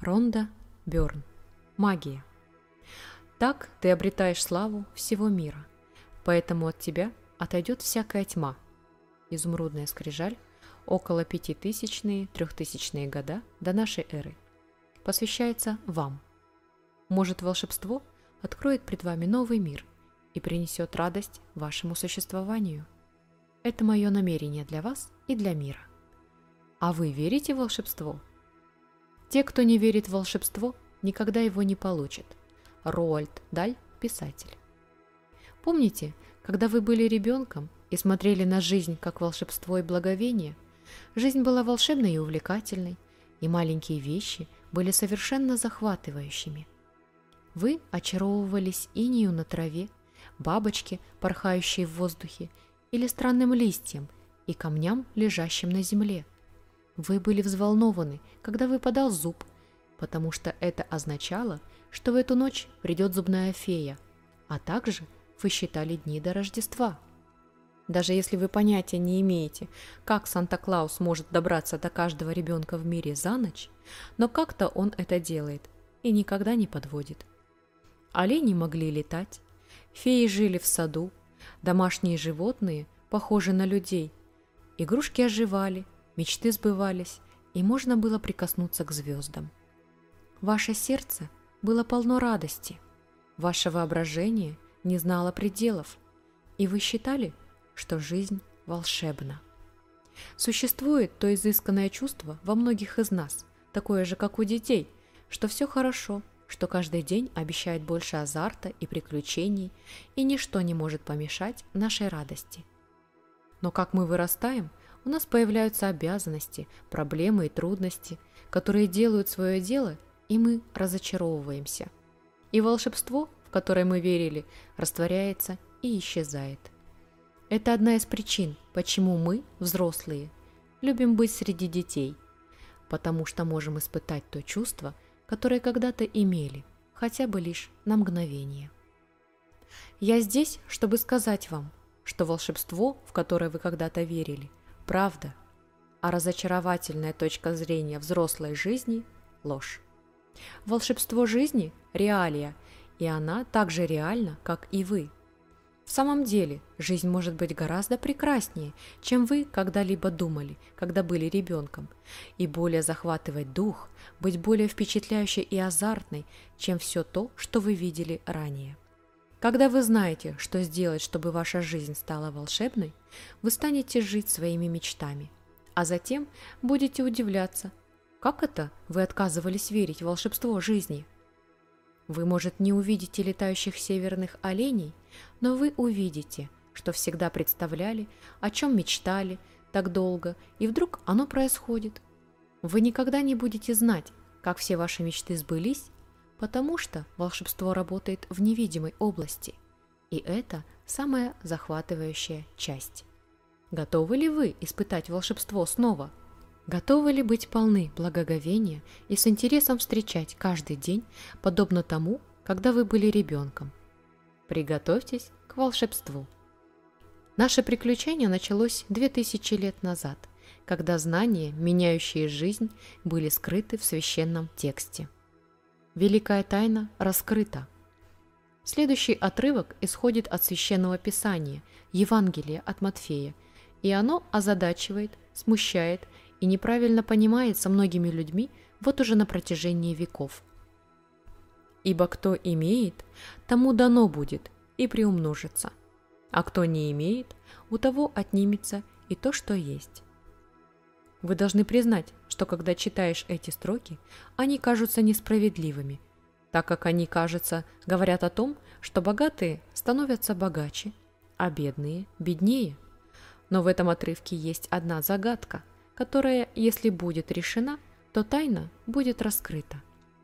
Ронда Бёрн. Магия. Так ты обретаешь славу всего мира, поэтому от тебя отойдет всякая тьма. Изумрудная скрижаль, около пятитысячные, трехтысячные года до нашей эры. Посвящается вам. Может, волшебство откроет пред вами новый мир и принесет радость вашему существованию. Это мое намерение для вас и для мира. А вы верите в волшебство? Те, кто не верит в волшебство, никогда его не получат. Роальд Даль, писатель. Помните, когда вы были ребенком и смотрели на жизнь как волшебство и благовение, жизнь была волшебной и увлекательной, и маленькие вещи были совершенно захватывающими. Вы очаровывались инею на траве, бабочке, порхающей в воздухе, или странным листьям и камням, лежащим на земле – вы были взволнованы, когда выпадал зуб, потому что это означало, что в эту ночь придет зубная фея, а также вы считали дни до Рождества. Даже если вы понятия не имеете, как Санта-Клаус может добраться до каждого ребенка в мире за ночь, но как-то он это делает и никогда не подводит. Олени могли летать, феи жили в саду, домашние животные похожи на людей, игрушки оживали – мечты сбывались, и можно было прикоснуться к звездам. Ваше сердце было полно радости, ваше воображение не знало пределов, и вы считали, что жизнь волшебна. Существует то изысканное чувство во многих из нас, такое же, как у детей, что все хорошо, что каждый день обещает больше азарта и приключений, и ничто не может помешать нашей радости. Но как мы вырастаем, у нас появляются обязанности, проблемы и трудности, которые делают свое дело, и мы разочаровываемся. И волшебство, в которое мы верили, растворяется и исчезает. Это одна из причин, почему мы, взрослые, любим быть среди детей, потому что можем испытать то чувство, которое когда-то имели, хотя бы лишь на мгновение. Я здесь, чтобы сказать вам, что волшебство, в которое вы когда-то верили, правда, а разочаровательная точка зрения взрослой жизни – ложь. Волшебство жизни – реалия, и она так же реальна, как и вы. В самом деле, жизнь может быть гораздо прекраснее, чем вы когда-либо думали, когда были ребенком, и более захватывать дух, быть более впечатляющей и азартной, чем все то, что вы видели ранее. Когда вы знаете, что сделать, чтобы ваша жизнь стала волшебной, вы станете жить своими мечтами, а затем будете удивляться, как это вы отказывались верить в волшебство жизни. Вы, может, не увидите летающих северных оленей, но вы увидите, что всегда представляли, о чем мечтали так долго, и вдруг оно происходит. Вы никогда не будете знать, как все ваши мечты сбылись, потому что волшебство работает в невидимой области, и это самая захватывающая часть. Готовы ли вы испытать волшебство снова? Готовы ли быть полны благоговения и с интересом встречать каждый день, подобно тому, когда вы были ребенком? Приготовьтесь к волшебству. Наше приключение началось 2000 лет назад, когда знания, меняющие жизнь, были скрыты в священном тексте. Великая тайна раскрыта. Следующий отрывок исходит от Священного Писания, Евангелия от Матфея, и оно озадачивает, смущает и неправильно понимается многими людьми вот уже на протяжении веков. «Ибо кто имеет, тому дано будет и приумножится, а кто не имеет, у того отнимется и то, что есть». Вы должны признать, что когда читаешь эти строки, они кажутся несправедливыми, так как они, кажется, говорят о том, что богатые становятся богаче, а бедные – беднее. Но в этом отрывке есть одна загадка, которая, если будет решена, то тайна будет раскрыта,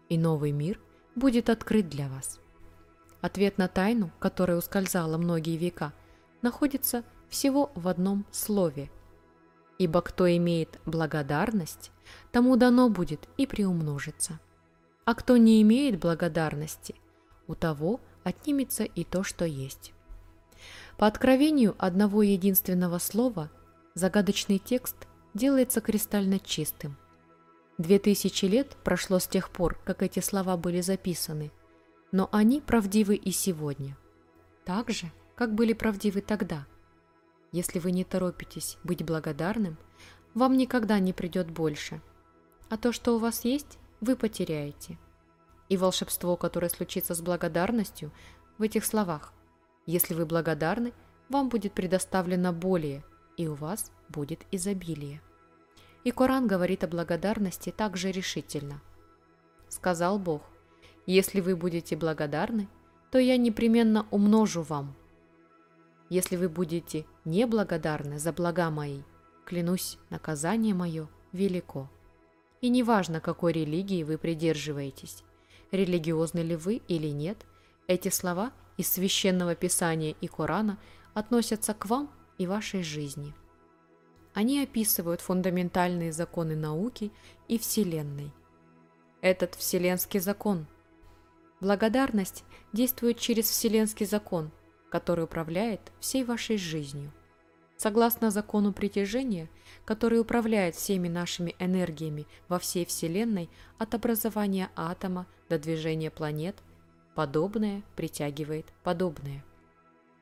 и новый мир будет открыт для вас. Ответ на тайну, которая ускользала многие века, находится всего в одном слове – Ибо кто имеет благодарность, тому дано будет и приумножится. А кто не имеет благодарности, у того отнимется и то, что есть. По откровению одного единственного слова загадочный текст делается кристально чистым. Две тысячи лет прошло с тех пор, как эти слова были записаны, но они правдивы и сегодня. Так же, как были правдивы тогда. Если вы не торопитесь быть благодарным, вам никогда не придет больше. А то, что у вас есть, вы потеряете. И волшебство, которое случится с благодарностью, в этих словах. Если вы благодарны, вам будет предоставлено более, и у вас будет изобилие. И Коран говорит о благодарности также решительно. Сказал Бог, если вы будете благодарны, то я непременно умножу вам. Если вы будете неблагодарны за блага мои, клянусь, наказание мое велико. И неважно, какой религии вы придерживаетесь, религиозны ли вы или нет, эти слова из Священного Писания и Корана относятся к вам и вашей жизни – они описывают фундаментальные законы науки и Вселенной. Этот Вселенский закон. Благодарность действует через Вселенский закон, который управляет всей вашей жизнью. Согласно закону притяжения, который управляет всеми нашими энергиями во всей Вселенной от образования атома до движения планет, подобное притягивает подобное.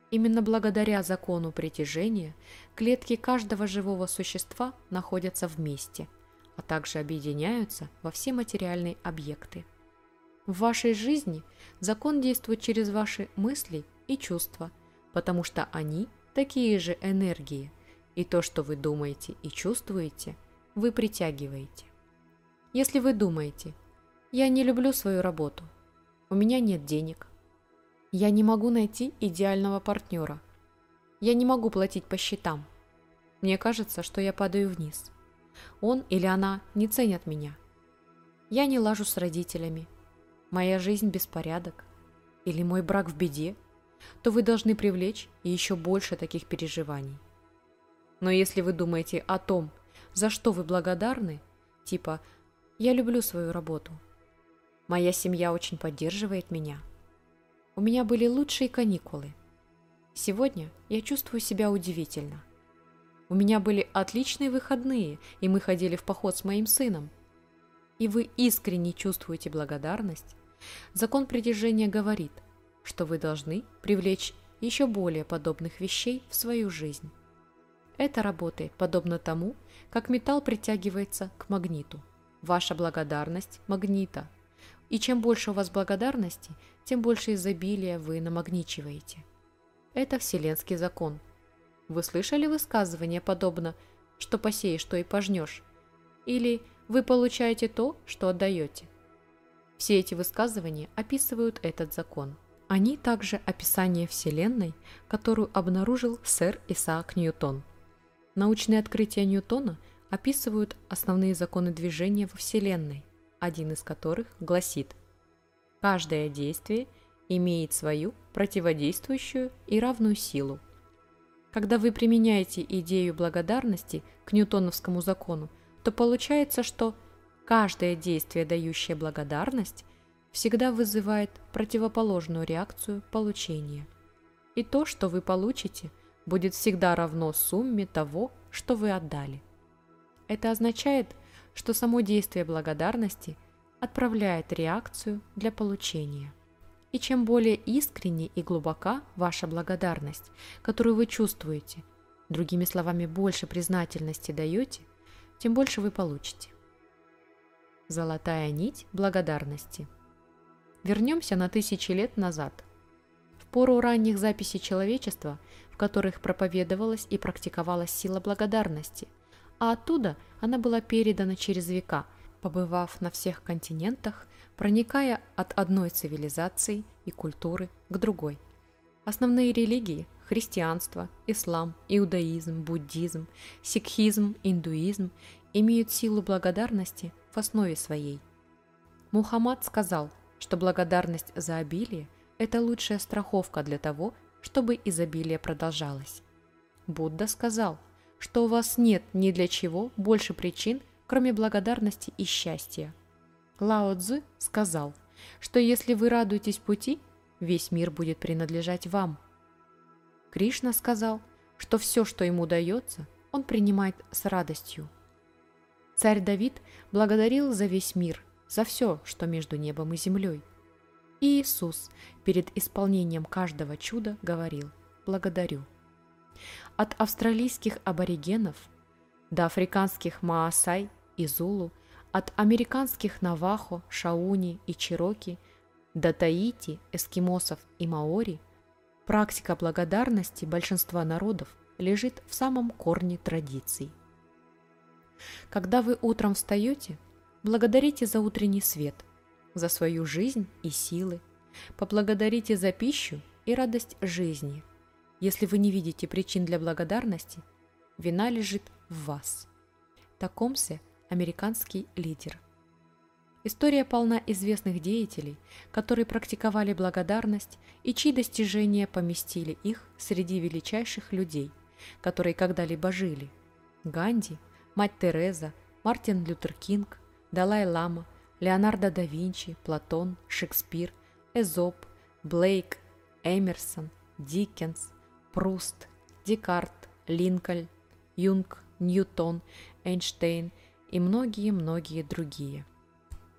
Именно благодаря закону притяжения клетки каждого живого существа находятся вместе, а также объединяются во все материальные объекты. В вашей жизни закон действует через ваши мысли и чувства, потому что они такие же энергии, и то, что вы думаете и чувствуете, вы притягиваете. Если вы думаете «я не люблю свою работу», «у меня нет денег», я не могу найти идеального партнера. Я не могу платить по счетам. Мне кажется, что я падаю вниз. Он или она не ценят меня. Я не лажу с родителями. Моя жизнь беспорядок. Или мой брак в беде. То вы должны привлечь еще больше таких переживаний. Но если вы думаете о том, за что вы благодарны, типа «я люблю свою работу», «моя семья очень поддерживает меня», у меня были лучшие каникулы. Сегодня я чувствую себя удивительно. У меня были отличные выходные, и мы ходили в поход с моим сыном. И вы искренне чувствуете благодарность. Закон притяжения говорит, что вы должны привлечь еще более подобных вещей в свою жизнь. Это работает подобно тому, как металл притягивается к магниту. Ваша благодарность – магнита – и чем больше у вас благодарности, тем больше изобилия вы намагничиваете. Это вселенский закон. Вы слышали высказывание подобно «что посеешь, то и пожнешь» или «вы получаете то, что отдаете». Все эти высказывания описывают этот закон. Они также описание Вселенной, которую обнаружил сэр Исаак Ньютон. Научные открытия Ньютона описывают основные законы движения во Вселенной – один из которых гласит «Каждое действие имеет свою противодействующую и равную силу». Когда вы применяете идею благодарности к ньютоновскому закону, то получается, что каждое действие, дающее благодарность, всегда вызывает противоположную реакцию получения. И то, что вы получите, будет всегда равно сумме того, что вы отдали. Это означает, что само действие благодарности отправляет реакцию для получения. И чем более искренне и глубока ваша благодарность, которую вы чувствуете, другими словами, больше признательности даете, тем больше вы получите. Золотая нить благодарности. Вернемся на тысячи лет назад. В пору ранних записей человечества, в которых проповедовалась и практиковалась сила благодарности – а оттуда она была передана через века, побывав на всех континентах, проникая от одной цивилизации и культуры к другой. Основные религии – христианство, ислам, иудаизм, буддизм, сикхизм, индуизм – имеют силу благодарности в основе своей. Мухаммад сказал, что благодарность за обилие – это лучшая страховка для того, чтобы изобилие продолжалось. Будда сказал – что у вас нет ни для чего больше причин, кроме благодарности и счастья. Лао Цзы сказал, что если вы радуетесь пути, весь мир будет принадлежать вам. Кришна сказал, что все, что ему дается, он принимает с радостью. Царь Давид благодарил за весь мир, за все, что между небом и землей. И Иисус перед исполнением каждого чуда говорил «благодарю». От австралийских аборигенов до африканских Маасай и Зулу, от американских Навахо, Шауни и Чироки до Таити, эскимосов и Маори, практика благодарности большинства народов лежит в самом корне традиций. Когда вы утром встаете, благодарите за утренний свет – за свою жизнь и силы. Поблагодарите за пищу и радость жизни. Если вы не видите причин для благодарности, вина лежит в вас. Такомсе – американский лидер. История полна известных деятелей, которые практиковали благодарность и чьи достижения поместили их среди величайших людей, которые когда-либо жили. Ганди, мать Тереза, Мартин Лютер Кинг, Далай-Лама, Леонардо да Винчи, Платон, Шекспир, Эзоп, Блейк, Эмерсон, Диккенс, Пруст, Декарт, Линкольн, Юнг, Ньютон, Эйнштейн и многие-многие другие.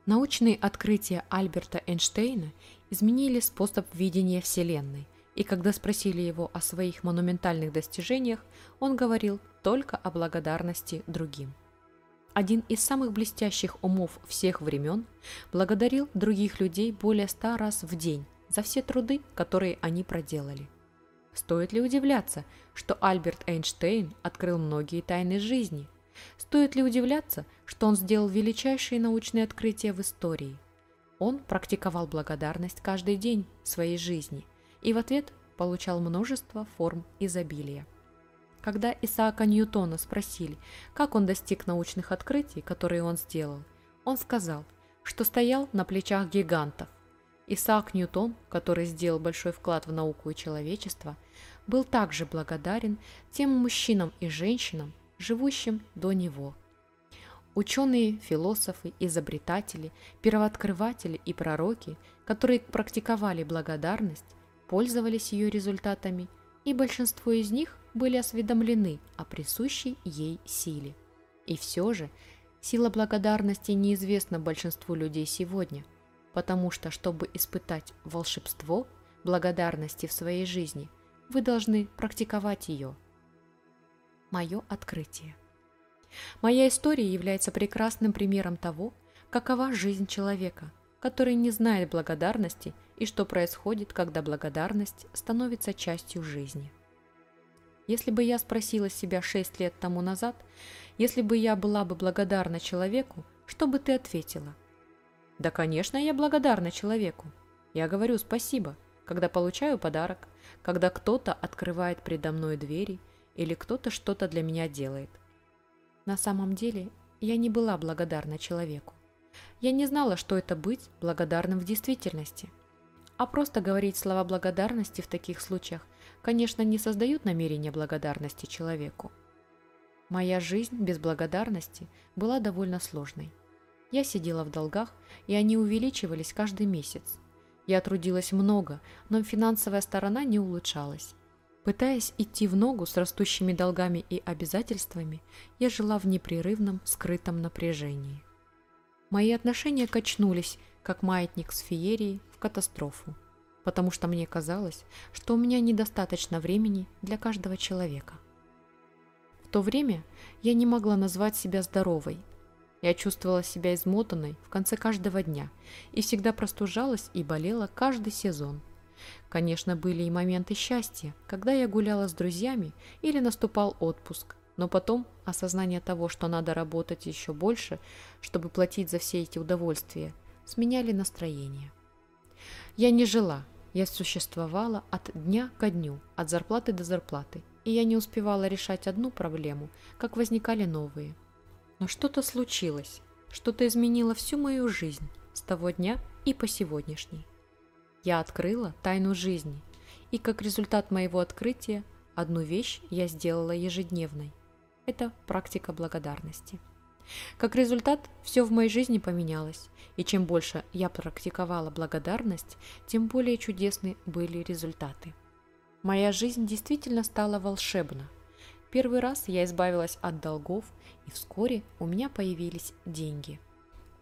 Научные открытия Альберта Эйнштейна изменили способ видения Вселенной, и когда спросили его о своих монументальных достижениях, он говорил только о благодарности другим один из самых блестящих умов всех времен, благодарил других людей более ста раз в день за все труды, которые они проделали. Стоит ли удивляться, что Альберт Эйнштейн открыл многие тайны жизни? Стоит ли удивляться, что он сделал величайшие научные открытия в истории? Он практиковал благодарность каждый день своей жизни и в ответ получал множество форм изобилия. Когда Исаака Ньютона спросили, как он достиг научных открытий, которые он сделал, он сказал, что стоял на плечах гигантов. Исаак Ньютон, который сделал большой вклад в науку и человечество, был также благодарен тем мужчинам и женщинам, живущим до него. Ученые, философы, изобретатели, первооткрыватели и пророки, которые практиковали благодарность, пользовались ее результатами, и большинство из них были осведомлены о присущей ей силе. И все же сила благодарности неизвестна большинству людей сегодня, потому что, чтобы испытать волшебство благодарности в своей жизни, вы должны практиковать ее. Мое открытие. Моя история является прекрасным примером того, какова жизнь человека, который не знает благодарности и что происходит, когда благодарность становится частью жизни. Если бы я спросила себя шесть лет тому назад, если бы я была бы благодарна человеку, что бы ты ответила? Да, конечно, я благодарна человеку. Я говорю спасибо, когда получаю подарок, когда кто-то открывает предо мной двери или кто-то что-то для меня делает. На самом деле, я не была благодарна человеку. Я не знала, что это быть благодарным в действительности. А просто говорить слова благодарности в таких случаях конечно, не создают намерения благодарности человеку. Моя жизнь без благодарности была довольно сложной. Я сидела в долгах, и они увеличивались каждый месяц. Я трудилась много, но финансовая сторона не улучшалась. Пытаясь идти в ногу с растущими долгами и обязательствами, я жила в непрерывном, скрытом напряжении. Мои отношения качнулись, как маятник с феерией в катастрофу потому что мне казалось, что у меня недостаточно времени для каждого человека. В то время я не могла назвать себя здоровой. Я чувствовала себя измотанной в конце каждого дня и всегда простужалась и болела каждый сезон. Конечно, были и моменты счастья, когда я гуляла с друзьями или наступал отпуск, но потом осознание того, что надо работать еще больше, чтобы платить за все эти удовольствия, сменяли настроение. Я не жила, я существовала от дня ко дню, от зарплаты до зарплаты, и я не успевала решать одну проблему, как возникали новые. Но что-то случилось, что-то изменило всю мою жизнь с того дня и по сегодняшний. Я открыла тайну жизни, и как результат моего открытия одну вещь я сделала ежедневной. Это практика благодарности. Как результат, все в моей жизни поменялось, и чем больше я практиковала благодарность, тем более чудесны были результаты. Моя жизнь действительно стала волшебна. первый раз я избавилась от долгов, и вскоре у меня появились деньги.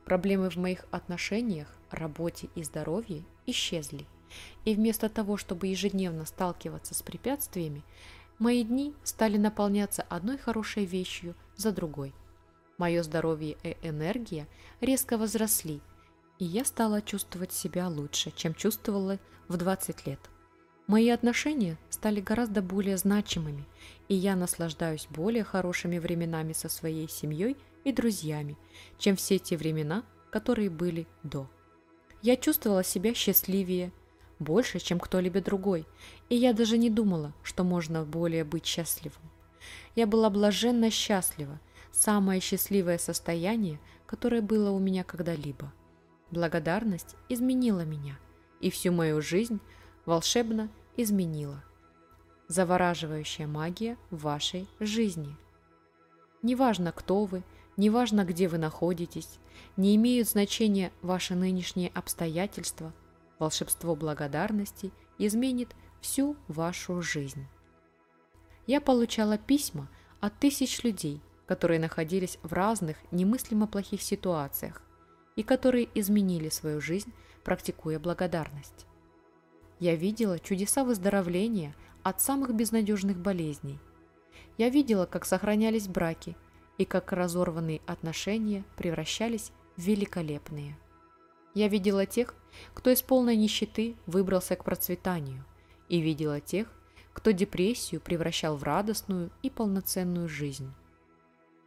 Проблемы в моих отношениях, работе и здоровье исчезли. И вместо того, чтобы ежедневно сталкиваться с препятствиями, мои дни стали наполняться одной хорошей вещью за другой. Мое здоровье и энергия резко возросли, и я стала чувствовать себя лучше, чем чувствовала в 20 лет. Мои отношения стали гораздо более значимыми, и я наслаждаюсь более хорошими временами со своей семьей и друзьями, чем все те времена, которые были до. Я чувствовала себя счастливее, больше, чем кто-либо другой, и я даже не думала, что можно более быть счастливым. Я была блаженно счастлива, самое счастливое состояние, которое было у меня когда-либо. Благодарность изменила меня, и всю мою жизнь волшебно изменила. Завораживающая магия в вашей жизни. Неважно, кто вы, неважно, где вы находитесь, не имеют значения ваши нынешние обстоятельства, волшебство благодарности изменит всю вашу жизнь. Я получала письма от тысяч людей, которые находились в разных немыслимо плохих ситуациях и которые изменили свою жизнь, практикуя благодарность. Я видела чудеса выздоровления от самых безнадежных болезней. Я видела, как сохранялись браки и как разорванные отношения превращались в великолепные. Я видела тех, кто из полной нищеты выбрался к процветанию, и видела тех, кто депрессию превращал в радостную и полноценную жизнь.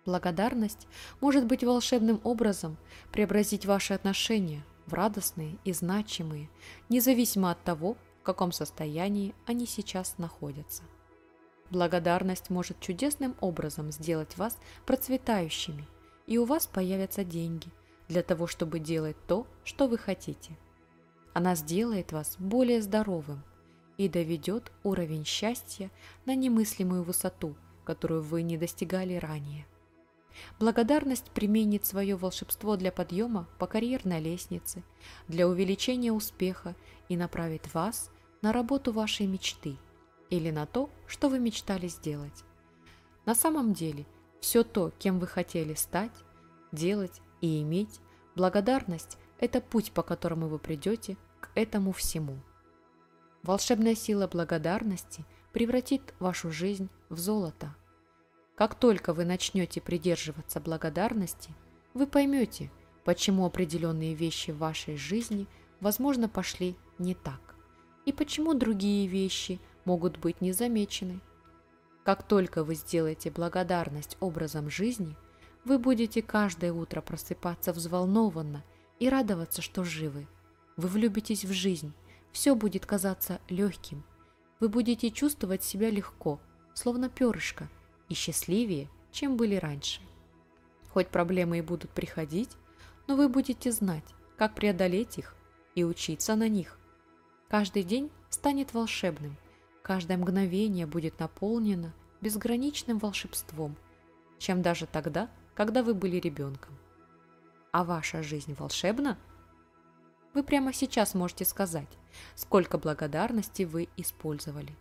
Благодарность может быть волшебным образом преобразить ваши отношения в радостные и значимые, независимо от того, каком состоянии они сейчас находятся. Благодарность может чудесным образом сделать вас процветающими, и у вас появятся деньги для того, чтобы делать то, что вы хотите. Она сделает вас более здоровым и доведет уровень счастья на немыслимую высоту, которую вы не достигали ранее. Благодарность применит свое волшебство для подъема по карьерной лестнице, для увеличения успеха и направит вас на работу вашей мечты или на то, что вы мечтали сделать. На самом деле, все то, кем вы хотели стать, делать и иметь, благодарность – это путь, по которому вы придете к этому всему. Волшебная сила благодарности превратит вашу жизнь в золото. Как только вы начнете придерживаться благодарности, вы поймете, почему определенные вещи в вашей жизни, возможно, пошли не так и почему другие вещи могут быть незамечены. Как только вы сделаете благодарность образом жизни, вы будете каждое утро просыпаться взволнованно и радоваться, что живы. Вы влюбитесь в жизнь, все будет казаться легким. Вы будете чувствовать себя легко, словно перышко, и счастливее, чем были раньше. Хоть проблемы и будут приходить, но вы будете знать, как преодолеть их и учиться на них. Каждый день станет волшебным, каждое мгновение будет наполнено безграничным волшебством, чем даже тогда, когда вы были ребенком. А ваша жизнь волшебна? Вы прямо сейчас можете сказать, сколько благодарности вы использовали.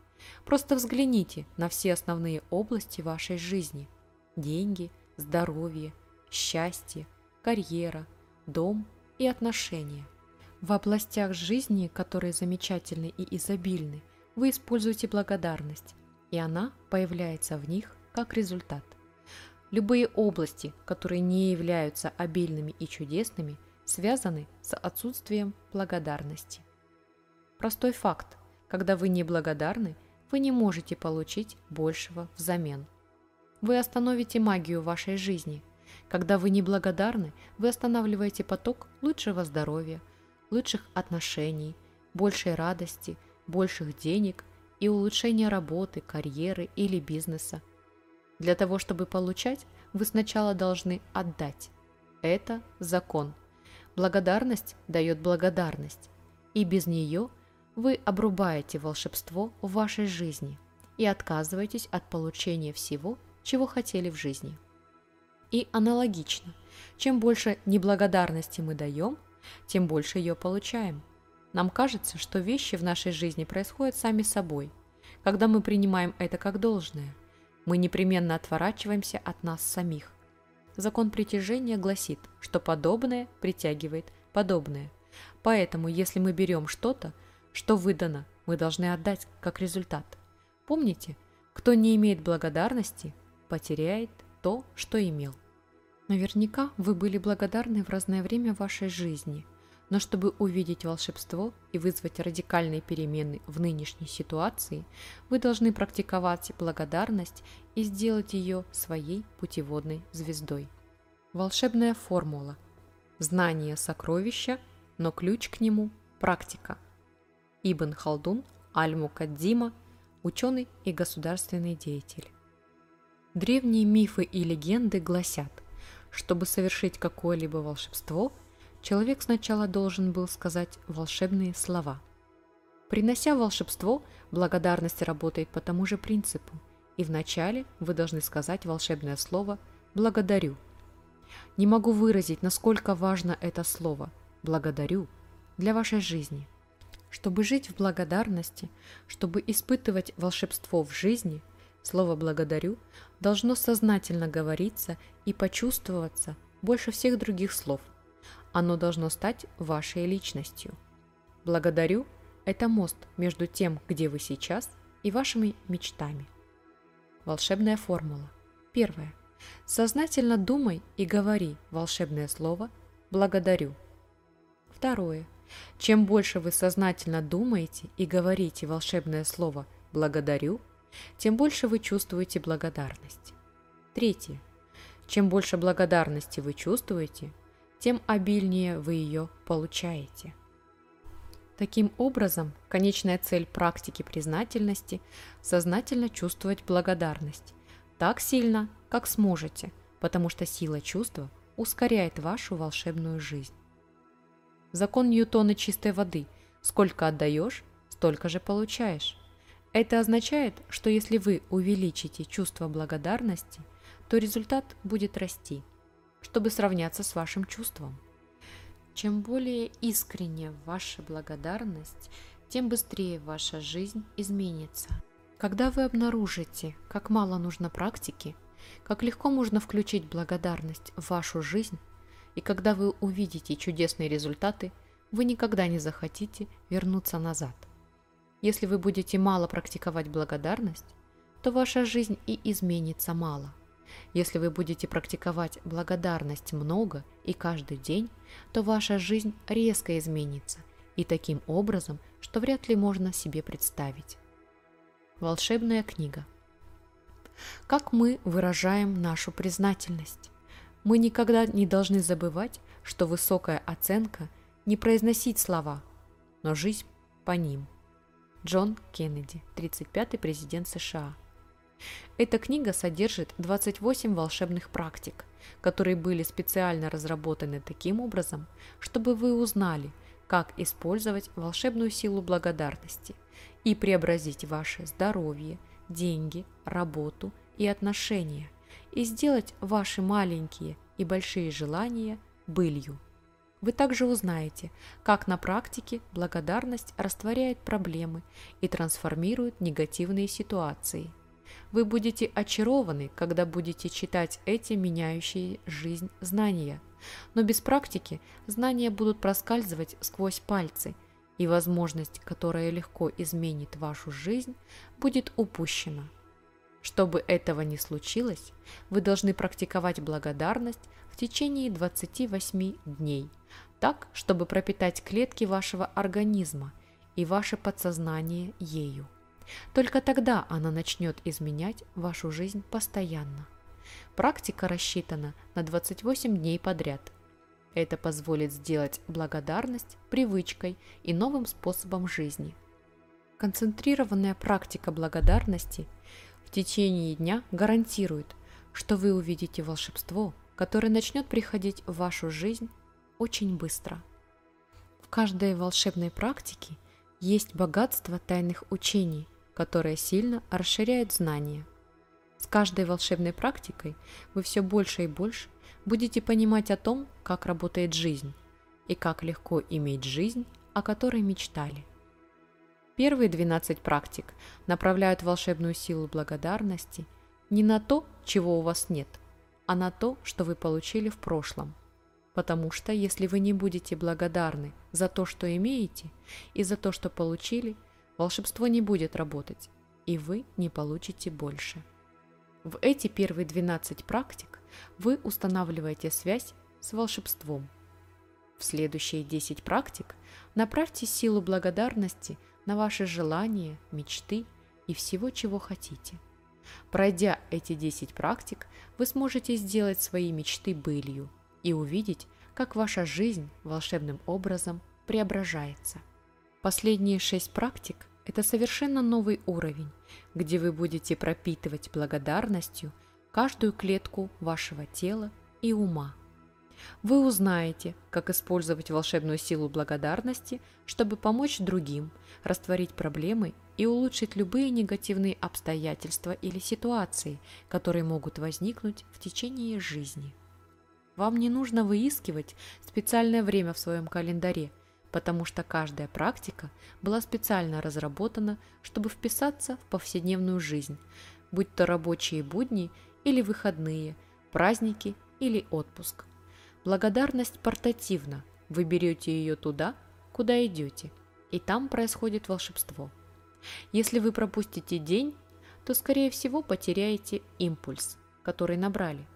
Просто взгляните на все основные области вашей жизни. Деньги, здоровье, счастье, карьера, дом и отношения. В областях жизни, которые замечательны и изобильны, вы используете благодарность, и она появляется в них как результат. Любые области, которые не являются обильными и чудесными, связаны с отсутствием благодарности. Простой факт. Когда вы не благодарны, вы не можете получить большего взамен. Вы остановите магию вашей жизни. Когда вы не благодарны, вы останавливаете поток лучшего здоровья – лучших отношений, большей радости, больших денег и улучшения работы, карьеры или бизнеса. Для того, чтобы получать, вы сначала должны отдать. Это закон. Благодарность дает благодарность, и без нее вы обрубаете волшебство в вашей жизни и отказываетесь от получения всего, чего хотели в жизни. И аналогично, чем больше неблагодарности мы даем, тем больше ее получаем. Нам кажется, что вещи в нашей жизни происходят сами собой, когда мы принимаем это как должное. мы непременно отворачиваемся от нас самих. Закон притяжения гласит, что подобное притягивает подобное. Поэтому, если мы берем что-то, что выдано, мы должны отдать как результат. Помните, кто не имеет благодарности, потеряет то, что имел. Наверняка вы были благодарны в разное время вашей жизни, но чтобы увидеть волшебство и вызвать радикальные перемены в нынешней ситуации, вы должны практиковать благодарность и сделать ее своей путеводной звездой. Волшебная формула. Знание сокровища, но ключ к нему – практика. Ибн Халдун, Аль-Мукаддима, ученый и государственный деятель. Древние мифы и легенды гласят, чтобы совершить какое-либо волшебство, человек сначала должен был сказать волшебные слова. Принося волшебство, благодарность работает по тому же принципу, и вначале вы должны сказать волшебное слово «благодарю». Не могу выразить, насколько важно это слово «благодарю» для вашей жизни. Чтобы жить в благодарности, чтобы испытывать волшебство в жизни – Слово «благодарю» должно сознательно говориться и почувствоваться больше всех других слов. Оно должно стать вашей личностью. «Благодарю» – это мост между тем, где вы сейчас, и вашими мечтами. Волшебная формула. Первое. Сознательно думай и говори волшебное слово «благодарю». Второе. Чем больше вы сознательно думаете и говорите волшебное слово «благодарю», тем больше вы чувствуете благодарность. Третье. Чем больше благодарности вы чувствуете, тем обильнее вы ее получаете. Таким образом, конечная цель практики признательности – сознательно чувствовать благодарность так сильно, как сможете, потому что сила чувства ускоряет вашу волшебную жизнь. Закон Ньютона чистой воды – сколько отдаешь, столько же получаешь. Это означает, что если вы увеличите чувство благодарности, то результат будет расти, чтобы сравняться с вашим чувством. Чем более искренне ваша благодарность, тем быстрее ваша жизнь изменится. Когда вы обнаружите, как мало нужно практики, как легко можно включить благодарность в вашу жизнь, и когда вы увидите чудесные результаты, вы никогда не захотите вернуться назад – если вы будете мало практиковать благодарность, то ваша жизнь и изменится мало. Если вы будете практиковать благодарность много и каждый день, то ваша жизнь резко изменится и таким образом, что вряд ли можно себе представить. Волшебная книга. Как мы выражаем нашу признательность? Мы никогда не должны забывать, что высокая оценка не произносить слова, но жизнь по ним – Джон Кеннеди, 35-й президент США. Эта книга содержит 28 волшебных практик, которые были специально разработаны таким образом, чтобы вы узнали, как использовать волшебную силу благодарности и преобразить ваше здоровье, деньги, работу и отношения, и сделать ваши маленькие и большие желания былью. Вы также узнаете, как на практике благодарность растворяет проблемы и трансформирует негативные ситуации. Вы будете очарованы, когда будете читать эти меняющие жизнь знания. Но без практики знания будут проскальзывать сквозь пальцы, и возможность, которая легко изменит вашу жизнь, будет упущена. Чтобы этого не случилось, вы должны практиковать благодарность в течение 28 дней – так, чтобы пропитать клетки вашего организма и ваше подсознание ею. Только тогда она начнет изменять вашу жизнь постоянно. Практика рассчитана на 28 дней подряд. Это позволит сделать благодарность привычкой и новым способом жизни. Концентрированная практика благодарности в течение дня гарантирует, что вы увидите волшебство, которое начнет приходить в вашу жизнь очень быстро. В каждой волшебной практике есть богатство тайных учений, которое сильно расширяет знания. С каждой волшебной практикой вы все больше и больше будете понимать о том, как работает жизнь и как легко иметь жизнь, о которой мечтали. Первые 12 практик направляют волшебную силу благодарности не на то, чего у вас нет, а на то, что вы получили в прошлом. Потому что если вы не будете благодарны за то, что имеете, и за то, что получили, волшебство не будет работать, и вы не получите больше. В эти первые 12 практик вы устанавливаете связь с волшебством. В следующие 10 практик направьте силу благодарности на ваши желания, мечты и всего, чего хотите. Пройдя эти 10 практик, вы сможете сделать свои мечты былью и увидеть, как ваша жизнь волшебным образом преображается. Последние 6 практик – это совершенно новый уровень, где вы будете пропитывать благодарностью каждую клетку вашего тела и ума. Вы узнаете, как использовать волшебную силу благодарности, чтобы помочь другим, растворить проблемы и улучшить любые негативные обстоятельства или ситуации, которые могут возникнуть в течение жизни. Вам не нужно выискивать специальное время в своем календаре, потому что каждая практика была специально разработана, чтобы вписаться в повседневную жизнь, будь то рабочие будни или выходные, праздники или отпуск. Благодарность портативна, вы берете ее туда, куда идете, и там происходит волшебство – если вы пропустите день, то, скорее всего, потеряете импульс, который набрали.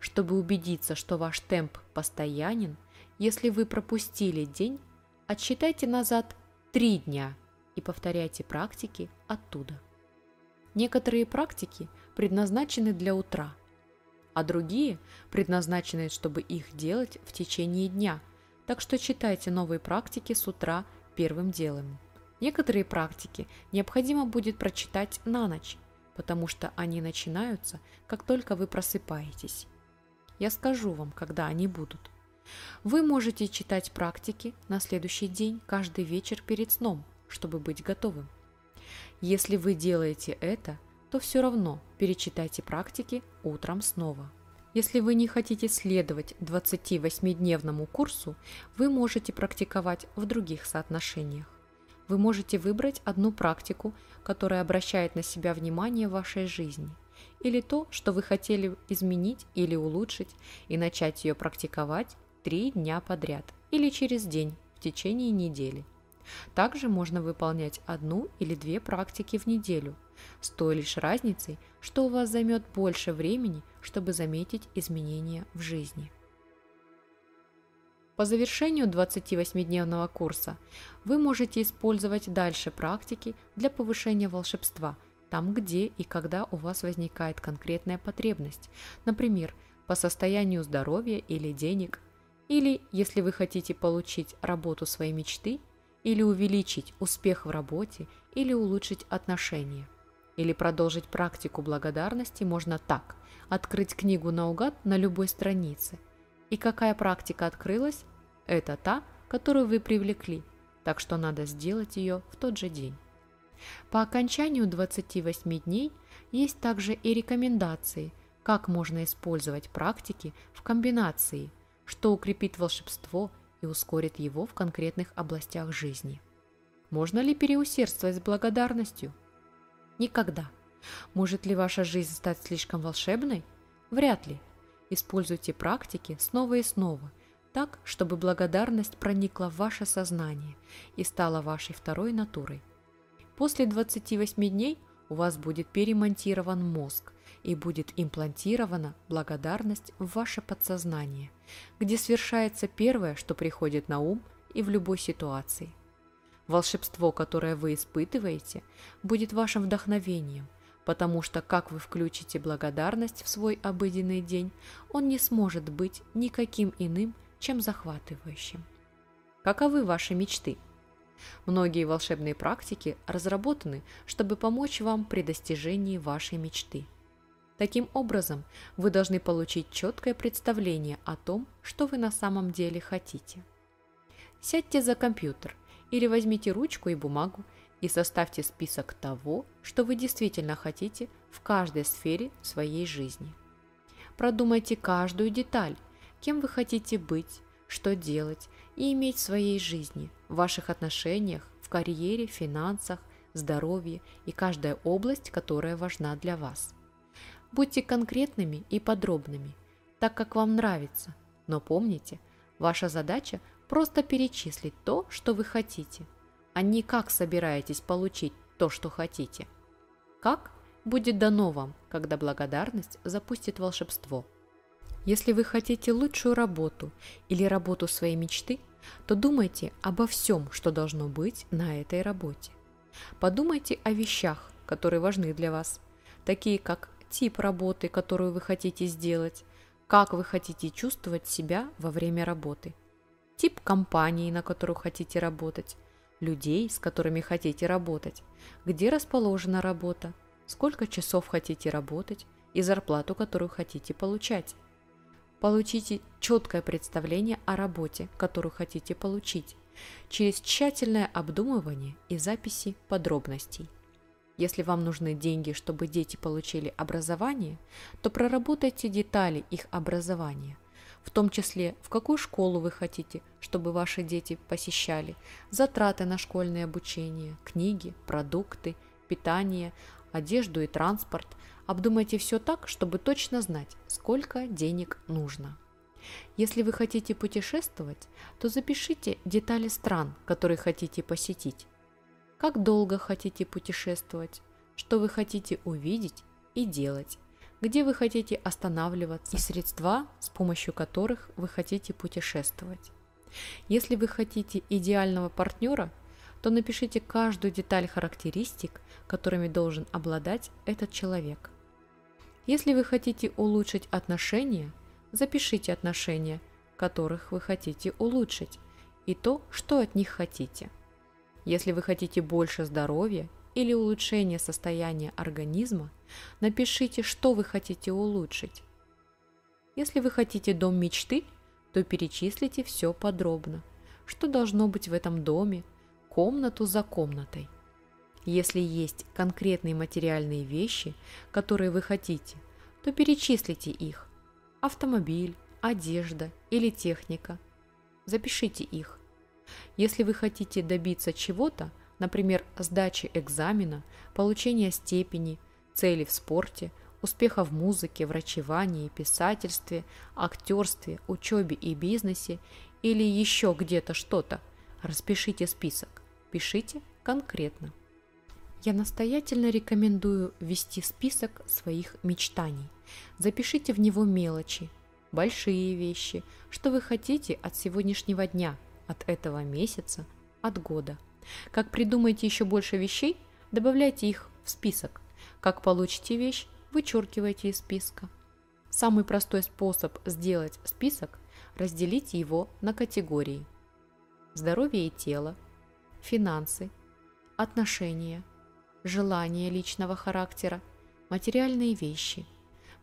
Чтобы убедиться, что ваш темп постоянен, если вы пропустили день, отсчитайте назад три дня и повторяйте практики оттуда. Некоторые практики предназначены для утра, а другие предназначены, чтобы их делать в течение дня, так что читайте новые практики с утра первым делом. Некоторые практики необходимо будет прочитать на ночь, потому что они начинаются, как только вы просыпаетесь. Я скажу вам, когда они будут. Вы можете читать практики на следующий день каждый вечер перед сном, чтобы быть готовым. Если вы делаете это, то все равно перечитайте практики утром снова. Если вы не хотите следовать 28-дневному курсу, вы можете практиковать в других соотношениях вы можете выбрать одну практику, которая обращает на себя внимание в вашей жизни, или то, что вы хотели изменить или улучшить, и начать ее практиковать три дня подряд или через день в течение недели. Также можно выполнять одну или две практики в неделю, с той лишь разницей, что у вас займет больше времени, чтобы заметить изменения в жизни. По завершению 28-дневного курса вы можете использовать дальше практики для повышения волшебства, там где и когда у вас возникает конкретная потребность, например, по состоянию здоровья или денег, или если вы хотите получить работу своей мечты, или увеличить успех в работе, или улучшить отношения. Или продолжить практику благодарности можно так – открыть книгу наугад на любой странице – и какая практика открылась, это та, которую вы привлекли, так что надо сделать ее в тот же день. По окончанию 28 дней есть также и рекомендации, как можно использовать практики в комбинации, что укрепит волшебство и ускорит его в конкретных областях жизни. Можно ли переусердствовать с благодарностью? Никогда. Может ли ваша жизнь стать слишком волшебной? Вряд ли. Используйте практики снова и снова, так, чтобы благодарность проникла в ваше сознание и стала вашей второй натурой. После 28 дней у вас будет перемонтирован мозг и будет имплантирована благодарность в ваше подсознание, где свершается первое, что приходит на ум и в любой ситуации. Волшебство, которое вы испытываете, будет вашим вдохновением – потому что как вы включите благодарность в свой обыденный день, он не сможет быть никаким иным, чем захватывающим. Каковы ваши мечты? Многие волшебные практики разработаны, чтобы помочь вам при достижении вашей мечты. Таким образом, вы должны получить четкое представление о том, что вы на самом деле хотите. Сядьте за компьютер или возьмите ручку и бумагу и составьте список того, что вы действительно хотите в каждой сфере своей жизни. Продумайте каждую деталь, кем вы хотите быть, что делать и иметь в своей жизни, в ваших отношениях, в карьере, финансах, здоровье и каждая область, которая важна для вас. Будьте конкретными и подробными, так как вам нравится, но помните, ваша задача просто перечислить то, что вы хотите, а не как собираетесь получить то, что хотите. Как будет дано вам, когда благодарность запустит волшебство. Если вы хотите лучшую работу или работу своей мечты, то думайте обо всем, что должно быть на этой работе. Подумайте о вещах, которые важны для вас, такие как тип работы, которую вы хотите сделать, как вы хотите чувствовать себя во время работы, тип компании, на которую хотите работать, людей, с которыми хотите работать, где расположена работа, сколько часов хотите работать и зарплату, которую хотите получать. Получите четкое представление о работе, которую хотите получить, через тщательное обдумывание и записи подробностей. Если вам нужны деньги, чтобы дети получили образование, то проработайте детали их образования, в том числе в какую школу вы хотите, чтобы ваши дети посещали, затраты на школьное обучение, книги, продукты, питание, одежду и транспорт. Обдумайте все так, чтобы точно знать, сколько денег нужно. Если вы хотите путешествовать, то запишите детали стран, которые хотите посетить. Как долго хотите путешествовать, что вы хотите увидеть и делать, где вы хотите останавливаться и средства, с помощью которых вы хотите путешествовать. Если вы хотите идеального партнера, то напишите каждую деталь характеристик, которыми должен обладать этот человек. Если вы хотите улучшить отношения, запишите отношения, которых вы хотите улучшить, и то, что от них хотите. Если вы хотите больше здоровья или улучшения состояния организма, напишите, что вы хотите улучшить. Если вы хотите дом мечты, то перечислите все подробно. Что должно быть в этом доме, комнату за комнатой. Если есть конкретные материальные вещи, которые вы хотите, то перечислите их. Автомобиль, одежда или техника. Запишите их. Если вы хотите добиться чего-то, например, сдачи экзамена, получения степени, цели в спорте, успеха в музыке, врачевании, писательстве, актерстве, учебе и бизнесе или еще где-то что-то, распишите список. Пишите конкретно. Я настоятельно рекомендую вести список своих мечтаний. Запишите в него мелочи, большие вещи, что вы хотите от сегодняшнего дня, от этого месяца, от года. Как придумаете еще больше вещей, добавляйте их в список. Как получите вещь, вычеркивайте из списка. Самый простой способ сделать список – разделить его на категории. Здоровье и тело, финансы, отношения, желания личного характера, материальные вещи.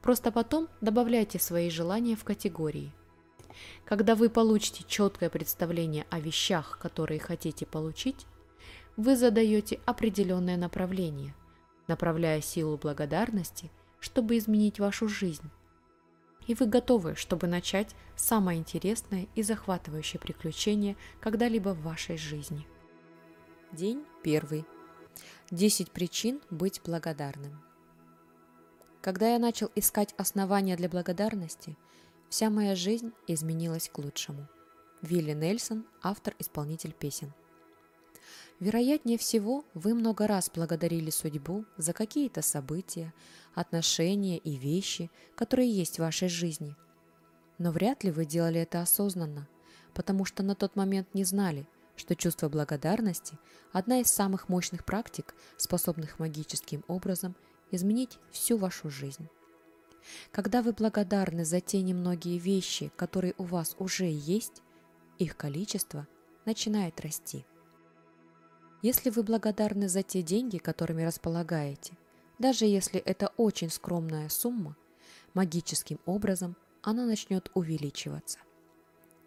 Просто потом добавляйте свои желания в категории. Когда вы получите четкое представление о вещах, которые хотите получить, вы задаете определенное направление, направляя силу благодарности, чтобы изменить вашу жизнь. И вы готовы, чтобы начать самое интересное и захватывающее приключение когда-либо в вашей жизни. День первый. 10 причин быть благодарным. Когда я начал искать основания для благодарности, вся моя жизнь изменилась к лучшему. Вилли Нельсон, автор-исполнитель песен. Вероятнее всего, вы много раз благодарили судьбу за какие-то события, отношения и вещи, которые есть в вашей жизни. Но вряд ли вы делали это осознанно, потому что на тот момент не знали – что чувство благодарности – одна из самых мощных практик, способных магическим образом изменить всю вашу жизнь. Когда вы благодарны за те немногие вещи, которые у вас уже есть, их количество начинает расти. Если вы благодарны за те деньги, которыми располагаете, даже если это очень скромная сумма, магическим образом она начнет увеличиваться.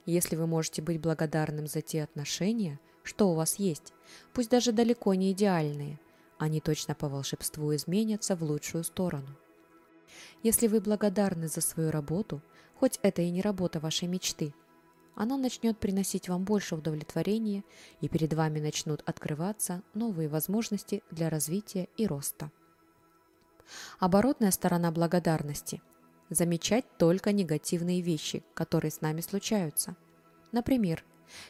Если вы можете быть благодарным за те отношения, что у вас есть, пусть даже далеко не идеальные, они точно по волшебству изменятся в лучшую сторону. Если вы благодарны за свою работу, хоть это и не работа вашей мечты, она начнет приносить вам больше удовлетворения, и перед вами начнут открываться новые возможности для развития и роста. Оборотная сторона благодарности – замечать только негативные вещи, которые с нами случаются. Например,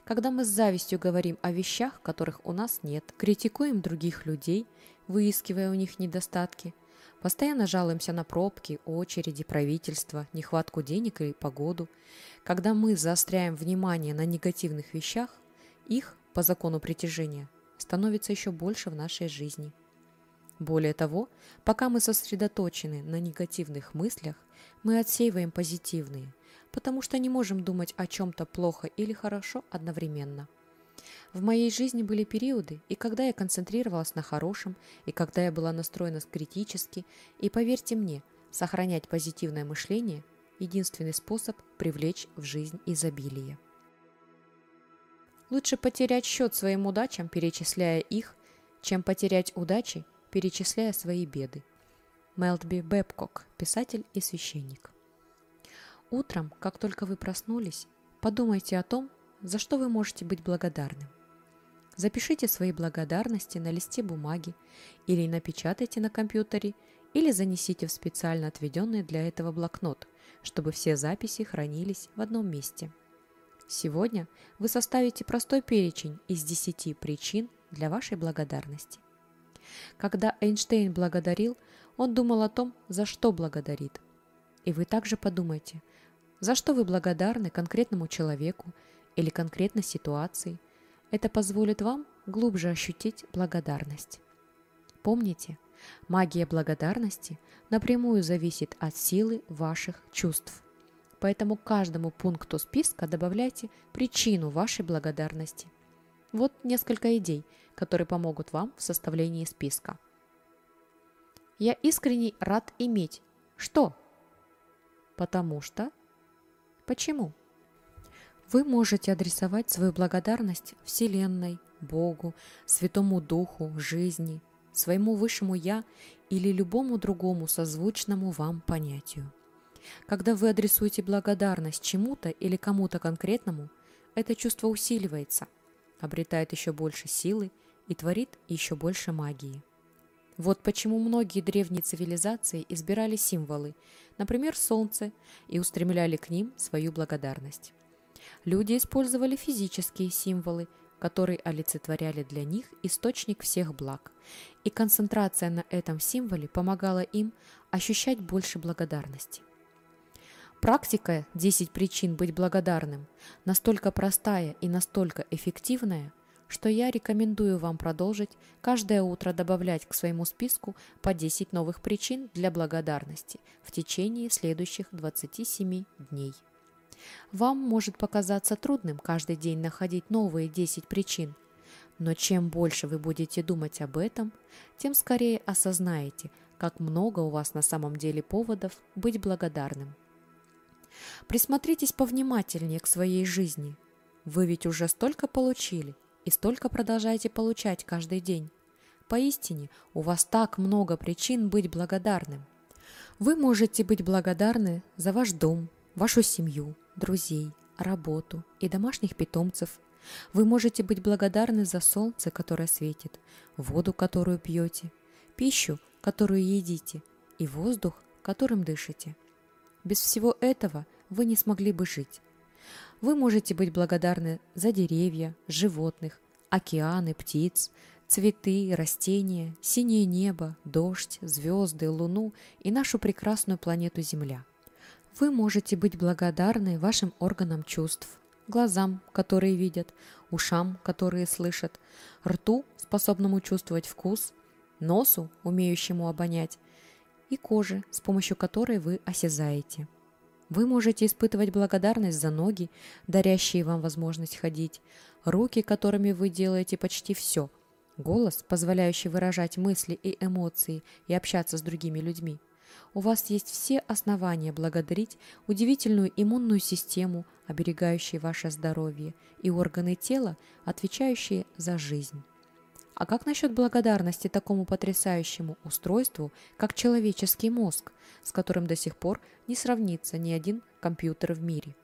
когда мы с завистью говорим о вещах, которых у нас нет, критикуем других людей, выискивая у них недостатки, постоянно жалуемся на пробки, очереди, правительство, нехватку денег и погоду. Когда мы заостряем внимание на негативных вещах, их, по закону притяжения, становится еще больше в нашей жизни. Более того, пока мы сосредоточены на негативных мыслях, мы отсеиваем позитивные, потому что не можем думать о чем-то плохо или хорошо одновременно. В моей жизни были периоды, и когда я концентрировалась на хорошем, и когда я была настроена критически, и поверьте мне, сохранять позитивное мышление – единственный способ привлечь в жизнь изобилие. Лучше потерять счет своим удачам, перечисляя их, чем потерять удачи, перечисляя свои беды. Мелтби Бэбкок, писатель и священник. Утром, как только вы проснулись, подумайте о том, за что вы можете быть благодарны. Запишите свои благодарности на листе бумаги или напечатайте на компьютере или занесите в специально отведенный для этого блокнот, чтобы все записи хранились в одном месте. Сегодня вы составите простой перечень из 10 причин для вашей благодарности. Когда Эйнштейн благодарил, он думал о том, за что благодарит. И вы также подумайте – за что вы благодарны конкретному человеку или конкретной ситуации. Это позволит вам глубже ощутить благодарность. Помните, магия благодарности напрямую зависит от силы ваших чувств. Поэтому к каждому пункту списка добавляйте причину вашей благодарности. Вот несколько идей, которые помогут вам в составлении списка. Я искренне рад иметь. Что? Потому что Почему? Вы можете адресовать свою благодарность Вселенной, Богу, Святому Духу, жизни, своему высшему Я или любому другому созвучному вам понятию. Когда вы адресуете благодарность чему-то или кому-то конкретному, это чувство усиливается, обретает еще больше силы и творит еще больше магии. Вот почему многие древние цивилизации избирали символы, например, солнце, и устремляли к ним свою благодарность. Люди использовали физические символы, которые олицетворяли для них источник всех благ, и концентрация на этом символе помогала им ощущать больше благодарности. Практика «10 причин быть благодарным» настолько простая и настолько эффективная – что я рекомендую вам продолжить каждое утро добавлять к своему списку по 10 новых причин для благодарности в течение следующих 27 дней. Вам может показаться трудным каждый день находить новые 10 причин, но чем больше вы будете думать об этом, тем скорее осознаете, как много у вас на самом деле поводов быть благодарным. Присмотритесь повнимательнее к своей жизни. Вы ведь уже столько получили, и столько продолжаете получать каждый день. Поистине, у вас так много причин быть благодарным. Вы можете быть благодарны за ваш дом, вашу семью, друзей, работу и домашних питомцев. Вы можете быть благодарны за солнце, которое светит, воду, которую пьете, пищу, которую едите, и воздух, которым дышите. Без всего этого вы не смогли бы жить. Вы можете быть благодарны за деревья, животных, океаны, птиц, цветы, растения, синее небо, дождь, звезды, луну и нашу прекрасную планету Земля. Вы можете быть благодарны вашим органам чувств, глазам, которые видят, ушам, которые слышат, рту, способному чувствовать вкус, носу, умеющему обонять, и коже, с помощью которой вы осязаете. Вы можете испытывать благодарность за ноги, дарящие вам возможность ходить, руки, которыми вы делаете почти все, голос, позволяющий выражать мысли и эмоции и общаться с другими людьми. У вас есть все основания благодарить удивительную иммунную систему, оберегающую ваше здоровье, и органы тела, отвечающие за жизнь. А как насчет благодарности такому потрясающему устройству, как человеческий мозг, с которым до сих пор не сравнится ни один компьютер в мире?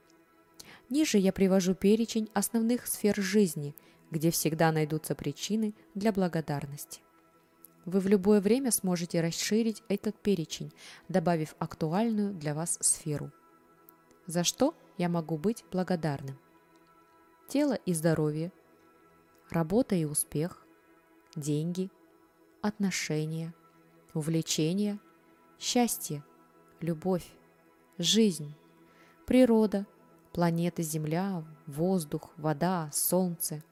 Ниже я привожу перечень основных сфер жизни, где всегда найдутся причины для благодарности. Вы в любое время сможете расширить этот перечень, добавив актуальную для вас сферу. За что я могу быть благодарным? Тело и здоровье, работа и успех, деньги, отношения, увлечения, счастье, любовь, жизнь, природа, планеты Земля, воздух, вода, солнце,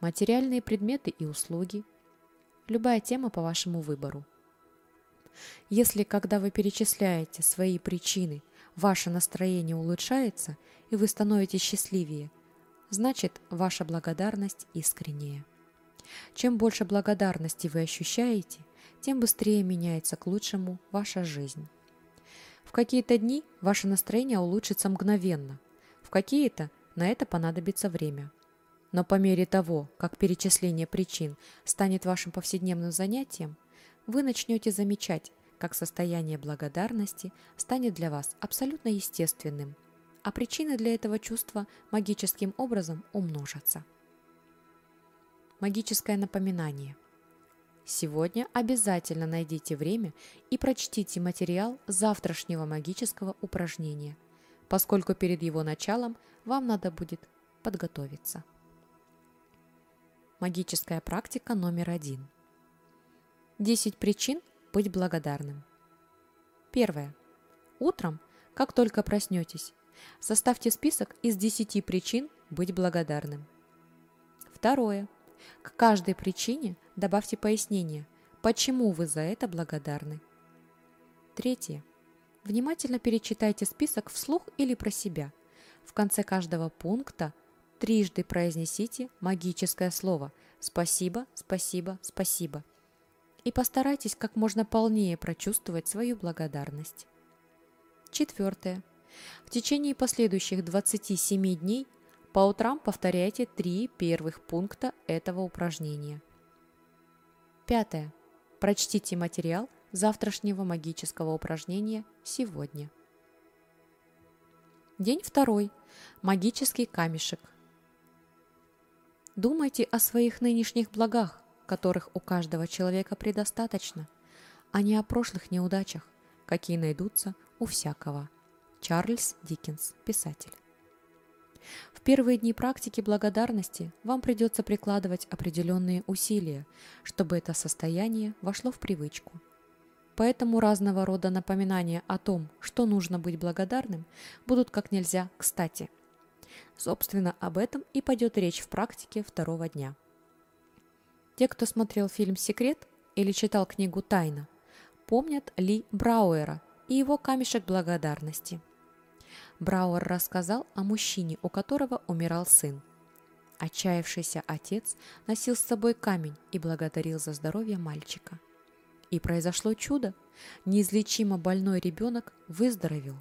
материальные предметы и услуги, любая тема по вашему выбору. Если, когда вы перечисляете свои причины, ваше настроение улучшается и вы становитесь счастливее, значит ваша благодарность искренняя. Чем больше благодарности вы ощущаете, тем быстрее меняется к лучшему ваша жизнь. В какие-то дни ваше настроение улучшится мгновенно, в какие-то на это понадобится время. Но по мере того, как перечисление причин станет вашим повседневным занятием, вы начнете замечать, как состояние благодарности станет для вас абсолютно естественным, а причины для этого чувства магическим образом умножатся. Магическое напоминание. Сегодня обязательно найдите время и прочтите материал завтрашнего магического упражнения, поскольку перед его началом вам надо будет подготовиться. Магическая практика номер один. 10 причин быть благодарным. Первое. Утром, как только проснетесь, составьте список из 10 причин быть благодарным. Второе. К каждой причине добавьте пояснение, почему вы за это благодарны. Третье. Внимательно перечитайте список вслух или про себя. В конце каждого пункта трижды произнесите магическое слово «Спасибо, спасибо, спасибо» и постарайтесь как можно полнее прочувствовать свою благодарность. Четвертое. В течение последующих 27 дней по утрам повторяйте три первых пункта этого упражнения. Пятое. Прочтите материал завтрашнего магического упражнения сегодня. День второй. Магический камешек. Думайте о своих нынешних благах, которых у каждого человека предостаточно, а не о прошлых неудачах, какие найдутся у всякого. Чарльз Диккенс, писатель. В первые дни практики благодарности вам придется прикладывать определенные усилия, чтобы это состояние вошло в привычку. Поэтому разного рода напоминания о том, что нужно быть благодарным, будут как нельзя кстати. Собственно, об этом и пойдет речь в практике второго дня. Те, кто смотрел фильм «Секрет» или читал книгу «Тайна», помнят Ли Брауэра и его камешек благодарности – Брауэр рассказал о мужчине, у которого умирал сын. Отчаявшийся отец носил с собой камень и благодарил за здоровье мальчика. И произошло чудо. Неизлечимо больной ребенок выздоровел.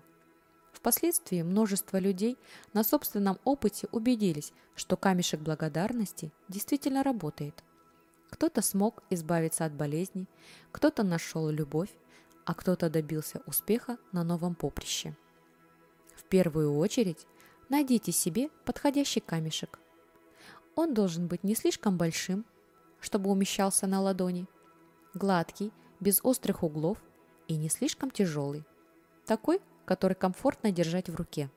Впоследствии множество людей на собственном опыте убедились, что камешек благодарности действительно работает. Кто-то смог избавиться от болезни, кто-то нашел любовь, а кто-то добился успеха на новом поприще первую очередь найдите себе подходящий камешек. Он должен быть не слишком большим, чтобы умещался на ладони, гладкий, без острых углов и не слишком тяжелый, такой, который комфортно держать в руке.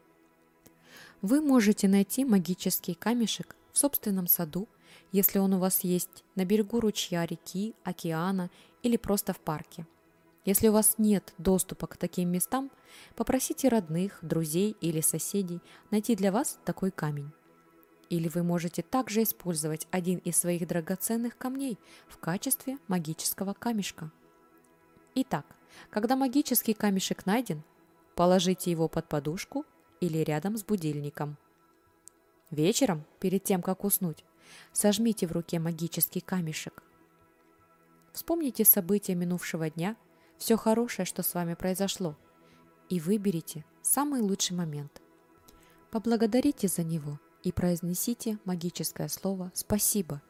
Вы можете найти магический камешек в собственном саду, если он у вас есть на берегу ручья, реки, океана или просто в парке. Если у вас нет доступа к таким местам, попросите родных, друзей или соседей найти для вас такой камень. Или вы можете также использовать один из своих драгоценных камней в качестве магического камешка. Итак, когда магический камешек найден, положите его под подушку или рядом с будильником. Вечером, перед тем, как уснуть, сожмите в руке магический камешек. Вспомните события минувшего дня – все хорошее, что с вами произошло, и выберите самый лучший момент. Поблагодарите за него и произнесите магическое слово «Спасибо»,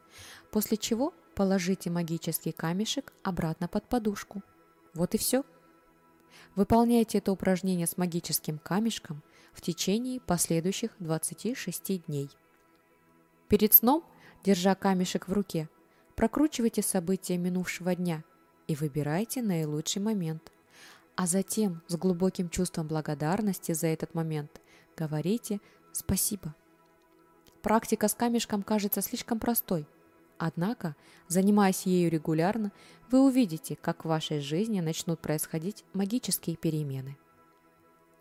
после чего положите магический камешек обратно под подушку. Вот и все. Выполняйте это упражнение с магическим камешком в течение последующих 26 дней. Перед сном, держа камешек в руке, прокручивайте события минувшего дня – и выбирайте наилучший момент. А затем с глубоким чувством благодарности за этот момент говорите «спасибо». Практика с камешком кажется слишком простой, однако, занимаясь ею регулярно, вы увидите, как в вашей жизни начнут происходить магические перемены.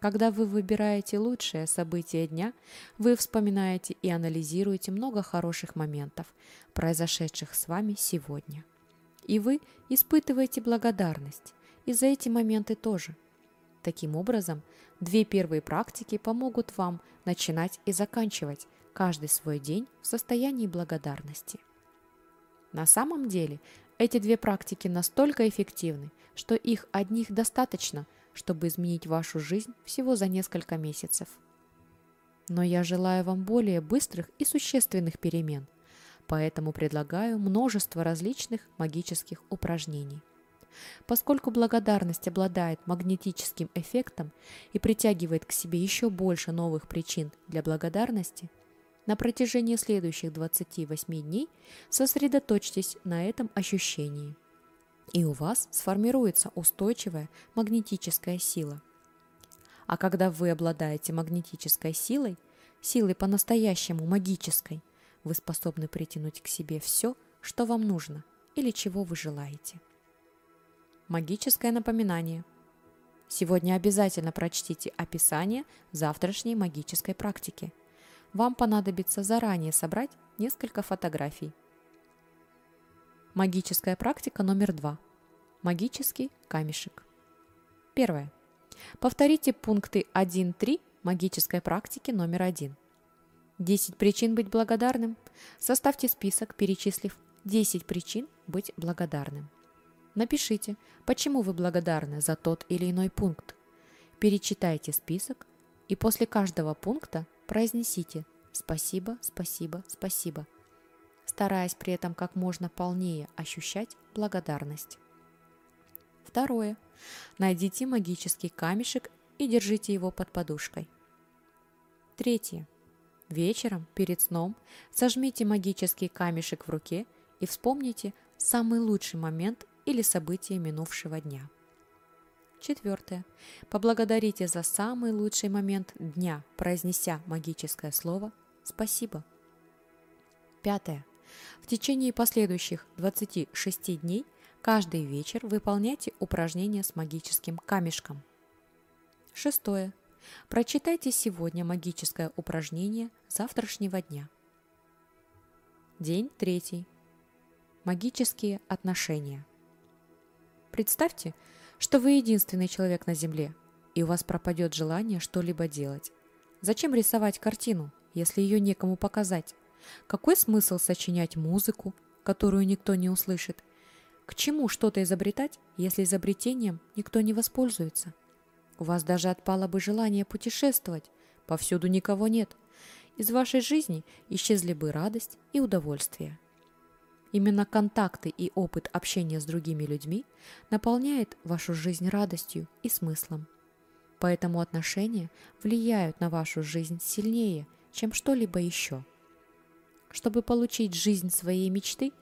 Когда вы выбираете лучшее событие дня, вы вспоминаете и анализируете много хороших моментов, произошедших с вами сегодня. И вы испытываете благодарность и за эти моменты тоже. Таким образом, две первые практики помогут вам начинать и заканчивать каждый свой день в состоянии благодарности. На самом деле, эти две практики настолько эффективны, что их одних достаточно – чтобы изменить вашу жизнь всего за несколько месяцев. Но я желаю вам более быстрых и существенных перемен, поэтому предлагаю множество различных магических упражнений. Поскольку благодарность обладает магнетическим эффектом и притягивает к себе еще больше новых причин для благодарности, на протяжении следующих 28 дней сосредоточьтесь на этом ощущении – и у вас сформируется устойчивая магнетическая сила. А когда вы обладаете магнетической силой, силой по-настоящему магической, вы способны притянуть к себе все, что вам нужно или чего вы желаете. Магическое напоминание. Сегодня обязательно прочтите описание завтрашней магической практики. Вам понадобится заранее собрать несколько фотографий Магическая практика номер два. Магический камешек. Первое. Повторите пункты 1-3 магической практики номер один. 10 причин быть благодарным. Составьте список, перечислив 10 причин быть благодарным. Напишите, почему вы благодарны за тот или иной пункт. Перечитайте список и после каждого пункта произнесите «Спасибо, спасибо, спасибо» стараясь при этом как можно полнее ощущать благодарность. Второе. Найдите магический камешек и держите его под подушкой. Третье. Вечером, перед сном, сожмите магический камешек в руке и вспомните самый лучший момент или событие минувшего дня. Четвертое. Поблагодарите за самый лучший момент дня, произнеся магическое слово «Спасибо». Пятое. В течение последующих 26 дней каждый вечер выполняйте упражнения с магическим камешком. Шестое. Прочитайте сегодня магическое упражнение завтрашнего дня. День третий. Магические отношения. Представьте, что вы единственный человек на Земле, и у вас пропадет желание что-либо делать. Зачем рисовать картину, если ее некому показать? Какой смысл сочинять музыку, которую никто не услышит? К чему что-то изобретать, если изобретением никто не воспользуется? У вас даже отпало бы желание путешествовать, повсюду никого нет. Из вашей жизни исчезли бы радость и удовольствие. Именно контакты и опыт общения с другими людьми наполняет вашу жизнь радостью и смыслом. Поэтому отношения влияют на вашу жизнь сильнее, чем что-либо еще. Чтобы получить жизнь своей мечты,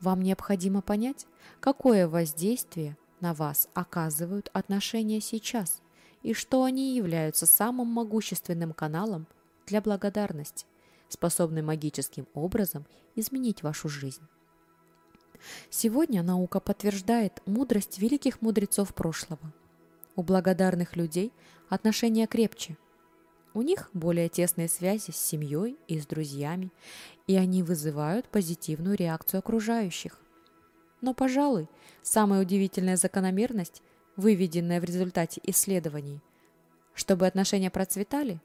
вам необходимо понять, какое воздействие на вас оказывают отношения сейчас и что они являются самым могущественным каналом для благодарности, способным магическим образом изменить вашу жизнь. Сегодня наука подтверждает мудрость великих мудрецов прошлого. У благодарных людей отношения крепче – у них более тесные связи с семьей и с друзьями, и они вызывают позитивную реакцию окружающих. Но, пожалуй, самая удивительная закономерность, выведенная в результате исследований, чтобы отношения процветали,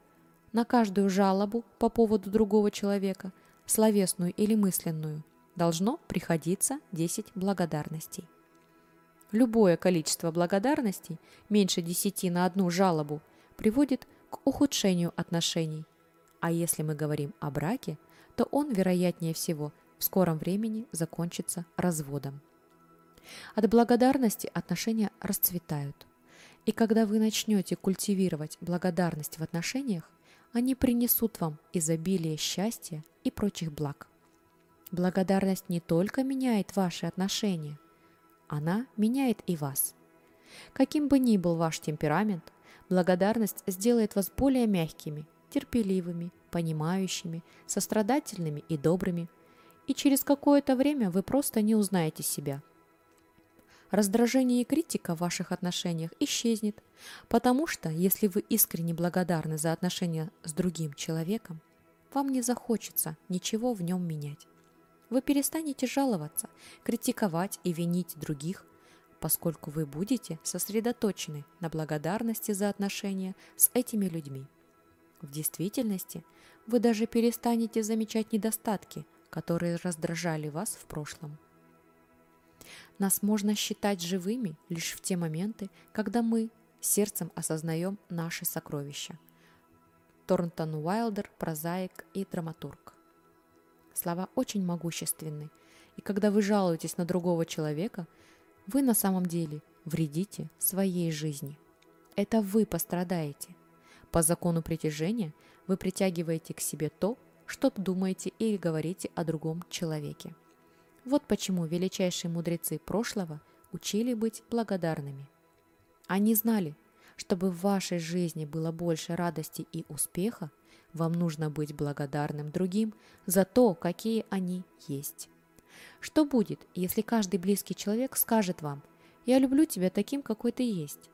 на каждую жалобу по поводу другого человека, словесную или мысленную, должно приходиться 10 благодарностей. Любое количество благодарностей, меньше 10 на одну жалобу, приводит к ухудшению отношений. А если мы говорим о браке, то он, вероятнее всего, в скором времени закончится разводом. От благодарности отношения расцветают. И когда вы начнете культивировать благодарность в отношениях, они принесут вам изобилие счастья и прочих благ. Благодарность не только меняет ваши отношения, она меняет и вас. Каким бы ни был ваш темперамент, благодарность сделает вас более мягкими, терпеливыми, понимающими, сострадательными и добрыми, и через какое-то время вы просто не узнаете себя. Раздражение и критика в ваших отношениях исчезнет, потому что если вы искренне благодарны за отношения с другим человеком, вам не захочется ничего в нем менять. Вы перестанете жаловаться, критиковать и винить других, поскольку вы будете сосредоточены на благодарности за отношения с этими людьми. В действительности вы даже перестанете замечать недостатки, которые раздражали вас в прошлом. Нас можно считать живыми лишь в те моменты, когда мы сердцем осознаем наши сокровища. Торнтон Уайлдер, прозаик и драматург. Слова очень могущественны, и когда вы жалуетесь на другого человека, вы на самом деле вредите своей жизни. Это вы пострадаете. По закону притяжения вы притягиваете к себе то, что думаете или говорите о другом человеке. Вот почему величайшие мудрецы прошлого учили быть благодарными. Они знали, чтобы в вашей жизни было больше радости и успеха, вам нужно быть благодарным другим за то, какие они есть. Что будет, если каждый близкий человек скажет вам «Я люблю тебя таким, какой ты есть»?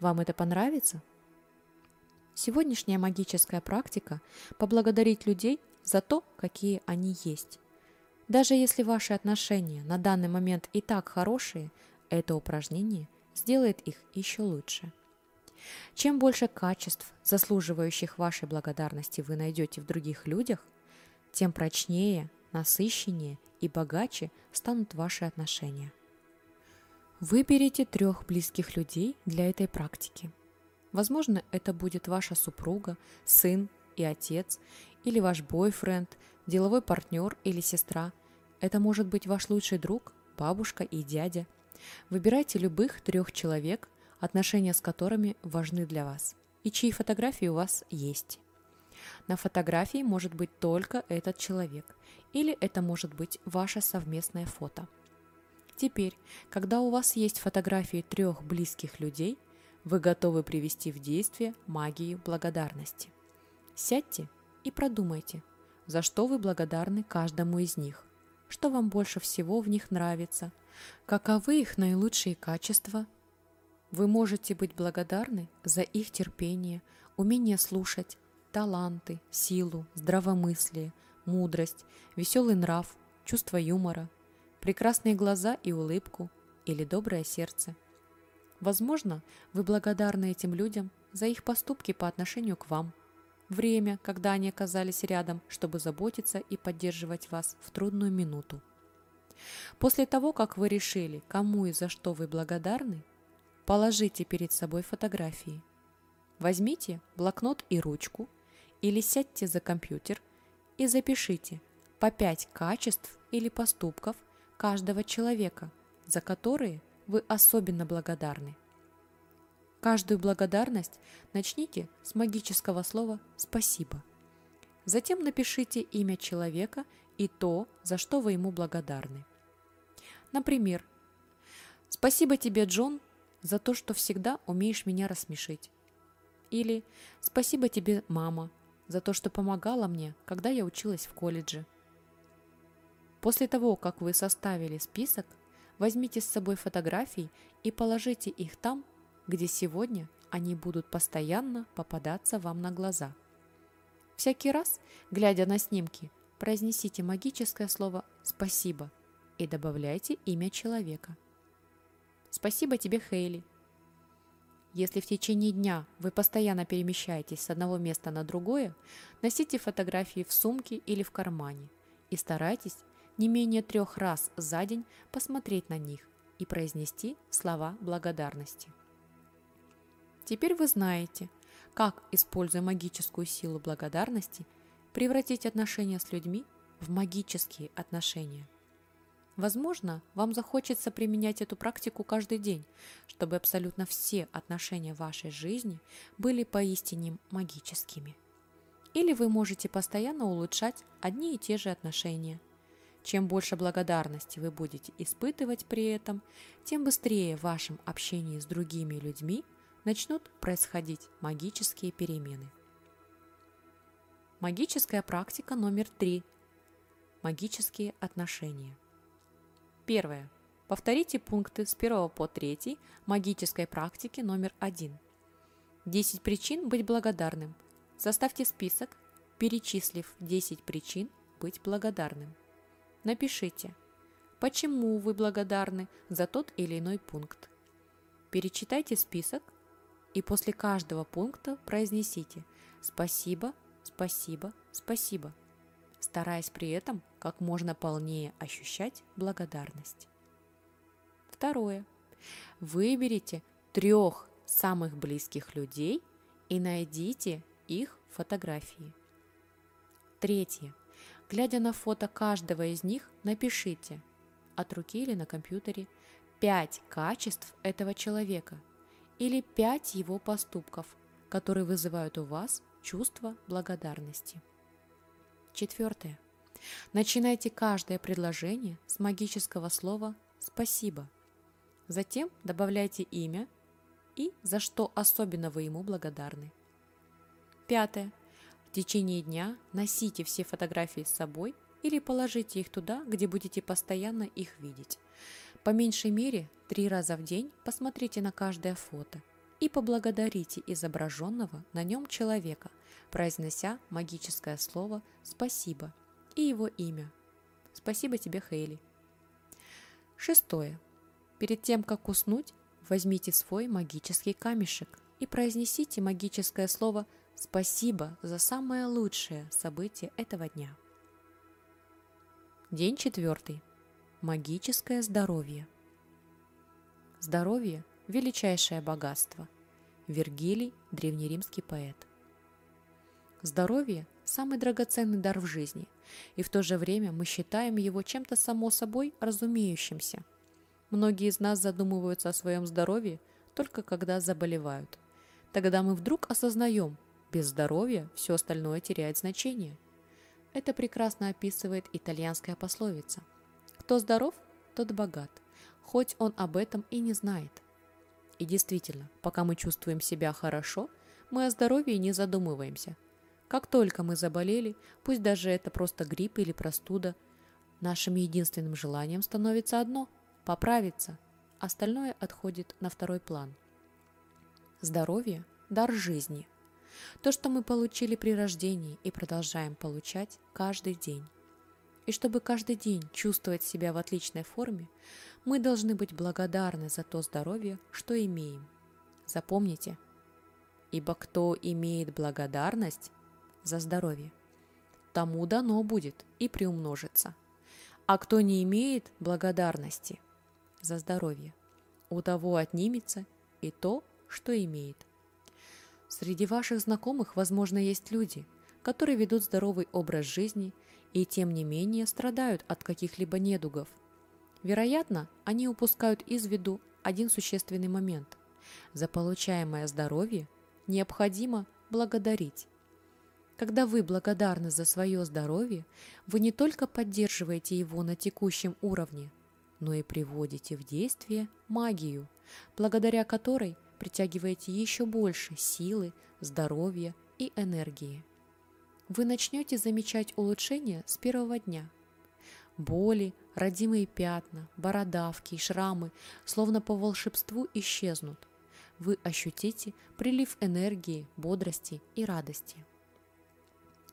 Вам это понравится? Сегодняшняя магическая практика – поблагодарить людей за то, какие они есть. Даже если ваши отношения на данный момент и так хорошие, это упражнение сделает их еще лучше. Чем больше качеств, заслуживающих вашей благодарности, вы найдете в других людях, тем прочнее, насыщеннее и богаче станут ваши отношения. Выберите трех близких людей для этой практики. Возможно, это будет ваша супруга, сын и отец, или ваш бойфренд, деловой партнер или сестра. Это может быть ваш лучший друг, бабушка и дядя. Выбирайте любых трех человек, отношения с которыми важны для вас и чьи фотографии у вас есть. На фотографии может быть только этот человек, или это может быть ваше совместное фото. Теперь, когда у вас есть фотографии трех близких людей, вы готовы привести в действие магию благодарности. Сядьте и продумайте, за что вы благодарны каждому из них, что вам больше всего в них нравится, каковы их наилучшие качества – вы можете быть благодарны за их терпение, умение слушать, таланты, силу, здравомыслие, мудрость, веселый нрав, чувство юмора, прекрасные глаза и улыбку или доброе сердце. Возможно, вы благодарны этим людям за их поступки по отношению к вам, время, когда они оказались рядом, чтобы заботиться и поддерживать вас в трудную минуту. После того, как вы решили, кому и за что вы благодарны, Положите перед собой фотографии. Возьмите блокнот и ручку или сядьте за компьютер и запишите по 5 качеств или поступков каждого человека, за которые вы особенно благодарны. Каждую благодарность начните с магического слова «спасибо». Затем напишите имя человека и то, за что вы ему благодарны. Например, «Спасибо тебе, Джон, за то, что всегда умеешь меня рассмешить. Или «Спасибо тебе, мама, за то, что помогала мне, когда я училась в колледже». После того, как вы составили список, возьмите с собой фотографии и положите их там, где сегодня они будут постоянно попадаться вам на глаза. Всякий раз, глядя на снимки, произнесите магическое слово «спасибо» и добавляйте имя человека. Спасибо тебе, Хейли. Если в течение дня вы постоянно перемещаетесь с одного места на другое, носите фотографии в сумке или в кармане и старайтесь не менее трех раз за день посмотреть на них и произнести слова благодарности. Теперь вы знаете, как, используя магическую силу благодарности, превратить отношения с людьми в магические отношения. Возможно, вам захочется применять эту практику каждый день, чтобы абсолютно все отношения вашей жизни были поистине магическими. Или вы можете постоянно улучшать одни и те же отношения. Чем больше благодарности вы будете испытывать при этом, тем быстрее в вашем общении с другими людьми начнут происходить магические перемены. Магическая практика номер три. Магические отношения. Первое. Повторите пункты с 1 по 3 магической практики номер 1. 10 причин быть благодарным. Составьте список, перечислив 10 причин быть благодарным. Напишите, почему вы благодарны за тот или иной пункт. Перечитайте список и после каждого пункта произнесите «Спасибо, спасибо, спасибо», стараясь при этом как можно полнее ощущать благодарность. Второе. Выберите трех самых близких людей и найдите их фотографии. Третье. Глядя на фото каждого из них, напишите от руки или на компьютере пять качеств этого человека или пять его поступков, которые вызывают у вас чувство благодарности. Четвертое. Начинайте каждое предложение с магического слова «спасибо». Затем добавляйте имя и за что особенно вы ему благодарны. Пятое. В течение дня носите все фотографии с собой или положите их туда, где будете постоянно их видеть. По меньшей мере три раза в день посмотрите на каждое фото и поблагодарите изображенного на нем человека, произнося магическое слово «спасибо» и его имя. Спасибо тебе, Хейли. Шестое. Перед тем, как уснуть, возьмите свой магический камешек и произнесите магическое слово «спасибо» за самое лучшее событие этого дня. День четвертый. Магическое здоровье. Здоровье – величайшее богатство. Вергилий – древнеримский поэт. Здоровье – самый драгоценный дар в жизни, и в то же время мы считаем его чем-то само собой разумеющимся. Многие из нас задумываются о своем здоровье только когда заболевают. Тогда мы вдруг осознаем, без здоровья все остальное теряет значение. Это прекрасно описывает итальянская пословица. Кто здоров, тот богат, хоть он об этом и не знает. И действительно, пока мы чувствуем себя хорошо, мы о здоровье не задумываемся. Как только мы заболели, пусть даже это просто грипп или простуда, нашим единственным желанием становится одно – поправиться, остальное отходит на второй план. Здоровье – дар жизни, то, что мы получили при рождении и продолжаем получать каждый день. И чтобы каждый день чувствовать себя в отличной форме, мы должны быть благодарны за то здоровье, что имеем. Запомните, ибо кто имеет благодарность за здоровье, тому дано будет и приумножится. А кто не имеет благодарности за здоровье, у того отнимется и то, что имеет – Среди ваших знакомых, возможно, есть люди, которые ведут здоровый образ жизни и тем не менее страдают от каких-либо недугов. Вероятно, они упускают из виду один существенный момент. За получаемое здоровье необходимо благодарить. Когда вы благодарны за свое здоровье, вы не только поддерживаете его на текущем уровне, но и приводите в действие магию, благодаря которой притягиваете еще больше силы, здоровья и энергии. Вы начнете замечать улучшения с первого дня. Боли, родимые пятна, бородавки и шрамы, словно по волшебству, исчезнут. Вы ощутите прилив энергии, бодрости и радости.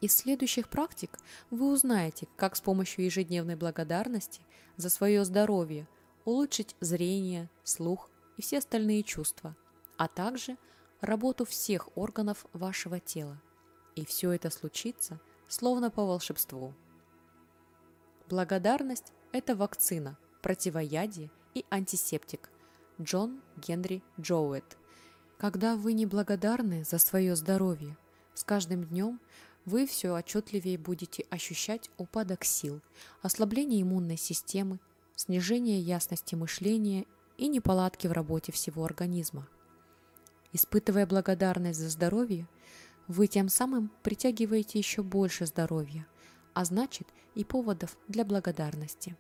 Из следующих практик вы узнаете, как с помощью ежедневной благодарности за свое здоровье улучшить зрение, слух и все остальные чувства – а также работу всех органов вашего тела. И все это случится словно по волшебству. Благодарность – это вакцина, противоядие и антисептик. Джон Генри Джоуэт. Когда вы не благодарны за свое здоровье, с каждым днем вы все отчетливее будете ощущать упадок сил, ослабление иммунной системы, снижение ясности мышления и неполадки в работе всего организма. Испытывая благодарность за здоровье, вы тем самым притягиваете еще больше здоровья, а значит и поводов для благодарности.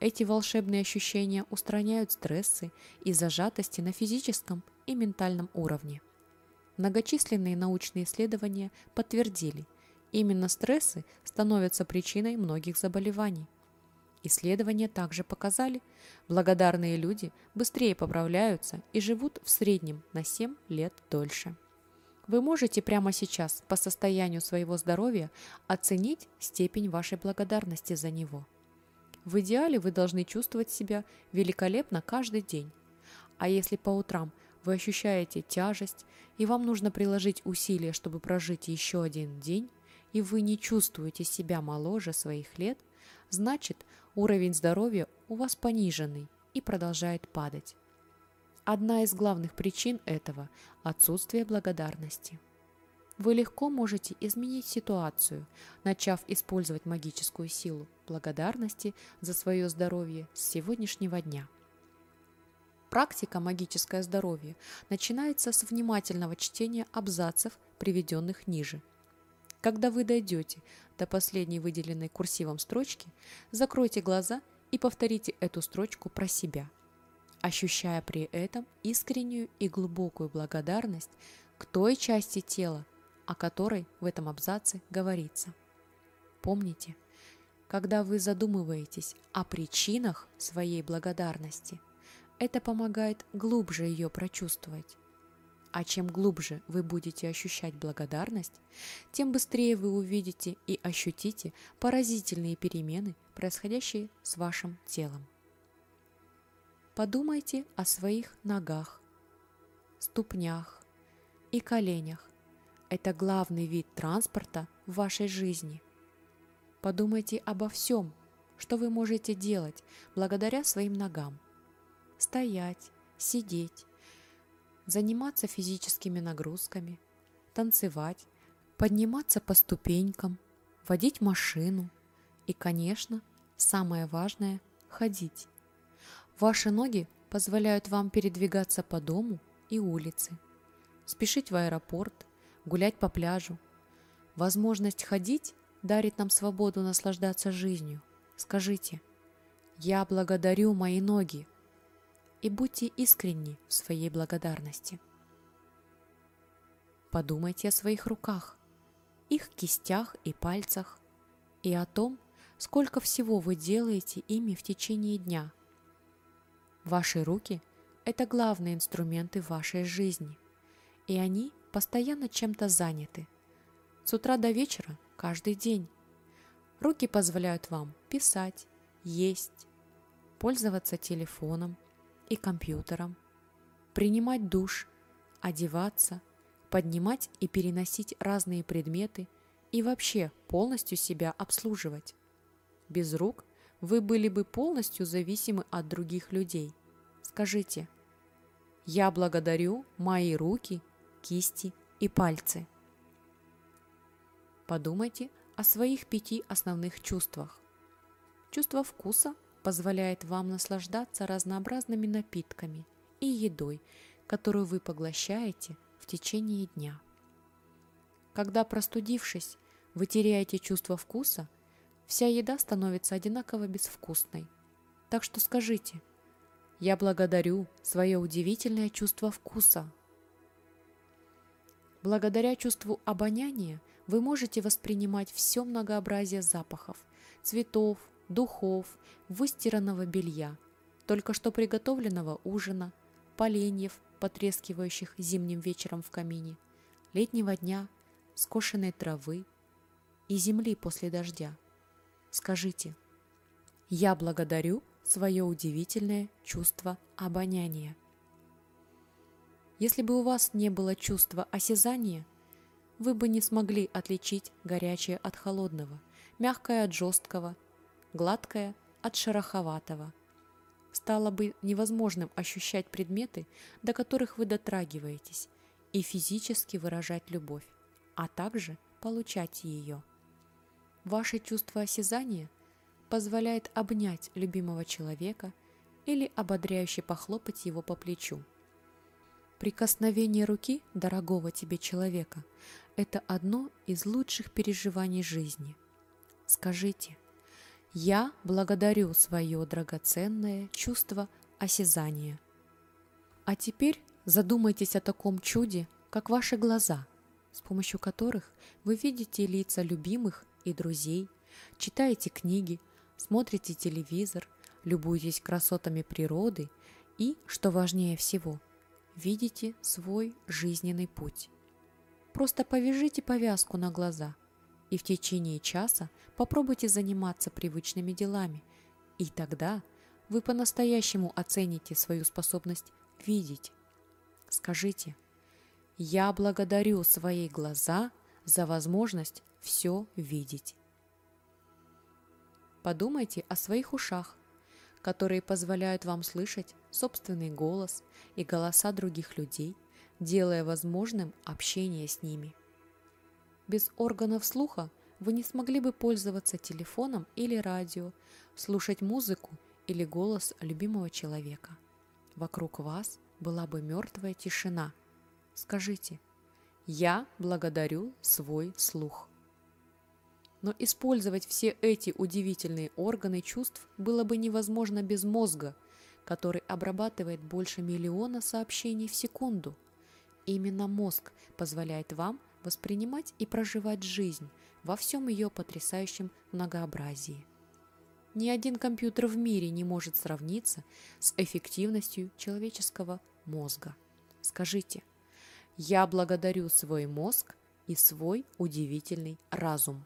Эти волшебные ощущения устраняют стрессы и зажатости на физическом и ментальном уровне. Многочисленные научные исследования подтвердили, именно стрессы становятся причиной многих заболеваний. Исследования также показали, благодарные люди быстрее поправляются и живут в среднем на 7 лет дольше. Вы можете прямо сейчас по состоянию своего здоровья оценить степень вашей благодарности за него. В идеале вы должны чувствовать себя великолепно каждый день. А если по утрам вы ощущаете тяжесть и вам нужно приложить усилия, чтобы прожить еще один день, и вы не чувствуете себя моложе своих лет, значит уровень здоровья у вас пониженный и продолжает падать. Одна из главных причин этого – отсутствие благодарности. Вы легко можете изменить ситуацию, начав использовать магическую силу благодарности за свое здоровье с сегодняшнего дня. Практика «Магическое здоровье» начинается с внимательного чтения абзацев, приведенных ниже. Когда вы дойдете до последней выделенной курсивом строчки, закройте глаза и повторите эту строчку про себя – ощущая при этом искреннюю и глубокую благодарность к той части тела, о которой в этом абзаце говорится. Помните, когда вы задумываетесь о причинах своей благодарности, это помогает глубже ее прочувствовать. А чем глубже вы будете ощущать благодарность, тем быстрее вы увидите и ощутите поразительные перемены, происходящие с вашим телом. Подумайте о своих ногах, ступнях и коленях. Это главный вид транспорта в вашей жизни. Подумайте обо всем, что вы можете делать благодаря своим ногам. Стоять, сидеть, заниматься физическими нагрузками, танцевать, подниматься по ступенькам, водить машину и, конечно, самое важное – ходить. Ваши ноги позволяют вам передвигаться по дому и улице, спешить в аэропорт, гулять по пляжу. Возможность ходить дарит нам свободу наслаждаться жизнью. Скажите «Я благодарю мои ноги» и будьте искренни в своей благодарности. Подумайте о своих руках, их кистях и пальцах, и о том, сколько всего вы делаете ими в течение дня – Ваши руки – это главные инструменты вашей жизни, и они постоянно чем-то заняты. С утра до вечера, каждый день. Руки позволяют вам писать, есть, пользоваться телефоном и компьютером, принимать душ, одеваться, поднимать и переносить разные предметы и вообще полностью себя обслуживать. Без рук вы были бы полностью зависимы от других людей. Скажите, я благодарю мои руки, кисти и пальцы. Подумайте о своих пяти основных чувствах. Чувство вкуса позволяет вам наслаждаться разнообразными напитками и едой, которую вы поглощаете в течение дня. Когда простудившись, вы теряете чувство вкуса, вся еда становится одинаково безвкусной. Так что скажите, я благодарю свое удивительное чувство вкуса. Благодаря чувству обоняния вы можете воспринимать все многообразие запахов, цветов, духов, выстиранного белья, только что приготовленного ужина, поленьев, потрескивающих зимним вечером в камине, летнего дня, скошенной травы и земли после дождя. Скажите, я благодарю свое удивительное чувство обоняния. Если бы у вас не было чувства осязания, вы бы не смогли отличить горячее от холодного, мягкое от жесткого, гладкое от шероховатого. Стало бы невозможным ощущать предметы, до которых вы дотрагиваетесь, и физически выражать любовь, а также получать ее. Ваше чувство осязания – позволяет обнять любимого человека или ободряюще похлопать его по плечу. Прикосновение руки дорогого тебе человека – это одно из лучших переживаний жизни. Скажите, я благодарю свое драгоценное чувство осязания. А теперь задумайтесь о таком чуде, как ваши глаза, с помощью которых вы видите лица любимых и друзей, читаете книги, смотрите телевизор, любуетесь красотами природы и, что важнее всего, видите свой жизненный путь. Просто повяжите повязку на глаза и в течение часа попробуйте заниматься привычными делами, и тогда вы по-настоящему оцените свою способность видеть. Скажите, я благодарю свои глаза за возможность все видеть. Подумайте о своих ушах, которые позволяют вам слышать собственный голос и голоса других людей, делая возможным общение с ними. Без органов слуха вы не смогли бы пользоваться телефоном или радио, слушать музыку или голос любимого человека. Вокруг вас была бы мертвая тишина. Скажите, я благодарю свой слух. Но использовать все эти удивительные органы чувств было бы невозможно без мозга, который обрабатывает больше миллиона сообщений в секунду. Именно мозг позволяет вам воспринимать и проживать жизнь во всем ее потрясающем многообразии. Ни один компьютер в мире не может сравниться с эффективностью человеческого мозга. Скажите, я благодарю свой мозг и свой удивительный разум.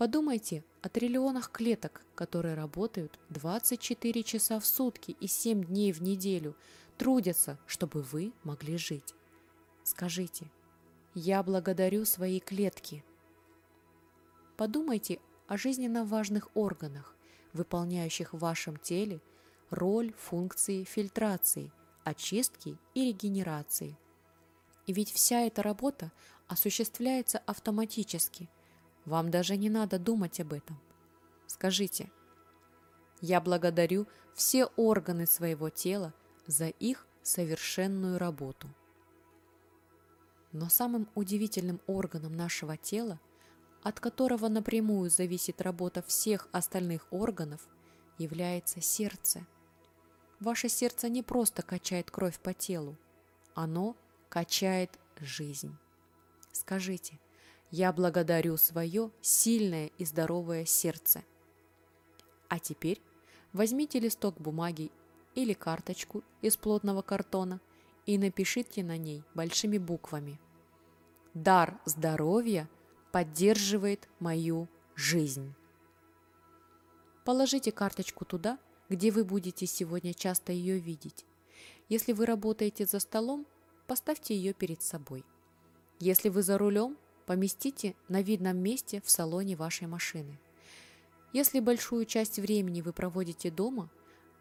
Подумайте о триллионах клеток, которые работают 24 часа в сутки и 7 дней в неделю, трудятся, чтобы вы могли жить. Скажите, я благодарю свои клетки. Подумайте о жизненно важных органах, выполняющих в вашем теле роль функции фильтрации, очистки и регенерации. И ведь вся эта работа осуществляется автоматически – вам даже не надо думать об этом. Скажите, я благодарю все органы своего тела за их совершенную работу. Но самым удивительным органом нашего тела, от которого напрямую зависит работа всех остальных органов, является сердце. Ваше сердце не просто качает кровь по телу, оно качает жизнь. Скажите – я благодарю свое сильное и здоровое сердце. А теперь возьмите листок бумаги или карточку из плотного картона и напишите на ней большими буквами. Дар здоровья поддерживает мою жизнь. Положите карточку туда, где вы будете сегодня часто ее видеть. Если вы работаете за столом, поставьте ее перед собой. Если вы за рулем, поместите на видном месте в салоне вашей машины. Если большую часть времени вы проводите дома,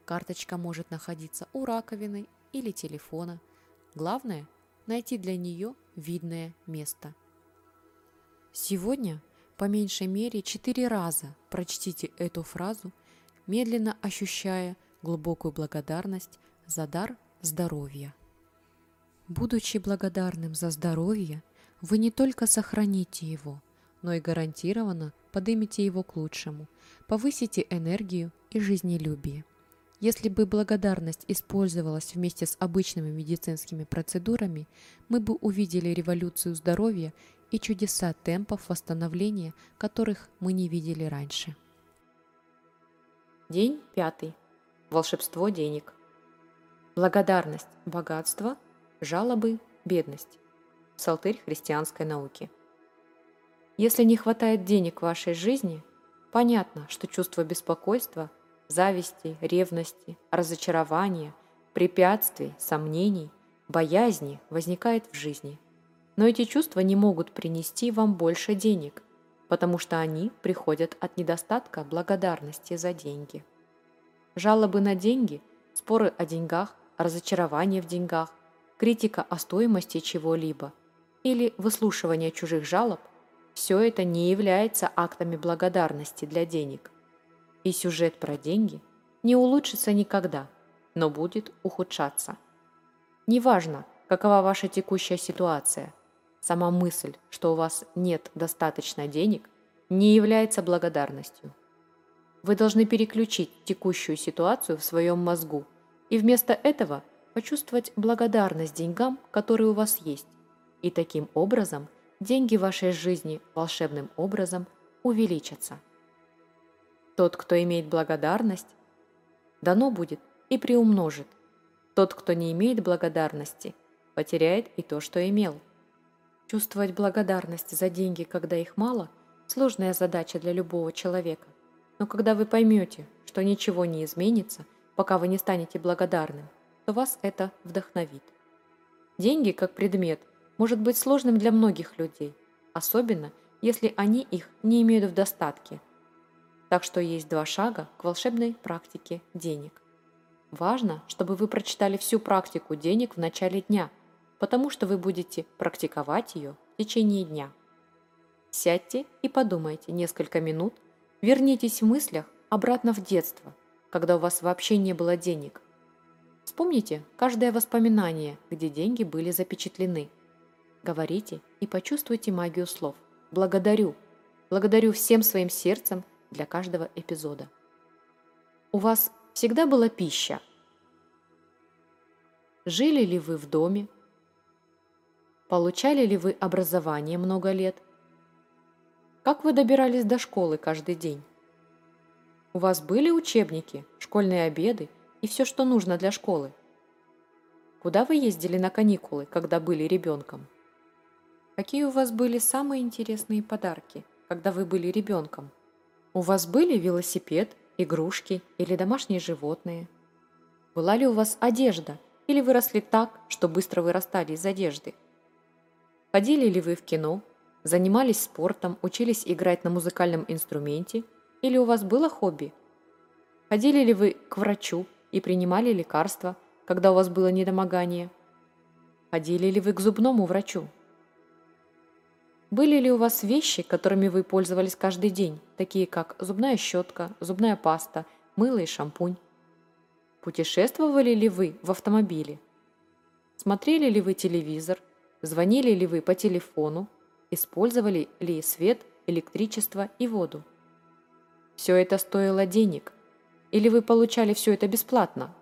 карточка может находиться у раковины или телефона. Главное – найти для нее видное место. Сегодня по меньшей мере четыре раза прочтите эту фразу, медленно ощущая глубокую благодарность за дар здоровья. Будучи благодарным за здоровье, вы не только сохраните его, но и гарантированно поднимете его к лучшему, повысите энергию и жизнелюбие. Если бы благодарность использовалась вместе с обычными медицинскими процедурами, мы бы увидели революцию здоровья и чудеса темпов восстановления, которых мы не видели раньше. День пятый. Волшебство денег. Благодарность – богатство, жалобы – бедность. Псалтырь христианской науки. Если не хватает денег в вашей жизни, понятно, что чувство беспокойства, зависти, ревности, разочарования, препятствий, сомнений, боязни возникает в жизни. Но эти чувства не могут принести вам больше денег, потому что они приходят от недостатка благодарности за деньги. Жалобы на деньги, споры о деньгах, разочарование в деньгах, критика о стоимости чего-либо – или выслушивание чужих жалоб, все это не является актами благодарности для денег. И сюжет про деньги не улучшится никогда, но будет ухудшаться. Неважно, какова ваша текущая ситуация, сама мысль, что у вас нет достаточно денег, не является благодарностью. Вы должны переключить текущую ситуацию в своем мозгу и вместо этого почувствовать благодарность деньгам, которые у вас есть. И таким образом деньги вашей жизни волшебным образом увеличатся. Тот, кто имеет благодарность, дано будет и приумножит. Тот, кто не имеет благодарности, потеряет и то, что имел. Чувствовать благодарность за деньги, когда их мало – сложная задача для любого человека. Но когда вы поймете, что ничего не изменится, пока вы не станете благодарным, то вас это вдохновит. Деньги, как предмет, может быть сложным для многих людей, особенно если они их не имеют в достатке. Так что есть два шага к волшебной практике денег. Важно, чтобы вы прочитали всю практику денег в начале дня, потому что вы будете практиковать ее в течение дня. Сядьте и подумайте несколько минут – Вернитесь в мыслях обратно в детство, когда у вас вообще не было денег. Вспомните каждое воспоминание, где деньги были запечатлены. Говорите и почувствуйте магию слов. Благодарю. Благодарю всем своим сердцем для каждого эпизода. У вас всегда была пища. Жили ли вы в доме? Получали ли вы образование много лет – как вы добирались до школы каждый день? У вас были учебники, школьные обеды и все, что нужно для школы? Куда вы ездили на каникулы, когда были ребенком? Какие у вас были самые интересные подарки, когда вы были ребенком? У вас были велосипед, игрушки или домашние животные? Была ли у вас одежда или выросли так, что быстро вырастали из одежды? Ходили ли вы в кино, Занимались спортом, учились играть на музыкальном инструменте? Или у вас было хобби? Ходили ли вы к врачу и принимали лекарства, когда у вас было недомогание? Ходили ли вы к зубному врачу? Были ли у вас вещи, которыми вы пользовались каждый день, такие как зубная щетка, зубная паста, мыло и шампунь? Путешествовали ли вы в автомобиле? Смотрели ли вы телевизор? Звонили ли вы по телефону? использовали ли свет, электричество и воду. Все это стоило денег, или вы получали все это бесплатно?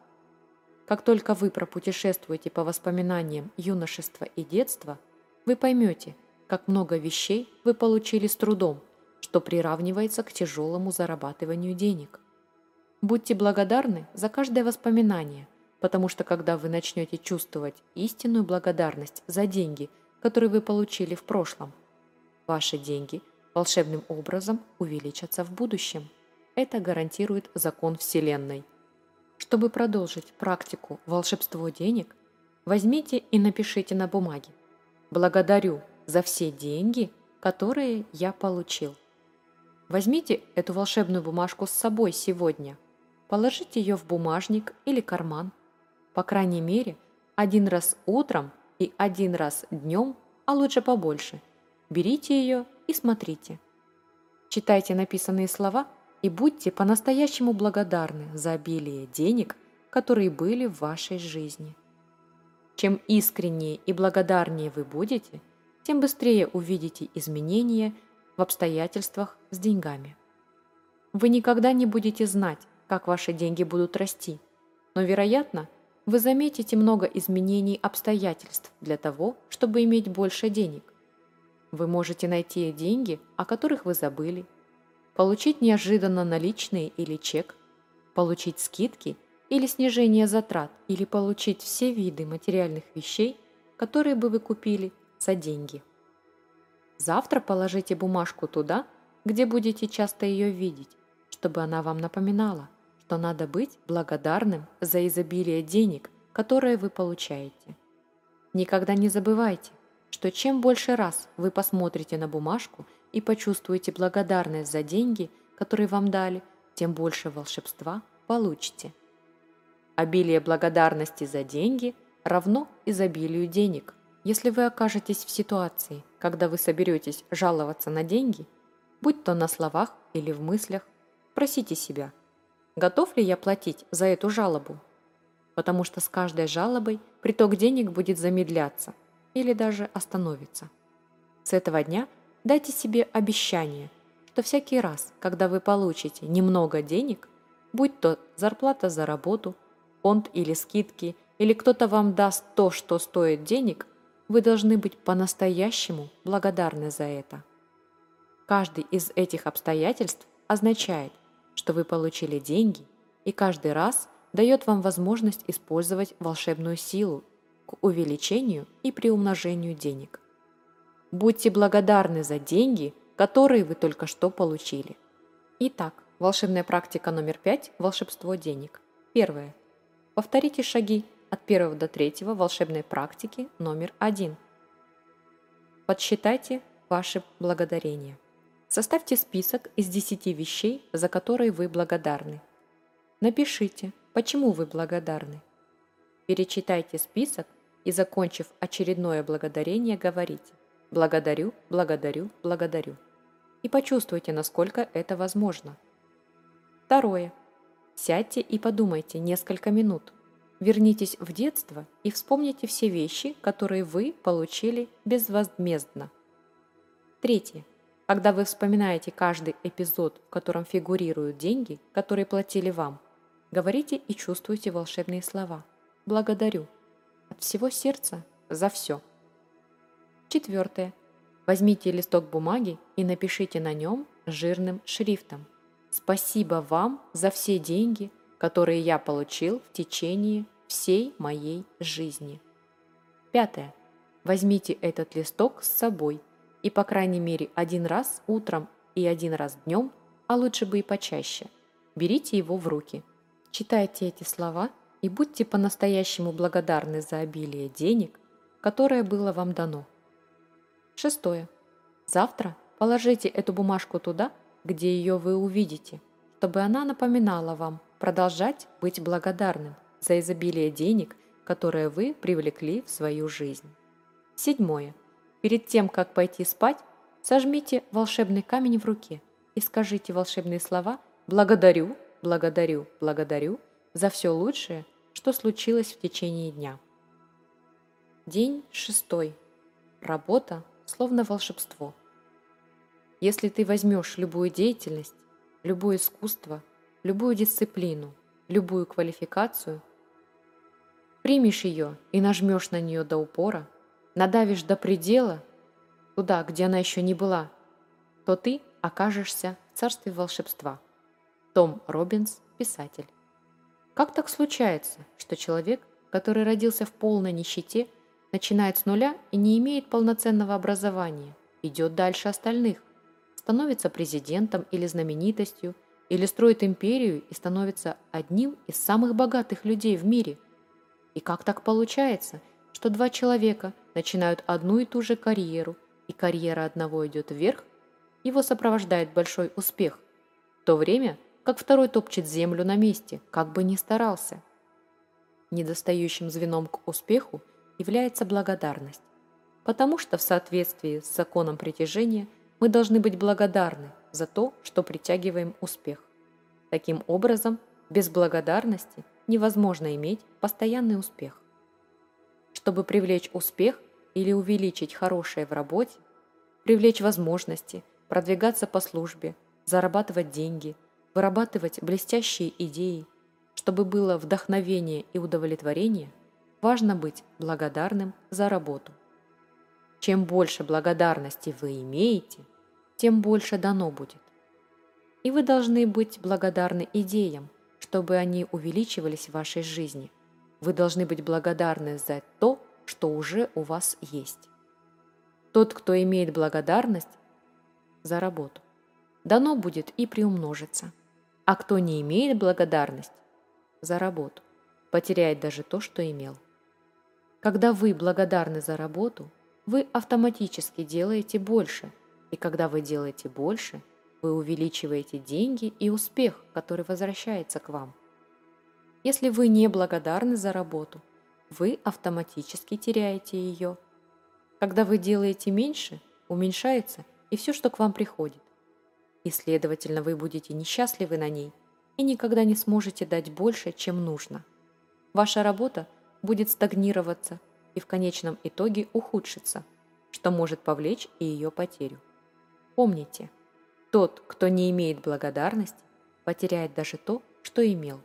Как только вы пропутешествуете по воспоминаниям юношества и детства, вы поймете, как много вещей вы получили с трудом, что приравнивается к тяжелому зарабатыванию денег. Будьте благодарны за каждое воспоминание, потому что когда вы начнете чувствовать истинную благодарность за деньги – который вы получили в прошлом. Ваши деньги волшебным образом увеличатся в будущем. Это гарантирует закон Вселенной. Чтобы продолжить практику волшебство денег, возьмите и напишите на бумаге «Благодарю за все деньги, которые я получил». Возьмите эту волшебную бумажку с собой сегодня. Положите ее в бумажник или карман. По крайней мере, один раз утром и один раз днем, а лучше побольше. Берите ее и смотрите. Читайте написанные слова и будьте по-настоящему благодарны за обилие денег, которые были в вашей жизни. Чем искреннее и благодарнее вы будете, тем быстрее увидите изменения в обстоятельствах с деньгами. Вы никогда не будете знать, как ваши деньги будут расти, но, вероятно, вы заметите много изменений обстоятельств для того, чтобы иметь больше денег. Вы можете найти деньги, о которых вы забыли, получить неожиданно наличные или чек, получить скидки или снижение затрат, или получить все виды материальных вещей, которые бы вы купили за деньги. Завтра положите бумажку туда, где будете часто ее видеть, чтобы она вам напоминала – что надо быть благодарным за изобилие денег, которые вы получаете. Никогда не забывайте, что чем больше раз вы посмотрите на бумажку и почувствуете благодарность за деньги, которые вам дали, тем больше волшебства получите. Обилие благодарности за деньги равно изобилию денег. Если вы окажетесь в ситуации, когда вы соберетесь жаловаться на деньги, будь то на словах или в мыслях, просите себя – готов ли я платить за эту жалобу. Потому что с каждой жалобой приток денег будет замедляться или даже остановиться. С этого дня дайте себе обещание, что всякий раз, когда вы получите немного денег, будь то зарплата за работу, фонд или скидки, или кто-то вам даст то, что стоит денег, вы должны быть по-настоящему благодарны за это. Каждый из этих обстоятельств означает, что вы получили деньги, и каждый раз дает вам возможность использовать волшебную силу к увеличению и приумножению денег. Будьте благодарны за деньги, которые вы только что получили. Итак, волшебная практика номер пять – волшебство денег. Первое. Повторите шаги от первого до третьего волшебной практики номер один. Подсчитайте ваши благодарения. Составьте список из 10 вещей, за которые вы благодарны. Напишите, почему вы благодарны. Перечитайте список и, закончив очередное благодарение, говорите «Благодарю, благодарю, благодарю» и почувствуйте, насколько это возможно. Второе. Сядьте и подумайте несколько минут. Вернитесь в детство и вспомните все вещи, которые вы получили безвозмездно. Третье. Когда вы вспоминаете каждый эпизод, в котором фигурируют деньги, которые платили вам, говорите и чувствуйте волшебные слова. Благодарю. От всего сердца за все. Четвертое. Возьмите листок бумаги и напишите на нем жирным шрифтом. Спасибо вам за все деньги, которые я получил в течение всей моей жизни. Пятое. Возьмите этот листок с собой и по крайней мере один раз утром и один раз днем, а лучше бы и почаще. Берите его в руки. Читайте эти слова и будьте по-настоящему благодарны за обилие денег, которое было вам дано. Шестое. Завтра положите эту бумажку туда, где ее вы увидите, чтобы она напоминала вам продолжать быть благодарным за изобилие денег, которые вы привлекли в свою жизнь. Седьмое. Перед тем, как пойти спать, сожмите волшебный камень в руке и скажите волшебные слова «благодарю», «благодарю», «благодарю» за все лучшее, что случилось в течение дня. День шестой. Работа словно волшебство. Если ты возьмешь любую деятельность, любое искусство, любую дисциплину, любую квалификацию, примешь ее и нажмешь на нее до упора – надавишь до предела, туда, где она еще не была, то ты окажешься в царстве волшебства. Том Робинс, писатель. Как так случается, что человек, который родился в полной нищете, начинает с нуля и не имеет полноценного образования, идет дальше остальных, становится президентом или знаменитостью, или строит империю и становится одним из самых богатых людей в мире? И как так получается, что два человека начинают одну и ту же карьеру, и карьера одного идет вверх, его сопровождает большой успех, в то время как второй топчет землю на месте, как бы ни старался. Недостающим звеном к успеху является благодарность, потому что в соответствии с законом притяжения мы должны быть благодарны за то, что притягиваем успех. Таким образом, без благодарности невозможно иметь постоянный успех. Чтобы привлечь успех или увеличить хорошее в работе, привлечь возможности, продвигаться по службе, зарабатывать деньги, вырабатывать блестящие идеи, чтобы было вдохновение и удовлетворение, важно быть благодарным за работу. Чем больше благодарности вы имеете, тем больше дано будет. И вы должны быть благодарны идеям, чтобы они увеличивались в вашей жизни – вы должны быть благодарны за то, что уже у вас есть. Тот, кто имеет благодарность за работу, дано будет и приумножится. А кто не имеет благодарность за работу, потеряет даже то, что имел. Когда вы благодарны за работу, вы автоматически делаете больше, и когда вы делаете больше, вы увеличиваете деньги и успех, который возвращается к вам. Если вы не благодарны за работу, вы автоматически теряете ее. Когда вы делаете меньше, уменьшается и все, что к вам приходит. И, следовательно, вы будете несчастливы на ней и никогда не сможете дать больше, чем нужно. Ваша работа будет стагнироваться и в конечном итоге ухудшиться, что может повлечь и ее потерю. Помните, Тот, кто не имеет благодарности, потеряет даже то, что имел.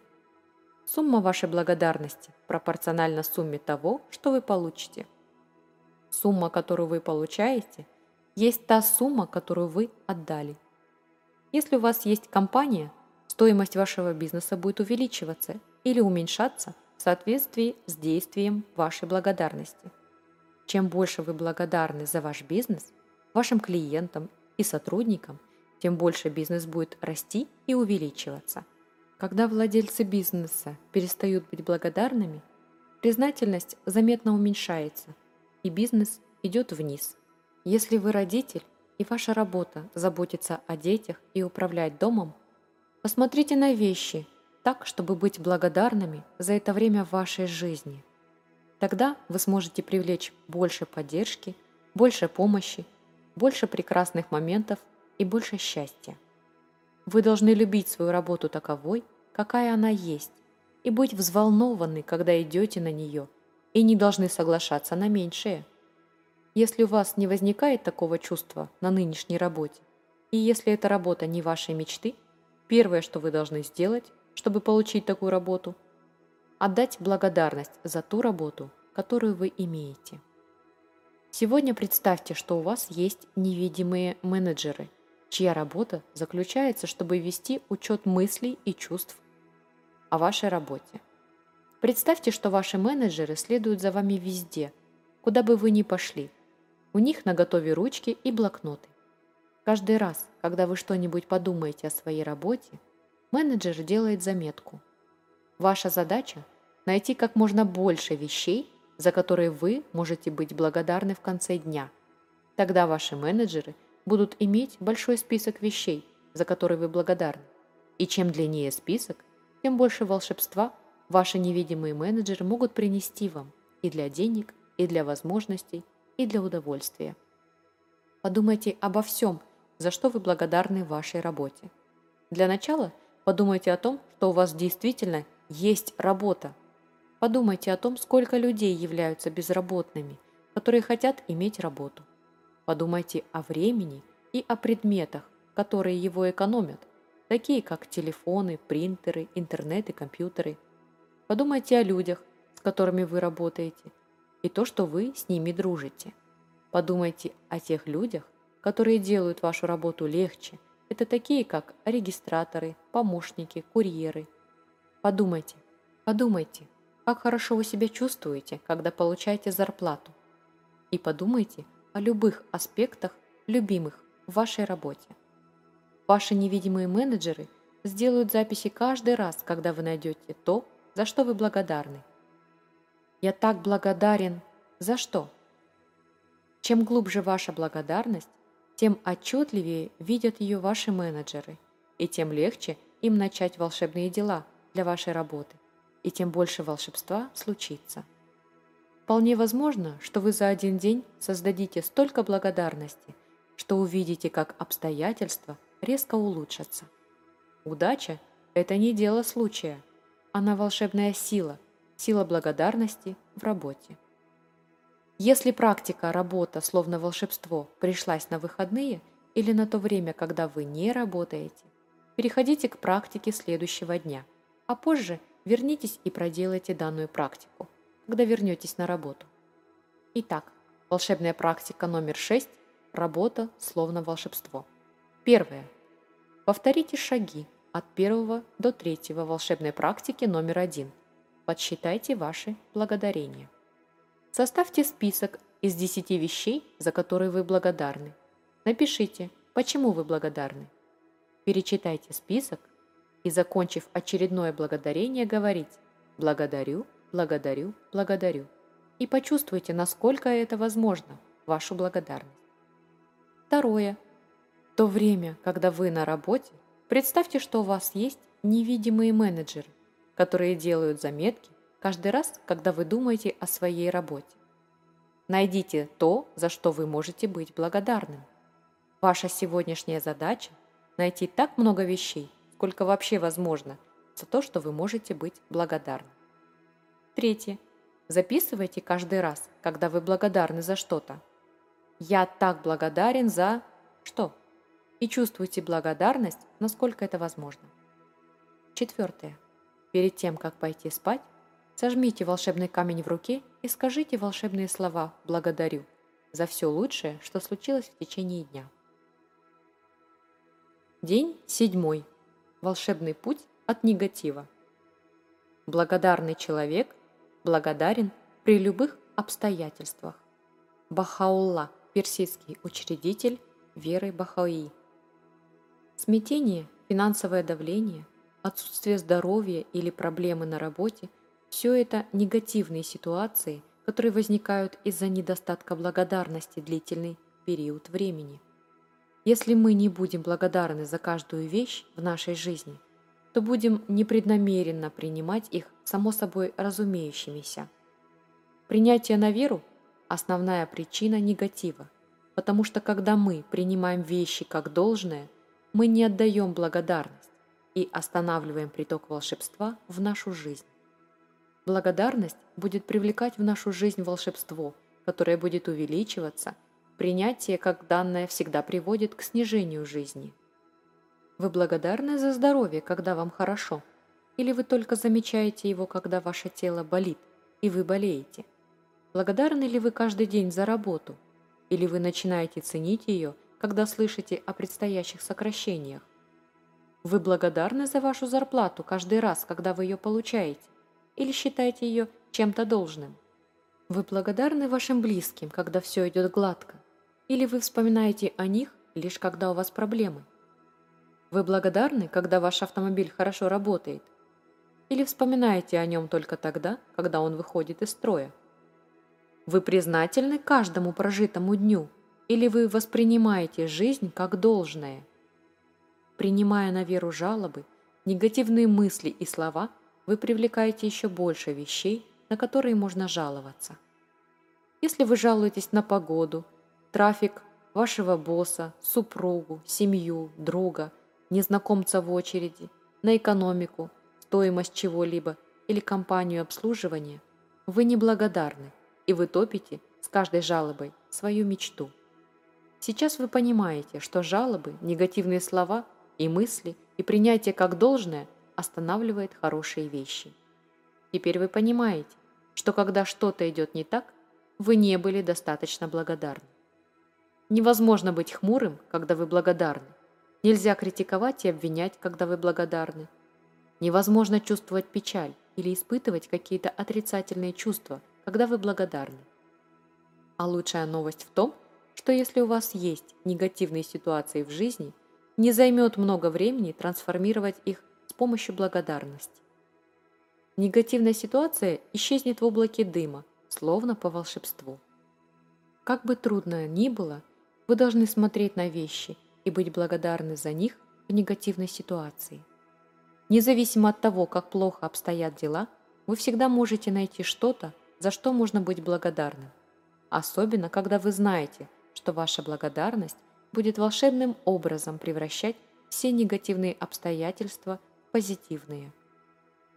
Сумма вашей благодарности пропорциональна сумме того, что вы получите. Сумма, которую вы получаете, есть та сумма, которую вы отдали. Если у вас есть компания, стоимость вашего бизнеса будет увеличиваться или уменьшаться в соответствии с действием вашей благодарности. Чем больше вы благодарны за ваш бизнес, вашим клиентам и сотрудникам, тем больше бизнес будет расти и увеличиваться. Когда владельцы бизнеса перестают быть благодарными, признательность заметно уменьшается, и бизнес идет вниз. Если вы родитель, и ваша работа заботиться о детях и управлять домом, посмотрите на вещи так, чтобы быть благодарными за это время вашей жизни. Тогда вы сможете привлечь больше поддержки, больше помощи, больше прекрасных моментов и больше счастья. Вы должны любить свою работу таковой, какая она есть, и быть взволнованы, когда идете на нее, и не должны соглашаться на меньшее. Если у вас не возникает такого чувства на нынешней работе, и если эта работа не вашей мечты, первое, что вы должны сделать, чтобы получить такую работу, отдать благодарность за ту работу, которую вы имеете. Сегодня представьте, что у вас есть невидимые менеджеры, чья работа заключается, чтобы вести учет мыслей и чувств о вашей работе. Представьте, что ваши менеджеры следуют за вами везде, куда бы вы ни пошли. У них на готове ручки и блокноты. Каждый раз, когда вы что-нибудь подумаете о своей работе, менеджер делает заметку. Ваша задача – найти как можно больше вещей, за которые вы можете быть благодарны в конце дня. Тогда ваши менеджеры будут иметь большой список вещей, за которые вы благодарны. И чем длиннее список, тем больше волшебства ваши невидимые менеджеры могут принести вам и для денег, и для возможностей, и для удовольствия. Подумайте обо всем, за что вы благодарны вашей работе. Для начала подумайте о том, что у вас действительно есть работа. Подумайте о том, сколько людей являются безработными, которые хотят иметь работу. Подумайте о времени и о предметах, которые его экономят, такие как телефоны, принтеры, интернет и компьютеры. Подумайте о людях, с которыми вы работаете, и то, что вы с ними дружите. Подумайте о тех людях, которые делают вашу работу легче. Это такие, как регистраторы, помощники, курьеры. Подумайте, подумайте, как хорошо вы себя чувствуете, когда получаете зарплату. И подумайте о любых аспектах, любимых в вашей работе. Ваши невидимые менеджеры сделают записи каждый раз, когда вы найдете то, за что вы благодарны. Я так благодарен. За что? Чем глубже ваша благодарность, тем отчетливее видят ее ваши менеджеры, и тем легче им начать волшебные дела для вашей работы, и тем больше волшебства случится. Вполне возможно, что вы за один день создадите столько благодарности, что увидите, как обстоятельства – резко улучшатся. Удача – это не дело случая, она волшебная сила, сила благодарности в работе. Если практика, работа, словно волшебство, пришлась на выходные или на то время, когда вы не работаете, переходите к практике следующего дня, а позже вернитесь и проделайте данную практику, когда вернетесь на работу. Итак, волшебная практика номер 6 – работа словно волшебство. Первое. Повторите шаги от первого до третьего волшебной практики номер один. Подсчитайте ваши благодарения. Составьте список из 10 вещей, за которые вы благодарны. Напишите, почему вы благодарны. Перечитайте список и, закончив очередное благодарение, говорить «благодарю, благодарю, благодарю» и почувствуйте, насколько это возможно, вашу благодарность. Второе то время, когда вы на работе, представьте, что у вас есть невидимые менеджеры, которые делают заметки каждый раз, когда вы думаете о своей работе. Найдите то, за что вы можете быть благодарным. Ваша сегодняшняя задача – найти так много вещей, сколько вообще возможно, за то, что вы можете быть благодарны. Третье. Записывайте каждый раз, когда вы благодарны за что-то. Я так благодарен за что? и чувствуйте благодарность, насколько это возможно. Четвертое. Перед тем, как пойти спать, сожмите волшебный камень в руке и скажите волшебные слова «благодарю» за все лучшее, что случилось в течение дня. День седьмой. Волшебный путь от негатива. Благодарный человек благодарен при любых обстоятельствах. Бахаулла, персидский учредитель веры Бахаи. Смятение, финансовое давление, отсутствие здоровья или проблемы на работе – все это негативные ситуации, которые возникают из-за недостатка благодарности длительный период времени – если мы не будем благодарны за каждую вещь в нашей жизни, то будем непреднамеренно принимать их само собой разумеющимися. Принятие на веру – основная причина негатива, потому что когда мы принимаем вещи как должное, мы не отдаем благодарность и останавливаем приток волшебства в нашу жизнь. Благодарность будет привлекать в нашу жизнь волшебство, которое будет увеличиваться – Принятие как данное всегда приводит к снижению жизни. Вы благодарны за здоровье, когда вам хорошо? Или вы только замечаете его, когда ваше тело болит, и вы болеете? Благодарны ли вы каждый день за работу? Или вы начинаете ценить ее, когда слышите о предстоящих сокращениях? Вы благодарны за вашу зарплату каждый раз, когда вы ее получаете? Или считаете ее чем-то должным? Вы благодарны вашим близким, когда все идет гладко? Или вы вспоминаете о них лишь когда у вас проблемы? Вы благодарны, когда ваш автомобиль хорошо работает? Или вспоминаете о нем только тогда, когда он выходит из строя? Вы признательны каждому прожитому дню? Или вы воспринимаете жизнь как должное? Принимая на веру жалобы, негативные мысли и слова, вы привлекаете еще больше вещей, на которые можно жаловаться. Если вы жалуетесь на погоду, трафик вашего босса, супругу, семью, друга, незнакомца в очереди, на экономику, стоимость чего-либо или компанию обслуживания, вы неблагодарны, и вы топите с каждой жалобой свою мечту. Сейчас вы понимаете, что жалобы, негативные слова и мысли и принятие как должное останавливает хорошие вещи. Теперь вы понимаете, что когда что-то идет не так, вы не были достаточно благодарны. Невозможно быть хмурым, когда вы благодарны. Нельзя критиковать и обвинять, когда вы благодарны. Невозможно чувствовать печаль или испытывать какие-то отрицательные чувства, когда вы благодарны. А лучшая новость в том, что если у вас есть негативные ситуации в жизни, не займет много времени трансформировать их с помощью благодарности. Негативная ситуация исчезнет в облаке дыма, словно по волшебству. Как бы трудно ни было, вы должны смотреть на вещи и быть благодарны за них в негативной ситуации. Независимо от того, как плохо обстоят дела, вы всегда можете найти что-то, за что можно быть благодарным. Особенно, когда вы знаете, что ваша благодарность будет волшебным образом превращать все негативные обстоятельства в позитивные.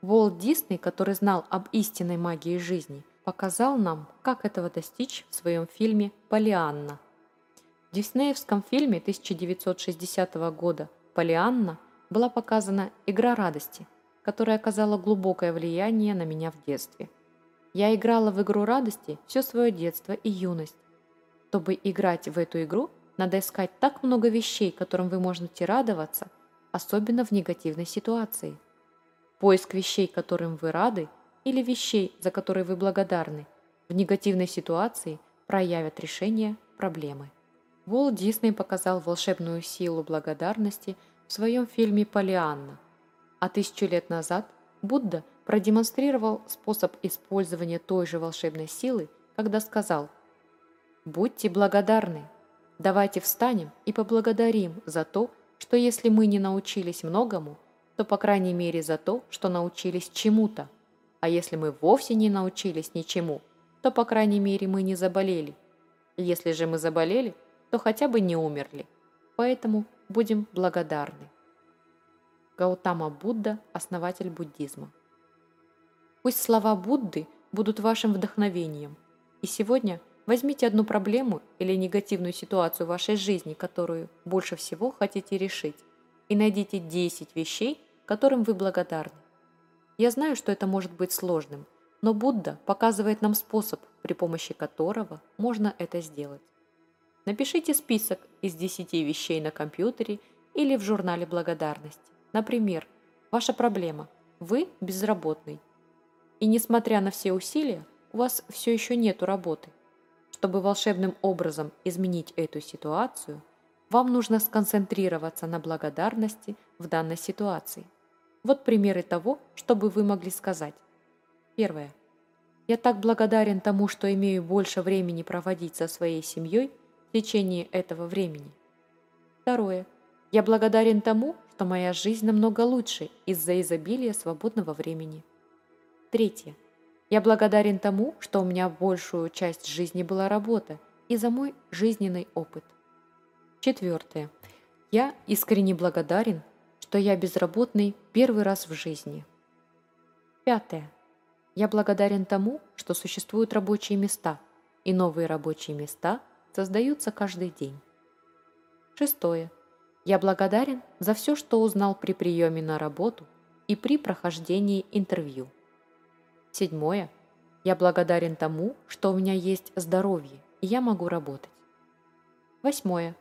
Уолт Дисней, который знал об истинной магии жизни, показал нам, как этого достичь в своем фильме «Полианна», в диснеевском фильме 1960 года «Полианна» была показана игра радости, которая оказала глубокое влияние на меня в детстве. Я играла в игру радости все свое детство и юность. Чтобы играть в эту игру, надо искать так много вещей, которым вы можете радоваться, особенно в негативной ситуации. Поиск вещей, которым вы рады, или вещей, за которые вы благодарны, в негативной ситуации проявят решение проблемы. Уолт Дисней показал волшебную силу благодарности в своем фильме «Полианна», а тысячу лет назад Будда продемонстрировал способ использования той же волшебной силы, когда сказал «Будьте благодарны, давайте встанем и поблагодарим за то, что если мы не научились многому, то по крайней мере за то, что научились чему-то, а если мы вовсе не научились ничему, то по крайней мере мы не заболели. Если же мы заболели – то хотя бы не умерли. Поэтому будем благодарны. Гаутама Будда – основатель буддизма. Пусть слова Будды будут вашим вдохновением. И сегодня возьмите одну проблему или негативную ситуацию в вашей жизни, которую больше всего хотите решить, и найдите 10 вещей, которым вы благодарны. Я знаю, что это может быть сложным, но Будда показывает нам способ, при помощи которого можно это сделать. Напишите список из 10 вещей на компьютере или в журнале благодарности. Например, ваша проблема – вы безработный. И несмотря на все усилия, у вас все еще нет работы. Чтобы волшебным образом изменить эту ситуацию, вам нужно сконцентрироваться на благодарности в данной ситуации. Вот примеры того, чтобы вы могли сказать. Первое. Я так благодарен тому, что имею больше времени проводить со своей семьей течение этого времени. Второе. Я благодарен тому, что моя жизнь намного лучше из-за изобилия свободного времени. Третье. Я благодарен тому, что у меня большую часть жизни была работа и за мой жизненный опыт. Четвертое. Я искренне благодарен что я безработный первый раз в жизни. Пятое. Я благодарен тому, что существуют рабочие места, и новые рабочие места создаются каждый день. Шестое. Я благодарен за все, что узнал при приеме на работу и при прохождении интервью. Седьмое. Я благодарен тому, что у меня есть здоровье, и я могу работать. Восьмое.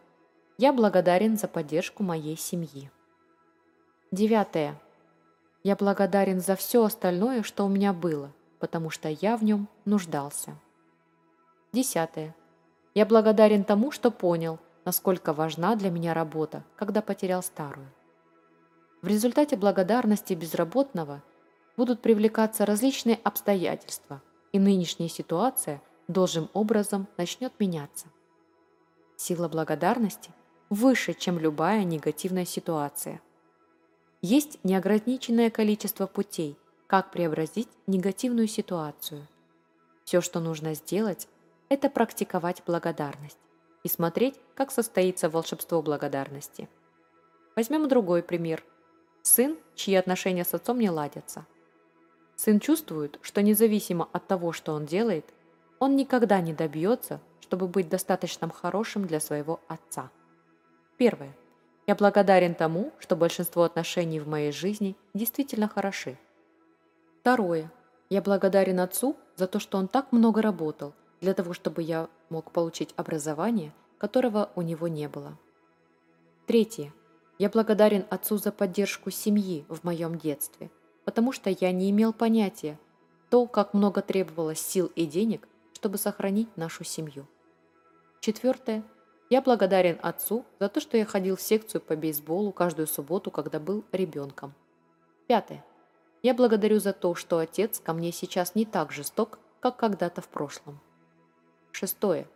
Я благодарен за поддержку моей семьи. Девятое. Я благодарен за все остальное, что у меня было, потому что я в нем нуждался. Десятое. Я благодарен тому, что понял, насколько важна для меня работа, когда потерял старую. В результате благодарности безработного будут привлекаться различные обстоятельства, и нынешняя ситуация должным образом начнет меняться. Сила благодарности выше, чем любая негативная ситуация – есть неограниченное количество путей, как преобразить негативную ситуацию. Все, что нужно сделать, это практиковать благодарность и смотреть, как состоится волшебство благодарности. Возьмем другой пример. Сын, чьи отношения с отцом не ладятся. Сын чувствует, что независимо от того, что он делает, он никогда не добьется, чтобы быть достаточно хорошим для своего отца. Первое. Я благодарен тому, что большинство отношений в моей жизни действительно хороши. Второе. Я благодарен отцу за то, что он так много работал для того, чтобы я мог получить образование, которого у него не было. Третье. Я благодарен отцу за поддержку семьи в моем детстве, потому что я не имел понятия то, как много требовалось сил и денег, чтобы сохранить нашу семью. Четвертое. Я благодарен отцу за то, что я ходил в секцию по бейсболу каждую субботу, когда был ребенком. Пятое. Я благодарю за то, что отец ко мне сейчас не так жесток, как когда-то в прошлом. Шестое.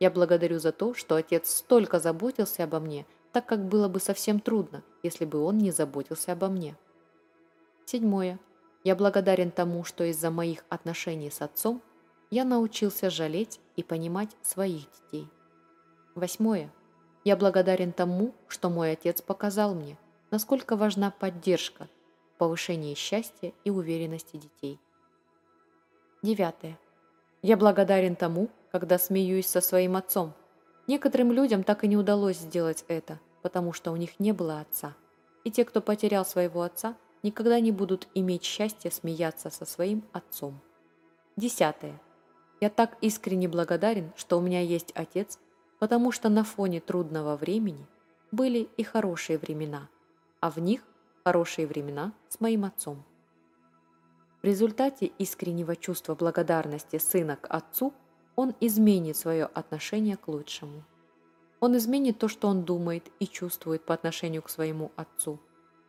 Я благодарю за то, что отец столько заботился обо мне, так как было бы совсем трудно, если бы он не заботился обо мне. Седьмое. Я благодарен тому, что из-за моих отношений с отцом я научился жалеть и понимать своих детей. Восьмое. Я благодарен тому, что мой отец показал мне, насколько важна поддержка, повышение счастья и уверенности детей. Девятое. Я благодарен тому, когда смеюсь со своим отцом. Некоторым людям так и не удалось сделать это, потому что у них не было отца. И те, кто потерял своего отца, никогда не будут иметь счастья смеяться со своим отцом. Десятое. Я так искренне благодарен, что у меня есть отец, потому что на фоне трудного времени были и хорошие времена, а в них хорошие времена с моим отцом. В результате искреннего чувства благодарности сына к отцу он изменит свое отношение к лучшему. Он изменит то, что он думает и чувствует по отношению к своему отцу.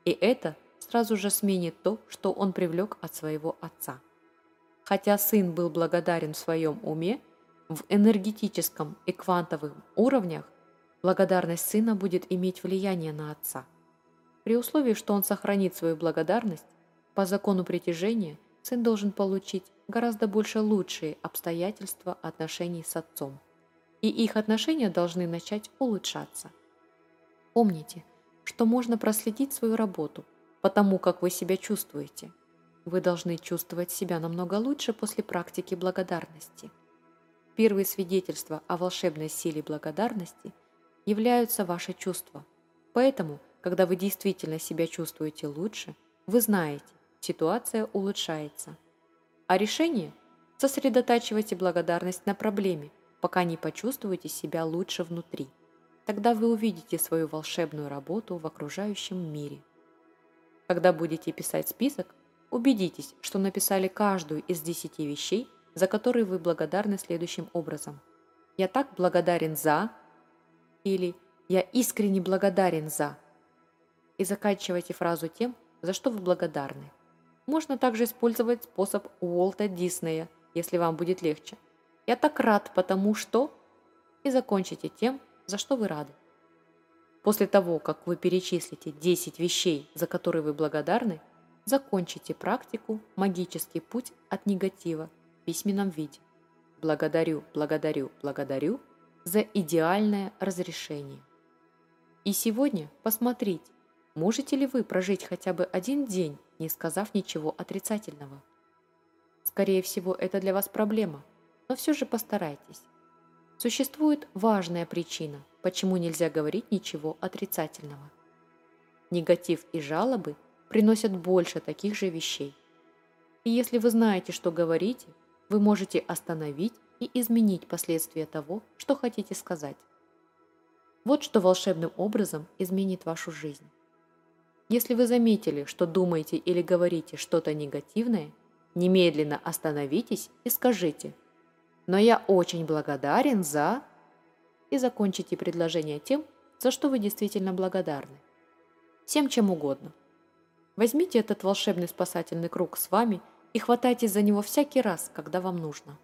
И это сразу же сменит то, что он привлек от своего отца. Хотя сын был благодарен в своем уме в энергетическом и квантовом уровнях благодарность сына будет иметь влияние на отца. При условии, что он сохранит свою благодарность, по закону притяжения сын должен получить гораздо больше лучшие обстоятельства отношений с отцом. И их отношения должны начать улучшаться. Помните, что можно проследить свою работу, потому как вы себя чувствуете. Вы должны чувствовать себя намного лучше после практики благодарности – первые свидетельства о волшебной силе благодарности являются ваши чувства. Поэтому, когда вы действительно себя чувствуете лучше, вы знаете, ситуация улучшается. А решение – сосредотачивайте благодарность на проблеме, пока не почувствуете себя лучше внутри. Тогда вы увидите свою волшебную работу в окружающем мире. Когда будете писать список, убедитесь, что написали каждую из 10 вещей, за которые вы благодарны следующим образом. «Я так благодарен за» или «Я искренне благодарен за» и заканчивайте фразу тем, за что вы благодарны. Можно также использовать способ Уолта Диснея, если вам будет легче. «Я так рад, потому что...» и закончите тем, за что вы рады. После того, как вы перечислите 10 вещей, за которые вы благодарны, закончите практику «Магический путь от негатива» в письменном виде. Благодарю, благодарю, благодарю за идеальное разрешение. И сегодня посмотрите, можете ли вы прожить хотя бы один день, не сказав ничего отрицательного. Скорее всего, это для вас проблема, но все же постарайтесь. Существует важная причина, почему нельзя говорить ничего отрицательного. Негатив и жалобы приносят больше таких же вещей. И если вы знаете, что говорите, вы можете остановить и изменить последствия того, что хотите сказать. Вот что волшебным образом изменит вашу жизнь. Если вы заметили, что думаете или говорите что-то негативное, немедленно остановитесь и скажите – но я очень благодарен за...» И закончите предложение тем, за что вы действительно благодарны. Всем чем угодно. Возьмите этот волшебный спасательный круг с вами и хватайтесь за него всякий раз, когда вам нужно.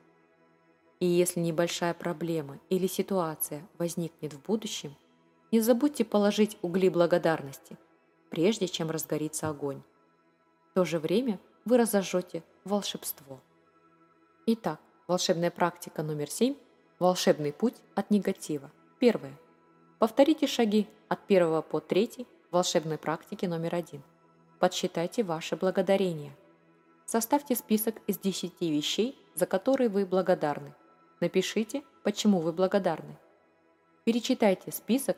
И если небольшая проблема или ситуация возникнет в будущем, не забудьте положить угли благодарности, прежде чем разгорится огонь. В то же время вы разожжете волшебство. Итак, Волшебная практика номер 7. Волшебный путь от негатива. Первое. Повторите шаги от первого по третий волшебной практики номер один. Подсчитайте ваше благодарение. Составьте список из 10 вещей, за которые вы благодарны. Напишите, почему вы благодарны. Перечитайте список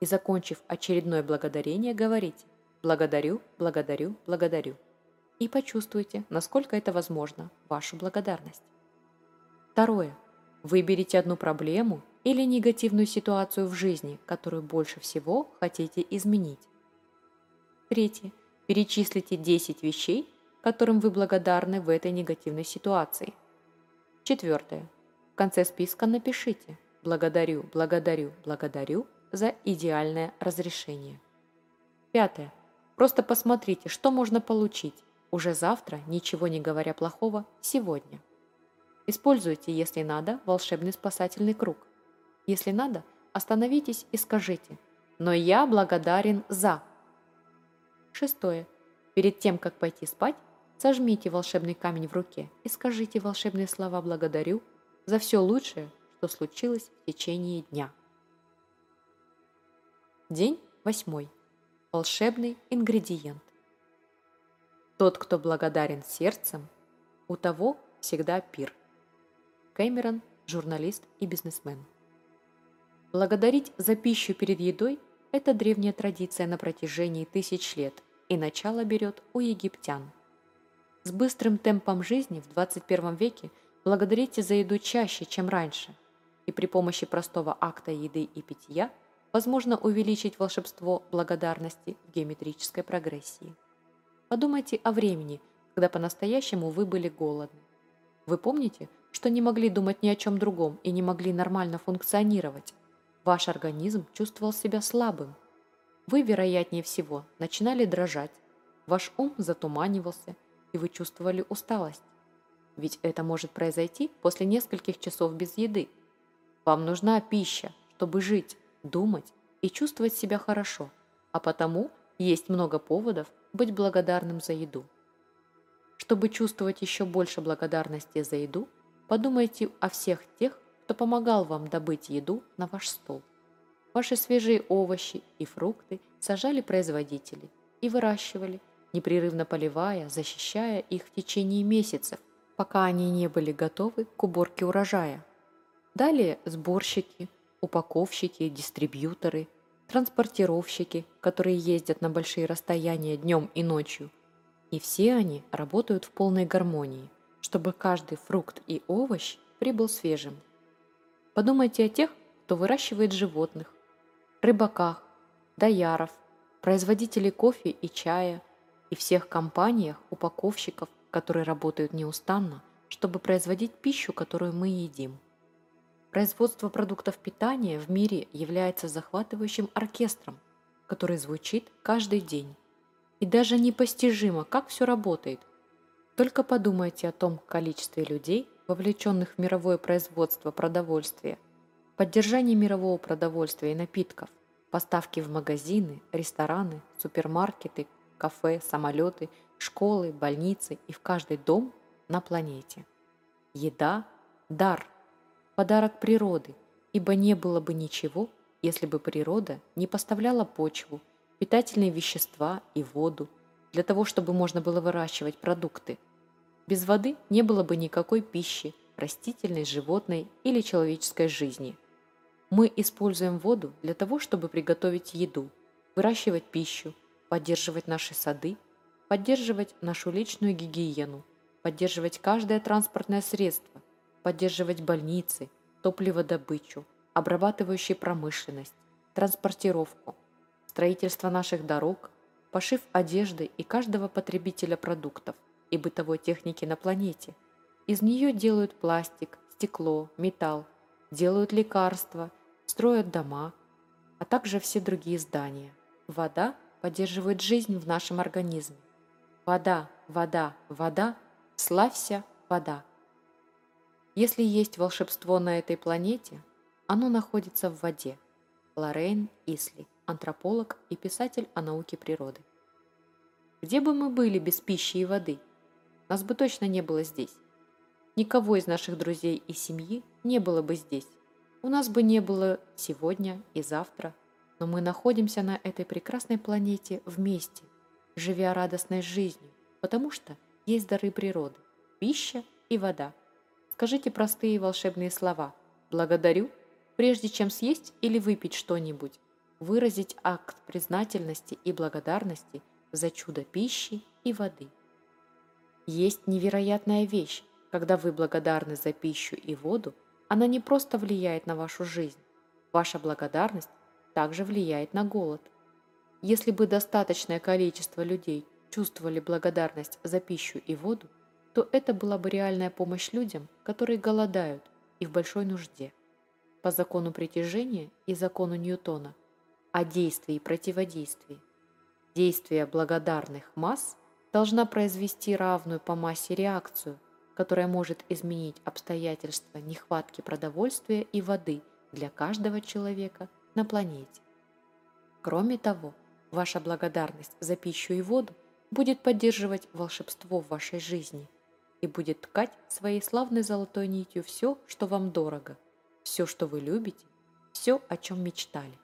и, закончив очередное благодарение, говорите «Благодарю, благодарю, благодарю» и почувствуйте, насколько это возможно, вашу благодарность. Второе. Выберите одну проблему или негативную ситуацию в жизни, которую больше всего хотите изменить. Третье. Перечислите 10 вещей, которым вы благодарны в этой негативной ситуации. Четвертое. В конце списка напишите «Благодарю, благодарю, благодарю за идеальное разрешение». Пятое. Просто посмотрите, что можно получить уже завтра, ничего не говоря плохого, сегодня. Используйте, если надо, волшебный спасательный круг. Если надо, остановитесь и скажите «Но я благодарен за». Шестое. Перед тем, как пойти спать, сожмите волшебный камень в руке и скажите волшебные слова «благодарю» за все лучшее, что случилось в течение дня. День восьмой. Волшебный ингредиент. Тот, кто благодарен сердцем, у того всегда пир. Кэмерон – журналист и бизнесмен. Благодарить за пищу перед едой – это древняя традиция на протяжении тысяч лет, и начало берет у египтян. С быстрым темпом жизни в 21 веке благодарите за еду чаще, чем раньше, и при помощи простого акта еды и питья возможно увеличить волшебство благодарности в геометрической прогрессии. Подумайте о времени, когда по-настоящему вы были голодны. Вы помните, что не могли думать ни о чем другом и не могли нормально функционировать. Ваш организм чувствовал себя слабым. Вы, вероятнее всего, начинали дрожать, ваш ум затуманивался, и вы чувствовали усталость. Ведь это может произойти после нескольких часов без еды. Вам нужна пища, чтобы жить, думать и чувствовать себя хорошо, а потому есть много поводов быть благодарным за еду. Чтобы чувствовать еще больше благодарности за еду, Подумайте о всех тех, кто помогал вам добыть еду на ваш стол. Ваши свежие овощи и фрукты сажали производители и выращивали, непрерывно поливая, защищая их в течение месяцев, пока они не были готовы к уборке урожая. Далее сборщики, упаковщики, дистрибьюторы, транспортировщики, которые ездят на большие расстояния днем и ночью. И все они работают в полной гармонии, чтобы каждый фрукт и овощ прибыл свежим. Подумайте о тех, кто выращивает животных, рыбаках, дояров, производителей кофе и чая и всех компаниях, упаковщиков, которые работают неустанно, чтобы производить пищу, которую мы едим. Производство продуктов питания в мире является захватывающим оркестром, который звучит каждый день. И даже непостижимо, как все работает. Только подумайте о том количестве людей, вовлеченных в мировое производство продовольствия, поддержание мирового продовольствия и напитков, поставки в магазины, рестораны, супермаркеты, кафе, самолеты, школы, больницы и в каждый дом на планете. Еда – дар – подарок природы, ибо не было бы ничего, если бы природа не поставляла почву, питательные вещества и воду для того, чтобы можно было выращивать продукты. Без воды не было бы никакой пищи, растительной, животной или человеческой жизни. Мы используем воду для того, чтобы приготовить еду, выращивать пищу, поддерживать наши сады, поддерживать нашу личную гигиену, поддерживать каждое транспортное средство, поддерживать больницы, топливодобычу, обрабатывающую промышленность, транспортировку, строительство наших дорог, пошив одежды и каждого потребителя продуктов и бытовой техники на планете. Из нее делают пластик, стекло, металл, делают лекарства, строят дома, а также все другие здания. Вода поддерживает жизнь в нашем организме. Вода, вода, вода, славься, вода. Если есть волшебство на этой планете, оно находится в воде. Лоррейн Исли, антрополог и писатель о науке природы. Где бы мы были без пищи и воды? Нас бы точно не было здесь. Никого из наших друзей и семьи не было бы здесь. У нас бы не было сегодня и завтра, но мы находимся на этой прекрасной планете вместе, живя радостной жизнью, потому что есть дары природы – пища и вода – Скажите простые волшебные слова «благодарю», прежде чем съесть или выпить что-нибудь, выразить акт признательности и благодарности за чудо пищи и воды. Есть невероятная вещь, когда вы благодарны за пищу и воду, она не просто влияет на вашу жизнь, ваша благодарность также влияет на голод. Если бы достаточное количество людей чувствовали благодарность за пищу и воду, то это была бы реальная помощь людям, которые голодают и в большой нужде. По закону притяжения и закону Ньютона о действии и противодействии. Действие благодарных масс должна произвести равную по массе реакцию, которая может изменить обстоятельства нехватки продовольствия и воды для каждого человека на планете. Кроме того, ваша благодарность за пищу и воду будет поддерживать волшебство в вашей жизни – и будет ткать своей славной золотой нитью все, что вам дорого, все, что вы любите, все, о чем мечтали.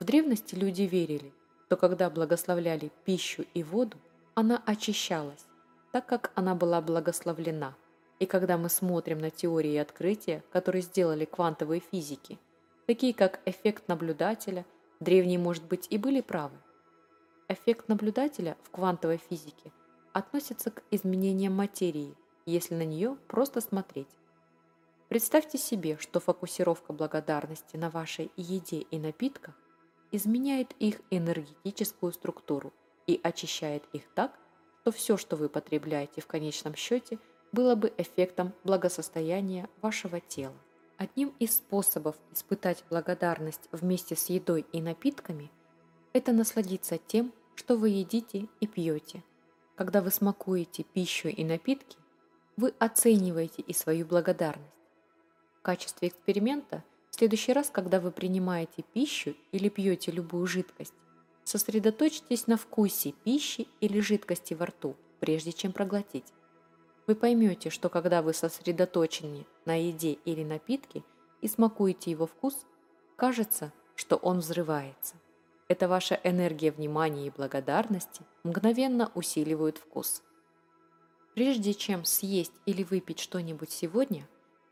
В древности люди верили, что когда благословляли пищу и воду, она очищалась, так как она была благословлена. И когда мы смотрим на теории и открытия, которые сделали квантовые физики, такие как эффект наблюдателя, древние, может быть, и были правы. Эффект наблюдателя в квантовой физике относится к изменениям материи, если на нее просто смотреть. Представьте себе, что фокусировка благодарности на вашей еде и напитках изменяет их энергетическую структуру и очищает их так, что все, что вы потребляете в конечном счете, было бы эффектом благосостояния вашего тела. Одним из способов испытать благодарность вместе с едой и напитками – это насладиться тем, что вы едите и пьете, когда вы смакуете пищу и напитки, вы оцениваете и свою благодарность. В качестве эксперимента, в следующий раз, когда вы принимаете пищу или пьете любую жидкость, сосредоточьтесь на вкусе пищи или жидкости во рту, прежде чем проглотить. Вы поймете, что когда вы сосредоточены на еде или напитке и смакуете его вкус, кажется, что он взрывается. Эта ваша энергия внимания и благодарности мгновенно усиливают вкус. Прежде чем съесть или выпить что-нибудь сегодня,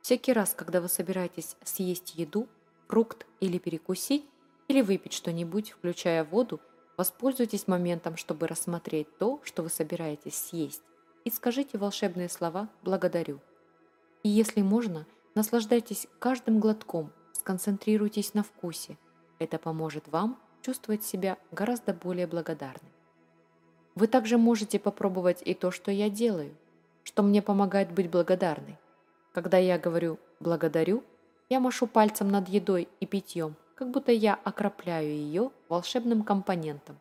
Всякий раз, когда вы собираетесь съесть еду, фрукт или перекусить, или выпить что-нибудь, включая воду, воспользуйтесь моментом, чтобы рассмотреть то, что вы собираетесь съесть, и скажите волшебные слова «благодарю». И если можно, наслаждайтесь каждым глотком, сконцентрируйтесь на вкусе. Это поможет вам чувствовать себя гораздо более благодарным. Вы также можете попробовать и то, что я делаю, что мне помогает быть благодарной. Когда я говорю «благодарю», я машу пальцем над едой и питьем, как будто я окропляю ее волшебным компонентом.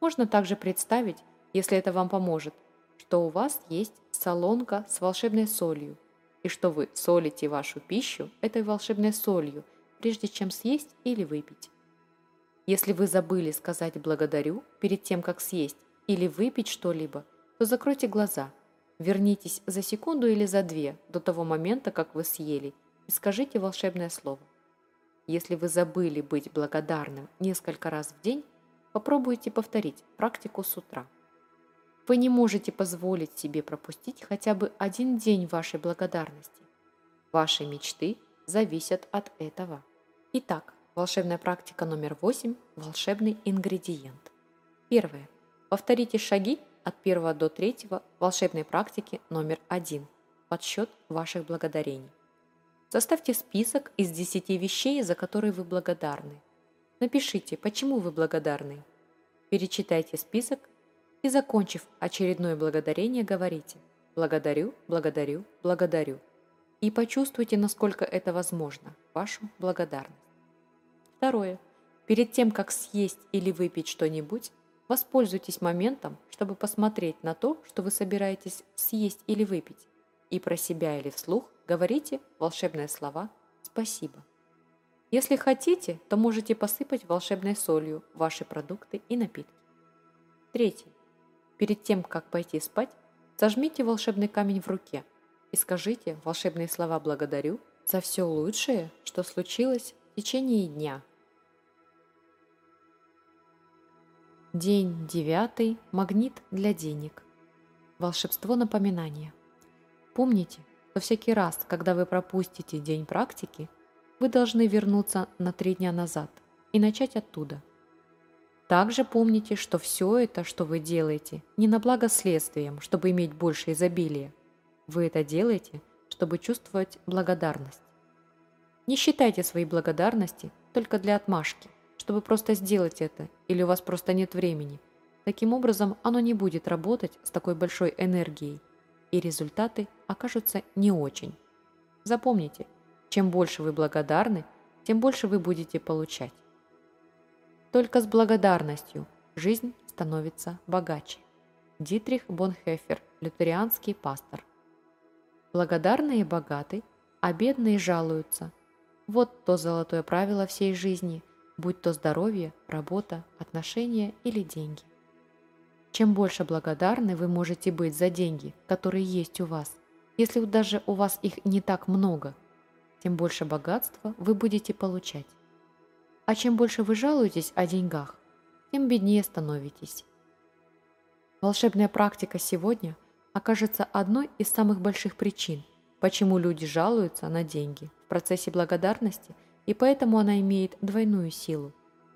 Можно также представить, если это вам поможет, что у вас есть солонка с волшебной солью, и что вы солите вашу пищу этой волшебной солью, прежде чем съесть или выпить. Если вы забыли сказать «благодарю» перед тем, как съесть или выпить что-либо, то закройте глаза, вернитесь за секунду или за две до того момента, как вы съели, и скажите волшебное слово. Если вы забыли быть благодарным несколько раз в день, попробуйте повторить практику с утра. Вы не можете позволить себе пропустить хотя бы один день вашей благодарности. Ваши мечты зависят от этого. Итак, Волшебная практика номер 8. Волшебный ингредиент. Первое. Повторите шаги от 1 до 3 волшебной практики номер 1. Подсчет ваших благодарений. Составьте список из 10 вещей, за которые вы благодарны. Напишите, почему вы благодарны. Перечитайте список и, закончив очередное благодарение, говорите «Благодарю, благодарю, благодарю» и почувствуйте, насколько это возможно, вашу благодарность. Второе. Перед тем, как съесть или выпить что-нибудь, воспользуйтесь моментом, чтобы посмотреть на то, что вы собираетесь съесть или выпить, и про себя или вслух говорите волшебные слова «спасибо». Если хотите, то можете посыпать волшебной солью ваши продукты и напитки. Третье. Перед тем, как пойти спать, зажмите волшебный камень в руке и скажите волшебные слова «благодарю» за все лучшее, что случилось в течение дня – День девятый. Магнит для денег. Волшебство напоминания. Помните, что всякий раз, когда вы пропустите день практики, вы должны вернуться на три дня назад и начать оттуда. Также помните, что все это, что вы делаете, не на благо следствиям, чтобы иметь больше изобилия. Вы это делаете, чтобы чувствовать благодарность. Не считайте свои благодарности только для отмашки – чтобы просто сделать это, или у вас просто нет времени. Таким образом, оно не будет работать с такой большой энергией, и результаты окажутся не очень. Запомните, чем больше вы благодарны, тем больше вы будете получать. Только с благодарностью жизнь становится богаче. Дитрих Бонхефер, лютерианский пастор. Благодарные богаты, а бедные жалуются. Вот то золотое правило всей жизни – будь то здоровье, работа, отношения или деньги. Чем больше благодарны вы можете быть за деньги, которые есть у вас, если даже у вас их не так много, тем больше богатства вы будете получать. А чем больше вы жалуетесь о деньгах, тем беднее становитесь. Волшебная практика сегодня окажется одной из самых больших причин, почему люди жалуются на деньги в процессе благодарности – и поэтому она имеет двойную силу.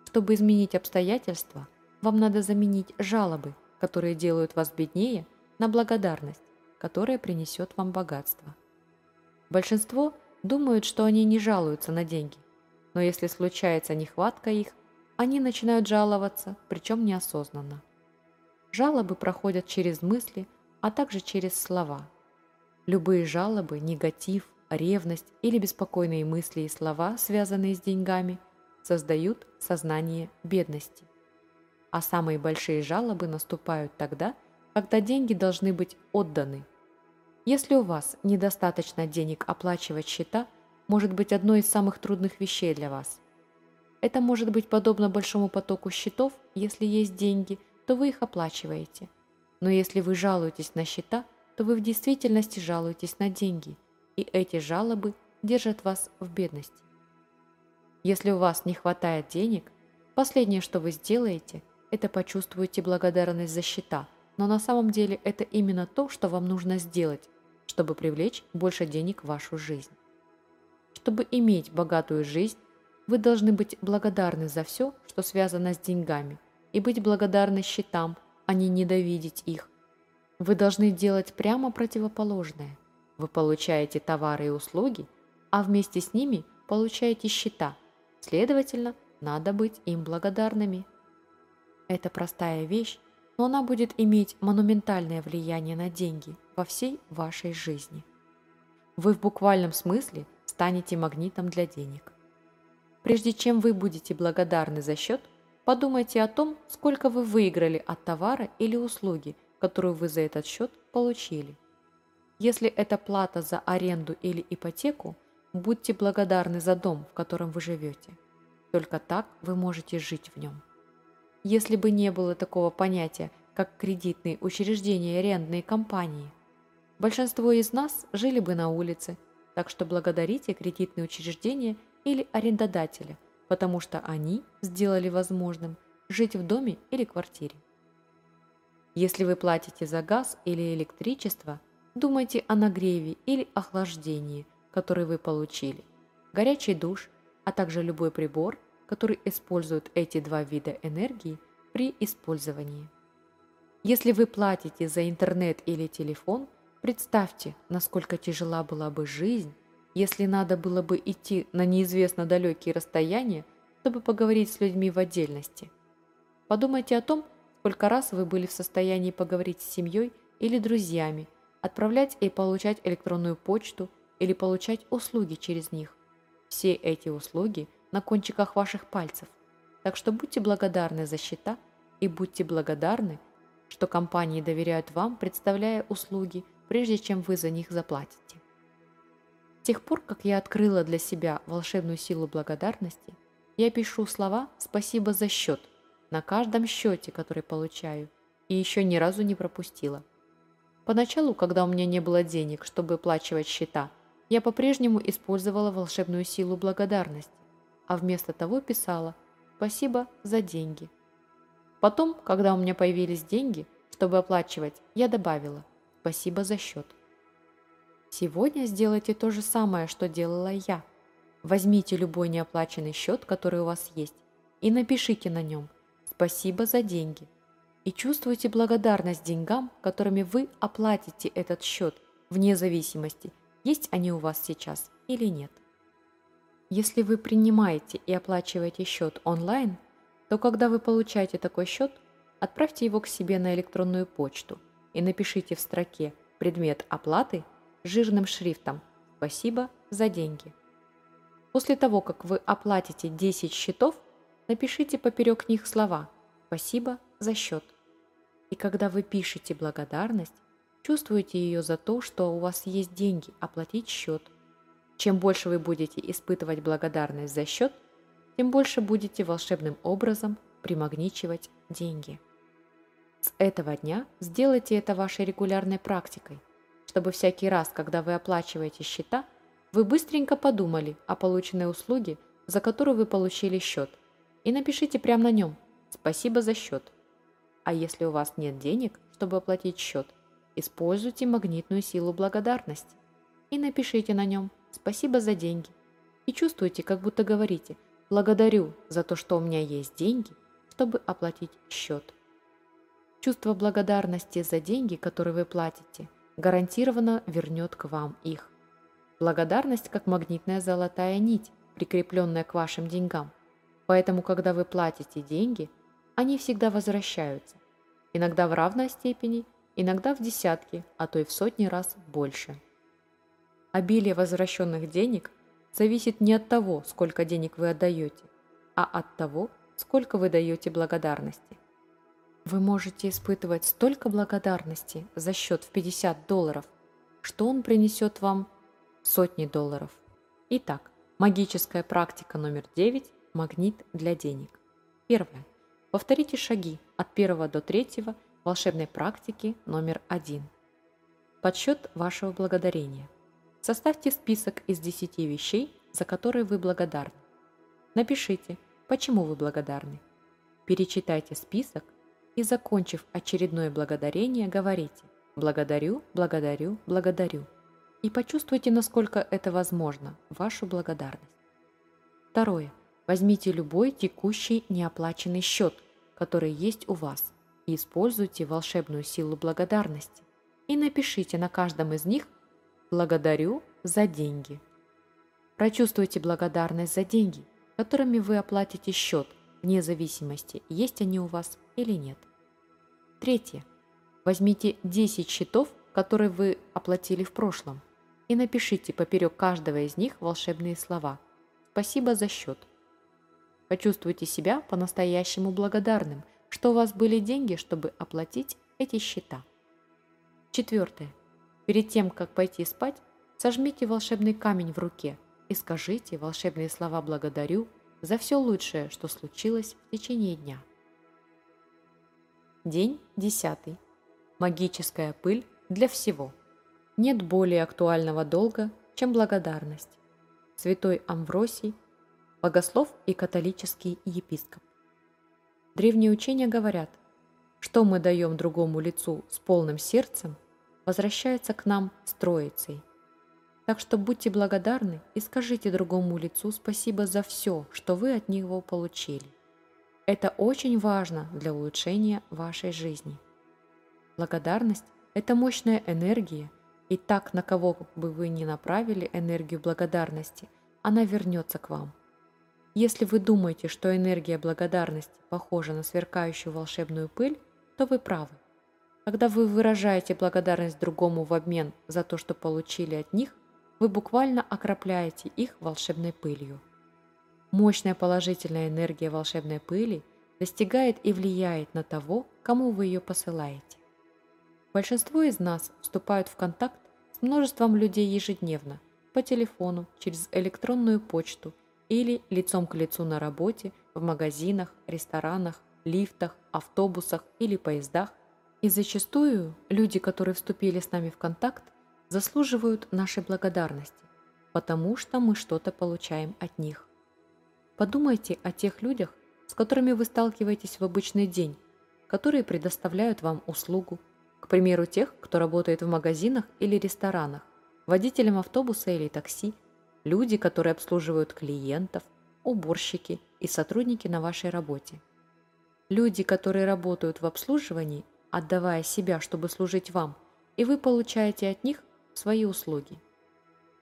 Чтобы изменить обстоятельства, вам надо заменить жалобы, которые делают вас беднее, на благодарность, которая принесет вам богатство. Большинство думают, что они не жалуются на деньги, но если случается нехватка их, они начинают жаловаться, причем неосознанно. Жалобы проходят через мысли, а также через слова. Любые жалобы, негатив, ревность или беспокойные мысли и слова, связанные с деньгами, создают сознание бедности. А самые большие жалобы наступают тогда, когда деньги должны быть отданы. Если у вас недостаточно денег оплачивать счета, может быть одной из самых трудных вещей для вас. Это может быть подобно большому потоку счетов, если есть деньги, то вы их оплачиваете. Но если вы жалуетесь на счета, то вы в действительности жалуетесь на деньги – и эти жалобы держат вас в бедности. Если у вас не хватает денег, последнее, что вы сделаете, это почувствуете благодарность за счета, но на самом деле это именно то, что вам нужно сделать, чтобы привлечь больше денег в вашу жизнь. чтобы иметь богатую жизнь, вы должны быть благодарны за все, что связано с деньгами, и быть благодарны счетам, а не ненавидеть их. Вы должны делать прямо противоположное. Вы получаете товары и услуги, а вместе с ними получаете счета. Следовательно, надо быть им благодарными. Это простая вещь, но она будет иметь монументальное влияние на деньги во всей вашей жизни. Вы в буквальном смысле станете магнитом для денег. Прежде чем вы будете благодарны за счет, подумайте о том, сколько вы выиграли от товара или услуги, которую вы за этот счет получили. Если это плата за аренду или ипотеку, будьте благодарны за дом, в котором вы живете. Только так вы можете жить в нем. Если бы не было такого понятия, как кредитные учреждения и арендные компании, большинство из нас жили бы на улице, так что благодарите кредитные учреждения или арендодателя, потому что они сделали возможным жить в доме или квартире. Если вы платите за газ или электричество, думайте о нагреве или охлаждении, который вы получили, горячий душ, а также любой прибор, который использует эти два вида энергии при использовании. Если вы платите за интернет или телефон, представьте, насколько тяжела была бы жизнь, если надо было бы идти на неизвестно далекие расстояния, чтобы поговорить с людьми в отдельности. Подумайте о том, сколько раз вы были в состоянии поговорить с семьей или друзьями, отправлять и получать электронную почту или получать услуги через них. Все эти услуги на кончиках ваших пальцев. Так что будьте благодарны за счета и будьте благодарны, что компании доверяют вам, представляя услуги, прежде чем вы за них заплатите тех пор, как я открыла для себя волшебную силу благодарности, я пишу слова «спасибо за счет» на каждом счете, который получаю, и еще ни разу не пропустила. Поначалу, когда у меня не было денег, чтобы оплачивать счета, я по-прежнему использовала волшебную силу благодарности, а вместо того писала «спасибо за деньги». Потом, когда у меня появились деньги, чтобы оплачивать, я добавила «спасибо за счет». Сегодня сделайте то же самое, что делала я. Возьмите любой неоплаченный счет, который у вас есть, и напишите на нем «Спасибо за деньги». И чувствуйте благодарность деньгам, которыми вы оплатите этот счет, вне зависимости, есть они у вас сейчас или нет. Если вы принимаете и оплачиваете счет онлайн, то когда вы получаете такой счет, отправьте его к себе на электронную почту и напишите в строке «Предмет оплаты» жирным шрифтом «Спасибо за деньги». После того, как вы оплатите 10 счетов, напишите поперек них слова «Спасибо за счет». И когда вы пишете благодарность, чувствуете ее за то, что у вас есть деньги оплатить счет. Чем больше вы будете испытывать благодарность за счет, тем больше будете волшебным образом примагничивать деньги. С этого дня сделайте это вашей регулярной практикой чтобы всякий раз, когда вы оплачиваете счета, вы быстренько подумали о полученной услуге, за которую вы получили счет, и напишите прямо на нем «Спасибо за счет». А если у вас нет денег, чтобы оплатить счет, используйте магнитную силу благодарности и напишите на нем «Спасибо за деньги». И чувствуйте, как будто говорите «Благодарю за то, что у меня есть деньги, чтобы оплатить счет». Чувство благодарности за деньги, которые вы платите, гарантированно вернет к вам их. Благодарность как магнитная золотая нить, прикрепленная к вашим деньгам. Поэтому, когда вы платите деньги, они всегда возвращаются. Иногда в равной степени, иногда в десятки, а то и в сотни раз больше. Обилие возвращенных денег зависит не от того, сколько денег вы отдаете, а от того, сколько вы даете благодарности. Вы можете испытывать столько благодарности за счет в 50 долларов, что он принесет вам сотни долларов. Итак, магическая практика номер 9 – магнит для денег. Первое. Повторите шаги от первого до третьего волшебной практики номер 1. Подсчет вашего благодарения. Составьте список из 10 вещей, за которые вы благодарны. Напишите, почему вы благодарны. Перечитайте список и, закончив очередное благодарение, говорите «благодарю, благодарю, благодарю». и почувствуйте, насколько это возможно, вашу благодарность. Второе. Возьмите любой текущий неоплаченный счет, который есть у вас, и используйте волшебную силу благодарности. И напишите на каждом из них «Благодарю за деньги». Прочувствуйте благодарность за деньги, которыми вы оплатите счет, вне зависимости, есть они у вас или нет. Третье. Возьмите 10 счетов, которые вы оплатили в прошлом, и напишите поперек каждого из них волшебные слова «Спасибо за счет». Почувствуйте себя по-настоящему благодарным, что у вас были деньги, чтобы оплатить эти счета. Четвертое. Перед тем, как пойти спать, сожмите волшебный камень в руке и скажите волшебные слова «благодарю» за все лучшее, что случилось в течение дня. День десятый. Магическая пыль для всего. Нет более актуального долга, чем благодарность. Святой Амвросий, богослов и католический епископ. Древние учения говорят, что мы даем другому лицу с полным сердцем, возвращается к нам с Троицей. Так что будьте благодарны и скажите другому лицу спасибо за все, что вы от него получили. Это очень важно для улучшения вашей жизни. Благодарность – это мощная энергия, и так, на кого бы вы ни направили энергию благодарности, она вернется к вам. Если вы думаете, что энергия благодарности похожа на сверкающую волшебную пыль, то вы правы. Когда вы выражаете благодарность другому в обмен за то, что получили от них, вы буквально окропляете их волшебной пылью. Мощная положительная энергия волшебной пыли достигает и влияет на того, кому вы ее посылаете. Большинство из нас вступают в контакт с множеством людей ежедневно, по телефону, через электронную почту или лицом к лицу на работе, в магазинах, ресторанах, лифтах, автобусах или поездах. И зачастую люди, которые вступили с нами в контакт, заслуживают нашей благодарности, потому что мы что-то получаем от них. Подумайте о тех людях, с которыми вы сталкиваетесь в обычный день, которые предоставляют вам услугу, к примеру, тех, кто работает в магазинах или ресторанах, водителем автобуса или такси, люди, которые обслуживают клиентов, уборщики и сотрудники на вашей работе. Люди, которые работают в обслуживании, отдавая себя, чтобы служить вам, и вы получаете от них свои услуги.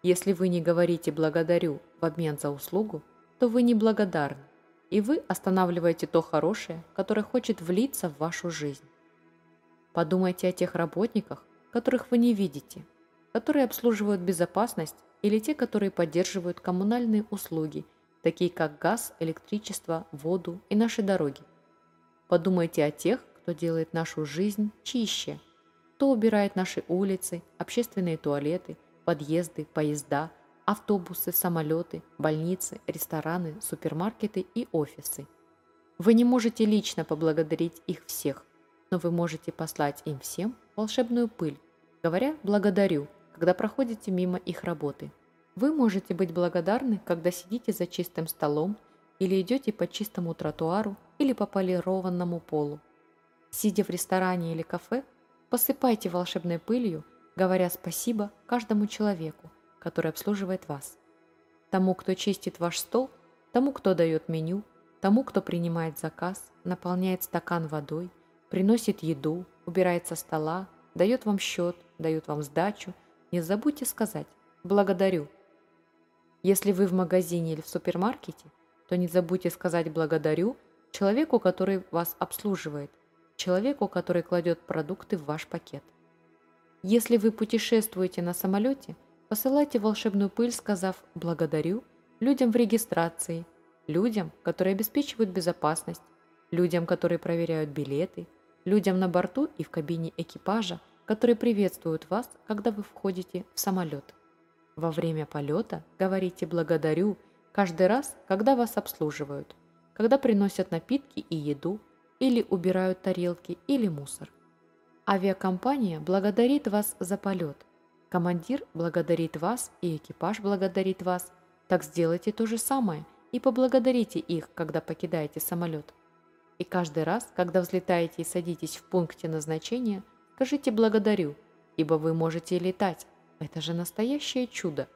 Если вы не говорите «благодарю» в обмен за услугу, то вы не благодарны, и вы останавливаете то хорошее, которое хочет влиться в вашу жизнь. Подумайте о тех работниках, которых вы не видите, которые обслуживают безопасность или те, которые поддерживают коммунальные услуги, такие как газ, электричество, воду и наши дороги. Подумайте о тех, кто делает нашу жизнь чище, кто убирает наши улицы, общественные туалеты, подъезды, поезда, автобусы, самолеты, больницы, рестораны, супермаркеты и офисы. Вы не можете лично поблагодарить их всех, но вы можете послать им всем волшебную пыль, говоря «благодарю», когда проходите мимо их работы. Вы можете быть благодарны, когда сидите за чистым столом или идете по чистому тротуару или по полированному полу. Сидя в ресторане или кафе, Посыпайте волшебной пылью, говоря спасибо каждому человеку, который обслуживает вас. Тому, кто чистит ваш стол, тому, кто дает меню, тому, кто принимает заказ, наполняет стакан водой, приносит еду, убирает со стола, дает вам счет, дает вам сдачу, не забудьте сказать «благодарю». Если вы в магазине или в супермаркете, то не забудьте сказать «благодарю» человеку, который вас обслуживает – человеку, который кладет продукты в ваш пакет. Если вы путешествуете на самолете, посылайте волшебную пыль, сказав «благодарю» людям в регистрации, людям, которые обеспечивают безопасность, людям, которые проверяют билеты, людям на борту и в кабине экипажа, которые приветствуют вас, когда вы входите в самолет. Во время полета говорите «благодарю» каждый раз, когда вас обслуживают, когда приносят напитки и еду, или убирают тарелки или мусор. Авиакомпания благодарит вас за полет. Командир благодарит вас и экипаж благодарит вас. Так сделайте то же самое и поблагодарите их, когда покидаете самолет. И каждый раз, когда взлетаете и садитесь в пункте назначения, скажите «благодарю», ибо вы можете летать, Это же настоящее чудо.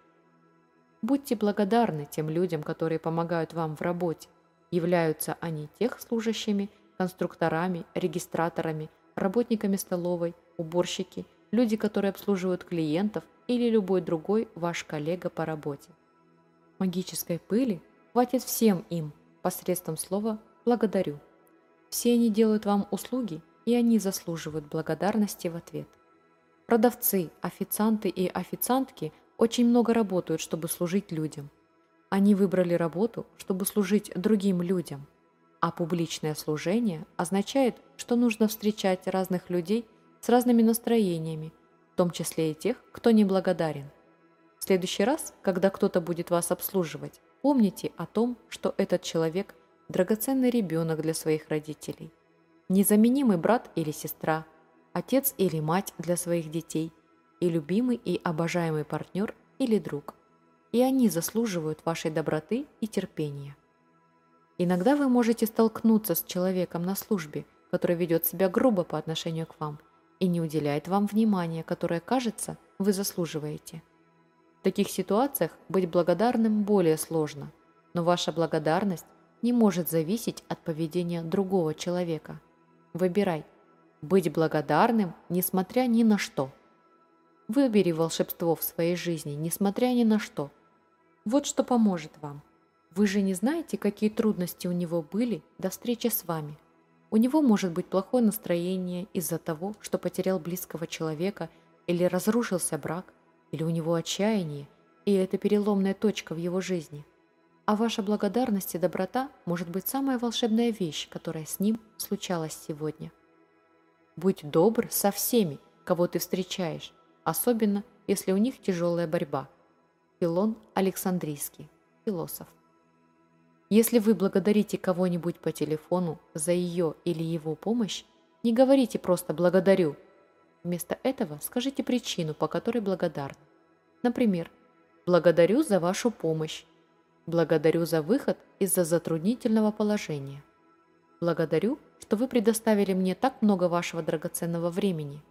Будьте благодарны тем людям, которые помогают вам в работе. Являются они тех служащими, конструкторами, регистраторами, работниками столовой, уборщики, люди, которые обслуживают клиентов или любой другой ваш коллега по работе. Магической пыли хватит всем им посредством слова «благодарю». Все они делают вам услуги, и они заслуживают благодарности в ответ. Продавцы, официанты и официантки очень много работают, чтобы служить людям. Они выбрали работу, чтобы служить другим людям. А публичное служение означает, что нужно встречать разных людей с разными настроениями, в том числе и тех, кто неблагодарен. В следующий раз, когда кто-то будет вас обслуживать, помните о том, что этот человек – драгоценный ребенок для своих родителей, незаменимый брат или сестра, отец или мать для своих детей и любимый и обожаемый партнер или друг. И они заслуживают вашей доброты и терпения. Иногда вы можете столкнуться с человеком на службе, который ведет себя грубо по отношению к вам и не уделяет вам внимания, которое, кажется, вы заслуживаете. В таких ситуациях быть благодарным более сложно, но ваша благодарность не может зависеть от поведения другого человека. Выбирай. Быть благодарным, несмотря ни на что. Выбери волшебство в своей жизни, несмотря ни на что. Вот что поможет вам. Вы же не знаете, какие трудности у него были до встречи с вами. У него может быть плохое настроение из-за того, что потерял близкого человека или разрушился брак, или у него отчаяние, и это переломная точка в его жизни. А ваша благодарность и доброта может быть самая волшебная вещь, которая с ним случалась сегодня. Будь добр со всеми, кого ты встречаешь, особенно если у них тяжелая борьба. Филон Александрийский, философ. Если вы благодарите кого-нибудь по телефону за ее или его помощь, не говорите просто «благодарю», Вместо этого скажите причину, по которой благодарны. Например, «Благодарю за вашу помощь», «Благодарю за выход из-за затруднительного положения», «Благодарю, что вы предоставили мне так много вашего драгоценного времени».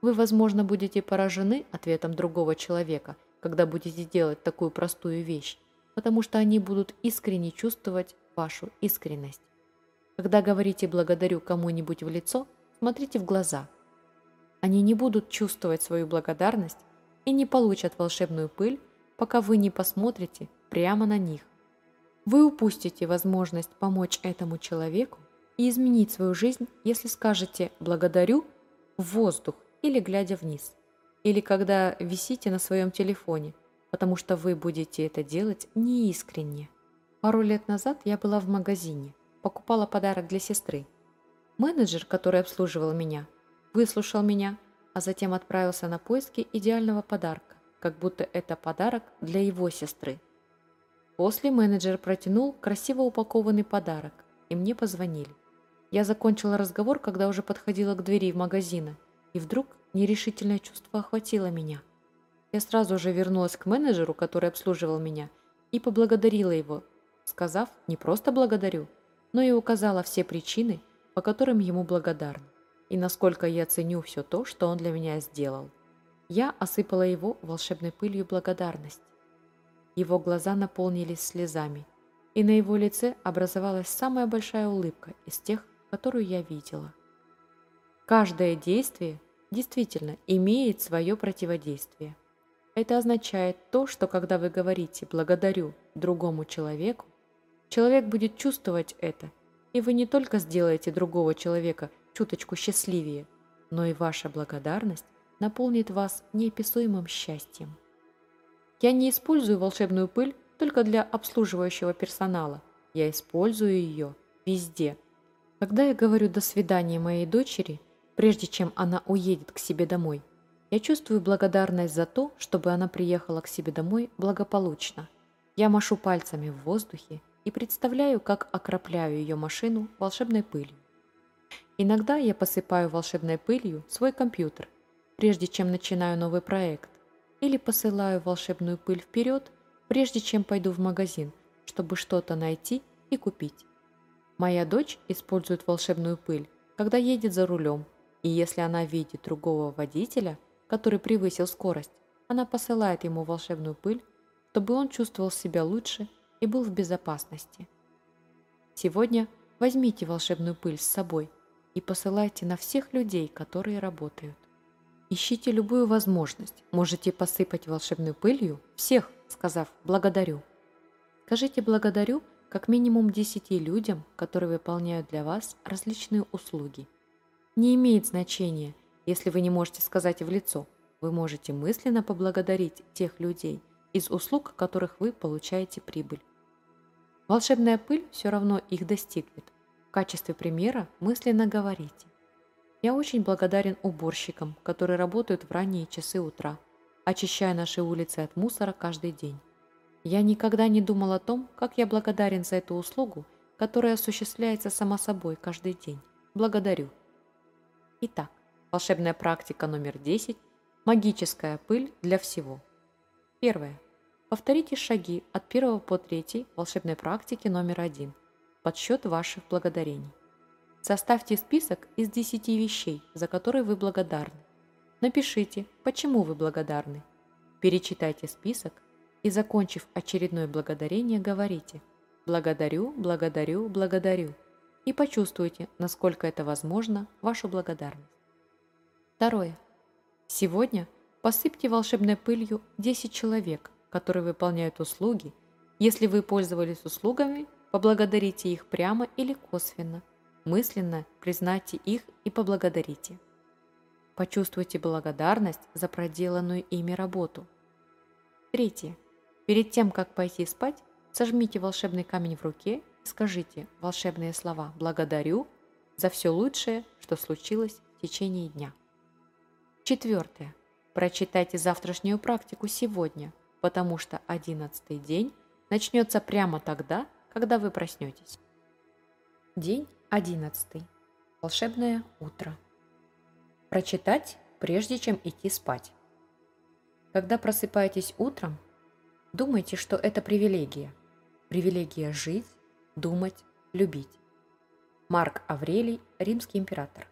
Вы, возможно, будете поражены ответом другого человека, когда будете делать такую простую вещь, потому что они будут искренне чувствовать вашу искренность. Когда говорите «благодарю» кому-нибудь в лицо, смотрите в глаза – они не будут чувствовать свою благодарность и не получат волшебную пыль, пока вы не посмотрите прямо на них. Вы упустите возможность помочь этому человеку и изменить свою жизнь, если скажете «благодарю» в воздух или глядя вниз, или когда висите на своем телефоне, потому что вы будете это делать неискренне. Пару лет назад я была в магазине, покупала подарок для сестры. Менеджер, который обслуживал меня, выслушал меня, а затем отправился на поиски идеального подарка, как будто это подарок для его сестры. После менеджер протянул красиво упакованный подарок, и мне позвонили. Я закончила разговор, когда уже подходила к двери в магазина, и вдруг нерешительное чувство охватило меня. Я сразу же вернулась к менеджеру, который обслуживал меня, и поблагодарила его, сказав не просто благодарю, но и указала все причины, по которым ему благодарна и насколько я ценю все то, что он для меня сделал. Я осыпала его волшебной пылью благодарность. Его глаза наполнились слезами, и на его лице образовалась самая большая улыбка из тех, которую я видела. Каждое действие действительно имеет свое противодействие. Это означает то, что когда вы говорите «благодарю» другому человеку, человек будет чувствовать это, и вы не только сделаете другого человека – чуточку счастливее, но и ваша благодарность наполнит вас неописуемым счастьем. Я не использую волшебную пыль только для обслуживающего персонала. Я использую ее везде. Когда я говорю «до свидания» моей дочери, прежде чем она уедет к себе домой, я чувствую благодарность за то, чтобы она приехала к себе домой благополучно. Я машу пальцами в воздухе и представляю, как окропляю ее машину волшебной пылью. Иногда я посыпаю волшебной пылью свой компьютер, прежде чем начинаю новый проект, или посылаю волшебную пыль вперед, прежде чем пойду в магазин, чтобы что-то найти и купить. Моя дочь использует волшебную пыль, когда едет за рулем, и если она видит другого водителя, который превысил скорость, она посылает ему волшебную пыль, чтобы он чувствовал себя лучше и был в безопасности. Сегодня возьмите волшебную пыль с собой и посылайте на всех людей, которые работают. Ищите любую возможность. Можете посыпать волшебной пылью всех, сказав «благодарю». Скажите «благодарю» как минимум 10 людям, которые выполняют для вас различные услуги. Не имеет значения, если вы не можете сказать в лицо, вы можете мысленно поблагодарить тех людей, из услуг которых вы получаете прибыль. Волшебная пыль все равно их достигнет. В качестве примера мысленно говорите я очень благодарен уборщикам, которые работают в ранние часы утра, очищая наши улицы от мусора каждый день. Я никогда не думал о том, как я благодарен за эту услугу, которая осуществляется сама собой каждый день. Благодарю. Итак, волшебная практика номер 10. Магическая пыль для всего. Первое. Повторите шаги от 1 по 3 волшебной практики номер 1. Подсчет ваших благодарений. Составьте список из 10 вещей, за которые вы благодарны. Напишите, почему вы благодарны. Перечитайте список и, закончив очередное благодарение, говорите «Благодарю, благодарю, благодарю» и почувствуйте, насколько это возможно, вашу благодарность. Второе. Сегодня посыпьте волшебной пылью 10 человек, которые выполняют услуги. Если вы пользовались услугами, поблагодарите их прямо или косвенно – Мысленно признайте их и поблагодарите. Почувствуйте благодарность за проделанную ими работу. Третье. Перед тем, как пойти спать, сожмите волшебный камень в руке и скажите волшебные слова «благодарю» за все лучшее, что случилось в течение дня. Четвертое. Прочитайте завтрашнюю практику сегодня, потому что одиннадцатый день начнется прямо тогда, когда вы проснетесь. День 11. Волшебное утро. Прочитать, прежде чем идти спать. Когда просыпаетесь утром, думайте, что это привилегия. Привилегия жить, думать, любить. Марк Аврелий, римский император.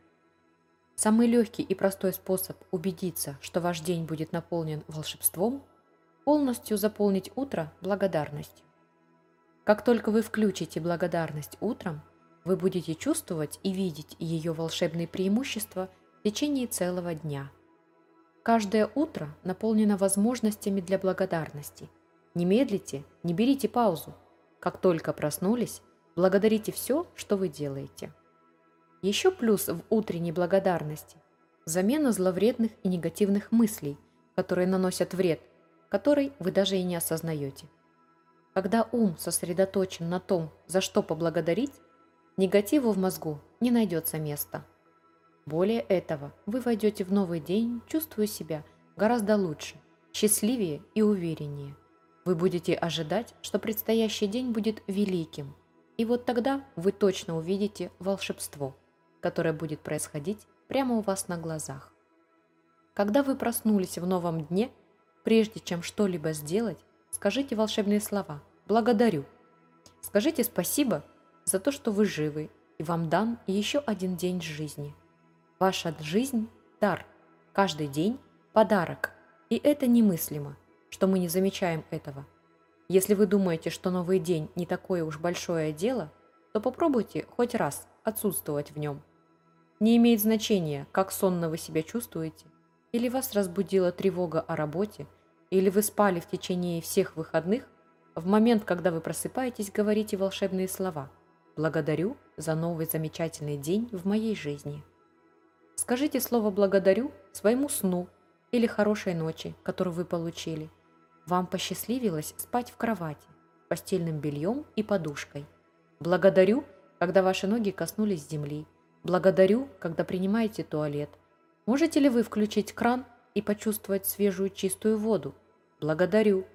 Самый легкий и простой способ убедиться, что ваш день будет наполнен волшебством – полностью заполнить утро благодарностью. Как только вы включите благодарность утром – вы будете чувствовать и видеть ее волшебные преимущества в течение целого дня. Каждое утро наполнено возможностями для благодарности. Не медлите, не берите паузу. Как только проснулись, благодарите все, что вы делаете. Еще плюс в утренней благодарности – замена зловредных и негативных мыслей, которые наносят вред, который вы даже и не осознаете. Когда ум сосредоточен на том, за что поблагодарить, Негативу в мозгу не найдется места. Более этого, вы войдете в новый день, чувствуя себя гораздо лучше, счастливее и увереннее. Вы будете ожидать, что предстоящий день будет великим, и вот тогда вы точно увидите волшебство, которое будет происходить прямо у вас на глазах. Когда вы проснулись в новом дне, прежде чем что-либо сделать, скажите волшебные слова «благодарю». Скажите спасибо за то, что вы живы, и вам дан еще один день жизни. Ваша жизнь – дар, каждый день – подарок, и это немыслимо, что мы не замечаем этого. Если вы думаете, что новый день не такое уж большое дело, то попробуйте хоть раз отсутствовать в нем. Не имеет значения, как сонно вы себя чувствуете, или вас разбудила тревога о работе, или вы спали в течение всех выходных, в момент, когда вы просыпаетесь, говорите волшебные слова – Благодарю за новый замечательный день в моей жизни. Скажите слово «благодарю» своему сну или хорошей ночи, которую вы получили. Вам посчастливилось спать в кровати, постельным бельем и подушкой. Благодарю, когда ваши ноги коснулись земли. Благодарю, когда принимаете туалет. Можете ли вы включить кран и почувствовать свежую чистую воду? Благодарю.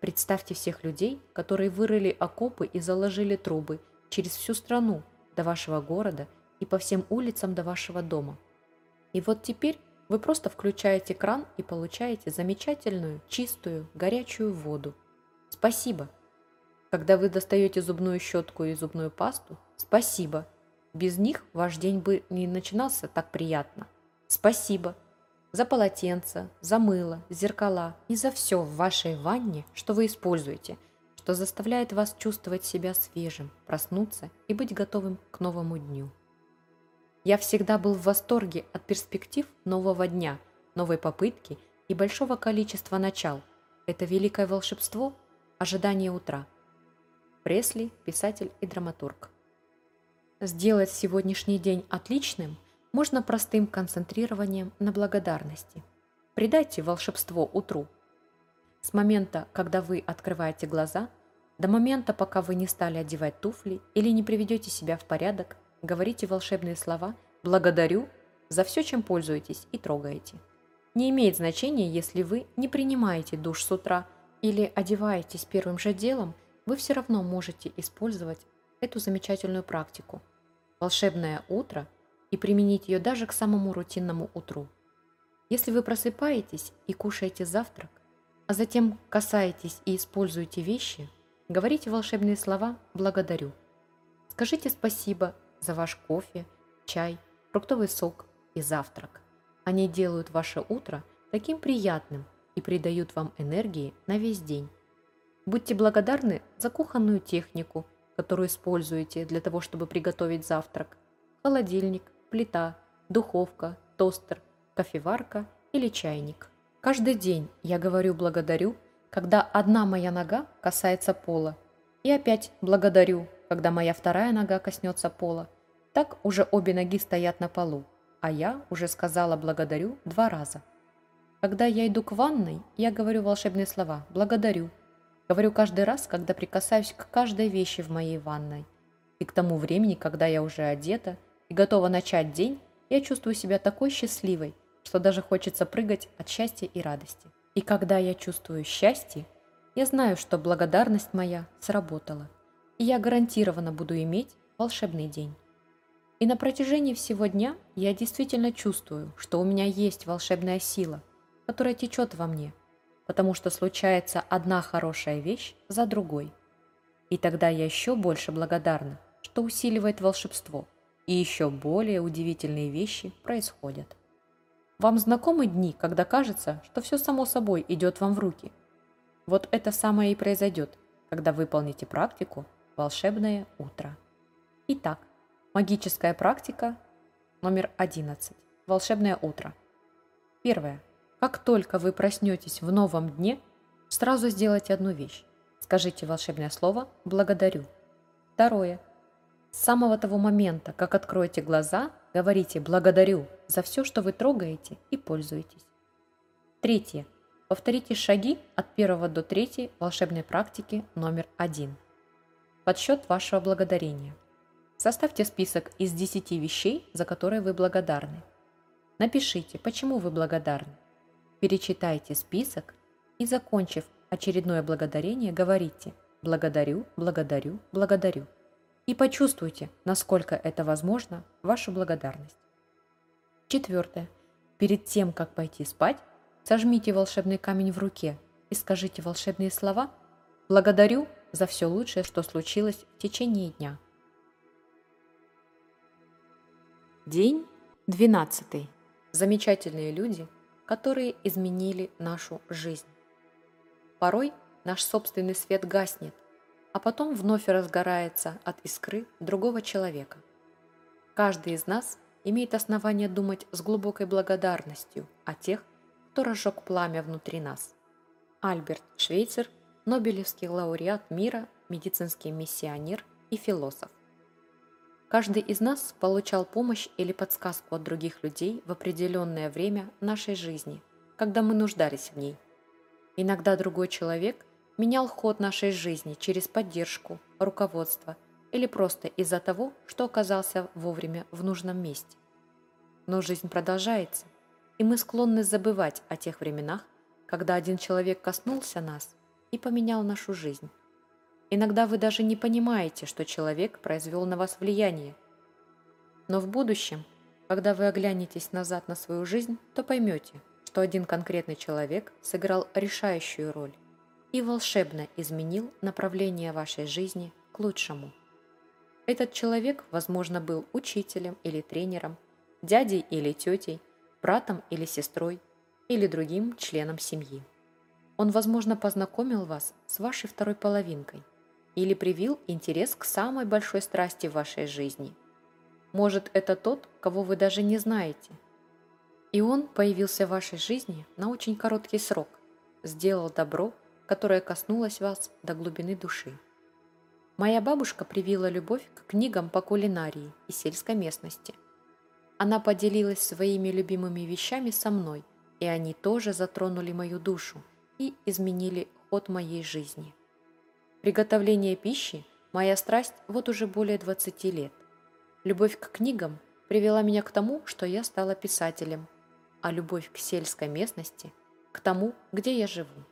Представьте всех людей, которые вырыли окопы и заложили трубы – через всю страну до вашего города и по всем улицам до вашего дома. И вот теперь вы просто включаете кран и получаете замечательную, чистую, горячую воду. Спасибо. Когда вы достаете зубную щетку и зубную пасту, спасибо. Без них ваш день бы не начинался так приятно. Спасибо. за полотенца, за мыло, зеркала и за все в вашей ванне, что вы используете, что заставляет вас чувствовать себя свежим, проснуться и быть готовым к новому дню. Я всегда был в восторге от перспектив нового дня, новой попытки и большого количества начал. Это великое волшебство – ожидание утра. Пресли, писатель и драматург. Сделать сегодняшний день отличным – можно простым концентрированием на благодарности. Придайте волшебство утру. С момента, когда вы открываете глаза, до момента, пока вы не стали одевать туфли или не приведете себя в порядок, говорите волшебные слова «благодарю» за все, чем пользуетесь и трогаете. Не имеет значения, если вы не принимаете душ с утра или одеваетесь первым же делом, вы все равно можете использовать эту замечательную практику. Волшебное утро – и применить ее даже к самому рутинному утру. Если вы просыпаетесь и кушаете завтрак, а затем касаетесь и используете вещи, говорите волшебные слова «благодарю». Скажите спасибо за ваш кофе, чай, фруктовый сок и завтрак. Они делают ваше утро таким приятным и придают вам энергии на весь день. Будьте благодарны за кухонную технику, которую используете для того, чтобы приготовить завтрак, холодильник, плита, духовка, тостер, кофеварка или чайник. Каждый день я говорю «благодарю», когда одна моя нога касается пола, и опять «благодарю», когда моя вторая нога коснется пола. Так уже обе ноги стоят на полу, а я уже сказала «благодарю» два раза. Когда я иду к ванной, я говорю волшебные слова «благодарю». Говорю каждый раз, когда прикасаюсь к каждой вещи в моей ванной. И к тому времени, когда я уже одета – и готова начать день, я чувствую себя такой счастливой, что даже хочется прыгать от счастья и радости. И когда я чувствую счастье, я знаю, что благодарность моя сработала, и я гарантированно буду иметь волшебный день. И на протяжении всего дня я действительно чувствую, что у меня есть волшебная сила, которая течет во мне, потому что случается одна хорошая вещь за другой. И тогда я еще больше благодарна, что усиливает волшебство – и еще более удивительные вещи происходят. Вам знакомы дни, когда кажется, что все само собой идет вам в руки? Вот это самое и произойдет, когда выполните практику «Волшебное утро». Итак, магическая практика номер 11. Волшебное утро. Первое. Как только вы проснетесь в новом дне, сразу сделайте одну вещь. Скажите волшебное слово «благодарю». Второе. С самого того момента, как откроете глаза, говорите «благодарю» за все, что вы трогаете и пользуетесь. Третье. Повторите шаги от первого до третьей волшебной практики номер один. Подсчет вашего благодарения. Составьте список из 10 вещей, за которые вы благодарны. Напишите, почему вы благодарны. Перечитайте список и, закончив очередное благодарение, говорите «благодарю, благодарю, благодарю» и почувствуйте, насколько это возможно, вашу благодарность. Четвертое. Перед тем, как пойти спать, сожмите волшебный камень в руке и скажите волшебные слова «Благодарю за все лучшее, что случилось в течение дня». День 12. Замечательные люди, которые изменили нашу жизнь. Порой наш собственный свет гаснет, а потом вновь разгорается от искры другого человека. Каждый из нас имеет основание думать с глубокой благодарностью о тех, кто разжег пламя внутри нас. Альберт Швейцер, Нобелевский лауреат мира, медицинский миссионер и философ. Каждый из нас получал помощь или подсказку от других людей в определенное время нашей жизни, когда мы нуждались в ней. Иногда другой человек менял ход нашей жизни через поддержку, руководство или просто из-за того, что оказался вовремя в нужном месте. Но жизнь продолжается, и мы склонны забывать о тех временах, когда один человек коснулся нас и поменял нашу жизнь. Иногда вы даже не понимаете, что человек произвел на вас влияние. Но в будущем, когда вы оглянетесь назад на свою жизнь, то поймете, что один конкретный человек сыграл решающую роль и волшебно изменил направление вашей жизни к лучшему. Этот человек, возможно, был учителем или тренером, дядей или тетей, братом или сестрой, или другим членом семьи. Он, возможно, познакомил вас с вашей второй половинкой или привил интерес к самой большой страсти в вашей жизни. Может, это тот, кого вы даже не знаете. И он появился в вашей жизни на очень короткий срок, сделал добро, которое коснулось вас до глубины души. Моя бабушка привила любовь к книгам по кулинарии и сельской местности. Она поделилась своими любимыми вещами со мной, и они тоже затронули мою душу и изменили ход моей жизни. Приготовление пищи – моя страсть вот уже более 20 лет. Любовь к книгам привела меня к тому, что я стала писателем, а любовь к сельской местности – к тому, где я живу.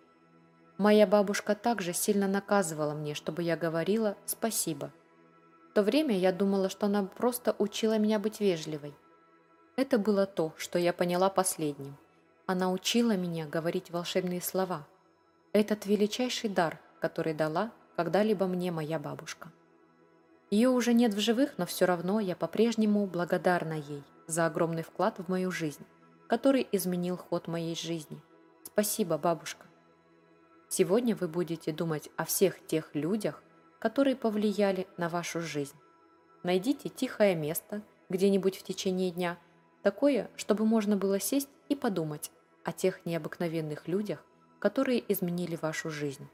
Моя бабушка также сильно наказывала мне, чтобы я говорила «спасибо». В то время я думала, что она просто учила меня быть вежливой. Это было то, что я поняла последним – она учила меня говорить волшебные слова. Этот величайший дар, который дала когда-либо мне моя бабушка. Ее уже нет в живых, но все равно я по-прежнему благодарна ей за огромный вклад в мою жизнь, который изменил ход моей жизни. Спасибо, бабушка. Сегодня вы будете думать о всех тех людях, которые повлияли на вашу жизнь. Найдите тихое место где-нибудь в течение дня, такое, чтобы можно было сесть и подумать о тех необыкновенных людях, которые изменили вашу жизнь.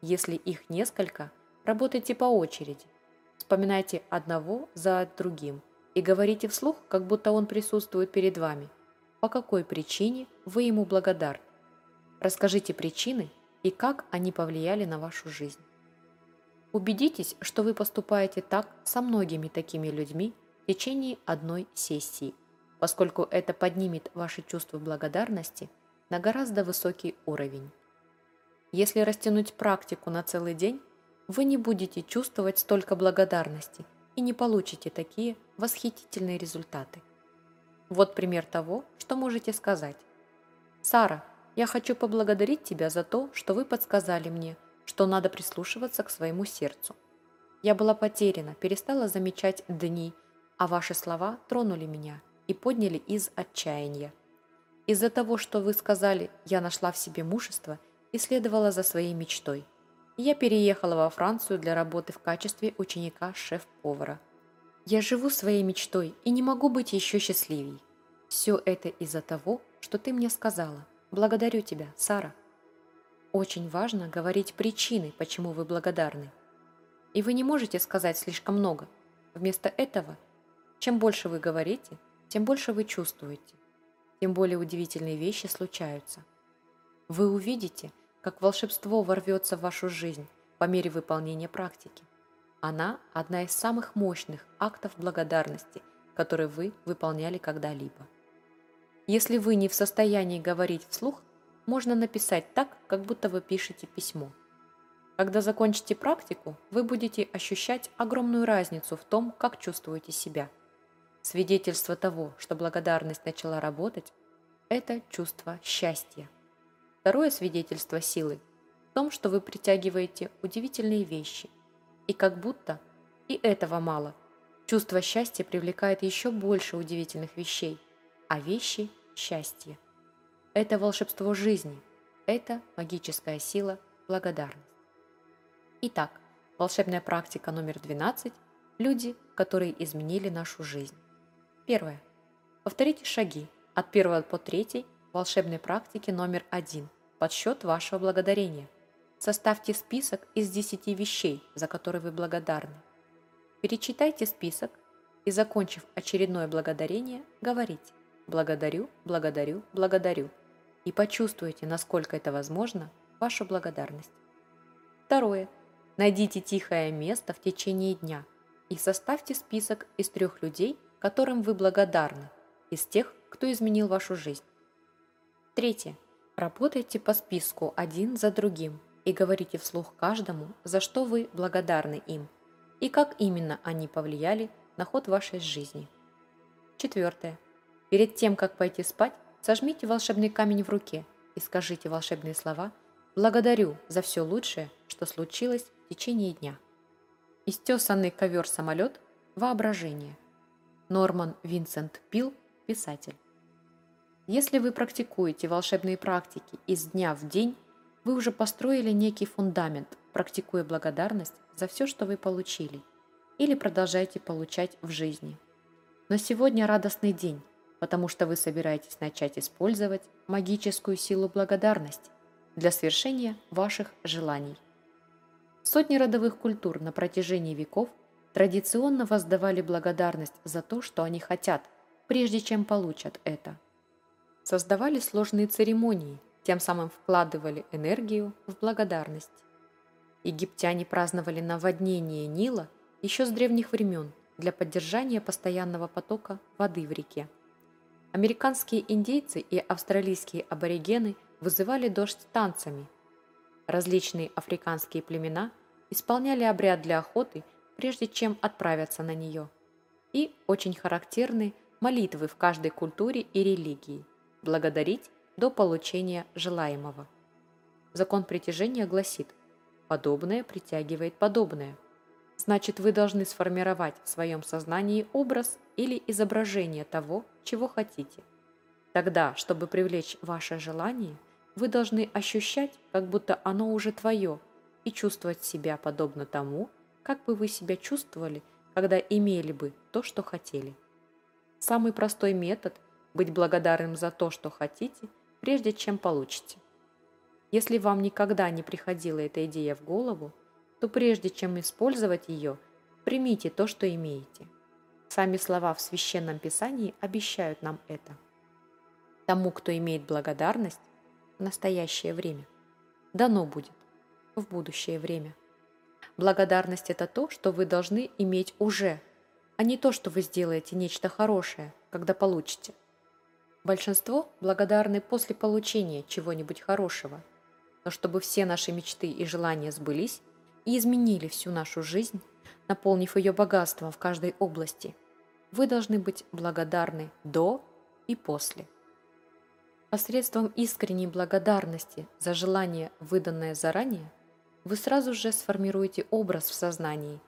Если их несколько, работайте по очереди. Вспоминайте одного за другим и говорите вслух, как будто он присутствует перед вами. По какой причине вы ему благодарны? Расскажите причины и как они повлияли на вашу жизнь. Убедитесь, что вы поступаете так со многими такими людьми в течение одной сессии поскольку это поднимет ваши чувства благодарности на гораздо высокий уровень. Если растянуть практику на целый день, вы не будете чувствовать столько благодарности и не получите такие восхитительные результаты. Вот пример того, что можете сказать. «Сара, я хочу поблагодарить тебя за то, что вы подсказали мне, что надо прислушиваться к своему сердцу. Я была потеряна, перестала замечать дни, а ваши слова тронули меня, и подняли из отчаяния. Из-за того, что вы сказали, я нашла в себе мужество и следовала за своей мечтой. я переехала во Францию для работы в качестве ученика шеф-повара. Я живу своей мечтой и не могу быть еще счастливей. Все это из-за того, что ты мне сказала. Благодарю тебя, Сара. Очень важно говорить причины, почему вы благодарны. И вы не можете сказать слишком много. Вместо этого, чем больше вы говорите, тем больше вы чувствуете, тем более удивительные вещи случаются. Вы увидите, как волшебство ворвется в вашу жизнь по мере выполнения практики. Она – одна из самых мощных актов благодарности, которые вы выполняли когда-либо. Если вы не в состоянии говорить вслух, можно написать так, как будто вы пишете письмо. Когда закончите практику, вы будете ощущать огромную разницу в том, как чувствуете себя – Свидетельство того, что благодарность начала работать, это чувство счастья. Второе свидетельство силы в том, что вы притягиваете удивительные вещи. И как будто и этого мало. Чувство счастья привлекает еще больше удивительных вещей, а вещи – счастье. Это волшебство жизни, это магическая сила благодарность. Итак, волшебная практика номер 12 – люди, которые изменили нашу жизнь. Первое. Повторите шаги от первого по третий волшебной практики номер один под счет вашего благодарения. Составьте список из 10 вещей, за которые вы благодарны. Перечитайте список и, закончив очередное благодарение, говорите «Благодарю, благодарю, благодарю» и почувствуйте, насколько это возможно, вашу благодарность. Второе. Найдите тихое место в течение дня и составьте список из трех людей, которым вы благодарны, из тех, кто изменил вашу жизнь. Третье. Работайте по списку один за другим и говорите вслух каждому, за что вы благодарны им и как именно они повлияли на ход вашей жизни. Четвертое. Перед тем, как пойти спать, сожмите волшебный камень в руке и скажите волшебные слова «Благодарю за все лучшее, что случилось в течение дня». Истесанный ковер-самолет – воображение – Норман Винсент Пил, писатель. Если вы практикуете волшебные практики из дня в день, вы уже построили некий фундамент, практикуя благодарность за все, что вы получили, или продолжаете получать в жизни. Но сегодня радостный день, потому что вы собираетесь начать использовать магическую силу благодарности для свершения ваших желаний. Сотни родовых культур на протяжении веков традиционно воздавали благодарность за то, что они хотят, прежде чем получат это. Создавали сложные церемонии, тем самым вкладывали энергию в благодарность. Египтяне праздновали наводнение Нила еще с древних времен для поддержания постоянного потока воды в реке. Американские индейцы и австралийские аборигены вызывали дождь танцами. Различные африканские племена исполняли обряд для охоты, прежде чем отправиться на нее. И очень характерны молитвы в каждой культуре и религии – благодарить до получения желаемого. Закон притяжения гласит «подобное притягивает подобное». Значит, вы должны сформировать в своем сознании образ или изображение того, чего хотите. Тогда, чтобы привлечь ваше желание, вы должны ощущать, как будто оно уже твое, и чувствовать себя подобно тому, как бы вы себя чувствовали, когда имели бы то, что хотели. Самый простой метод – быть благодарным за то, что хотите, прежде чем получите. Если вам никогда не приходила эта идея в голову, то прежде чем использовать ее, примите то, что имеете. Сами слова в Священном Писании обещают нам это. Тому, кто имеет благодарность, в настоящее время, дано будет в будущее время. Благодарность – это то, что вы должны иметь уже, а не то, что вы сделаете нечто хорошее, когда получите. Большинство благодарны после получения чего-нибудь хорошего, но чтобы все наши мечты и желания сбылись, и изменили всю нашу жизнь, наполнив ее богатством в каждой области. Вы должны быть благодарны до и после. Посредством искренней благодарности за желание, выданное заранее, вы сразу же сформируете образ в сознании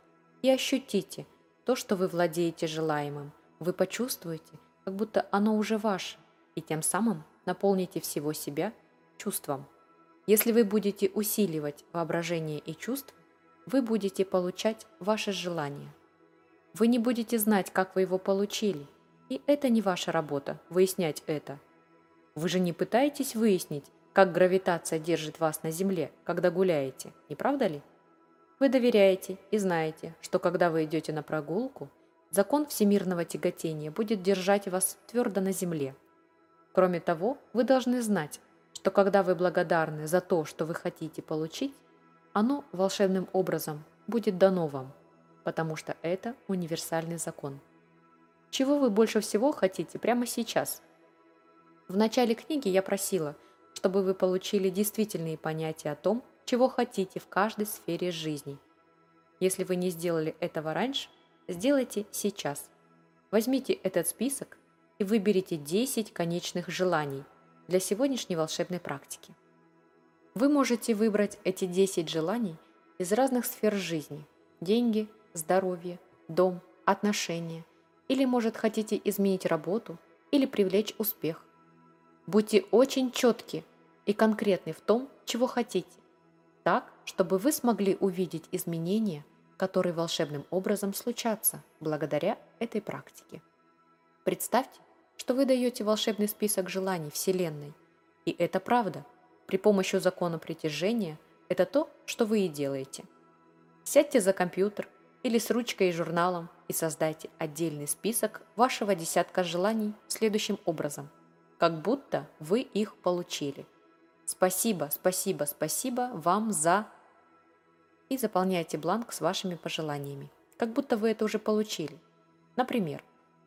и ощутите то, что вы владеете желаемым. Вы почувствуете, как будто оно уже ваше, и тем самым наполните всего себя чувством. Если вы будете усиливать воображение и чувства, вы будете получать ваше желание. Вы не будете знать, как вы его получили, и это не ваша работа – выяснять это. Вы же не пытаетесь выяснить, как гравитация держит вас на Земле, когда гуляете, не правда ли? Вы доверяете и знаете, что когда вы идете на прогулку, закон всемирного тяготения будет держать вас твердо на Земле. Кроме того, вы должны знать, что когда вы благодарны за то, что вы хотите получить, оно волшебным образом будет дано вам, потому что это универсальный закон. Чего вы больше всего хотите прямо сейчас? В начале книги я просила, чтобы вы получили действительные понятия о том, чего хотите в каждой сфере жизни. Если вы не сделали этого раньше, сделайте сейчас. Возьмите этот список и выберите 10 конечных желаний для сегодняшней волшебной практики. Вы можете выбрать эти 10 желаний из разных сфер жизни – деньги, здоровье, дом, отношения, или, может, хотите изменить работу или привлечь успех. Будьте очень четки и конкретны в том, чего хотите, так, чтобы вы смогли увидеть изменения, которые волшебным образом случатся благодаря этой практике. Представьте, что вы даете волшебный список желаний Вселенной, и это правда – при помощи закона притяжения это то, что вы и делаете. Сядьте за компьютер или с ручкой и журналом и создайте отдельный список вашего десятка желаний следующим образом, как будто вы их получили. Спасибо, спасибо, спасибо вам за... И заполняйте бланк с вашими пожеланиями, как будто вы это уже получили. Например,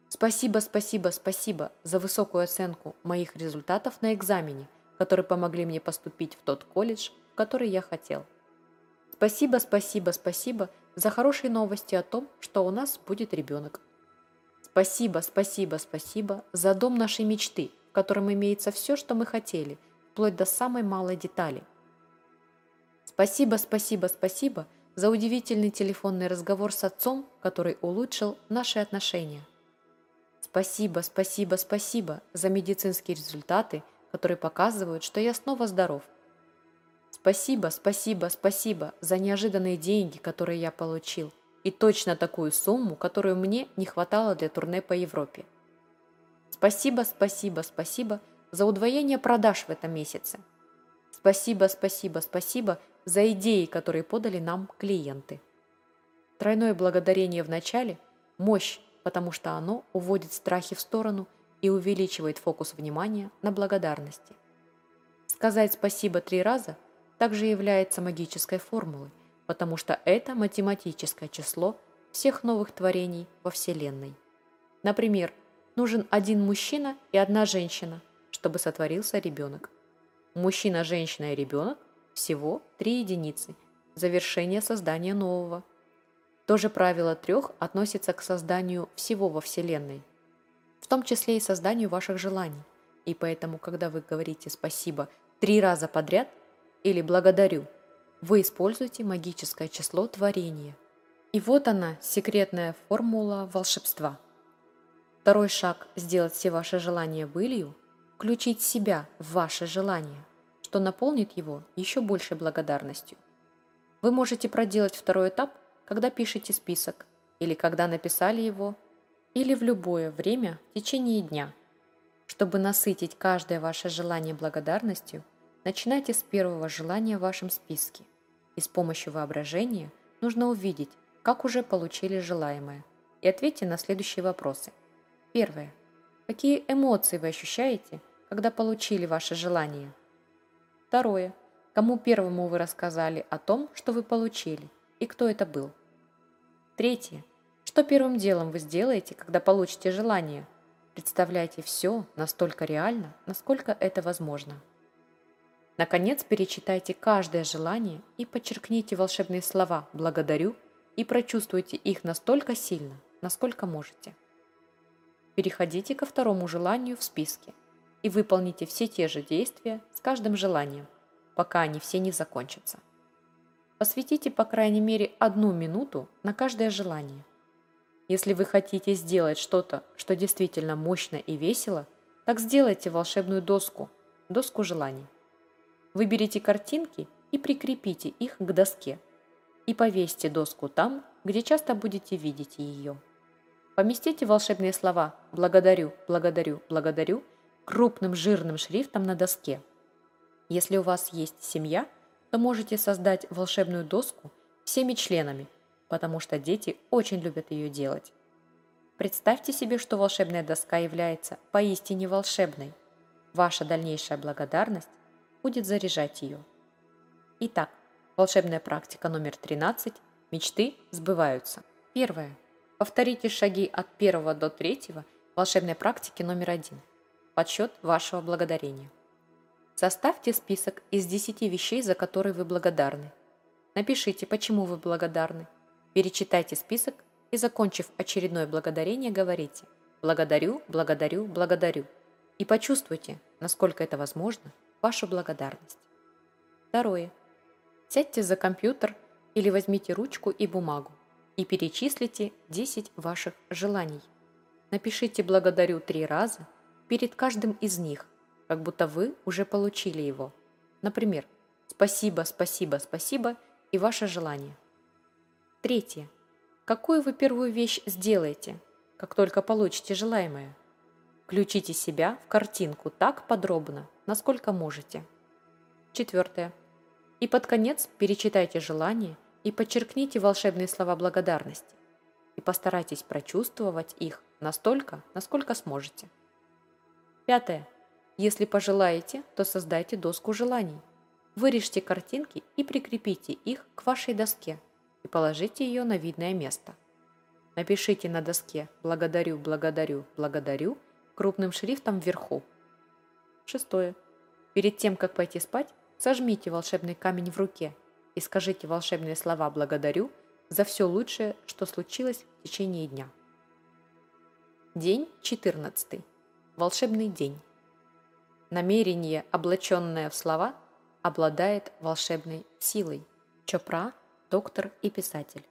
спасибо, спасибо, спасибо за высокую оценку моих результатов на экзамене которые помогли мне поступить в тот колледж, в который я хотел. Спасибо, спасибо, спасибо за хорошие новости о том, что у нас будет ребенок. Спасибо, спасибо, спасибо за дом нашей мечты, в котором имеется все, что мы хотели, вплоть до самой малой детали. Спасибо, спасибо, спасибо за удивительный телефонный разговор с отцом, который улучшил наши отношения. Спасибо, спасибо, спасибо за медицинские результаты, которые показывают, что я снова здоров. Спасибо, спасибо, спасибо за неожиданные деньги, которые я получил, и точно такую сумму, которую мне не хватало для турне по Европе. Спасибо, спасибо, спасибо за удвоение продаж в этом месяце. Спасибо, спасибо, спасибо за идеи, которые подали нам клиенты. Тройное благодарение в начале – мощь, потому что оно уводит страхи в сторону и увеличивает фокус внимания на благодарности. Сказать спасибо три раза также является магической формулой, потому что это математическое число всех новых творений во Вселенной. Например, нужен один мужчина и одна женщина, чтобы сотворился ребенок. Мужчина, женщина и ребенок – всего три единицы. Завершение создания нового. То же правило трех относится к созданию всего во Вселенной, в том числе и созданию ваших желаний. И поэтому, когда вы говорите «спасибо» три раза подряд или «благодарю», вы используете магическое число творения. И вот она, секретная формула волшебства. Второй шаг – сделать все ваши желания былью – включить себя в ваше желание, что наполнит его еще большей благодарностью. Вы можете проделать второй этап, когда пишете список, или когда написали его, или в любое время в течение дня. Чтобы насытить каждое ваше желание благодарностью, начинайте с первого желания в вашем списке, и с помощью воображения нужно увидеть, как уже получили желаемое, и ответьте на следующие вопросы. Первое. Какие эмоции вы ощущаете, когда получили ваше желание? Второе. Кому первому вы рассказали о том, что вы получили, и кто это был? Третье. Что первым делом вы сделаете, когда получите желание? Представляйте все настолько реально, насколько это возможно. Наконец, перечитайте каждое желание и подчеркните волшебные слова «благодарю» и прочувствуйте их настолько сильно, насколько можете. Переходите ко второму желанию в списке и выполните все те же действия с каждым желанием, пока они все не закончатся. Посвятите по крайней мере одну минуту на каждое желание. Если вы хотите сделать что-то, что действительно мощно и весело, так сделайте волшебную доску, доску желаний. Выберите картинки и прикрепите их к доске. И повесьте доску там, где часто будете видеть ее. Поместите волшебные слова «благодарю», «благодарю», «благодарю» крупным жирным шрифтом на доске. Если у вас есть семья, то можете создать волшебную доску всеми членами, потому что дети очень любят ее делать. Представьте себе, что волшебная доска является поистине волшебной. Ваша дальнейшая благодарность будет заряжать ее. Итак, волшебная практика номер 13. Мечты сбываются. Первое. Повторите шаги от первого до третьего волшебной практики номер один. Подсчет вашего благодарения. Составьте список из 10 вещей, за которые вы благодарны. Напишите, почему вы благодарны. Перечитайте список и, закончив очередное благодарение, говорите «Благодарю, благодарю, благодарю» и почувствуйте, насколько это возможно, вашу благодарность. Второе. Сядьте за компьютер или возьмите ручку и бумагу и перечислите 10 ваших желаний. Напишите «благодарю» три раза перед каждым из них, как будто вы уже получили его. Например, «спасибо, спасибо, спасибо» и ваше желание. Третье. Какую вы первую вещь сделаете, как только получите желаемое? Включите себя в картинку так подробно, насколько можете. Четвертое. И под конец перечитайте желание и подчеркните волшебные слова благодарности и постарайтесь прочувствовать их настолько, насколько сможете. Пятое. Если пожелаете, то создайте доску желаний. Вырежьте картинки и прикрепите их к вашей доске и положите ее на видное место. Напишите на доске «Благодарю, благодарю, благодарю» крупным шрифтом вверху. Шестое. Перед тем, как пойти спать, сожмите волшебный камень в руке и скажите волшебные слова «благодарю» за все лучшее, что случилось в течение дня. День 14. Волшебный день. Намерение, облаченное в слова, обладает волшебной силой. Чопра, доктор и писатель.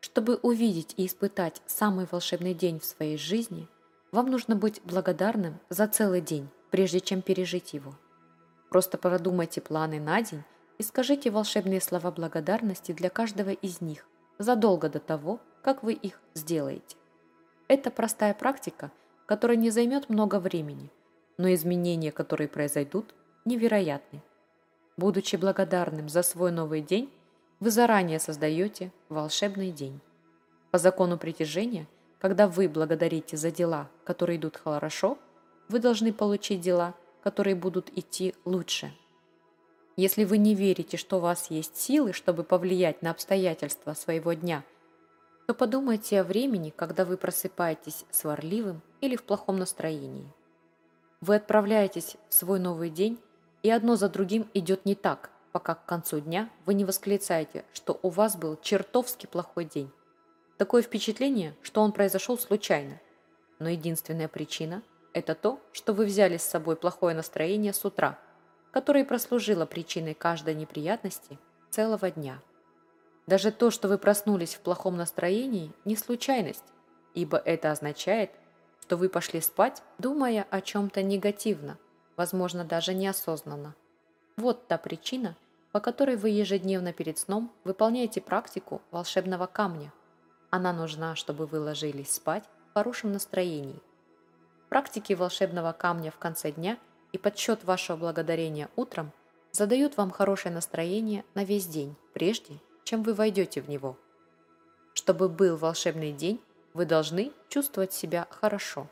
Чтобы увидеть и испытать самый волшебный день в своей жизни, вам нужно быть благодарным за целый день, прежде чем пережить его. Просто продумайте планы на день и скажите волшебные слова благодарности для каждого из них задолго до того, как вы их сделаете. Это простая практика, которая не займет много времени, но изменения, которые произойдут, невероятны. Будучи благодарным за свой новый день, вы заранее создаете волшебный день. По закону притяжения, когда вы благодарите за дела, которые идут хорошо, вы должны получить дела, которые будут идти лучше. Если вы не верите, что у вас есть силы, чтобы повлиять на обстоятельства своего дня, то подумайте о времени, когда вы просыпаетесь сварливым или в плохом настроении. Вы отправляетесь в свой новый день, и одно за другим идет не так, пока к концу дня вы не восклицаете, что у вас был чертовски плохой день. Такое впечатление, что он произошел случайно. Но единственная причина – это то, что вы взяли с собой плохое настроение с утра – которое прослужило причиной каждой неприятности целого дня. Даже то, что вы проснулись в плохом настроении, не случайность, ибо это означает, что вы пошли спать, думая о чем-то негативно, возможно, даже неосознанно. Вот та причина, по которой вы ежедневно перед сном выполняете практику волшебного камня. Она нужна, чтобы вы ложились спать в хорошем настроении. Практики волшебного камня в конце дня – и подсчет вашего благодарения утром задают вам хорошее настроение на весь день, прежде чем вы войдете в него. Чтобы был волшебный день, вы должны чувствовать себя хорошо.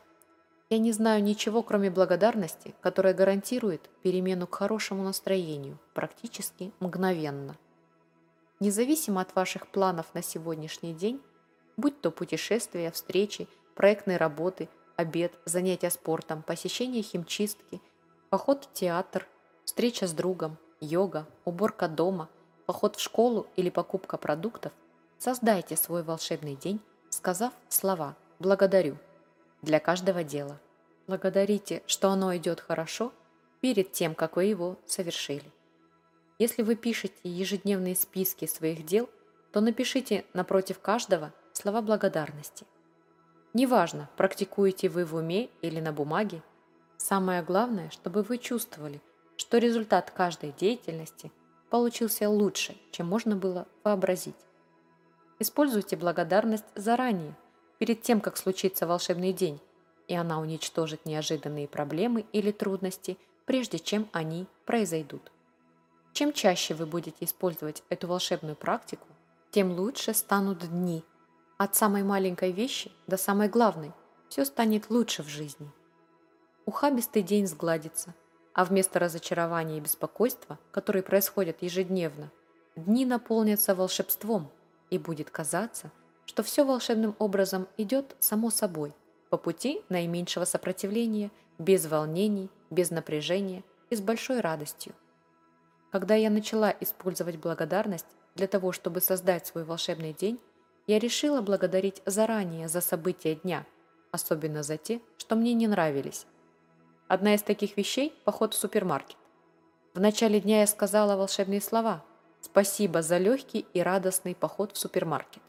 Я не знаю ничего, кроме благодарности, которая гарантирует перемену к хорошему настроению практически мгновенно. Независимо от ваших планов на сегодняшний день, будь то путешествия, встречи, проектные работы, обед, занятия спортом, посещение химчистки – Поход в театр, встреча с другом, йога, уборка дома, поход в школу или покупка продуктов, создайте свой волшебный день, сказав слова «благодарю» для каждого дела. Благодарите, что оно идет хорошо перед тем, как вы его совершили. Если вы пишете ежедневные списки своих дел, то напишите напротив каждого слова благодарности. Неважно, практикуете вы в уме или на бумаге, Самое главное, чтобы вы чувствовали, что результат каждой деятельности получился лучше, чем можно было вообразить. Используйте благодарность заранее, перед тем, как случится волшебный день, и она уничтожит неожиданные проблемы или трудности, прежде чем они произойдут. Чем чаще вы будете использовать эту волшебную практику, тем лучше станут дни. От самой маленькой вещи до самой главной все станет лучше в жизни ухабистый день сгладится, а вместо разочарования и беспокойства, которые происходят ежедневно, дни наполнятся волшебством, и будет казаться, что все волшебным образом идет само собой, по пути наименьшего сопротивления, без волнений, без напряжения и с большой радостью. Когда я начала использовать благодарность для того, чтобы создать свой волшебный день, я решила благодарить заранее за события дня, особенно за те, что мне не нравились, Одна из таких вещей – поход в супермаркет. В начале дня я сказала волшебные слова «Спасибо за легкий и радостный поход в супермаркет».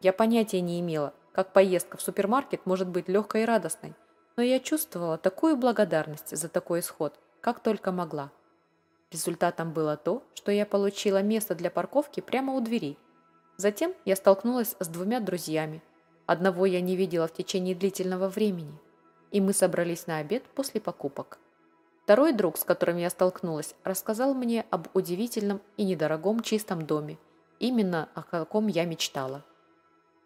Я понятия не имела, как поездка в супермаркет может быть легкой и радостной, но я чувствовала такую благодарность за такой исход, как только могла. Результатом было то, что я получила место для парковки прямо у двери. Затем я столкнулась с двумя друзьями. Одного я не видела в течение длительного времени – и мы собрались на обед после покупок. Второй друг, с которым я столкнулась, рассказал мне об удивительном и недорогом чистом доме, именно о каком я мечтала.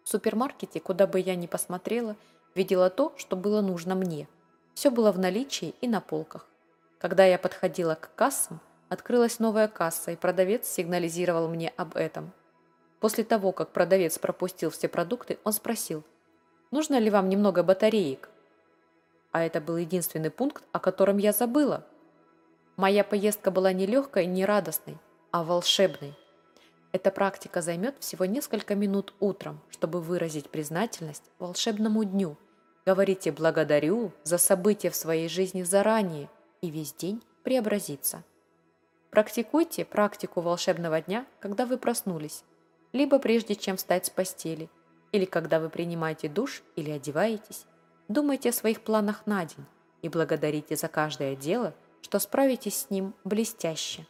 В супермаркете, куда бы я ни посмотрела, видела то, что было нужно мне. Все было в наличии и на полках. Когда я подходила к кассам, открылась новая касса, и продавец сигнализировал мне об этом. После того, как продавец пропустил все продукты, он спросил, «Нужно ли вам немного батареек?» а это был единственный пункт, о котором я забыла. Моя поездка была не легкой, не радостной, а волшебной. Эта практика займет всего несколько минут утром, чтобы выразить признательность волшебному дню. Говорите «благодарю» за события в своей жизни заранее, и весь день преобразится. Практикуйте практику волшебного дня, когда вы проснулись, либо прежде чем встать с постели, или когда вы принимаете душ или одеваетесь. думайте о своих планах на день и благодарите за каждое дело, что справитесь с ним блестяще.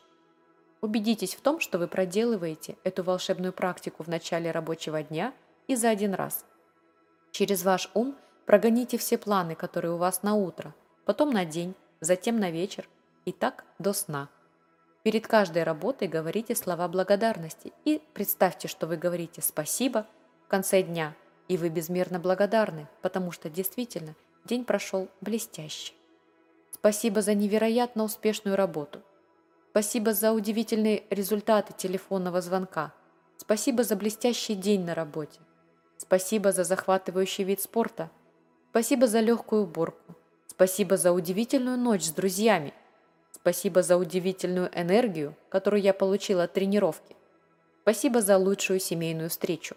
Убедитесь в том, что вы проделываете эту волшебную практику в начале рабочего дня и за один раз. Через ваш ум прогоните все планы, которые у вас на утро, потом на день, затем на вечер и так до сна. Перед каждой работой говорите слова благодарности и представьте, что вы говорите «спасибо» в конце дня, и вы безмерно благодарны, потому что действительно день прошел блестяще. Спасибо за невероятно успешную работу – Спасибо за удивительные результаты телефонного звонка. Спасибо за блестящий день на работе. Спасибо за захватывающий вид спорта. Спасибо за легкую уборку. Спасибо за удивительную ночь с друзьями. Спасибо за удивительную энергию, которую я получила от тренировки. Спасибо за лучшую семейную встречу.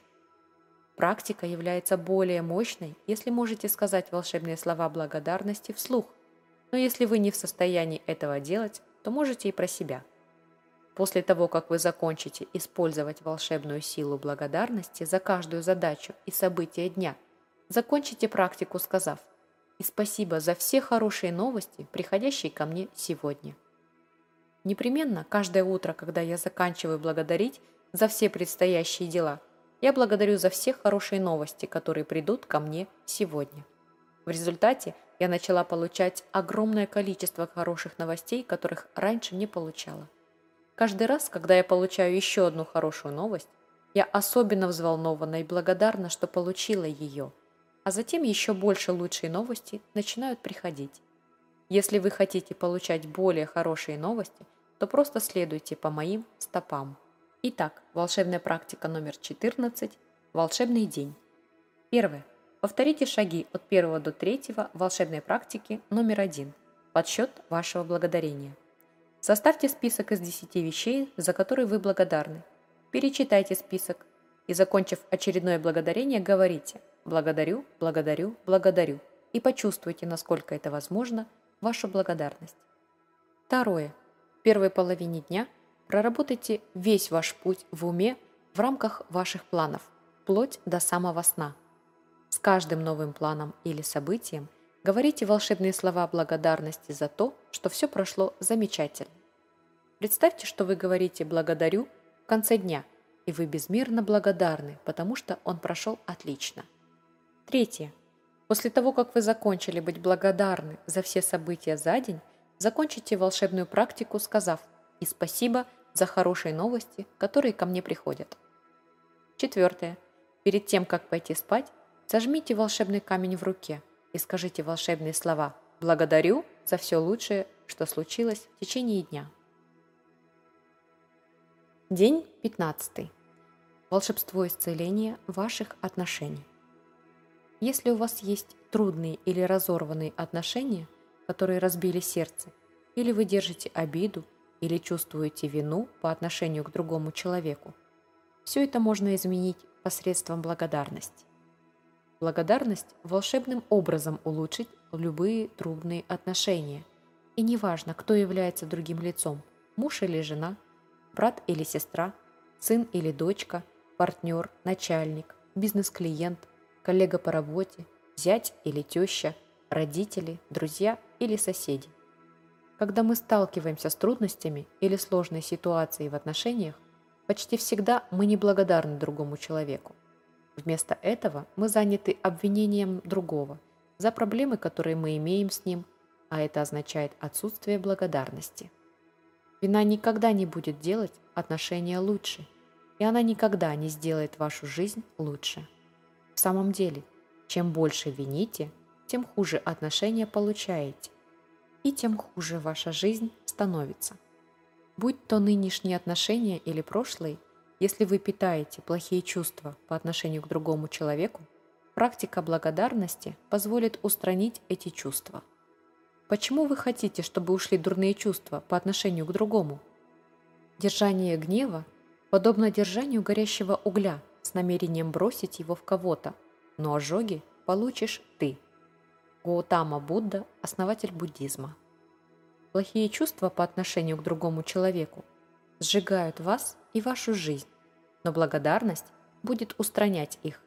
Практика является более мощной, если можете сказать волшебные слова благодарности вслух. Но если вы не в состоянии этого делать, то можете и про себя. После того, как вы закончите использовать волшебную силу благодарности за каждую задачу и событие дня, закончите практику, сказав «И спасибо за все хорошие новости, приходящие ко мне сегодня». Непременно каждое утро, когда я заканчиваю благодарить за все предстоящие дела, я благодарю за все хорошие новости, которые придут ко мне сегодня. В результате я начала получать огромное количество хороших новостей, которых раньше не получала. Каждый раз, когда я получаю еще одну хорошую новость, я особенно взволнована и благодарна, что получила ее, а затем еще больше лучшие новости начинают приходить. Если вы хотите получать более хорошие новости, то просто следуйте по моим стопам. Итак, волшебная практика номер 14 – волшебный день. Первое. Повторите шаги от первого до третьего волшебной практики номер один. Подсчет вашего благодарения. Составьте список из 10 вещей, за которые вы благодарны. Перечитайте список и, закончив очередное благодарение, говорите «благодарю, благодарю, благодарю» и почувствуйте, насколько это возможно, вашу благодарность. Второе. В первой половине дня проработайте весь ваш путь в уме в рамках ваших планов, вплоть до самого сна – каждым новым планом или событием говорите волшебные слова благодарности за то, что все прошло замечательно. Представьте, что вы говорите «благодарю» в конце дня, и вы безмерно благодарны, потому что он прошел отлично. Третье. После того, как вы закончили быть благодарны за все события за день, закончите волшебную практику, сказав «и спасибо за хорошие новости, которые ко мне приходят». Четвертое. Перед тем, как пойти спать, Сожмите волшебный камень в руке и скажите волшебные слова «Благодарю за все лучшее, что случилось в течение дня». День 15. Волшебство исцеления ваших отношений. Если у вас есть трудные или разорванные отношения, которые разбили сердце, или вы держите обиду, или чувствуете вину по отношению к другому человеку, все это можно изменить посредством благодарности. Благодарность волшебным образом улучшить любые трудные отношения. И неважно, кто является другим лицом – муж или жена, брат или сестра, сын или дочка, партнер, начальник, бизнес-клиент, коллега по работе, зять или теща, родители, друзья или соседи. Когда мы сталкиваемся с трудностями или сложной ситуацией в отношениях, почти всегда мы неблагодарны другому человеку. Вместо этого мы заняты обвинением другого за проблемы, которые мы имеем с ним, а это означает отсутствие благодарности. Вина никогда не будет делать отношения лучше, и она никогда не сделает вашу жизнь лучше. В самом деле, чем больше вините, тем хуже отношения получаете, и тем хуже ваша жизнь становится. Будь то нынешние отношения или прошлые, если вы питаете плохие чувства по отношению к другому человеку, практика благодарности позволит устранить эти чувства. Почему вы хотите, чтобы ушли дурные чувства по отношению к другому? Держание гнева подобно держанию горящего угля с намерением бросить его в кого-то, но ожоги получишь ты. Гаутама Будда – основатель буддизма. Плохие чувства по отношению к другому человеку сжигают вас и вашу жизнь, но благодарность будет устранять их.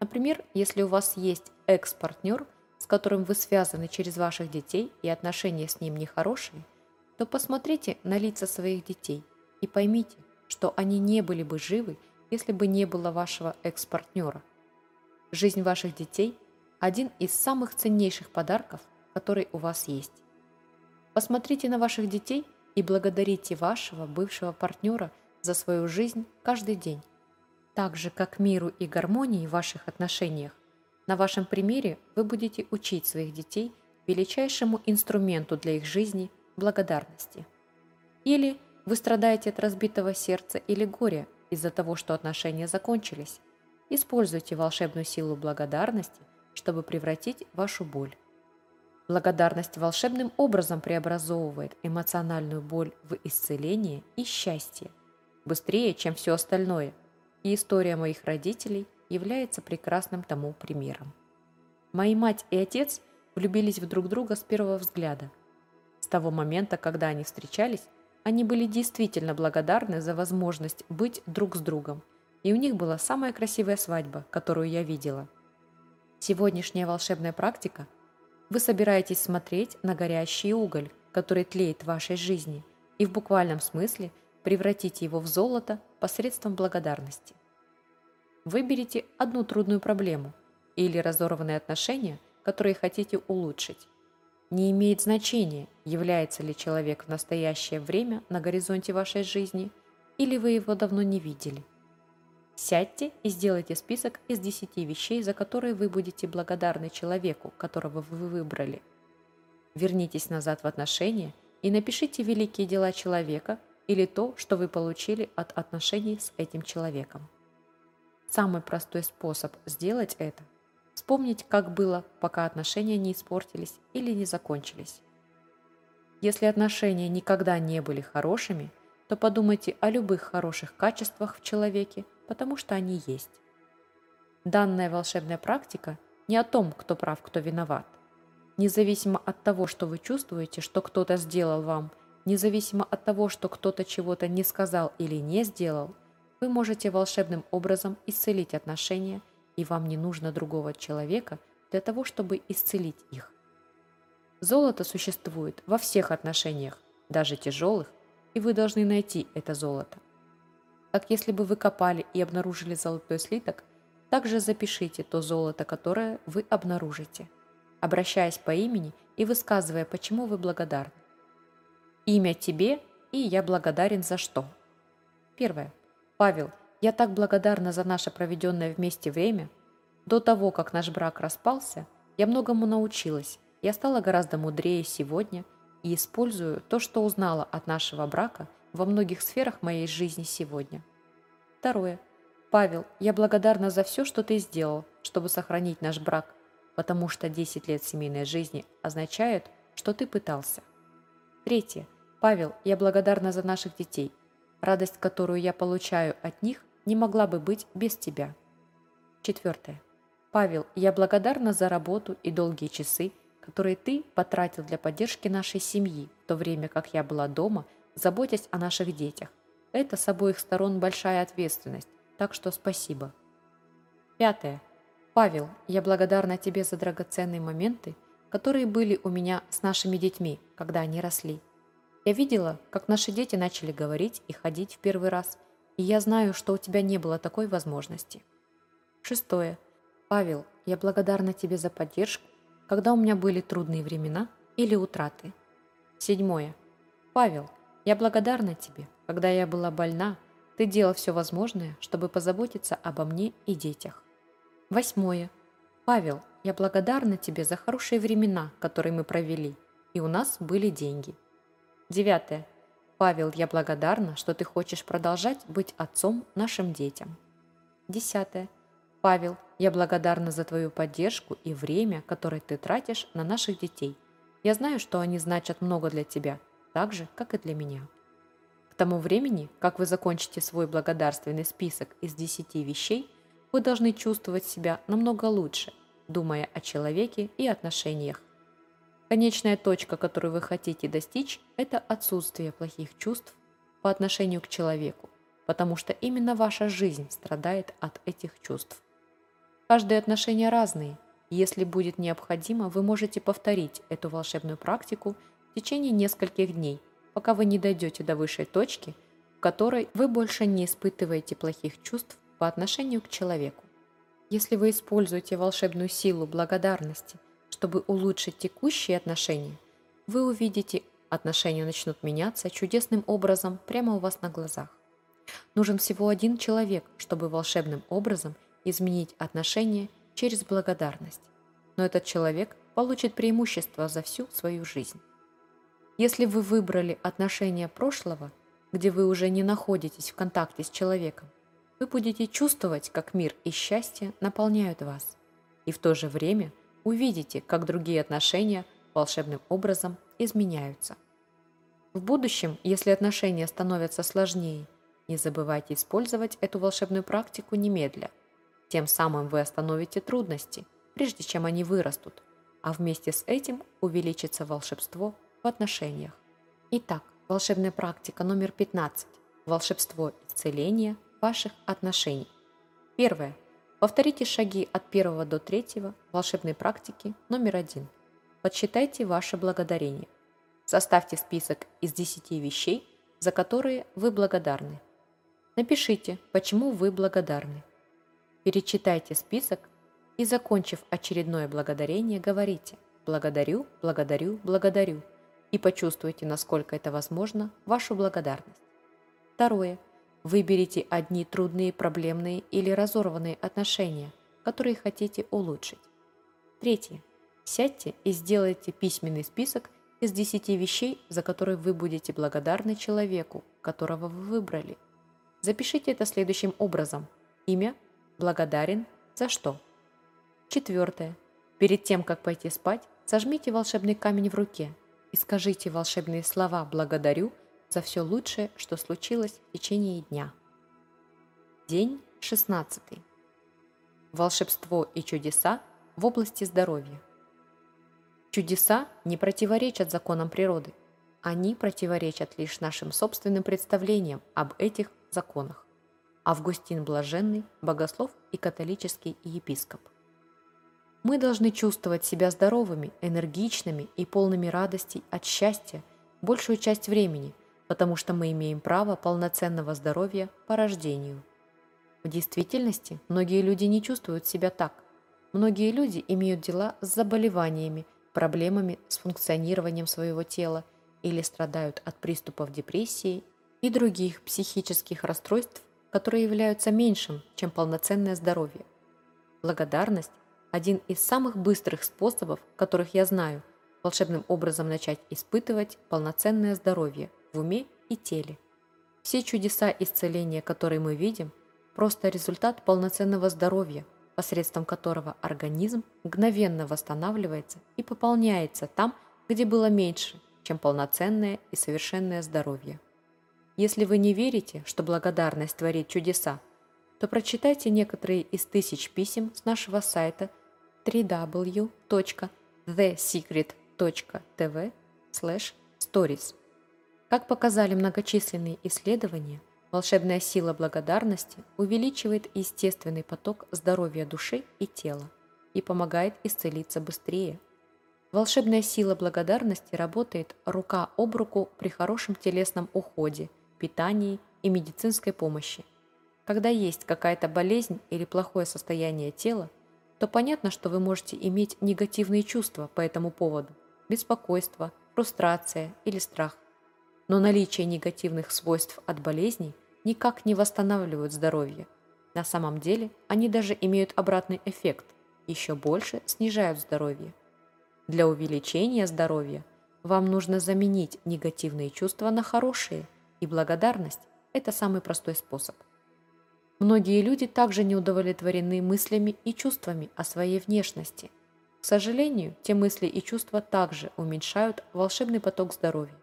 Например, если у вас есть экс-партнер, с которым вы связаны через ваших детей и отношения с ним нехорошие, то посмотрите на лица своих детей и поймите, что они не были бы живы, если бы не было вашего экс-партнера. Жизнь ваших детей – один из самых ценнейших подарков, который у вас есть. Посмотрите на ваших детей и благодарите вашего бывшего партнера за свою жизнь каждый день. Так же, как миру и гармонии в ваших отношениях, на вашем примере вы будете учить своих детей величайшему инструменту для их жизни – благодарности. Или вы страдаете от разбитого сердца или горя из-за того, что отношения закончились. Используйте волшебную силу благодарности, чтобы превратить вашу боль. Благодарность волшебным образом преобразовывает эмоциональную боль в исцеление и счастье, быстрее, чем все остальное, и история моих родителей является прекрасным тому примером. Мои мать и отец влюбились в друг друга с первого взгляда. С того момента, когда они встречались, они были действительно благодарны за возможность быть друг с другом, и у них была самая красивая свадьба, которую я видела. Сегодняшняя волшебная практика – вы собираетесь смотреть на горящий уголь, который тлеет в вашей жизни, и в буквальном смысле превратить его в золото посредством благодарности. Выберите одну трудную проблему или разорванные отношения, которые хотите улучшить. Не имеет значения, является ли человек в настоящее время на горизонте вашей жизни, или вы его давно не видели. Сядьте и сделайте список из 10 вещей, за которые вы будете благодарны человеку, которого вы выбрали. Вернитесь назад в отношения и напишите великие дела человека или то, что вы получили от отношений с этим человеком. Самый простой способ сделать это – вспомнить, как было, пока отношения не испортились или не закончились. Если отношения никогда не были хорошими, то подумайте о любых хороших качествах в человеке – потому что они есть. Данная волшебная практика не о том, кто прав, кто виноват. Независимо от того, что вы чувствуете, что кто-то сделал вам, независимо от того, что кто-то чего-то не сказал или не сделал, вы можете волшебным образом исцелить отношения, и вам не нужно другого человека для того, чтобы исцелить их. Золото существует во всех отношениях, даже тяжелых, и вы должны найти это золото как если бы вы копали и обнаружили золотой слиток, также запишите то золото, которое вы обнаружите, обращаясь по имени и высказывая, почему вы благодарны. Имя тебе, и я благодарен за что. Первое. Павел, я так благодарна за наше проведенное вместе время. До того, как наш брак распался, я многому научилась. Я стала гораздо мудрее сегодня и использую то, что узнала от нашего брака – во многих сферах моей жизни сегодня. Второе. Павел, я благодарна за все, что ты сделал, чтобы сохранить наш брак, потому что 10 лет семейной жизни означают, что ты пытался. Третье. Павел, я благодарна за наших детей. Радость, которую я получаю от них, не могла бы быть без тебя. Четвертое. Павел, я благодарна за работу и долгие часы, которые ты потратил для поддержки нашей семьи, в то время как я была дома – заботясь о наших детях. Это с обоих сторон большая ответственность, так что спасибо. Пятое. Павел, я благодарна тебе за драгоценные моменты, которые были у меня с нашими детьми, когда они росли. Я видела, как наши дети начали говорить и ходить в первый раз, и я знаю, что у тебя не было такой возможности. Шестое. Павел, я благодарна тебе за поддержку, когда у меня были трудные времена или утраты. Седьмое. Павел, я благодарна тебе. Когда я была больна, ты делал все возможное, чтобы позаботиться обо мне и детях. Восьмое. Павел, я благодарна тебе за хорошие времена, которые мы провели, и у нас были деньги. Девятое. Павел, я благодарна, что ты хочешь продолжать быть отцом нашим детям. Десятое. Павел, я благодарна за твою поддержку и время, которое ты тратишь на наших детей. Я знаю, что они значат много для тебя – так же, как и для меня. К тому времени, как вы закончите свой благодарственный список из 10 вещей, вы должны чувствовать себя намного лучше, думая о человеке и отношениях. Конечная точка, которую вы хотите достичь, это отсутствие плохих чувств по отношению к человеку, потому что именно ваша жизнь страдает от этих чувств. Каждые отношения разные, Если будет необходимо, вы можете повторить эту волшебную практику в течение нескольких дней, пока вы не дойдете до высшей точки, в которой вы больше не испытываете плохих чувств по отношению к человеку. Если вы используете волшебную силу благодарности, чтобы улучшить текущие отношения, вы увидите, отношения начнут меняться чудесным образом прямо у вас на глазах. Нужен всего один человек, чтобы волшебным образом изменить отношения через благодарность. Но этот человек получит преимущество за всю свою жизнь. Если вы выбрали отношения прошлого, где вы уже не находитесь в контакте с человеком, вы будете чувствовать, как мир и счастье наполняют вас. И в то же время увидите, как другие отношения волшебным образом изменяются. В будущем, если отношения становятся сложнее – не забывайте использовать эту волшебную практику немедля. Тем самым вы остановите трудности, прежде чем они вырастут, а вместе с этим увеличится волшебство в отношениях. Итак, волшебная практика номер 15. Волшебство исцеления ваших отношений. Первое. Повторите шаги от первого до третьего волшебной практики номер один. Подсчитайте ваше благодарение. Составьте список из 10 вещей, за которые вы благодарны. Напишите, почему вы благодарны. Перечитайте список и, закончив очередное благодарение, говорите «благодарю, благодарю, благодарю» и почувствуйте, насколько это возможно, вашу благодарность. Второе. Выберите одни трудные, проблемные или разорванные отношения, которые хотите улучшить. Третье. Сядьте и сделайте письменный список из 10 вещей, за которые вы будете благодарны человеку, которого вы выбрали – Запишите это следующим образом. Имя, благодарен, за что. Четвертое. Перед тем, как пойти спать, сожмите волшебный камень в руке и скажите волшебные слова «благодарю» за все лучшее, что случилось в течение дня. День 16. Волшебство и чудеса в области здоровья. Чудеса не противоречат законам природы. Они противоречат лишь нашим собственным представлениям об этих законах. Августин Блаженный, богослов и католический епископ. Мы должны чувствовать себя здоровыми, энергичными и полными радости от счастья большую часть времени, потому что мы имеем право полноценного здоровья по рождению. В действительности многие люди не чувствуют себя так. Многие люди имеют дела с заболеваниями, проблемами с функционированием своего тела или страдают от приступов депрессии и других психических расстройств, которые являются меньшим, чем полноценное здоровье. Благодарность – один из самых быстрых способов, которых я знаю, волшебным образом начать испытывать полноценное здоровье в уме и теле. Все чудеса исцеления, которые мы видим, просто результат полноценного здоровья, посредством которого организм мгновенно восстанавливается и пополняется там, где было меньше, чем полноценное и совершенное здоровье. Если вы не верите, что благодарность творит чудеса, то прочитайте некоторые из тысяч писем с нашего сайта www.thesecret.tv stories. Как показали многочисленные исследования, волшебная сила благодарности увеличивает естественный поток здоровья души и тела и помогает исцелиться быстрее. Волшебная сила благодарности работает рука об руку при хорошем телесном уходе – питании и медицинской помощи. Когда есть какая-то болезнь или плохое состояние тела, то понятно, что вы можете иметь негативные чувства по этому поводу – беспокойство, фрустрация или страх. Но наличие негативных свойств от болезней никак не восстанавливают здоровье. На самом деле они даже имеют обратный эффект – еще больше снижают здоровье. Для увеличения здоровья вам нужно заменить негативные чувства на хорошие – и благодарность – это самый простой способ. Многие люди также не удовлетворены мыслями и чувствами о своей внешности. К сожалению, те мысли и чувства также уменьшают волшебный поток здоровья.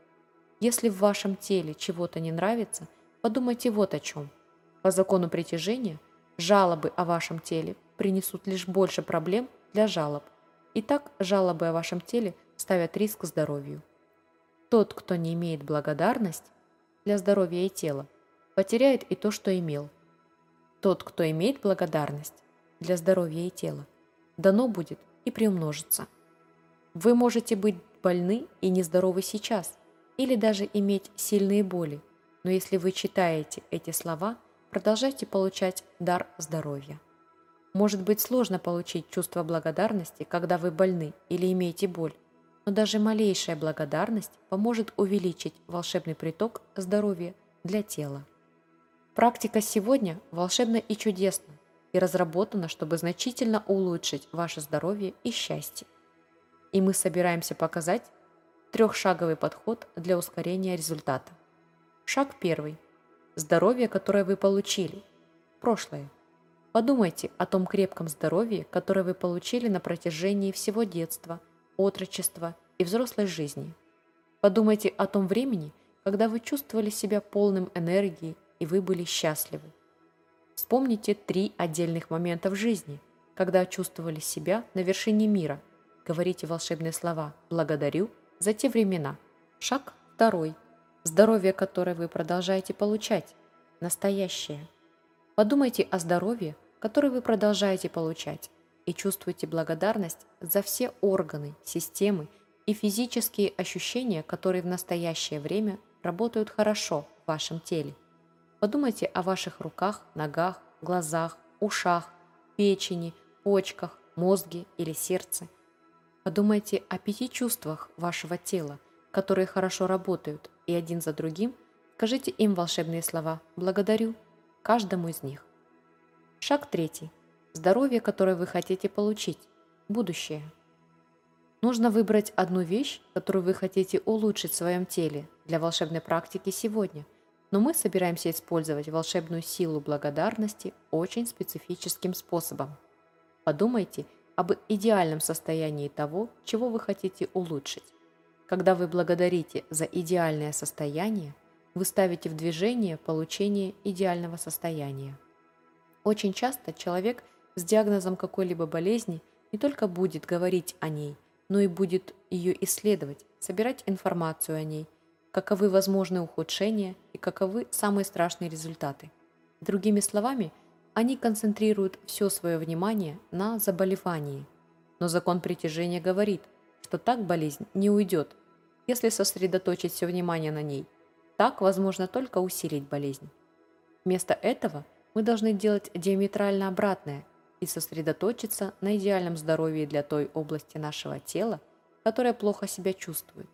Если в вашем теле чего-то не нравится, подумайте вот о чем. По закону притяжения жалобы о вашем теле принесут лишь больше проблем для жалоб. Итак, жалобы о вашем теле ставят риск здоровью. Тот, кто не имеет благодарность, для здоровья и тела, потеряет и то, что имел. Тот, кто имеет благодарность для здоровья и тела, дано будет и приумножится. Вы можете быть больны и нездоровы сейчас, или даже иметь сильные боли, но если вы читаете эти слова, продолжайте получать дар здоровья. Может быть сложно получить чувство благодарности, когда вы больны или имеете боль, но даже малейшая благодарность поможет увеличить волшебный приток здоровья для тела. Практика сегодня волшебна и чудесна и разработана, чтобы значительно улучшить ваше здоровье и счастье. И мы собираемся показать трехшаговый подход для ускорения результата. Шаг первый. Здоровье, которое вы получили. Прошлое. Подумайте о том крепком здоровье, которое вы получили на протяжении всего детства, отрочества и взрослой жизни. Подумайте о том времени, когда вы чувствовали себя полным энергии и вы были счастливы. Вспомните три отдельных момента в жизни, когда чувствовали себя на вершине мира. Говорите волшебные слова «благодарю» за те времена. Шаг второй. Здоровье, которое вы продолжаете получать. Настоящее. Подумайте о здоровье, которое вы продолжаете получать, и чувствуйте благодарность за все органы, системы и физические ощущения, которые в настоящее время работают хорошо в вашем теле. Подумайте о ваших руках, ногах, глазах, ушах, печени, почках, мозге или сердце. Подумайте о пяти чувствах вашего тела, которые хорошо работают, и один за другим скажите им волшебные слова «благодарю» каждому из них. Шаг третий. Здоровье, которое вы хотите получить. Будущее. Нужно выбрать одну вещь, которую вы хотите улучшить в своем теле для волшебной практики сегодня – но мы собираемся использовать волшебную силу благодарности очень специфическим способом. Подумайте об идеальном состоянии того, чего вы хотите улучшить. Когда вы благодарите за идеальное состояние, вы ставите в движение получение идеального состояния. Очень часто человек с диагнозом какой-либо болезни не только будет говорить о ней, но и будет ее исследовать, собирать информацию о ней – каковы возможные ухудшения и каковы самые страшные результаты. Другими словами, они концентрируют все свое внимание на заболевании. Но закон притяжения говорит, что так болезнь не уйдет, если сосредоточить все внимание на ней. Так возможно только усилить болезнь. Вместо этого мы должны делать диаметрально обратное и сосредоточиться на идеальном здоровье для той области нашего тела, которая плохо себя чувствует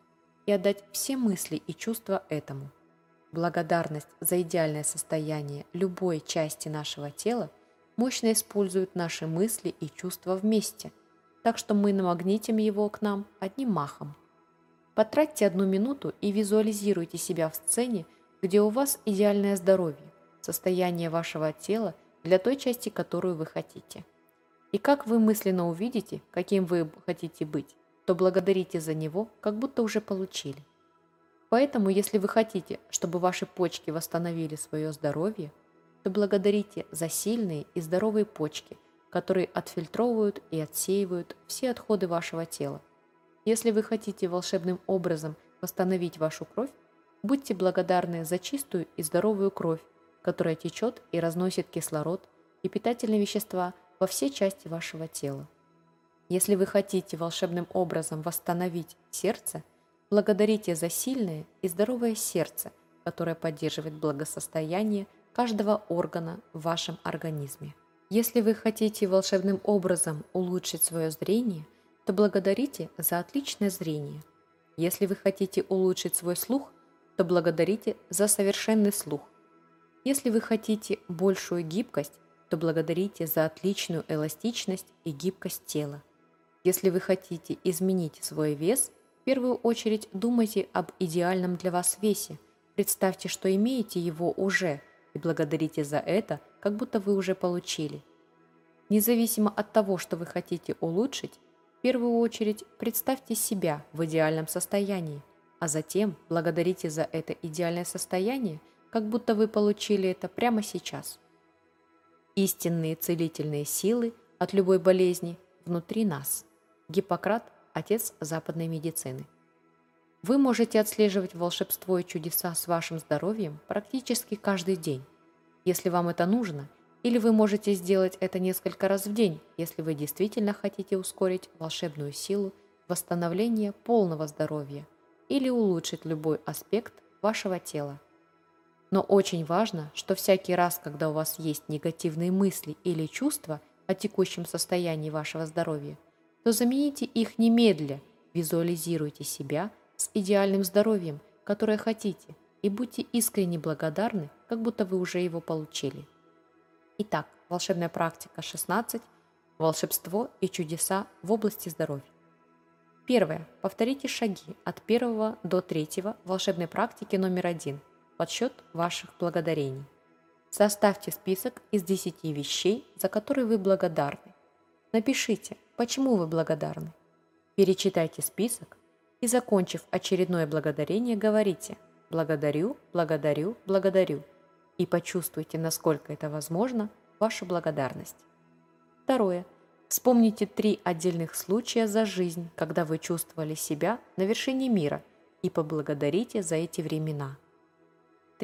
и отдать все мысли и чувства этому. Благодарность за идеальное состояние любой части нашего тела мощно использует наши мысли и чувства вместе, так что мы намагнитим его к нам одним махом. Потратьте одну минуту и визуализируйте себя в сцене, где у вас идеальное здоровье, состояние вашего тела для той части, которую вы хотите. И как вы мысленно увидите, каким вы хотите быть, то благодарите за него, как будто уже получили. Поэтому, если вы хотите, чтобы ваши почки восстановили свое здоровье, то благодарите за сильные и здоровые почки, которые отфильтровывают и отсеивают все отходы вашего тела. Если вы хотите волшебным образом восстановить вашу кровь, будьте благодарны за чистую и здоровую кровь, которая течет и разносит кислород и питательные вещества во все части вашего тела. Если вы хотите волшебным образом восстановить сердце, благодарите за сильное и здоровое сердце, которое поддерживает благосостояние каждого органа в вашем организме. Если вы хотите волшебным образом улучшить свое зрение, то благодарите за отличное зрение. Если вы хотите улучшить свой слух, то благодарите за совершенный слух. Если вы хотите большую гибкость, то благодарите за отличную эластичность и гибкость тела. Если вы хотите изменить свой вес, в первую очередь думайте об идеальном для вас весе. Представьте, что имеете его уже, и благодарите за это, как будто вы уже получили. Независимо от того, что вы хотите улучшить, в первую очередь представьте себя в идеальном состоянии, а затем благодарите за это идеальное состояние, как будто вы получили это прямо сейчас. Истинные целительные силы от любой болезни внутри нас – Гиппократ – отец западной медицины. Вы можете отслеживать волшебство и чудеса с вашим здоровьем практически каждый день. Если вам это нужно, Или вы можете сделать это несколько раз в день, если вы действительно хотите ускорить волшебную силу восстановления полного здоровья или улучшить любой аспект вашего тела. Но очень важно, что всякий раз, когда у вас есть негативные мысли или чувства о текущем состоянии вашего здоровья, то замените их немедля, визуализируйте себя с идеальным здоровьем, которое хотите, и будьте искренне благодарны, как будто вы уже его получили. Итак, волшебная практика 16. Волшебство и чудеса в области здоровья. Первое. Повторите шаги от первого до третьего волшебной практики номер один – подсчет ваших благодарений. Составьте список из 10 вещей, за которые вы благодарны. Напишите, почему вы благодарны. Перечитайте список и, закончив очередное благодарение, говорите «благодарю, благодарю, благодарю» и почувствуйте, насколько это возможно, вашу благодарность. Второе. Вспомните три отдельных случая за жизнь, когда вы чувствовали себя на вершине мира и поблагодарите за эти времена –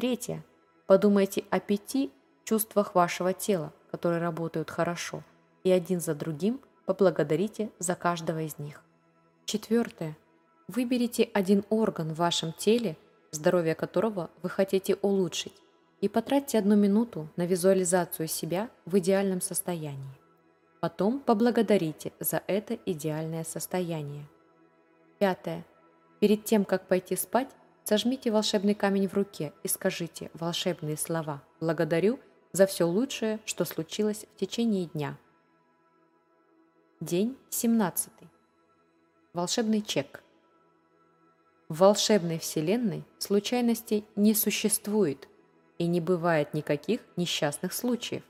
Третье. Подумайте о пяти чувствах вашего тела, которые работают хорошо, и один за другим поблагодарите за каждого из них. Четвертое. Выберите один орган в вашем теле, здоровье которого вы хотите улучшить, и потратьте одну минуту на визуализацию себя в идеальном состоянии. Потом поблагодарите за это идеальное состояние. Пятое. Перед тем, как пойти спать, Сожмите волшебный камень в руке и скажите волшебные слова «Благодарю за все лучшее, что случилось в течение дня». День 17. Волшебный чек. В волшебной вселенной случайностей не существует и не бывает никаких несчастных случаев.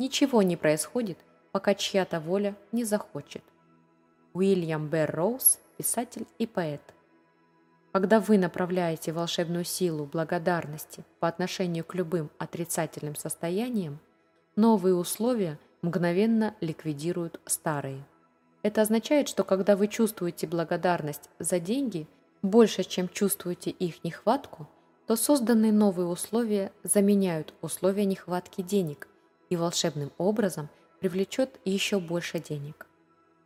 Ничего не происходит, пока чья-то воля не захочет. Уильям Бэр Роуз, писатель и поэт – когда вы направляете волшебную силу благодарности по отношению к любым отрицательным состояниям, новые условия мгновенно ликвидируют старые. Это означает, что когда вы чувствуете благодарность за деньги больше, чем чувствуете их нехватку, то созданные новые условия заменяют условия нехватки денег и волшебным образом привлечет еще больше денег.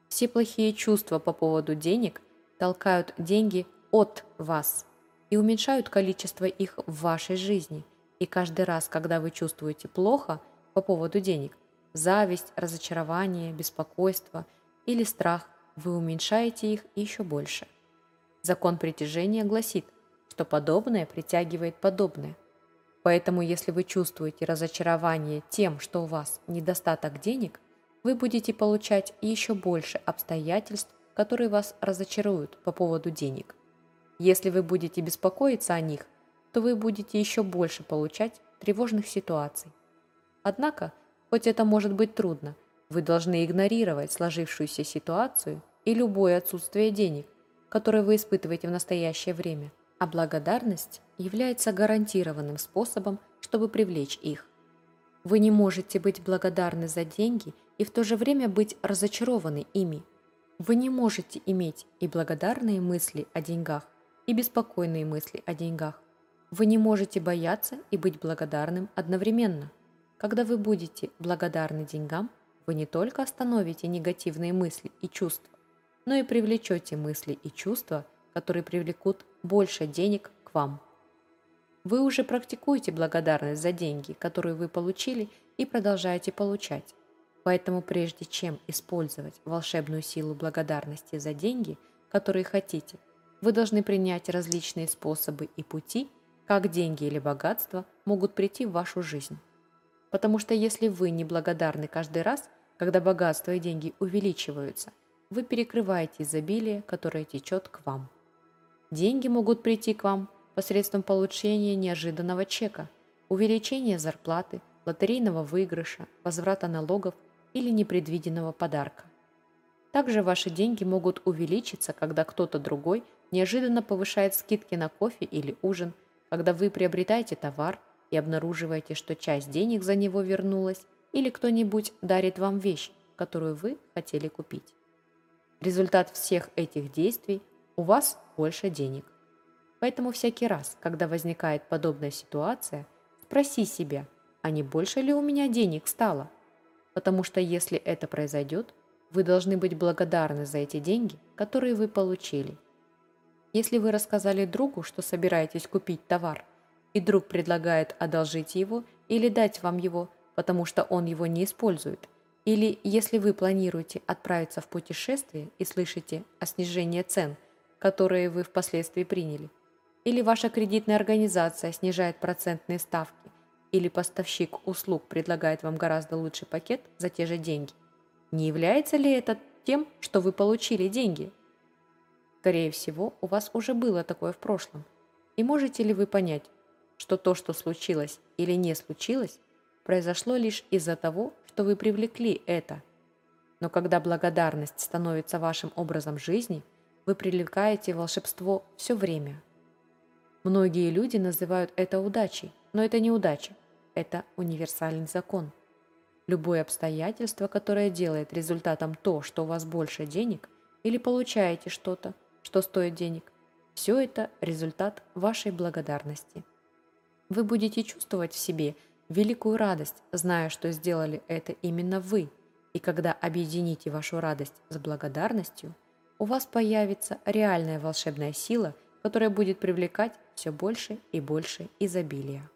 Все плохие чувства по поводу денег толкают деньги от вас и уменьшают количество их в вашей жизни. И каждый раз, когда вы чувствуете плохо по поводу денег, зависть, разочарование, беспокойство или страх, вы уменьшаете их еще больше. Закон притяжения гласит, что подобное притягивает подобное. Поэтому если вы чувствуете разочарование тем, что у вас недостаток денег, вы будете получать еще больше обстоятельств, которые вас разочаруют по поводу денег – если вы будете беспокоиться о них, то вы будете еще больше получать тревожных ситуаций. Однако, хоть это может быть трудно, вы должны игнорировать сложившуюся ситуацию и любое отсутствие денег, которое вы испытываете в настоящее время, а благодарность является гарантированным способом, чтобы привлечь их. Вы не можете быть благодарны за деньги и в то же время быть разочарованы ими. Вы не можете иметь и благодарные мысли о деньгах, и беспокойные мысли о деньгах. Вы не можете бояться и быть благодарным одновременно. Когда вы будете благодарны деньгам, вы не только остановите негативные мысли и чувства, но и привлечете мысли и чувства, которые привлекут больше денег к вам. Вы уже практикуете благодарность за деньги, которые вы получили и продолжаете получать. Поэтому прежде чем использовать волшебную силу благодарности за деньги, которые хотите – вы должны принять различные способы и пути, как деньги или богатство могут прийти в вашу жизнь. Потому что если вы не благодарны каждый раз, когда богатство и деньги увеличиваются, вы перекрываете изобилие, которое течет к вам. Деньги могут прийти к вам посредством получения неожиданного чека, увеличения зарплаты, лотерейного выигрыша, возврата налогов или непредвиденного подарка. Также ваши деньги могут увеличиться, когда кто-то другой неожиданно повышает скидки на кофе или ужин, когда вы приобретаете товар и обнаруживаете, что часть денег за него вернулась, или кто-нибудь дарит вам вещь, которую вы хотели купить. Результат всех этих действий – у вас больше денег. Поэтому всякий раз, когда возникает подобная ситуация, спроси себя, а не больше ли у меня денег стало? Потому что если это произойдет, вы должны быть благодарны за эти деньги, которые вы получили. Если вы рассказали другу, что собираетесь купить товар, и друг предлагает одолжить его или дать вам его, потому что он его не использует, или если вы планируете отправиться в путешествие и слышите о снижении цен, которые вы впоследствии приняли, или ваша кредитная организация снижает процентные ставки, или поставщик услуг предлагает вам гораздо лучший пакет за те же деньги, не является ли это тем, что вы получили деньги? Скорее всего, у вас уже было такое в прошлом. И можете ли вы понять, что то, что случилось или не случилось, произошло лишь из-за того, что вы привлекли это. Но когда благодарность становится вашим образом жизни, вы привлекаете волшебство все время. Многие люди называют это удачей, но это не удача, это универсальный закон. Любое обстоятельство, которое делает результатом то, что у вас больше денег, или получаете что-то, что стоит денег, все это результат вашей благодарности. Вы будете чувствовать в себе – великую радость, зная, что сделали это именно вы, и когда объедините вашу радость с благодарностью, у вас появится реальная волшебная сила, которая будет привлекать все больше и больше изобилия.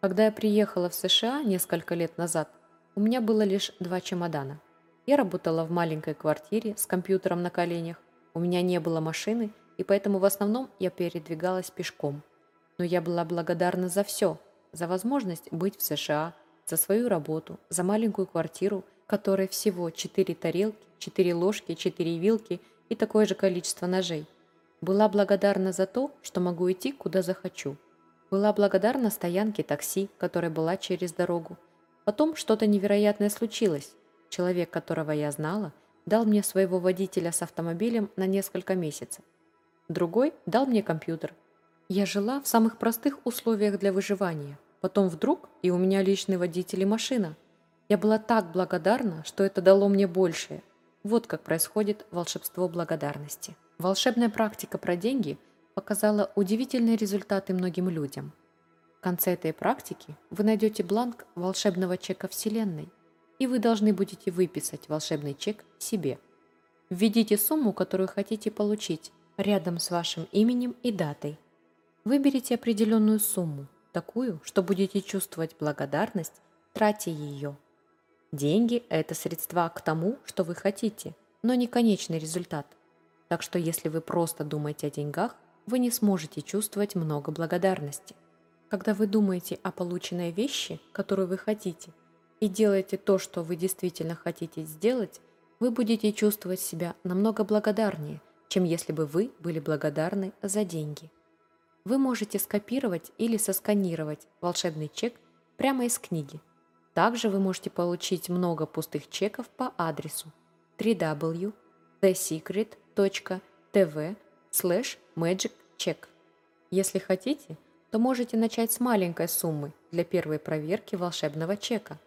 Когда я приехала в США несколько лет назад, у меня было лишь два чемодана. Я работала в маленькой квартире с компьютером на коленях, у меня не было машины, и поэтому в основном я передвигалась пешком. Но я была благодарна за все – за возможность быть в США, за свою работу, за маленькую квартиру, которой всего 4 тарелки, 4 ложки, 4 вилки и такое же количество ножей. Была благодарна за то, что могу идти, куда захочу. Была благодарна стоянке такси, которая была через дорогу. Потом что-то невероятное случилось. Человек, которого я знала, дал мне своего водителя с автомобилем на несколько месяцев. Другой дал мне компьютер, я жила в самых простых условиях для выживания. Потом вдруг и у меня личный водитель и машина. Я была так благодарна, что это дало мне большее. Вот как происходит волшебство благодарности. Волшебная практика про деньги показала удивительные результаты многим людям. В конце этой практики вы найдете бланк волшебного чека Вселенной, и вы должны будете выписать волшебный чек себе. Введите сумму, которую хотите получить, рядом с вашим именем и датой – Выберите определенную сумму, такую, что будете чувствовать благодарность, тратя ее. Деньги – это средства к тому, что вы хотите, но не конечный результат. Так что если вы просто думаете о деньгах, вы не сможете чувствовать много благодарности. Когда вы думаете о полученной вещи, которую вы хотите, и делаете то, что вы действительно хотите сделать, вы будете чувствовать себя намного благодарнее, чем если бы вы были благодарны за деньги вы можете скопировать или сосканировать волшебный чек прямо из книги. Также вы можете получить много пустых чеков по адресу www.thesecret.tv magiccheck. Если хотите, то можете начать с маленькой суммы для первой проверки волшебного чека.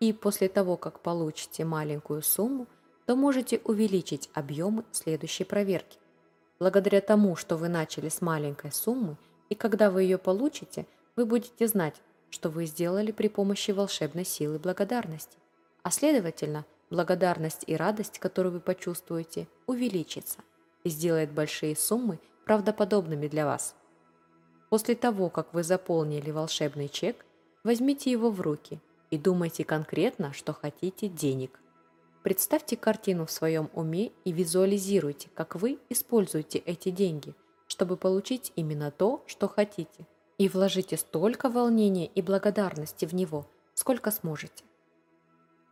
И после того, как получите маленькую сумму, то можете увеличить объемы следующей проверки. Благодаря тому, что вы начали с маленькой суммы, и когда вы ее получите, вы будете знать, что вы сделали при помощи волшебной силы благодарности. А следовательно, благодарность и радость, которую вы почувствуете, увеличится и сделает большие суммы правдоподобными для вас. После того, как вы заполнили волшебный чек, возьмите его в руки и думайте конкретно, что хотите денег. Представьте картину в своем уме и визуализируйте, как вы используете эти деньги, чтобы получить именно то, что хотите. И вложите столько волнения и благодарности в него, сколько сможете.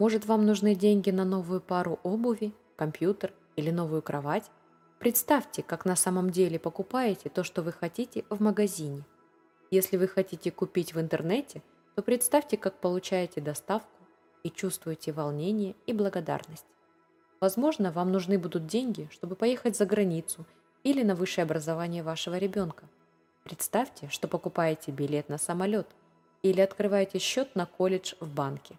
Может, вам нужны деньги на новую пару обуви, компьютер или новую кровать? Представьте, как на самом деле покупаете то, что вы хотите в магазине. Если вы хотите купить в интернете, то представьте, как получаете доставку и чувствуете волнение и благодарность. Возможно, вам нужны будут деньги, чтобы поехать за границу или на высшее образование вашего ребенка. Представьте, что покупаете билет на самолет или открываете счет на колледж в банке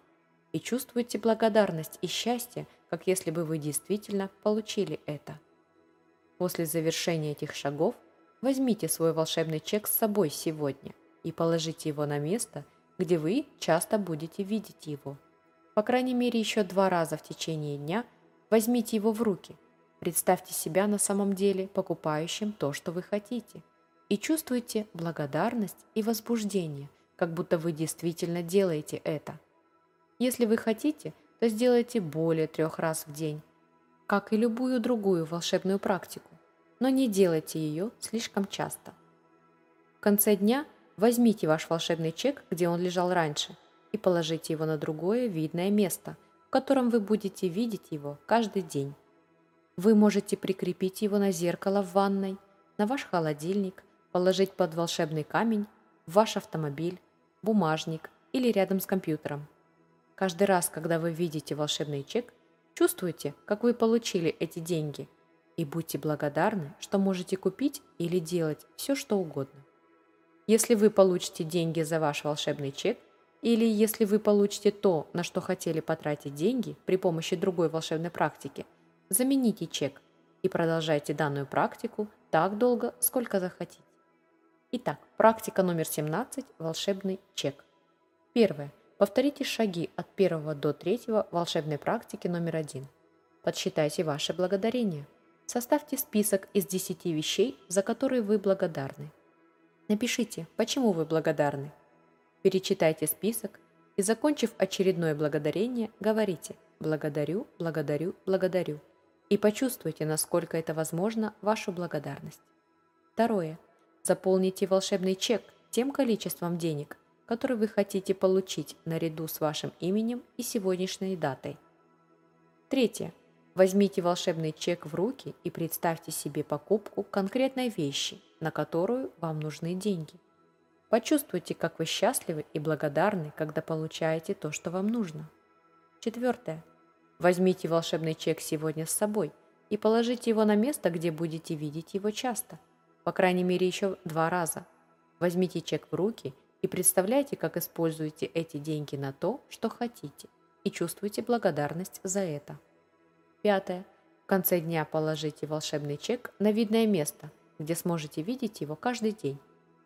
и чувствуете благодарность и счастье, как если бы вы действительно получили это. После завершения этих шагов возьмите свой волшебный чек с собой сегодня и положите его на место, где вы часто будете видеть его. По крайней мере, еще два раза в течение дня возьмите его в руки. Представьте себя на самом деле покупающим то, что вы хотите. И чувствуйте благодарность и возбуждение, как будто вы действительно делаете это. Если вы хотите, то сделайте более трех раз в день, как и любую другую волшебную практику, но не делайте ее слишком часто. В конце дня возьмите ваш волшебный чек, где он лежал раньше, и положите его на другое видное место, в котором вы будете видеть его каждый день. Вы можете прикрепить его на зеркало в ванной, на ваш холодильник, положить под волшебный камень, в ваш автомобиль, бумажник или рядом с компьютером. Каждый раз, когда вы видите волшебный чек, чувствуйте, как вы получили эти деньги, и будьте благодарны, что можете купить или делать все, что угодно. Если вы получите деньги за ваш волшебный чек, или если вы получите то, на что хотели потратить деньги при помощи другой волшебной практики, замените чек и продолжайте данную практику так долго, сколько захотите. Итак, практика номер 17 – волшебный чек. Первое. Повторите шаги от первого до третьего волшебной практики номер один. Подсчитайте ваше благодарение. Составьте список из 10 вещей, за которые вы благодарны. Напишите, почему вы благодарны. Перечитайте список и, закончив очередное благодарение, говорите «благодарю, благодарю, благодарю» и почувствуйте, насколько это возможно, вашу благодарность. Второе. Заполните волшебный чек тем количеством денег, который вы хотите получить наряду с вашим именем и сегодняшней датой. Третье. Возьмите волшебный чек в руки и представьте себе покупку конкретной вещи, на которую вам нужны деньги. Почувствуйте, как вы счастливы и благодарны, когда получаете то, что вам нужно. Четвертое. Возьмите волшебный чек сегодня с собой и положите его на место, где будете видеть его часто, по крайней мере еще два раза. Возьмите чек в руки и представляйте, как используете эти деньги на то, что хотите, и чувствуйте благодарность за это. Пятое. В конце дня положите волшебный чек на видное место, где сможете видеть его каждый день.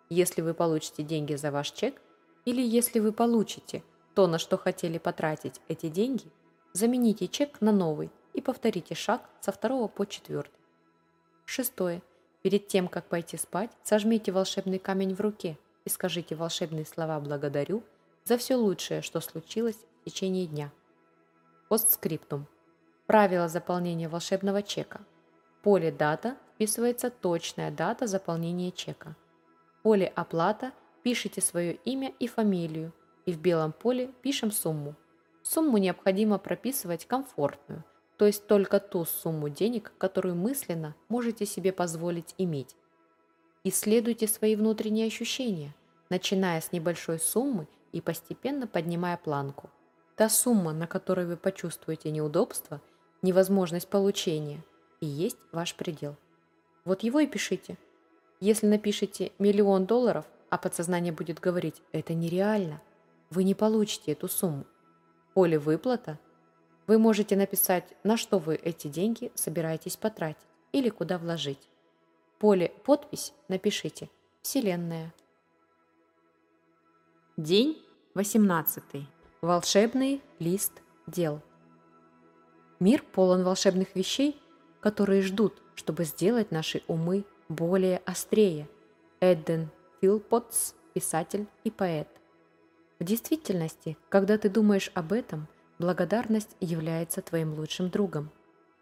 Если вы получите деньги за ваш чек, или если вы получите то, на что хотели потратить эти деньги, замените чек на новый и повторите шаг со второго по четвертый. Шестое. Перед тем, как пойти спать, сожмите волшебный камень в руке – и скажите волшебные слова «благодарю» за все лучшее, что случилось в течение дня. Постскриптум. Правило заполнения волшебного чека. В поле «Дата» вписывается точная дата заполнения чека. Поле «Оплата» пишите свое имя и фамилию, и в белом поле пишем сумму. Сумму необходимо прописывать комфортную, то есть только ту сумму денег, которую мысленно можете себе позволить иметь. Исследуйте свои внутренние ощущения, начиная с небольшой суммы и постепенно поднимая планку. Та сумма, на которой вы почувствуете неудобство, невозможность получения, и есть ваш предел. Вот его и пишите. Если напишите миллион долларов, а подсознание будет говорить «это нереально», вы не получите эту сумму. Поле «Выплата» вы можете написать, на что вы эти деньги собираетесь потратить или куда вложить поле «Подпись» напишите «Вселенная». День 18. Волшебный лист дел. Мир полон волшебных вещей, которые ждут, чтобы сделать наши умы более острее. Эдден Филпотс, писатель и поэт. В действительности, когда ты думаешь об этом, благодарность является твоим лучшим другом.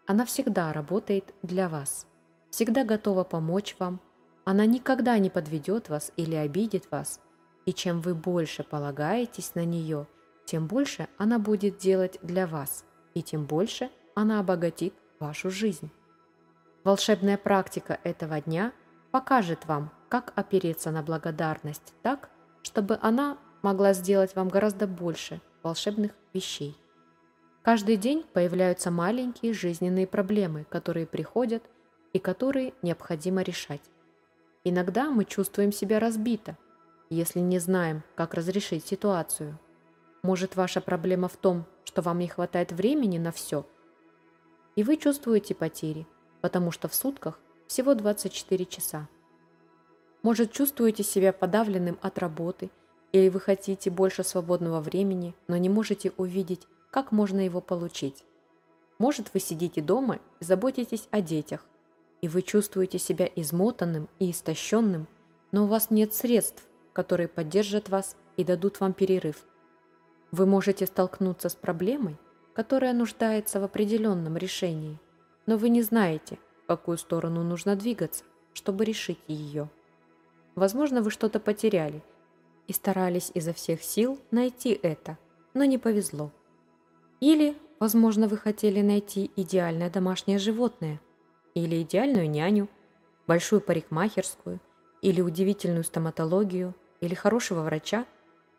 Она всегда работает для вас – всегда готова помочь вам, она никогда не подведет вас или обидит вас, и чем вы больше полагаетесь на нее, тем больше она будет делать для вас, и тем больше она обогатит вашу жизнь. Волшебная практика этого дня покажет вам, как опереться на благодарность так, чтобы она могла сделать вам гораздо больше волшебных вещей. Каждый день появляются маленькие жизненные проблемы, которые приходят и которые необходимо решать. Иногда мы чувствуем себя разбито, если не знаем, как разрешить ситуацию. Может, ваша проблема в том, что вам не хватает времени на все, и вы чувствуете потери, потому что в сутках всего 24 часа. Может, чувствуете себя подавленным от работы Или вы хотите больше свободного времени, но не можете увидеть, как можно его получить. Может, вы сидите дома и заботитесь о детях, и вы чувствуете себя измотанным и истощенным, но у вас нет средств, которые поддержат вас и дадут вам перерыв. Вы можете столкнуться с проблемой, которая нуждается в определенном решении, но вы не знаете, в какую сторону нужно двигаться, чтобы решить ее. Возможно, вы что-то потеряли и старались изо всех сил найти это, но не повезло. Или, возможно, вы хотели найти идеальное домашнее животное, или идеальную няню, большую парикмахерскую, или удивительную стоматологию, или хорошего врача,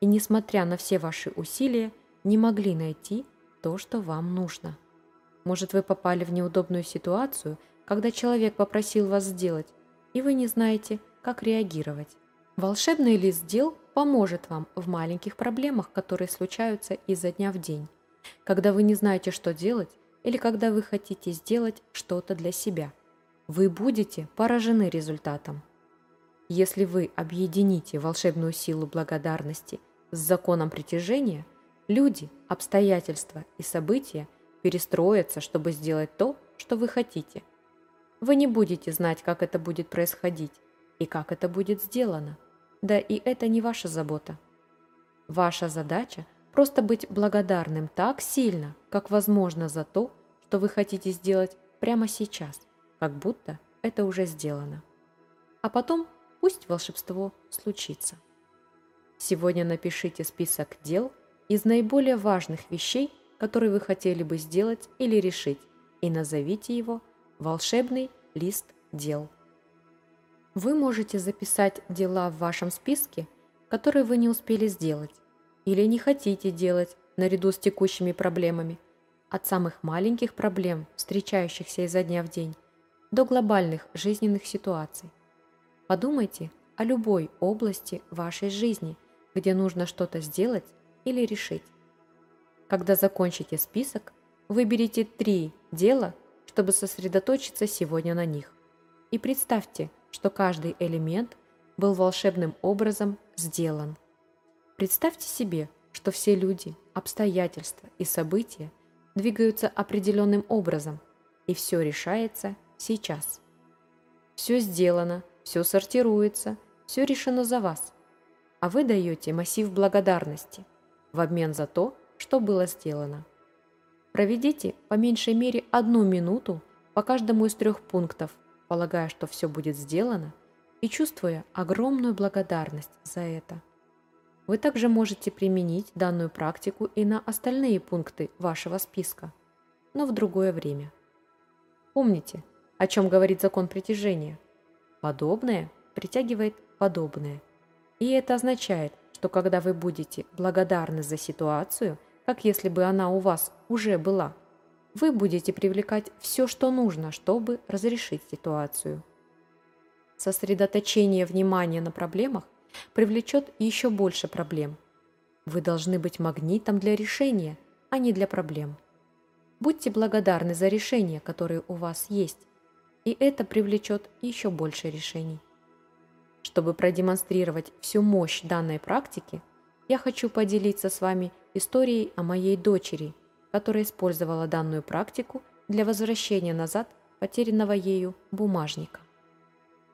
и, несмотря на все ваши усилия, не могли найти то, что вам нужно. Может, вы попали в неудобную ситуацию, когда человек попросил вас сделать, и вы не знаете, как реагировать. Волшебный лист дел поможет вам в маленьких проблемах, которые случаются изо дня в день, когда вы не знаете, что делать, или когда вы хотите сделать что-то для себя. Вы будете поражены результатом. Если вы объедините волшебную силу благодарности с законом притяжения, люди, обстоятельства и события перестроятся, чтобы сделать то, что вы хотите. Вы не будете знать, как это будет происходить и как это будет сделано. Да и это не ваша забота. Ваша задача – просто быть благодарным так сильно, как возможно за то, что вы хотите сделать прямо сейчас, как будто это уже сделано. А потом пусть волшебство случится. Сегодня напишите список дел из наиболее важных вещей, которые вы хотели бы сделать или решить, и назовите его «Волшебный лист дел». Вы можете записать дела в вашем списке, которые вы не успели сделать или не хотите делать наряду с текущими проблемами, от самых маленьких проблем, встречающихся изо дня в день, до глобальных жизненных ситуаций. Подумайте о любой области вашей жизни, где нужно что-то сделать или решить. Когда закончите список, выберите три дела, чтобы сосредоточиться сегодня на них. И представьте, что каждый элемент был волшебным образом сделан. Представьте себе, что все люди, обстоятельства и события двигаются определенным образом, и все решается сейчас. Все сделано – все сортируется, все решено за вас, а вы даете массив благодарности в обмен за то, что было сделано. Проведите по меньшей мере одну минуту по каждому из трех пунктов, полагая, что все будет сделано, и чувствуя огромную благодарность за это. Вы также можете применить данную практику и на остальные пункты вашего списка, но в другое время. Помните, о чем говорит закон притяжения – Подобное притягивает подобное. И это означает, что когда вы будете благодарны за ситуацию, как если бы она у вас уже была, вы будете привлекать все, что нужно, чтобы разрешить ситуацию. Сосредоточение внимания на проблемах привлечет еще больше проблем. Вы должны быть магнитом для решения, а не для проблем. Будьте благодарны за решения, которые у вас есть, и это привлечет еще больше решений. Чтобы продемонстрировать всю мощь данной практики, я хочу поделиться с вами историей о моей дочери, которая использовала данную практику для возвращения назад потерянного ею бумажника.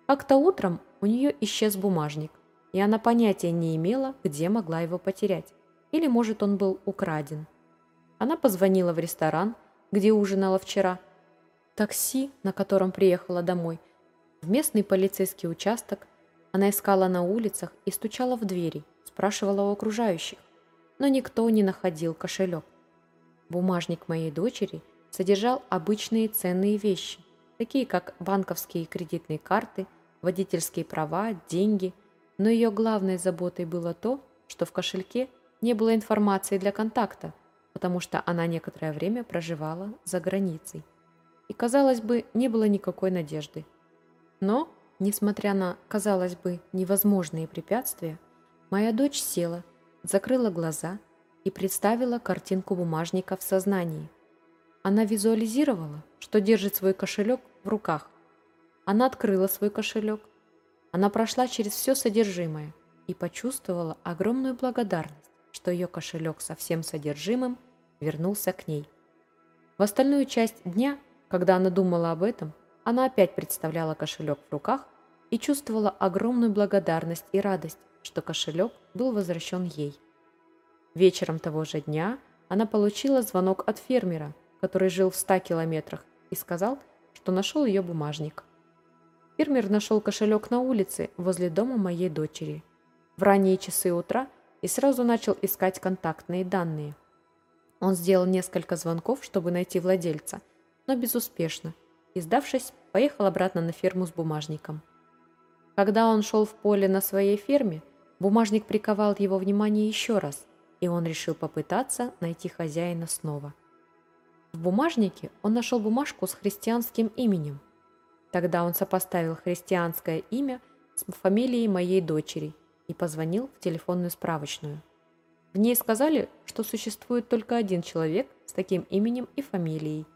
Как-то утром у нее исчез бумажник, и она понятия не имела, где могла его потерять, или, может, он был украден. Она позвонила в ресторан, где ужинала вчера, такси, на котором приехала домой, в местный полицейский участок, она искала на улицах и стучала в двери, спрашивала у окружающих, но никто не находил кошелек. Бумажник моей дочери содержал обычные ценные вещи, такие как банковские и кредитные карты, водительские права, деньги, но ее главной заботой было то, что в кошельке не было информации для контакта, потому что она некоторое время проживала за границей и, казалось бы, не было никакой надежды. Но, несмотря на, казалось бы, невозможные препятствия, моя дочь села, закрыла глаза и представила картинку бумажника в сознании. Она визуализировала, что держит свой кошелек в руках. Она открыла свой кошелек. Она прошла через все содержимое, и почувствовала огромную благодарность, что ее кошелек со всем содержимым вернулся к ней. В остальную часть дня, когда она думала об этом, она опять представляла кошелек в руках и чувствовала огромную благодарность и радость, что кошелек был возвращен ей. Вечером того же дня она получила звонок от фермера, который жил в 100 километрах, и сказал, что нашел ее бумажник. Фермер нашел кошелек на улице возле дома моей дочери в ранние часы утра и сразу начал искать контактные данные. Он сделал несколько звонков, чтобы найти владельца, но безуспешно, и, сдавшись, поехал обратно на ферму с бумажником. Когда он шел в поле на своей ферме, бумажник приковал его внимание еще раз, и он решил попытаться найти хозяина снова. В бумажнике он нашел бумажку с христианским именем. Тогда он сопоставил христианское имя с фамилией моей дочери и позвонил в телефонную справочную. В ней сказали, что существует только один человек с таким именем и фамилией.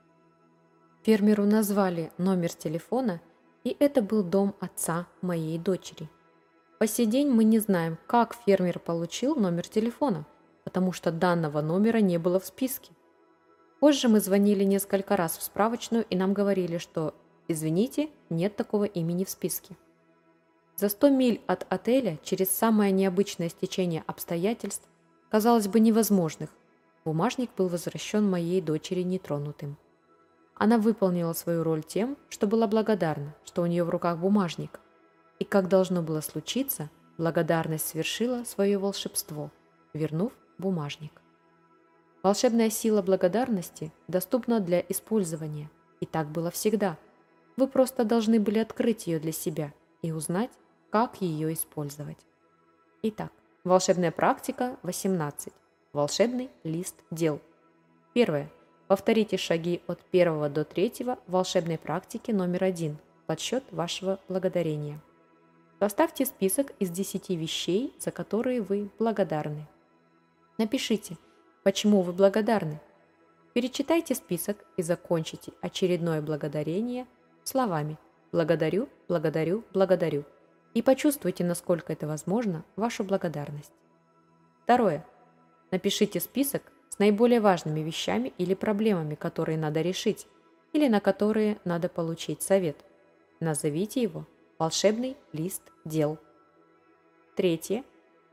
Фермеру назвали номер телефона, и это был дом отца моей дочери. По сей день мы не знаем, как фермер получил номер телефона, потому что данного номера не было в списке. Позже мы звонили несколько раз в справочную, и нам говорили, что «извините, нет такого имени в списке». За 100 миль от отеля через самое необычное стечение обстоятельств, казалось бы, невозможных, бумажник был возвращен моей дочери нетронутым. Она выполнила свою роль тем, что была благодарна, что у нее в руках бумажник. И как должно было случиться, благодарность совершила свое волшебство, вернув бумажник. Волшебная сила благодарности доступна для использования, и так было всегда. Вы просто должны были открыть ее для себя и узнать, как ее использовать. Итак, волшебная практика 18. Волшебный лист дел. Первое. Повторите шаги от первого до третьего волшебной практики номер один под счет вашего благодарения. Составьте список из 10 вещей, за которые вы благодарны. Напишите, почему вы благодарны. Перечитайте список и закончите очередное благодарение словами «благодарю, благодарю, благодарю» и почувствуйте, насколько это возможно, вашу благодарность. Второе. Напишите список с наиболее важными вещами или проблемами, которые надо решить, или на которые надо получить совет. Назовите его «Волшебный лист дел». Третье.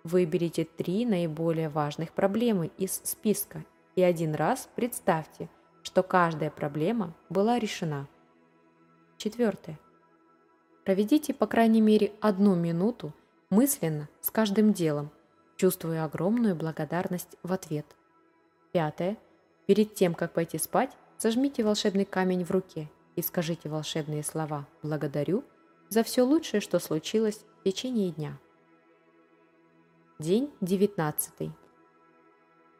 Выберите три наиболее важных проблемы из списка и один раз представьте, что каждая проблема была решена. Четвертое. Проведите по крайней мере одну минуту мысленно с каждым делом, чувствуя огромную благодарность в ответ. Пятое. Перед тем, как пойти спать, сожмите волшебный камень в руке и скажите волшебные слова «благодарю» за все лучшее, что случилось в течение дня. День 19.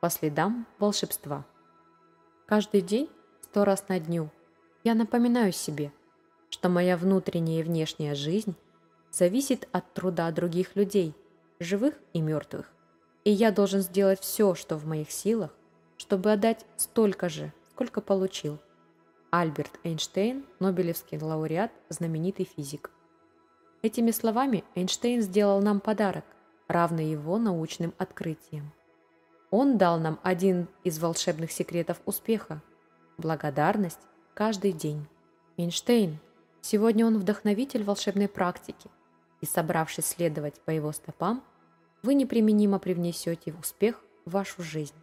По следам волшебства. Каждый день, сто раз на дню, я напоминаю себе, что моя внутренняя и внешняя жизнь зависит от труда других людей, живых и мертвых, и я должен сделать все, что в моих силах, чтобы отдать столько же, сколько получил. Альберт Эйнштейн, Нобелевский лауреат, знаменитый физик. Этими словами Эйнштейн сделал нам подарок – равный его научным открытиям. Он дал нам один из волшебных секретов успеха – благодарность каждый день. Эйнштейн, сегодня он вдохновитель волшебной практики, и собравшись следовать по его стопам, вы неприменимо привнесете успех в вашу жизнь.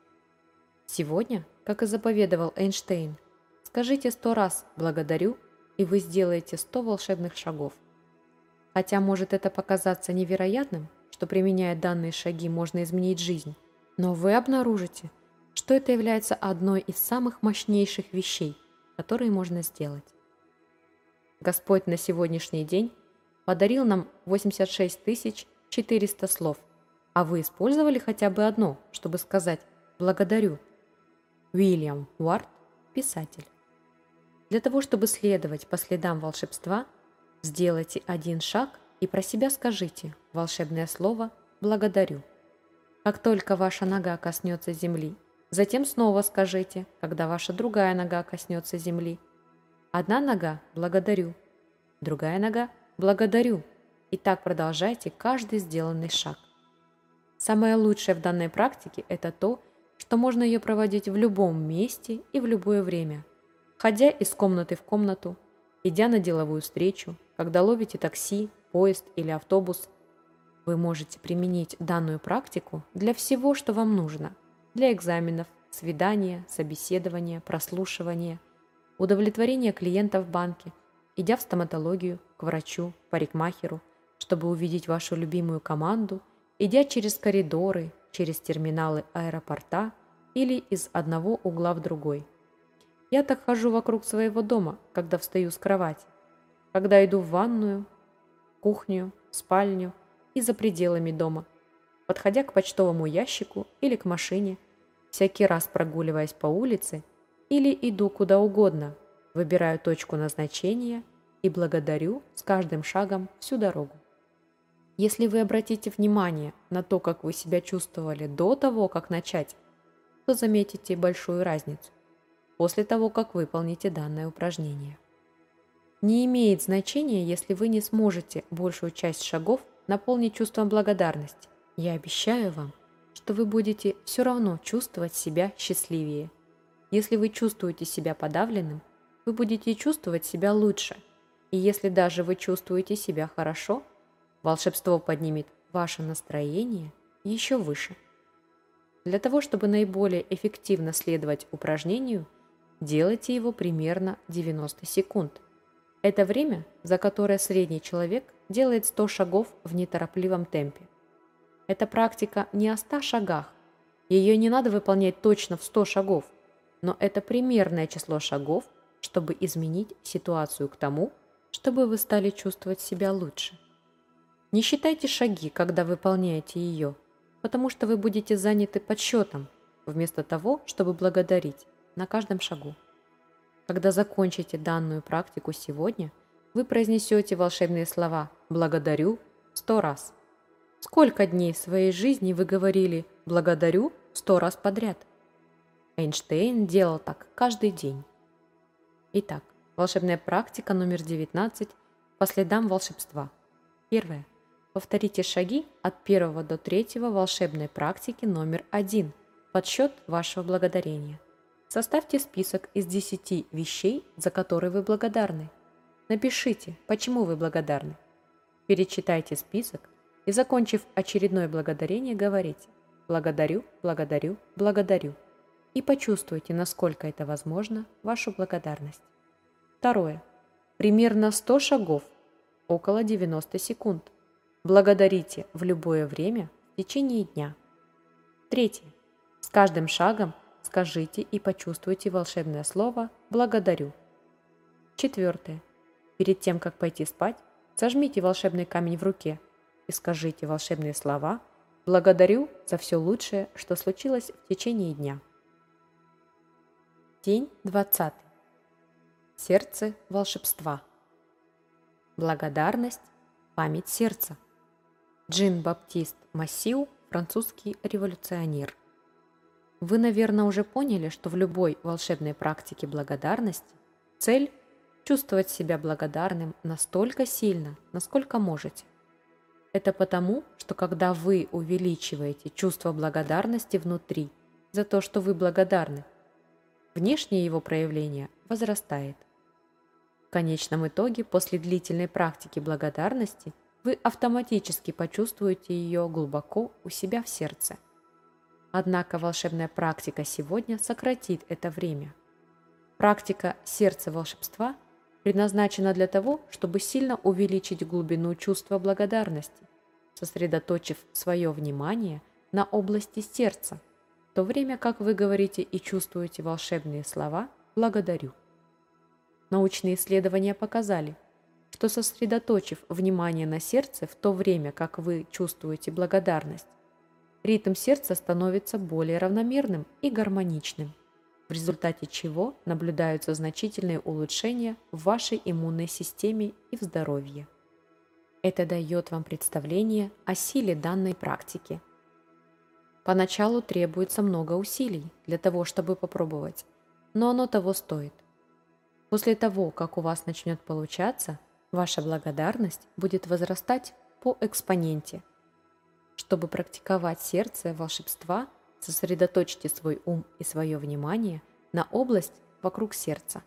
Сегодня, как и заповедовал Эйнштейн, скажите сто раз «благодарю», и вы сделаете сто волшебных шагов. Хотя может это показаться невероятным – что применяя данные шаги можно изменить жизнь, но вы обнаружите, что это является одной из самых мощнейших вещей, которые можно сделать. Господь на сегодняшний день подарил нам 86 400 слов, а вы использовали хотя бы одно, чтобы сказать «благодарю». Уильям Уарт, писатель. Для того, чтобы следовать по следам волшебства, сделайте один шаг и про себя скажите волшебное слово «благодарю». Как только ваша нога коснется земли, затем снова скажите, когда ваша другая нога коснется земли. Одна нога – благодарю, другая нога – благодарю. И так продолжайте каждый сделанный шаг. Самое лучшее в данной практике – это то, что можно ее проводить в любом месте и в любое время, ходя из комнаты в комнату, идя на деловую встречу, когда ловите такси, поезд или автобус. Вы можете применить данную практику для всего, что вам нужно, для экзаменов, свидания, собеседования, прослушивания, удовлетворения клиента в банке, идя в стоматологию, к врачу, парикмахеру, чтобы увидеть вашу любимую команду, идя через коридоры, через терминалы аэропорта или из одного угла в другой. Я так хожу вокруг своего дома, когда встаю с кровати, когда иду в ванную, кухню, спальню и за пределами дома, подходя к почтовому ящику или к машине, всякий раз прогуливаясь по улице или иду куда угодно, выбираю точку назначения и благодарю с каждым шагом всю дорогу. Если вы обратите внимание на то, как вы себя чувствовали до того, как начать, то заметите большую разницу после того, как выполните данное упражнение. Не имеет значения, если вы не сможете большую часть шагов наполнить чувством благодарности. Я обещаю вам, что вы будете все равно чувствовать себя счастливее. Если вы чувствуете себя подавленным, вы будете чувствовать себя лучше. И если даже вы чувствуете себя хорошо, волшебство поднимет ваше настроение еще выше. Для того, чтобы наиболее эффективно следовать упражнению, делайте его примерно 90 секунд – это время, за которое средний человек делает 100 шагов в неторопливом темпе. Эта практика не о 100 шагах. Ее не надо выполнять точно в 100 шагов, но это примерное число шагов, чтобы изменить ситуацию к тому, чтобы вы стали чувствовать себя лучше. Не считайте шаги, когда выполняете ее, потому что вы будете заняты подсчетом, вместо того, чтобы благодарить на каждом шагу. Когда закончите данную практику сегодня, вы произнесете волшебные слова «благодарю» сто раз. Сколько дней в своей жизни вы говорили «благодарю» сто раз подряд? Эйнштейн делал так каждый день. Итак, волшебная практика номер 19 по следам волшебства. Первое. Повторите шаги от первого до третьего волшебной практики номер один под счет вашего благодарения. Составьте список из 10 вещей, за которые вы благодарны. Напишите, почему вы благодарны. Перечитайте список и, закончив очередное благодарение, говорите «Благодарю, благодарю, благодарю» и почувствуйте, насколько это возможно, вашу благодарность. Второе. Примерно 100 шагов, около 90 секунд. Благодарите в любое время в течение дня. Третье. С каждым шагом скажите и почувствуйте волшебное слово «благодарю». Четвертое. Перед тем, как пойти спать, сожмите волшебный камень в руке и скажите волшебные слова «благодарю за все лучшее, что случилось в течение дня». День 20. Сердце волшебства. Благодарность, память сердца. Джин Баптист Массиу, французский революционер. Вы, наверное, уже поняли, что в любой волшебной практике благодарности цель – чувствовать себя благодарным настолько сильно, насколько можете. Это потому, что когда вы увеличиваете чувство благодарности внутри за то, что вы благодарны, внешнее его проявление возрастает. В конечном итоге, после длительной практики благодарности, вы автоматически почувствуете ее глубоко у себя в сердце – Однако волшебная практика сегодня сократит это время. Практика сердца волшебства предназначена для того, чтобы сильно увеличить глубину чувства благодарности, сосредоточив свое внимание на области сердца, в то время как вы говорите и чувствуете волшебные слова «благодарю». Научные исследования показали, что сосредоточив внимание на сердце в то время, как вы чувствуете благодарность, ритм сердца становится более равномерным и гармоничным, в результате чего наблюдаются значительные улучшения в вашей иммунной системе и в здоровье. Это дает вам представление о силе данной практики. Поначалу требуется много усилий для того, чтобы попробовать, но оно того стоит. После того, как у вас начнет получаться, ваша благодарность будет возрастать по экспоненте – Чтобы практиковать сердце волшебства, сосредоточьте свой ум и свое внимание на область вокруг сердца.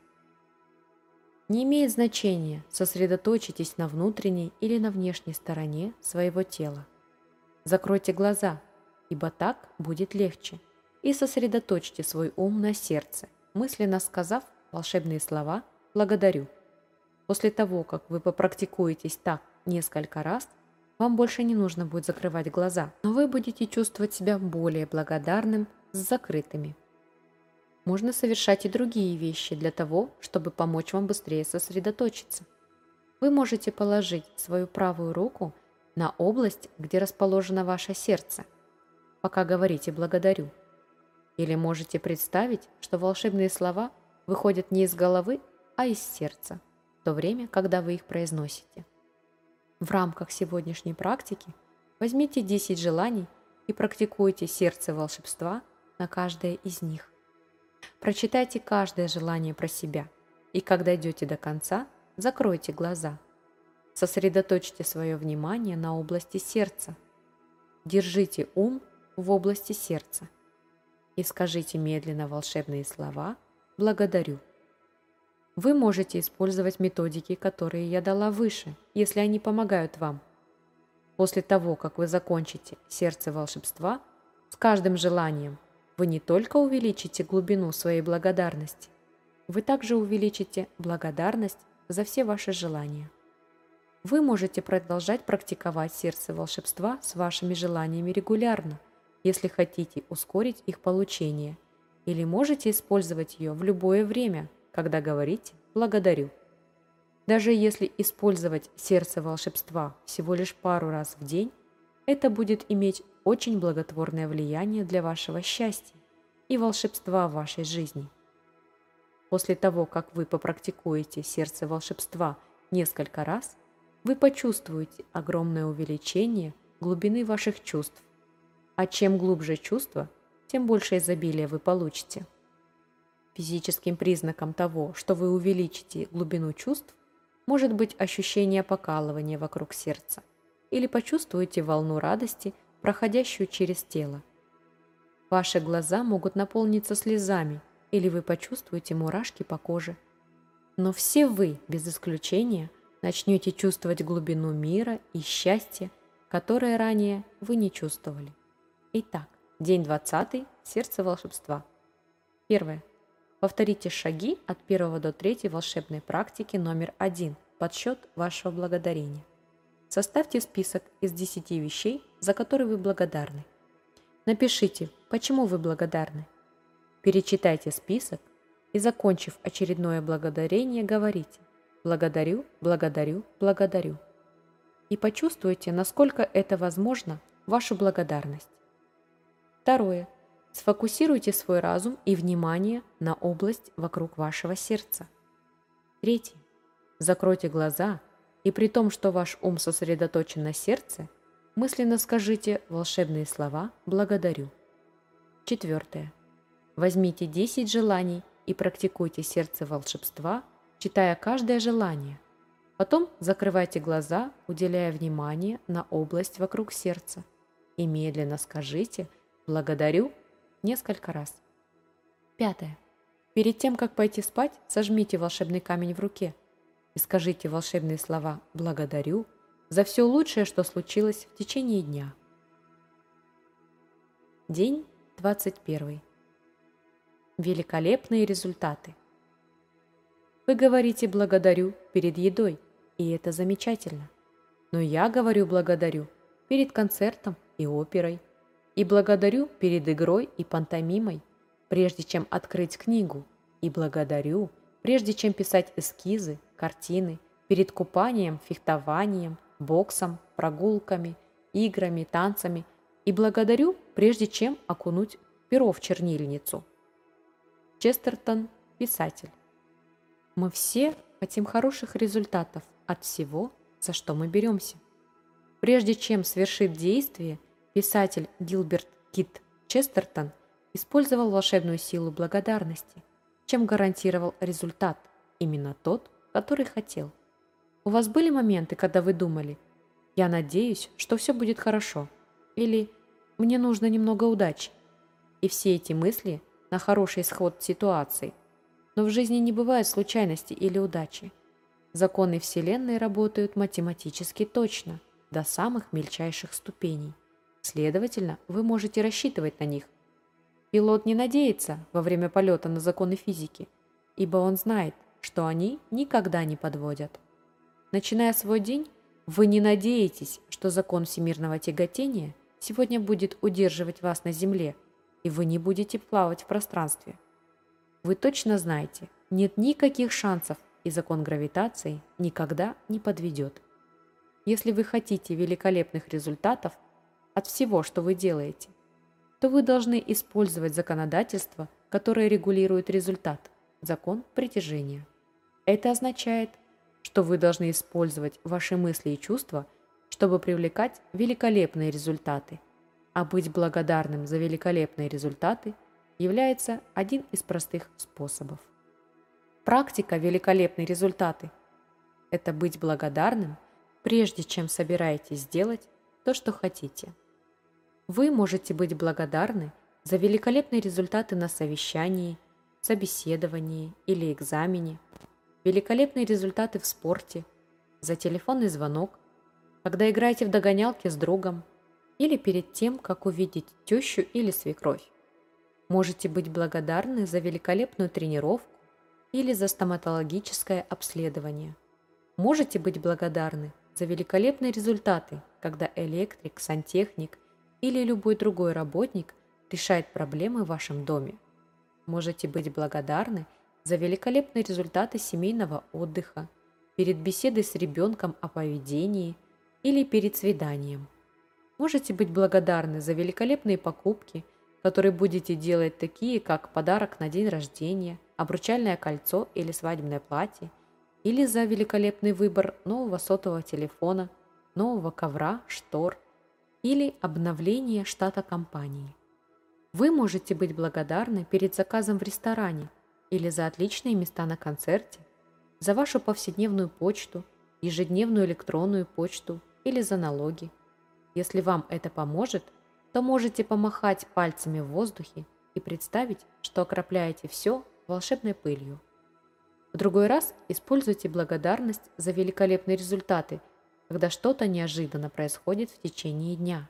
Не имеет значения, сосредоточитесь на внутренней или на внешней стороне своего тела. Закройте глаза, ибо так будет легче, и сосредоточьте свой ум на сердце, мысленно сказав волшебные слова «благодарю». После того, как вы попрактикуетесь так несколько раз, вам больше не нужно будет закрывать глаза, но вы будете чувствовать себя более благодарным с закрытыми. Можно совершать и другие вещи для того, чтобы помочь вам быстрее сосредоточиться. Вы можете положить свою правую руку на область, где расположено ваше сердце, пока говорите «благодарю». Или можете представить, что волшебные слова выходят не из головы, а из сердца, в то время, когда вы их произносите. В рамках сегодняшней практики возьмите 10 желаний и практикуйте сердце волшебства на каждое из них. Прочитайте каждое желание про себя, и когда идете до конца, закройте глаза. Сосредоточьте свое внимание на области сердца. Держите ум в области сердца и скажите медленно волшебные слова «Благодарю». Вы можете использовать методики, которые я дала выше, если они помогают вам. После того, как вы закончите сердце волшебства, с каждым желанием вы не только увеличите глубину своей благодарности, вы также увеличите благодарность за все ваши желания. Вы можете продолжать практиковать сердце волшебства с вашими желаниями регулярно, если хотите ускорить их получение, или можете использовать ее в любое время – когда говорите «благодарю». Даже если использовать сердце волшебства всего лишь пару раз в день, это будет иметь очень благотворное влияние для вашего счастья и волшебства в вашей жизни. После того, как вы попрактикуете сердце волшебства несколько раз, вы почувствуете огромное увеличение глубины ваших чувств. А чем глубже чувство, тем больше изобилия вы получите. Физическим признаком того, что вы увеличите глубину чувств, может быть ощущение покалывания вокруг сердца или почувствуете волну радости, проходящую через тело. Ваши глаза могут наполниться слезами или вы почувствуете мурашки по коже. Но все вы, без исключения, начнете чувствовать глубину мира и счастья, которое ранее вы не чувствовали. Итак, день 20. Сердце волшебства. Первое. Повторите шаги от первого до третьей волшебной практики номер один подсчет вашего благодарения. Составьте список из 10 вещей, за которые вы благодарны. Напишите, почему вы благодарны. Перечитайте список и, закончив очередное благодарение, говорите «Благодарю, благодарю, благодарю». И почувствуйте, насколько это возможно, вашу благодарность. Второе. Сфокусируйте свой разум и внимание на область вокруг вашего сердца. Третье. Закройте глаза и при том, что ваш ум сосредоточен на сердце, мысленно скажите волшебные слова «благодарю». Четвертое. Возьмите 10 желаний и практикуйте сердце волшебства, читая каждое желание. Потом закрывайте глаза, уделяя внимание на область вокруг сердца и медленно скажите «благодарю» несколько раз. Пятое. Перед тем, как пойти спать, сожмите волшебный камень в руке и скажите волшебные слова «благодарю» за все лучшее, что случилось в течение дня. День 21. Великолепные результаты. Вы говорите «благодарю» перед едой, и это замечательно. Но я говорю «благодарю» перед концертом и оперой – и благодарю перед игрой и пантомимой, прежде чем открыть книгу, и благодарю, прежде чем писать эскизы, картины, перед купанием, фехтованием, боксом, прогулками, играми, танцами, и благодарю, прежде чем окунуть перо в чернильницу. Честертон, писатель. Мы все хотим хороших результатов от всего, за что мы беремся. Прежде чем свершить действие – Писатель Гилберт Кит Честертон использовал волшебную силу благодарности, чем гарантировал результат, именно тот, который хотел. У вас были моменты, когда вы думали, я надеюсь, что все будет хорошо, или «мне нужно немного удачи». И все эти мысли на хороший исход ситуации. Но в жизни не бывает случайности или удачи. Законы Вселенной работают математически точно, до самых мельчайших ступеней. Следовательно, вы можете рассчитывать на них. Пилот не надеется во время полета на законы физики, ибо он знает, что они никогда не подводят. Начиная свой день, вы не надеетесь, что закон всемирного тяготения сегодня будет удерживать вас на Земле, и вы не будете плавать в пространстве. Вы точно знаете, нет никаких шансов, и закон гравитации никогда не подведет. Если вы хотите великолепных результатов от всего, что вы делаете, то вы должны использовать законодательство, которое регулирует результат, закон притяжения. Это означает, что вы должны использовать ваши мысли и чувства, чтобы привлекать великолепные результаты. А быть благодарным за великолепные результаты является один из простых способов. Практика «Великолепные результаты» – это быть благодарным, прежде чем собираетесь сделать то, что хотите. Вы можете быть благодарны за великолепные результаты на совещании, собеседовании или экзамене, великолепные результаты в спорте, за телефонный звонок, когда играете в догонялки с другом или перед тем, как увидеть тещу или свекровь. Можете быть благодарны за великолепную тренировку или за стоматологическое обследование. Можете быть благодарны за великолепные результаты, когда электрик, сантехник или любой другой работник решает проблемы в вашем доме. Можете быть благодарны за великолепные результаты семейного отдыха, перед беседой с ребенком о поведении или перед свиданием. Можете быть благодарны за великолепные покупки, которые будете делать такие, как подарок на день рождения, обручальное кольцо или свадебное платье, или за великолепный выбор нового сотового телефона, нового ковра, штор или обновление штата компании. Вы можете быть благодарны перед заказом в ресторане – или за отличные места на концерте, за вашу повседневную почту, ежедневную электронную почту или за налоги. Если вам это поможет, то можете помахать пальцами в воздухе и представить, что окропляете все волшебной пылью. В другой раз используйте благодарность за великолепные результаты, когда что-то неожиданно происходит в течение дня.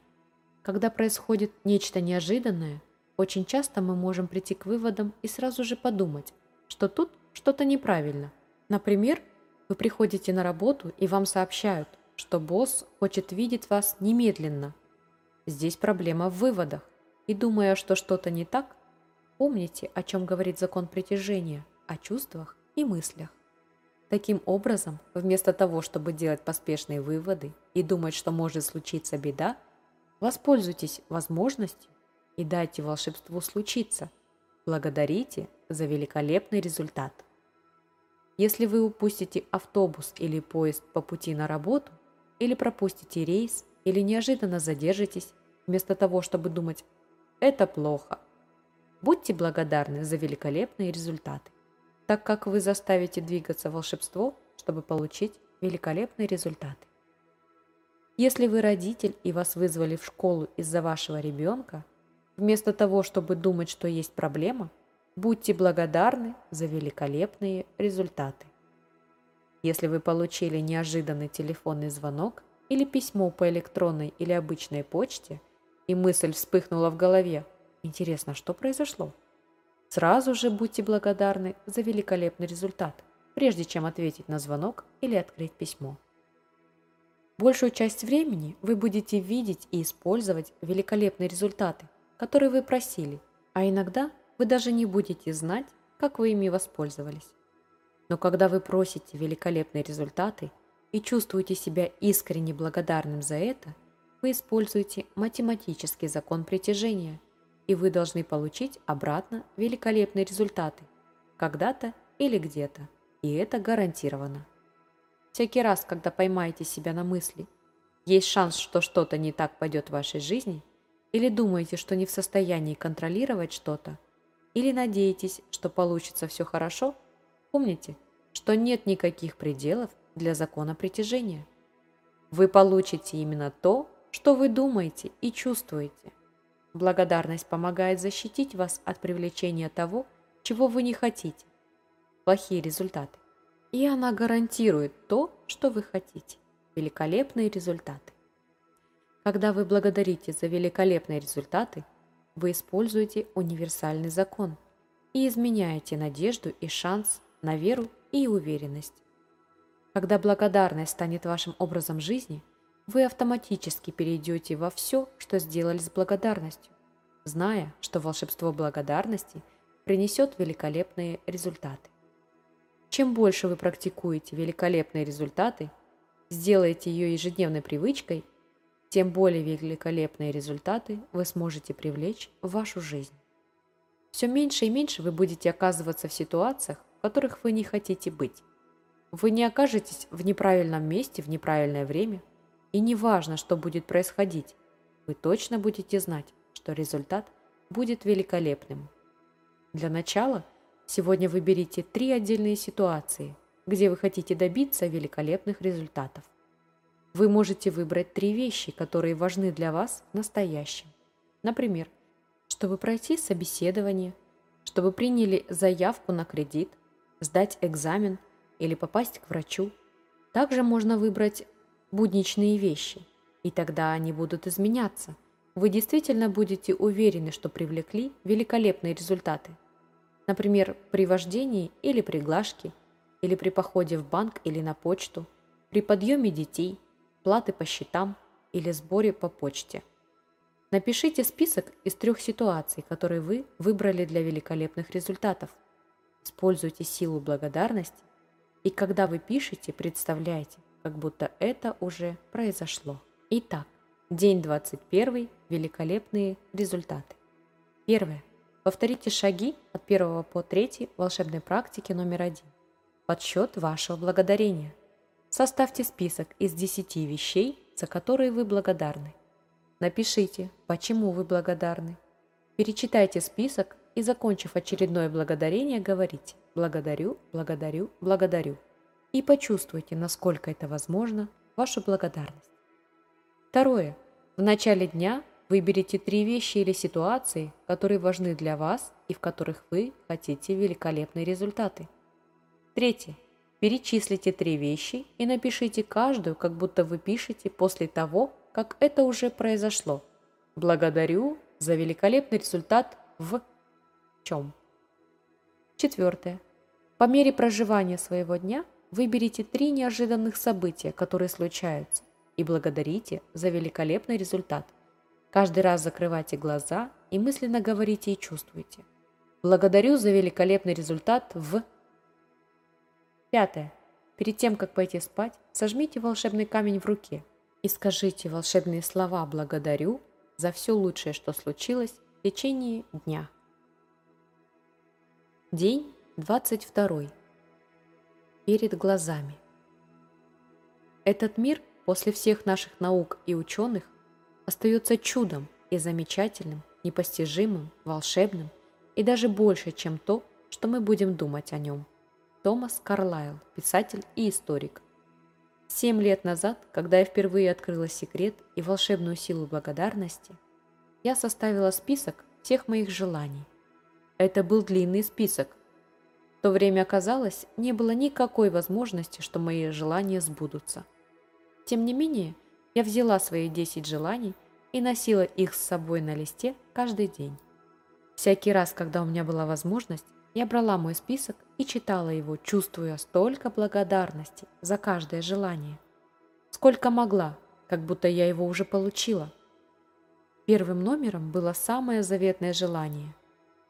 Когда происходит нечто неожиданное – очень часто мы можем прийти к выводам и сразу же подумать, что тут что-то неправильно. Например, вы приходите на работу и вам сообщают, что босс хочет видеть вас немедленно. Здесь проблема в выводах. И думая, что что-то не так, помните, о чем говорит закон притяжения, о чувствах и мыслях. Таким образом, вместо того, чтобы делать поспешные выводы и думать, что может случиться беда, воспользуйтесь возможностью и дайте волшебству случиться. Благодарите за великолепный результат. Если вы упустите автобус или поезд по пути на работу, или пропустите рейс, или неожиданно задержитесь, вместо того, чтобы думать «это плохо», будьте благодарны за великолепные результаты, так как вы заставите двигаться волшебство, чтобы получить великолепные результаты. Если вы родитель и вас вызвали в школу из-за вашего ребенка, Вместо того, чтобы думать, что есть проблема, будьте благодарны за великолепные результаты. Если вы получили неожиданный телефонный звонок или письмо по электронной или обычной почте, и мысль вспыхнула в голове «Интересно, что произошло?» Сразу же будьте благодарны за великолепный результат, прежде чем ответить на звонок или открыть письмо. Большую часть времени вы будете видеть и использовать великолепные результаты, которые вы просили, а иногда вы даже не будете знать, как вы ими воспользовались. Но когда вы просите великолепные результаты и чувствуете себя искренне благодарным за это, вы используете математический закон притяжения, и вы должны получить обратно великолепные результаты когда-то или где-то, и это гарантировано. Всякий раз, когда поймаете себя на мысли, есть шанс, что что-то не так пойдет в вашей жизни – или думаете, что не в состоянии контролировать что-то? Или надеетесь, что получится все хорошо? Помните, что нет никаких пределов для закона притяжения. Вы получите именно то, что вы думаете и чувствуете. Благодарность помогает защитить вас от привлечения того, чего вы не хотите. Плохие результаты. И она гарантирует то, что вы хотите. Великолепные результаты. Когда вы благодарите за великолепные результаты, вы используете универсальный закон и изменяете надежду и шанс на веру и уверенность. Когда благодарность станет вашим образом жизни, вы автоматически перейдете во все, что сделали с благодарностью, зная, что волшебство благодарности принесет великолепные результаты. Чем больше вы практикуете великолепные результаты, сделаете ее ежедневной привычкой тем более великолепные результаты вы сможете привлечь в вашу жизнь. Все меньше и меньше вы будете оказываться в ситуациях, в которых вы не хотите быть. Вы не окажетесь в неправильном месте в неправильное время, и не важно, что будет происходить, вы точно будете знать, что результат будет великолепным. Для начала сегодня выберите три отдельные ситуации, где вы хотите добиться великолепных результатов. Вы можете выбрать три вещи, которые важны для вас в настоящем. Например, чтобы пройти собеседование, чтобы приняли заявку на кредит, сдать экзамен или попасть к врачу. Также можно выбрать будничные вещи, и тогда они будут изменяться. Вы действительно будете уверены, что привлекли великолепные результаты. Например, при вождении или при глажке, или при походе в банк или на почту, при подъеме детей – платы по счетам или сборе по почте. Напишите список из трех ситуаций, которые вы выбрали для великолепных результатов. Используйте силу благодарности, и когда вы пишете, представляйте, как будто это уже произошло. Итак, день 21. Великолепные результаты. Первое. Повторите шаги от 1 по 3 волшебной практики номер 1. Подсчет вашего благодарения – Составьте список из 10 вещей, за которые вы благодарны. Напишите, почему вы благодарны. Перечитайте список и, закончив очередное благодарение, говорите «благодарю, благодарю, благодарю» и почувствуйте, насколько это возможно, вашу благодарность. Второе. В начале дня выберите три вещи или ситуации, которые важны для вас и в которых вы хотите великолепные результаты. Третье. Перечислите три вещи и напишите каждую, как будто вы пишете после того, как это уже произошло. Благодарю за великолепный результат в чем. Четвертое. По мере проживания своего дня выберите три неожиданных события, которые случаются, и благодарите за великолепный результат. Каждый раз закрывайте глаза и мысленно говорите и чувствуйте. Благодарю за великолепный результат в Пятое. Перед тем, как пойти спать, сожмите волшебный камень в руке и скажите волшебные слова «благодарю» за все лучшее, что случилось в течение дня. День 22. Перед глазами. Этот мир после всех наших наук и ученых остается чудом и замечательным, непостижимым, волшебным и даже больше, чем то, что мы будем думать о нем. Томас Карлайл, писатель и историк. Семь лет назад, когда я впервые открыла секрет и волшебную силу благодарности, я составила список всех моих желаний. Это был длинный список. То время оказалось, не было никакой возможности, что мои желания сбудутся. Тем не менее, я взяла свои 10 желаний и носила их с собой на листе каждый день. Всякий раз, когда у меня была возможность, я брала мой список и читала его, чувствуя столько благодарности за каждое желание. Сколько могла, как будто я его уже получила. Первым номером было самое заветное желание.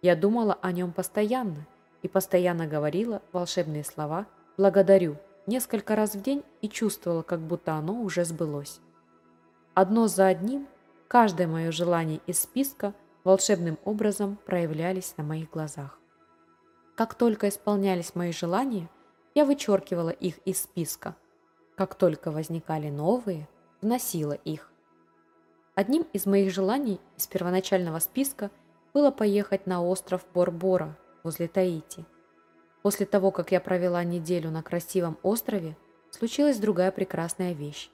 Я думала о нем постоянно и постоянно говорила волшебные слова «благодарю» несколько раз в день и чувствовала, как будто оно уже сбылось. Одно за одним каждое мое желание из списка волшебным образом проявлялись на моих глазах. Как только исполнялись мои желания, я вычеркивала их из списка. Как только возникали новые, вносила их. Одним из моих желаний из первоначального списка было поехать на остров Борбора возле Таити. После того, как я провела неделю на красивом острове, случилась другая прекрасная вещь.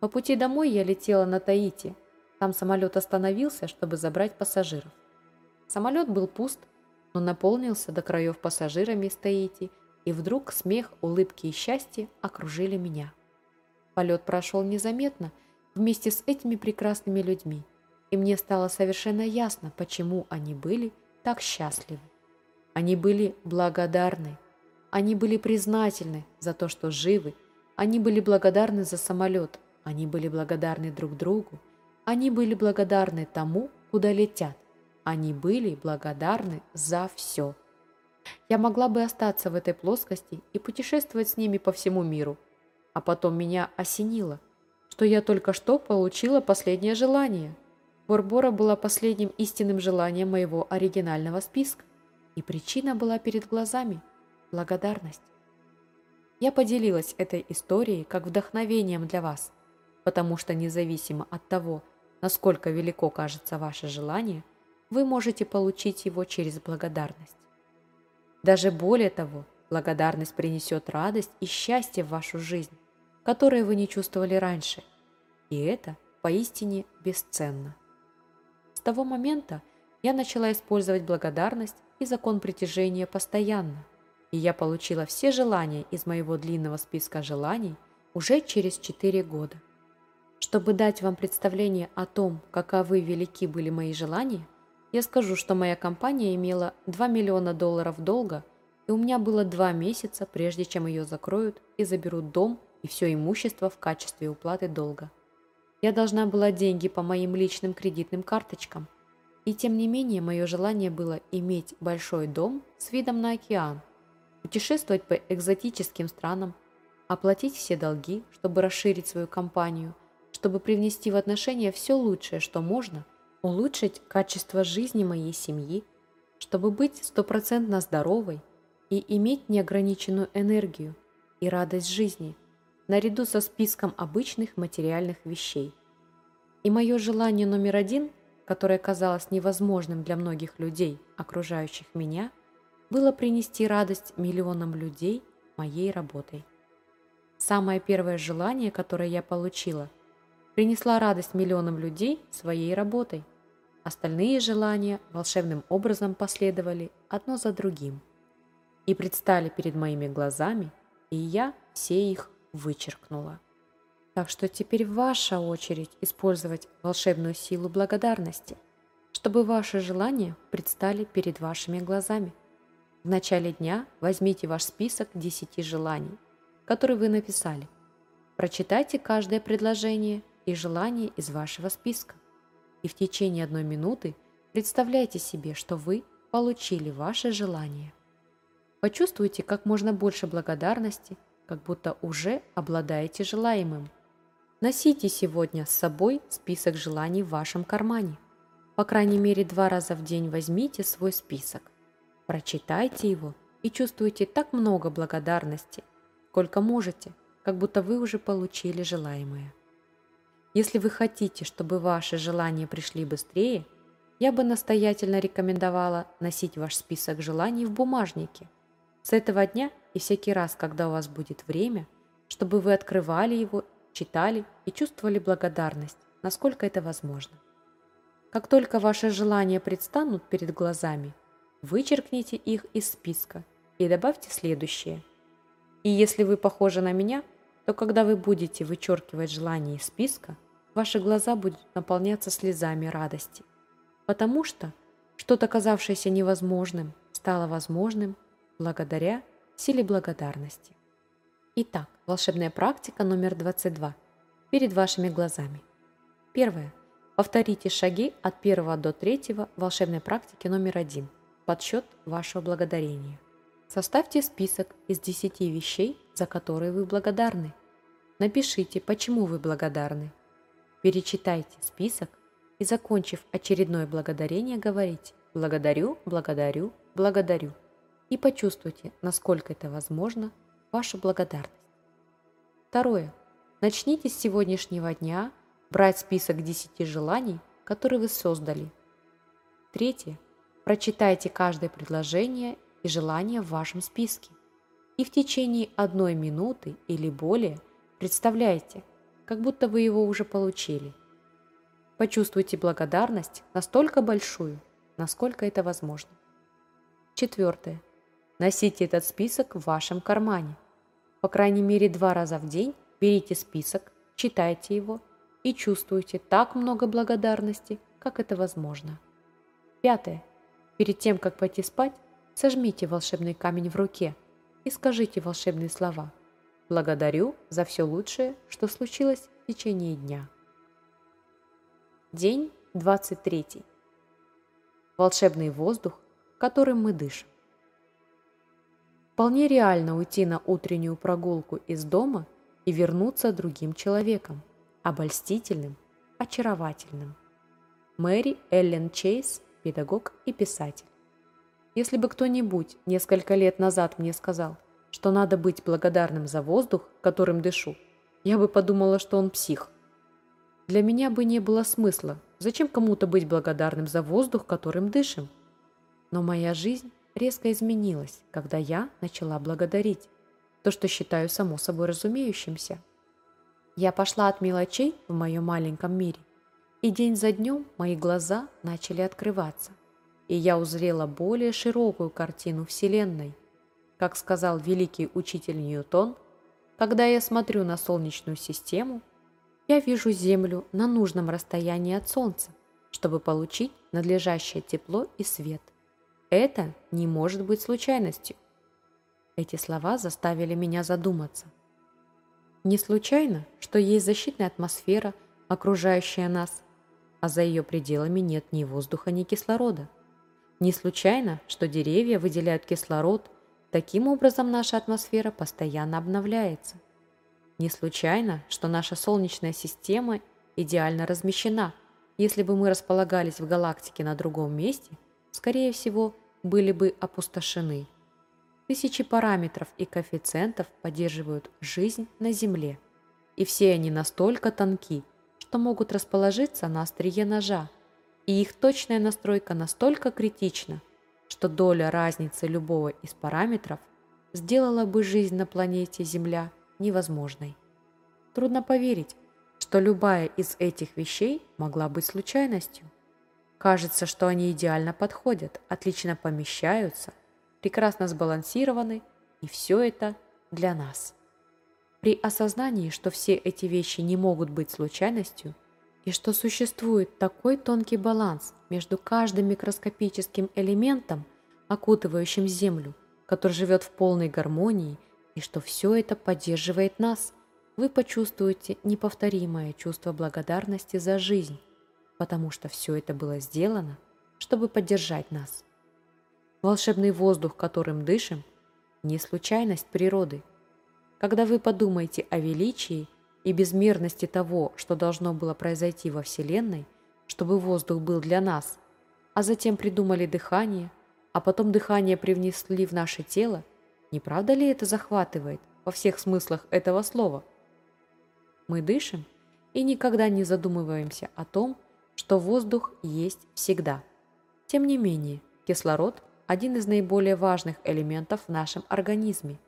По пути домой я летела на Таити. Там самолет остановился, чтобы забрать пассажиров. Самолет был пуст, но наполнился до краев пассажирами из Таити, и вдруг смех, улыбки и счастье окружили меня. Полет прошел незаметно вместе с этими прекрасными людьми, и мне стало совершенно ясно, почему они были так счастливы. Они были благодарны, они были признательны за то, что живы, они были благодарны за самолет, они были благодарны друг другу, они были благодарны тому, куда летят, они были благодарны за все. Я могла бы остаться в этой плоскости и путешествовать с ними по всему миру, а потом меня осенило, что я только что получила последнее желание. Борбора была последним истинным желанием моего оригинального списка, и причина была перед глазами – благодарность. Я поделилась этой историей как вдохновением для вас, потому что независимо от того, насколько велико кажется ваше желание, вы можете получить его через благодарность. Даже более того, благодарность принесет радость и счастье в вашу жизнь, которое вы не чувствовали раньше, и это поистине бесценно. С того момента я начала использовать благодарность и закон притяжения постоянно, и я получила все желания из моего длинного списка желаний уже через 4 года. Чтобы дать вам представление о том, каковы велики были мои желания, я скажу, что моя компания имела 2 миллиона долларов долга, и у меня было 2 месяца, прежде чем ее закроют и заберут дом и все имущество в качестве уплаты долга. Я должна была деньги по моим личным кредитным карточкам. И тем не менее, мое желание было иметь большой дом с видом на океан, путешествовать по экзотическим странам, оплатить все долги, чтобы расширить свою компанию, чтобы привнести в отношения все лучшее, что можно – улучшить качество жизни моей семьи, чтобы быть стопроцентно здоровой и иметь неограниченную энергию и радость жизни, наряду со списком обычных материальных вещей. И мое желание номер один, которое казалось невозможным для многих людей, окружающих меня, было принести радость миллионам людей моей работой. Самое первое желание, которое я получила, принесла радость миллионам людей своей работой. Остальные желания волшебным образом последовали одно за другим и предстали перед моими глазами, и я все их вычеркнула. Так что теперь ваша очередь использовать волшебную силу благодарности, чтобы ваши желания предстали перед вашими глазами. В начале дня возьмите ваш список 10 желаний, которые вы написали. Прочитайте каждое предложение и желание из вашего списка и в течение одной минуты представляйте себе, что вы получили ваше желание. Почувствуйте как можно больше благодарности, как будто уже обладаете желаемым. Носите сегодня с собой список желаний в вашем кармане. По крайней мере два раза в день возьмите свой список. Прочитайте его и чувствуйте так много благодарности, сколько можете, как будто вы уже получили желаемое. Если вы хотите, чтобы ваши желания пришли быстрее, я бы настоятельно рекомендовала носить ваш список желаний в бумажнике. С этого дня и всякий раз, когда у вас будет время, чтобы вы открывали его, читали и чувствовали благодарность, насколько это возможно. Как только ваши желания предстанут перед глазами, вычеркните их из списка и добавьте следующее. И если вы похожи на меня, то когда вы будете вычеркивать желания из списка, ваши глаза будут наполняться слезами радости, потому что что-то, казавшееся невозможным, стало возможным благодаря силе благодарности. Итак, волшебная практика номер 22 перед вашими глазами. Первое. Повторите шаги от первого до третьего волшебной практики номер один. Подсчет вашего благодарения. Составьте список из 10 вещей, за которые вы благодарны. Напишите, почему вы благодарны. Перечитайте список и, закончив очередное благодарение, говорите «благодарю, благодарю, благодарю» и почувствуйте, насколько это возможно, вашу благодарность. Второе. Начните с сегодняшнего дня брать список 10 желаний, которые вы создали. Третье. Прочитайте каждое предложение и желание в вашем списке. И в течение одной минуты или более представляйте – как будто вы его уже получили. Почувствуйте благодарность настолько большую, насколько это возможно. Четвертое. Носите этот список в вашем кармане. По крайней мере два раза в день берите список, читайте его и чувствуйте так много благодарности, как это возможно. Пятое. Перед тем, как пойти спать, сожмите волшебный камень в руке и скажите волшебные слова. Благодарю за все лучшее, что случилось в течение дня. День 23. Волшебный воздух, которым мы дышим. Вполне реально уйти на утреннюю прогулку из дома и вернуться другим человеком, обольстительным, очаровательным. Мэри Эллен Чейз, педагог и писатель. Если бы кто-нибудь несколько лет назад мне сказал, что надо быть благодарным за воздух, которым дышу, я бы подумала, что он псих. Для меня бы не было смысла, зачем кому-то быть благодарным за воздух, которым дышим. Но моя жизнь резко изменилась, когда я начала благодарить, то, что считаю само собой разумеющимся. Я пошла от мелочей в моем маленьком мире, и день за днем мои глаза начали открываться, и я узрела более широкую картину Вселенной. Как сказал великий учитель Ньютон, когда я смотрю на Солнечную систему, я вижу Землю на нужном расстоянии от Солнца, чтобы получить надлежащее тепло и свет. Это не может быть случайностью. Эти слова заставили меня задуматься. Не случайно, что есть защитная атмосфера, окружающая нас, а за ее пределами нет ни воздуха, ни кислорода. Не случайно, что деревья выделяют кислород, таким образом наша атмосфера постоянно обновляется. Не случайно, что наша Солнечная система идеально размещена. Если бы мы располагались в галактике на другом месте, скорее всего, были бы опустошены. Тысячи параметров и коэффициентов поддерживают жизнь на Земле. И все они настолько тонки, что могут расположиться на острие ножа. И их точная настройка настолько критична, что доля разницы любого из параметров сделала бы жизнь на планете Земля невозможной. Трудно поверить, что любая из этих вещей могла быть случайностью. Кажется, что они идеально подходят, отлично помещаются, прекрасно сбалансированы, и все это для нас. При осознании, что все эти вещи не могут быть случайностью, и что существует такой тонкий баланс между каждым микроскопическим элементом, окутывающим Землю, который живет в полной гармонии, и что все это поддерживает нас, вы почувствуете неповторимое чувство благодарности за жизнь, потому что все это было сделано, чтобы поддержать нас. Волшебный воздух, которым дышим, не случайность природы. Когда вы подумаете о величии и безмерности того, что должно было произойти во Вселенной, чтобы воздух был для нас, а затем придумали дыхание, а потом дыхание привнесли в наше тело, не правда ли это захватывает во всех смыслах этого слова? Мы дышим и никогда не задумываемся о том, что воздух есть всегда. Тем не менее, кислород – один из наиболее важных элементов в нашем организме,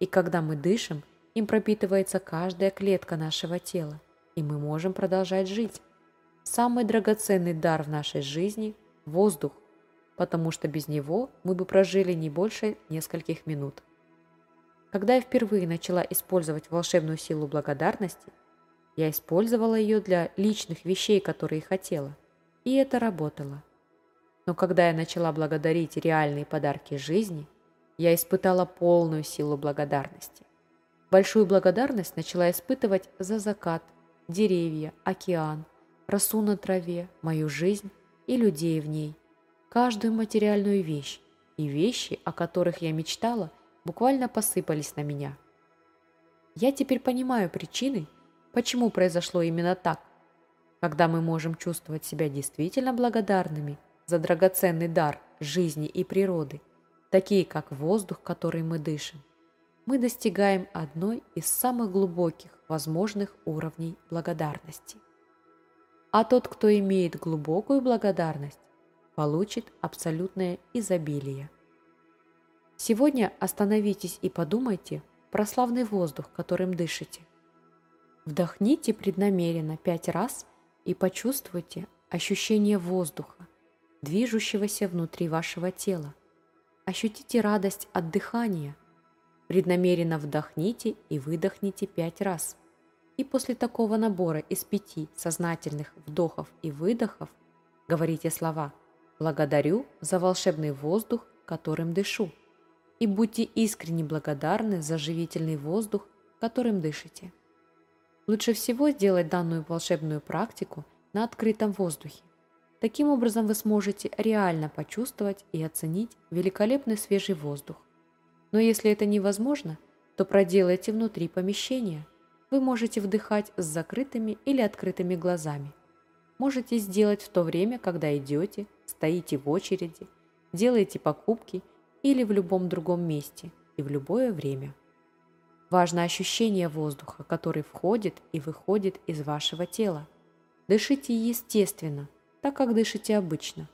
и когда мы дышим, им пропитывается каждая клетка нашего тела, и мы можем продолжать жить. Самый драгоценный дар в нашей жизни – воздух, потому что без него мы бы прожили не больше нескольких минут. Когда я впервые начала использовать волшебную силу благодарности – я использовала ее для личных вещей, которые хотела. И это работало. Но когда я начала благодарить реальные подарки жизни, я испытала полную силу благодарности. Большую благодарность начала испытывать за закат, деревья, океан, росу на траве, мою жизнь и людей в ней, каждую материальную вещь, и вещи, о которых я мечтала, буквально посыпались на меня. Я теперь понимаю причины, Почему произошло именно так? Когда мы можем чувствовать себя действительно благодарными за драгоценный дар жизни и природы, такие как воздух, который мы дышим, мы достигаем одной из самых глубоких возможных уровней благодарности. А тот, кто имеет глубокую благодарность, получит абсолютное изобилие. Сегодня остановитесь и подумайте про славный воздух, которым дышите. Вдохните преднамеренно пять раз и почувствуйте ощущение воздуха, движущегося внутри вашего тела. Ощутите радость от дыхания. Преднамеренно вдохните и выдохните пять раз. И после такого набора из пяти сознательных вдохов и выдохов говорите слова «Благодарю за волшебный воздух, которым дышу» и будьте искренне благодарны за живительный воздух, которым дышите. Лучше всего сделать данную волшебную практику на открытом воздухе. Таким образом вы сможете реально почувствовать и оценить великолепный свежий воздух. Но если это невозможно, то проделайте внутри помещения. Вы можете вдыхать с закрытыми или открытыми глазами. Можете сделать в то время, когда идете, стоите в очереди, делаете покупки или в любом другом месте и в любое время. Важно ощущение воздуха, который входит и выходит из вашего тела. Дышите естественно, так как дышите обычно,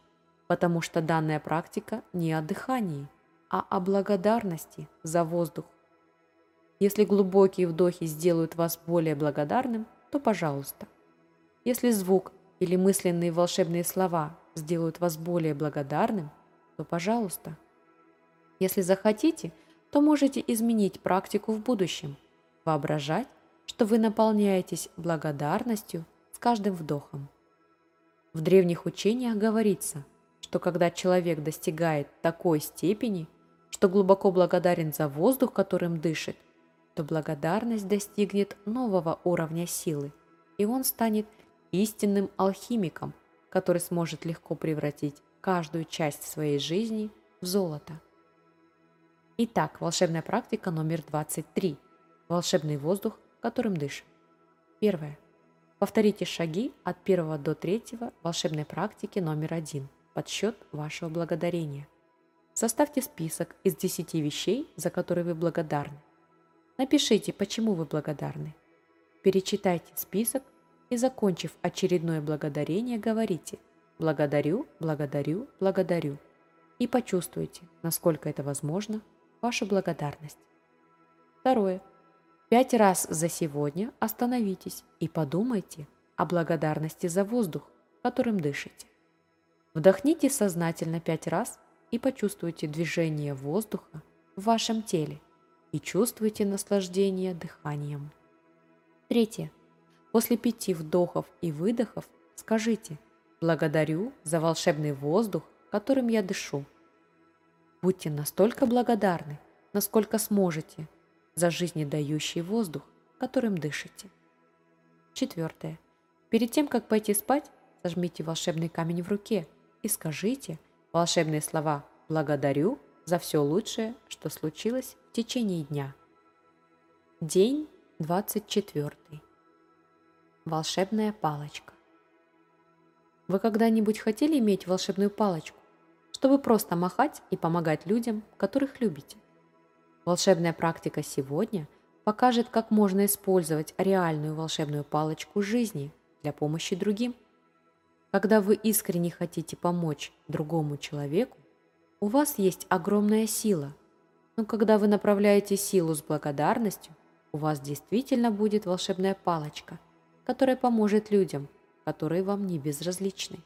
потому что данная практика не о дыхании, а о благодарности за воздух. Если глубокие вдохи сделают вас более благодарным, то пожалуйста. Если звук или мысленные волшебные слова сделают вас более благодарным, то пожалуйста. Если захотите – то можете изменить практику в будущем, воображать, что вы наполняетесь благодарностью с каждым вдохом. В древних учениях говорится, что когда человек достигает такой степени, что глубоко благодарен за воздух, которым дышит, то благодарность достигнет нового уровня силы, и он станет истинным алхимиком, который сможет легко превратить каждую часть своей жизни в золото. Итак, волшебная практика номер 23. Волшебный воздух, которым дышим. Первое. Повторите шаги от первого до третьего волшебной практики номер один под счет вашего благодарения. Составьте список из 10 вещей, за которые вы благодарны. Напишите, почему вы благодарны. Перечитайте список и, закончив очередное благодарение, говорите «благодарю, благодарю, благодарю» и почувствуйте, насколько это возможно, вашу благодарность. Второе. Пять раз за сегодня остановитесь и подумайте о благодарности за воздух, которым дышите. Вдохните сознательно пять раз и почувствуйте движение воздуха в вашем теле и чувствуйте наслаждение дыханием. Третье. После пяти вдохов и выдохов скажите «Благодарю за волшебный воздух, которым я дышу». Будьте настолько благодарны, насколько сможете, за жизнедающий воздух, которым дышите. Четвертое. Перед тем, как пойти спать, сожмите волшебный камень в руке и скажите волшебные слова «Благодарю за все лучшее, что случилось в течение дня». День 24. Волшебная палочка. Вы когда-нибудь хотели иметь волшебную палочку? Чтобы просто махать и помогать людям, которых любите. Волшебная практика сегодня покажет, как можно использовать реальную волшебную палочку жизни для помощи другим. Когда вы искренне хотите помочь другому человеку, у вас есть огромная сила, но когда вы направляете силу с благодарностью, у вас действительно будет волшебная палочка, которая поможет людям, которые вам не безразличны.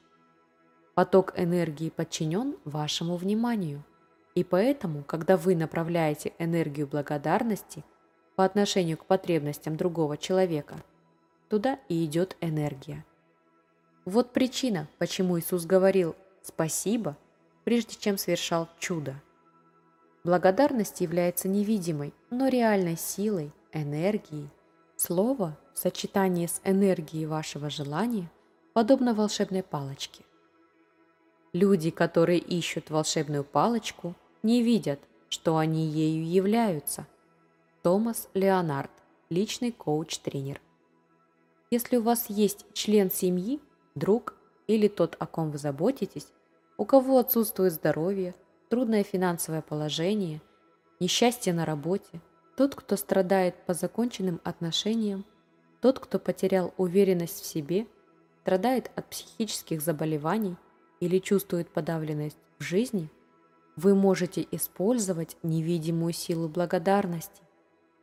Поток энергии подчинен вашему вниманию. И поэтому, когда вы направляете энергию благодарности по отношению к потребностям другого человека, туда и идет энергия. Вот причина, почему Иисус говорил «спасибо», прежде чем совершал чудо. Благодарность является невидимой, но реальной силой, энергией. Слово в сочетании с энергией вашего желания подобно волшебной палочке. Люди, которые ищут волшебную палочку, не видят, что они ею являются. Томас Леонард, личный коуч-тренер. Если у вас есть член семьи, друг или тот, о ком вы заботитесь, у кого отсутствует здоровье, трудное финансовое положение, несчастье на работе, тот, кто страдает по законченным отношениям, тот, кто потерял уверенность в себе, страдает от психических заболеваний – или чувствует подавленность в жизни, вы можете использовать невидимую силу благодарности,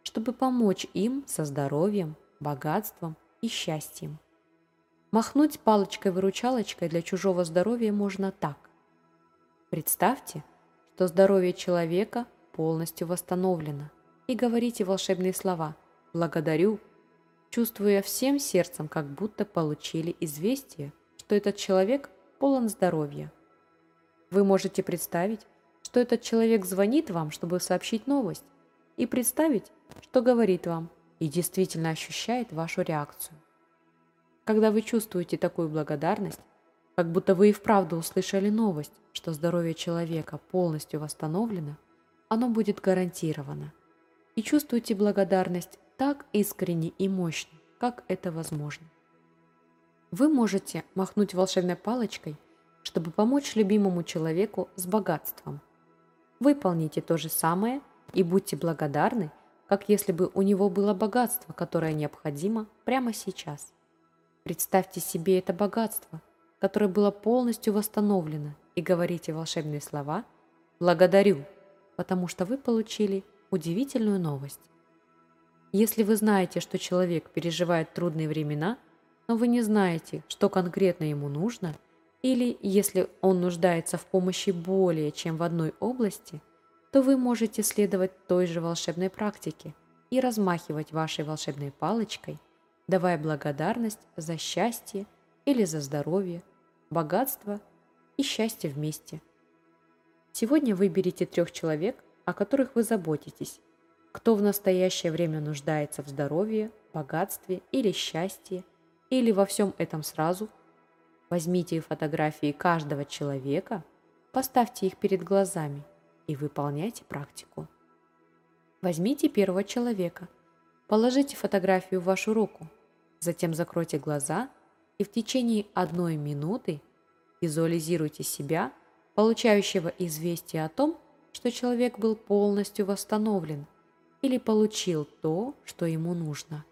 чтобы помочь им со здоровьем, богатством и счастьем. Махнуть палочкой-выручалочкой для чужого здоровья можно так. Представьте, что здоровье человека полностью восстановлено, и говорите волшебные слова «благодарю», чувствуя всем сердцем, как будто получили известие, что этот человек полон здоровья. Вы можете представить, что этот человек звонит вам, чтобы сообщить новость, и представить, что говорит вам, и действительно ощущает вашу реакцию. Когда вы чувствуете такую благодарность, как будто вы и вправду услышали новость, что здоровье человека полностью восстановлено, оно будет гарантировано. И чувствуете благодарность так искренне и мощно, как это возможно. Вы можете махнуть волшебной палочкой, чтобы помочь любимому человеку с богатством. Выполните то же самое и будьте благодарны, как если бы у него было богатство, которое необходимо прямо сейчас. Представьте себе это богатство, которое было полностью восстановлено, и говорите волшебные слова «Благодарю», потому что вы получили удивительную новость. Если вы знаете, что человек переживает трудные времена, но вы не знаете, что конкретно ему нужно, или если он нуждается в помощи более чем в одной области – то вы можете следовать той же волшебной практике и размахивать вашей волшебной палочкой, давая благодарность за счастье или за здоровье, богатство и счастье вместе. Сегодня выберите трех человек, о которых вы заботитесь, кто в настоящее время нуждается в здоровье, богатстве или счастье, или во всем этом сразу. Возьмите фотографии каждого человека, поставьте их перед глазами и выполняйте практику. Возьмите первого человека, положите фотографию в вашу руку, затем закройте глаза и в течение одной минуты визуализируйте себя, получающего известие о том, что человек был полностью восстановлен или получил то, что ему нужно.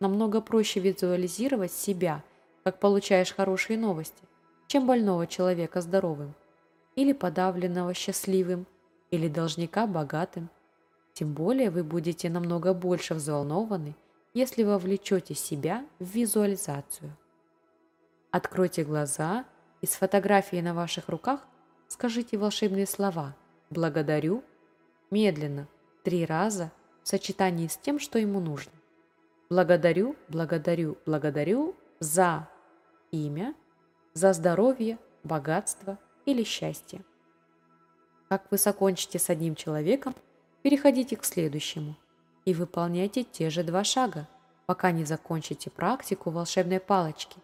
Намного проще визуализировать себя, как получаешь хорошие новости, чем больного человека здоровым или подавленного счастливым, или должника богатым. Тем более вы будете намного больше взволнованы, если вовлечете себя в визуализацию. Откройте глаза и с фотографией на ваших руках скажите волшебные слова «благодарю» медленно, три раза в сочетании с тем, что ему нужно. Благодарю, благодарю, благодарю за имя, за здоровье, богатство – или счастье. Как вы закончите с одним человеком, переходите к следующему и выполняйте те же два шага, пока не закончите практику волшебной палочки,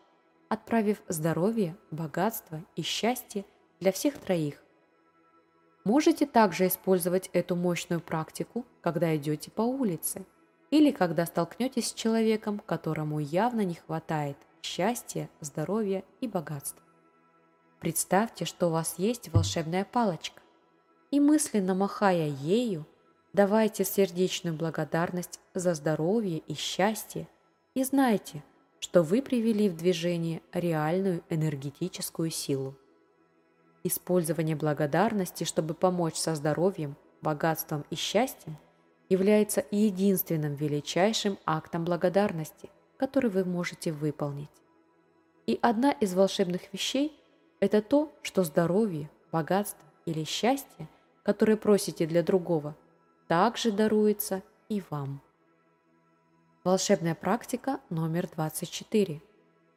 отправив здоровье, богатство и счастье для всех троих. Можете также использовать эту мощную практику, когда идете по улице или когда столкнетесь с человеком, которому явно не хватает счастья, здоровья и богатства. Представьте, что у вас есть волшебная палочка, и мысленно махая ею, давайте сердечную благодарность за здоровье и счастье, и знайте, что вы привели в движение реальную энергетическую силу. Использование благодарности, чтобы помочь со здоровьем, богатством и счастьем, является единственным величайшим актом благодарности, который вы можете выполнить. И одна из волшебных вещей – это то, что здоровье, богатство или счастье, которое просите для другого, также даруется и вам. Волшебная практика номер 24.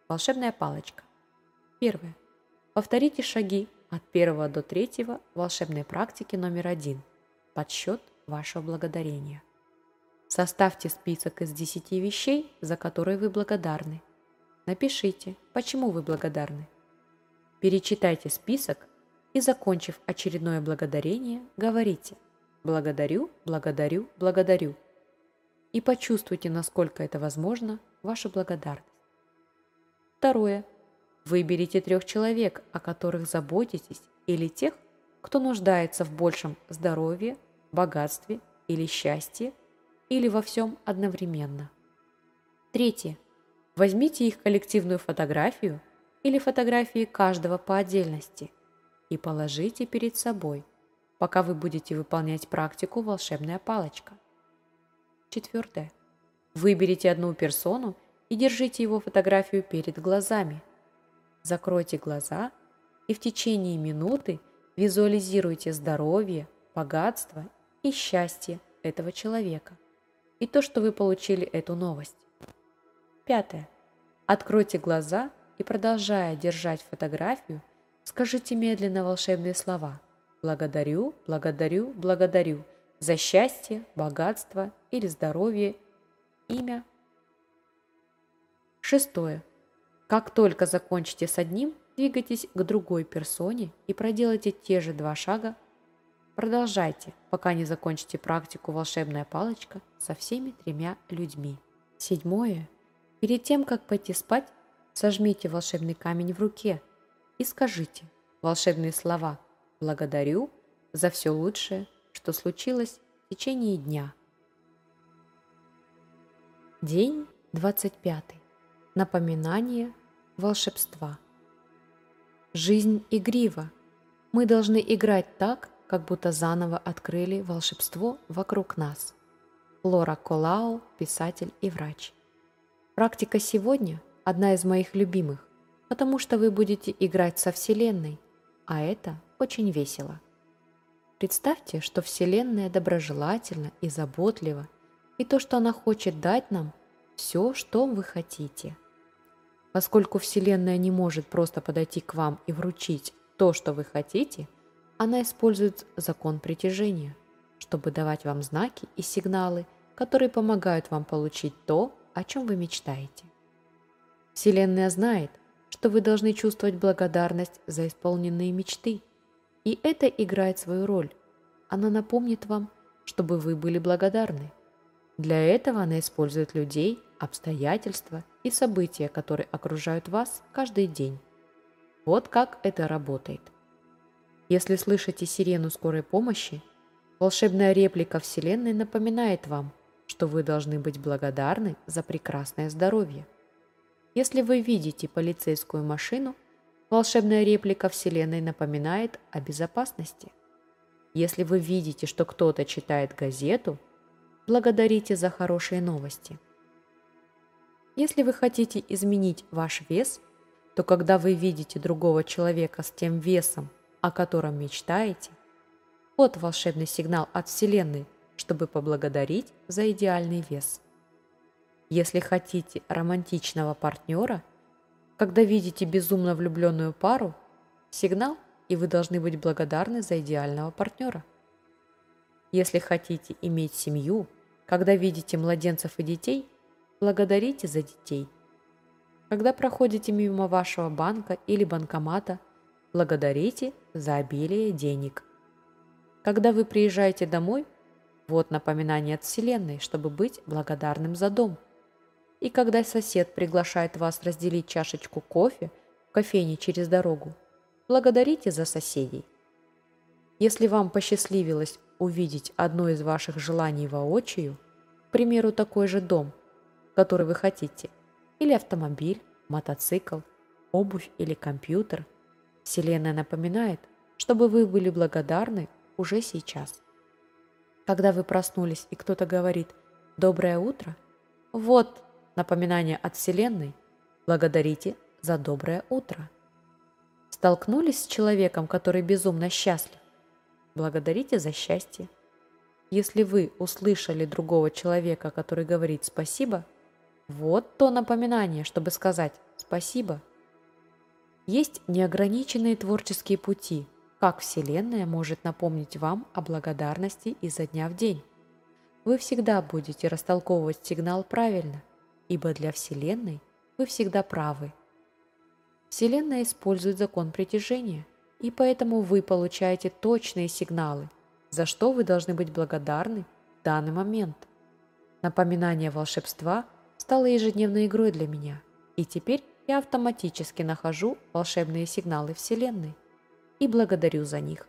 Волшебная палочка. Первое. Повторите шаги от первого до третьего волшебной практики номер один. Подсчет вашего благодарения. Составьте список из 10 вещей, за которые вы благодарны. Напишите, почему вы благодарны. Перечитайте список и, закончив очередное благодарение, говорите «Благодарю, благодарю, благодарю» и почувствуйте, насколько это возможно, вашу благодарность. Второе. Выберите трех человек, о которых заботитесь, или тех, кто нуждается в большем здоровье, богатстве или счастье, или во всем одновременно. Третье. Возьмите их коллективную фотографию или фотографии каждого по отдельности и положите перед собой, пока вы будете выполнять практику «Волшебная палочка». Четвертое. Выберите одну персону и держите его фотографию перед глазами. Закройте глаза и в течение минуты визуализируйте здоровье, богатство и счастье этого человека и то, что вы получили эту новость. Пятое. Откройте глаза и, продолжая держать фотографию, скажите медленно волшебные слова «Благодарю, благодарю, благодарю» за счастье, богатство или здоровье, имя. Шестое. Как только закончите с одним, двигайтесь к другой персоне и проделайте те же два шага. Продолжайте, пока не закончите практику «Волшебная палочка» со всеми тремя людьми. Седьмое. Перед тем, как пойти спать, сожмите волшебный камень в руке и скажите волшебные слова «Благодарю за все лучшее, что случилось в течение дня». День 25. Напоминание волшебства. Жизнь игрива. Мы должны играть так, как будто заново открыли волшебство вокруг нас. Лора Колао, писатель и врач. Практика сегодня – одна из моих любимых, потому что вы будете играть со Вселенной, а это очень весело. Представьте, что Вселенная доброжелательна и заботлива, и то, что она хочет дать нам, все, что вы хотите – Поскольку Вселенная не может просто подойти к вам и вручить то, что вы хотите, она использует закон притяжения, чтобы давать вам знаки и сигналы, которые помогают вам получить то, о чем вы мечтаете. Вселенная знает, что вы должны чувствовать благодарность за исполненные мечты, и это играет свою роль. Она напомнит вам, чтобы вы были благодарны. Для этого она использует людей, обстоятельства и события, которые окружают вас каждый день. Вот как это работает. Если слышите сирену скорой помощи, волшебная реплика Вселенной напоминает вам, что вы должны быть благодарны за прекрасное здоровье. Если вы видите полицейскую машину, волшебная реплика Вселенной напоминает о безопасности. Если вы видите, что кто-то читает газету, благодарите за хорошие новости – если вы хотите изменить ваш вес, то когда вы видите другого человека с тем весом, о котором мечтаете, вот волшебный сигнал от Вселенной, чтобы поблагодарить за идеальный вес. Если хотите романтичного партнера, когда видите безумно влюбленную пару, сигнал, и вы должны быть благодарны за идеального партнера. Если хотите иметь семью, когда видите младенцев и детей – Благодарите за детей. Когда проходите мимо вашего банка или банкомата, благодарите за обилие денег. Когда вы приезжаете домой, вот напоминание от Вселенной, чтобы быть благодарным за дом. И когда сосед приглашает вас разделить чашечку кофе в кофейне через дорогу, благодарите за соседей. Если вам посчастливилось увидеть одно из ваших желаний воочию, к примеру, такой же дом – который вы хотите, или автомобиль, мотоцикл, обувь или компьютер. Вселенная напоминает, чтобы вы были благодарны уже сейчас. Когда вы проснулись и кто-то говорит «Доброе утро», вот напоминание от Вселенной, благодарите за доброе утро. Столкнулись с человеком, который безумно счастлив, благодарите за счастье. Если вы услышали другого человека, который говорит спасибо – вот то напоминание, чтобы сказать «спасибо». Есть неограниченные творческие пути, как Вселенная может напомнить вам о благодарности изо дня в день. Вы всегда будете растолковывать сигнал правильно, ибо для Вселенной вы всегда правы. Вселенная использует закон притяжения, и поэтому вы получаете точные сигналы, за что вы должны быть благодарны в данный момент. Напоминание волшебства – стала ежедневной игрой для меня, и теперь я автоматически нахожу волшебные сигналы Вселенной и благодарю за них.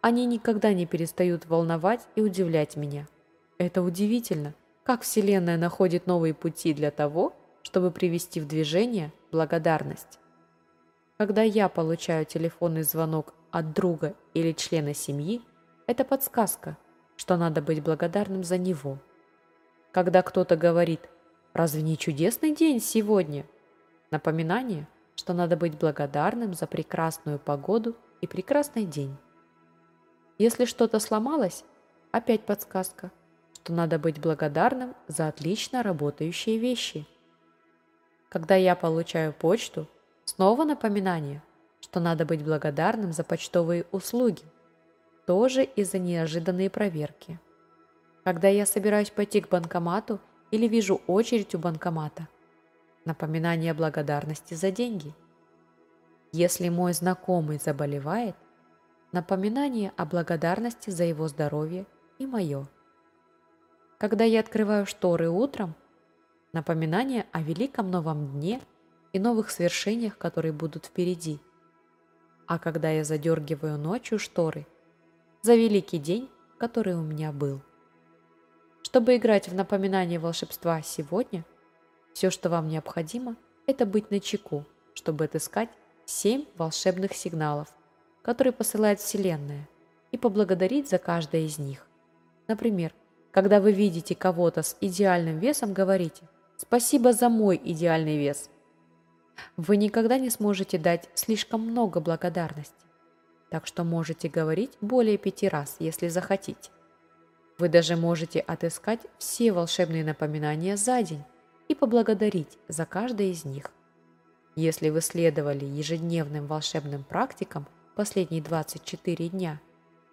Они никогда не перестают волновать и удивлять меня. Это удивительно, как Вселенная находит новые пути для того, чтобы привести в движение благодарность. Когда я получаю телефонный звонок от друга или члена семьи, это подсказка, что надо быть благодарным за него – Когда кто-то говорит «Разве не чудесный день сегодня?» Напоминание, что надо быть благодарным за прекрасную погоду и прекрасный день. Если что-то сломалось, опять подсказка, что надо быть благодарным за отлично работающие вещи. Когда я получаю почту, снова напоминание, что надо быть благодарным за почтовые услуги, тоже из-за неожиданной проверки. Когда я собираюсь пойти к банкомату или вижу очередь у банкомата, напоминание благодарности за деньги. Если мой знакомый заболевает – напоминание о благодарности за его здоровье и мое. Когда я открываю шторы утром, напоминание о великом новом дне и новых свершениях, которые будут впереди. А когда я задергиваю ночью шторы, за великий день, который у меня был. Чтобы играть в напоминание волшебства сегодня, все, что вам необходимо, это быть начеку, чтобы отыскать семь волшебных сигналов, который посылает Вселенная, и поблагодарить за каждое из них. Например, когда вы видите кого-то с идеальным весом, говорите «Спасибо за мой идеальный вес». Вы никогда не сможете дать слишком много благодарности, так что можете говорить более пяти раз, если захотите. Вы даже можете отыскать все волшебные напоминания за день и поблагодарить за каждое из них. Если вы следовали ежедневным волшебным практикам – последние 24 дня,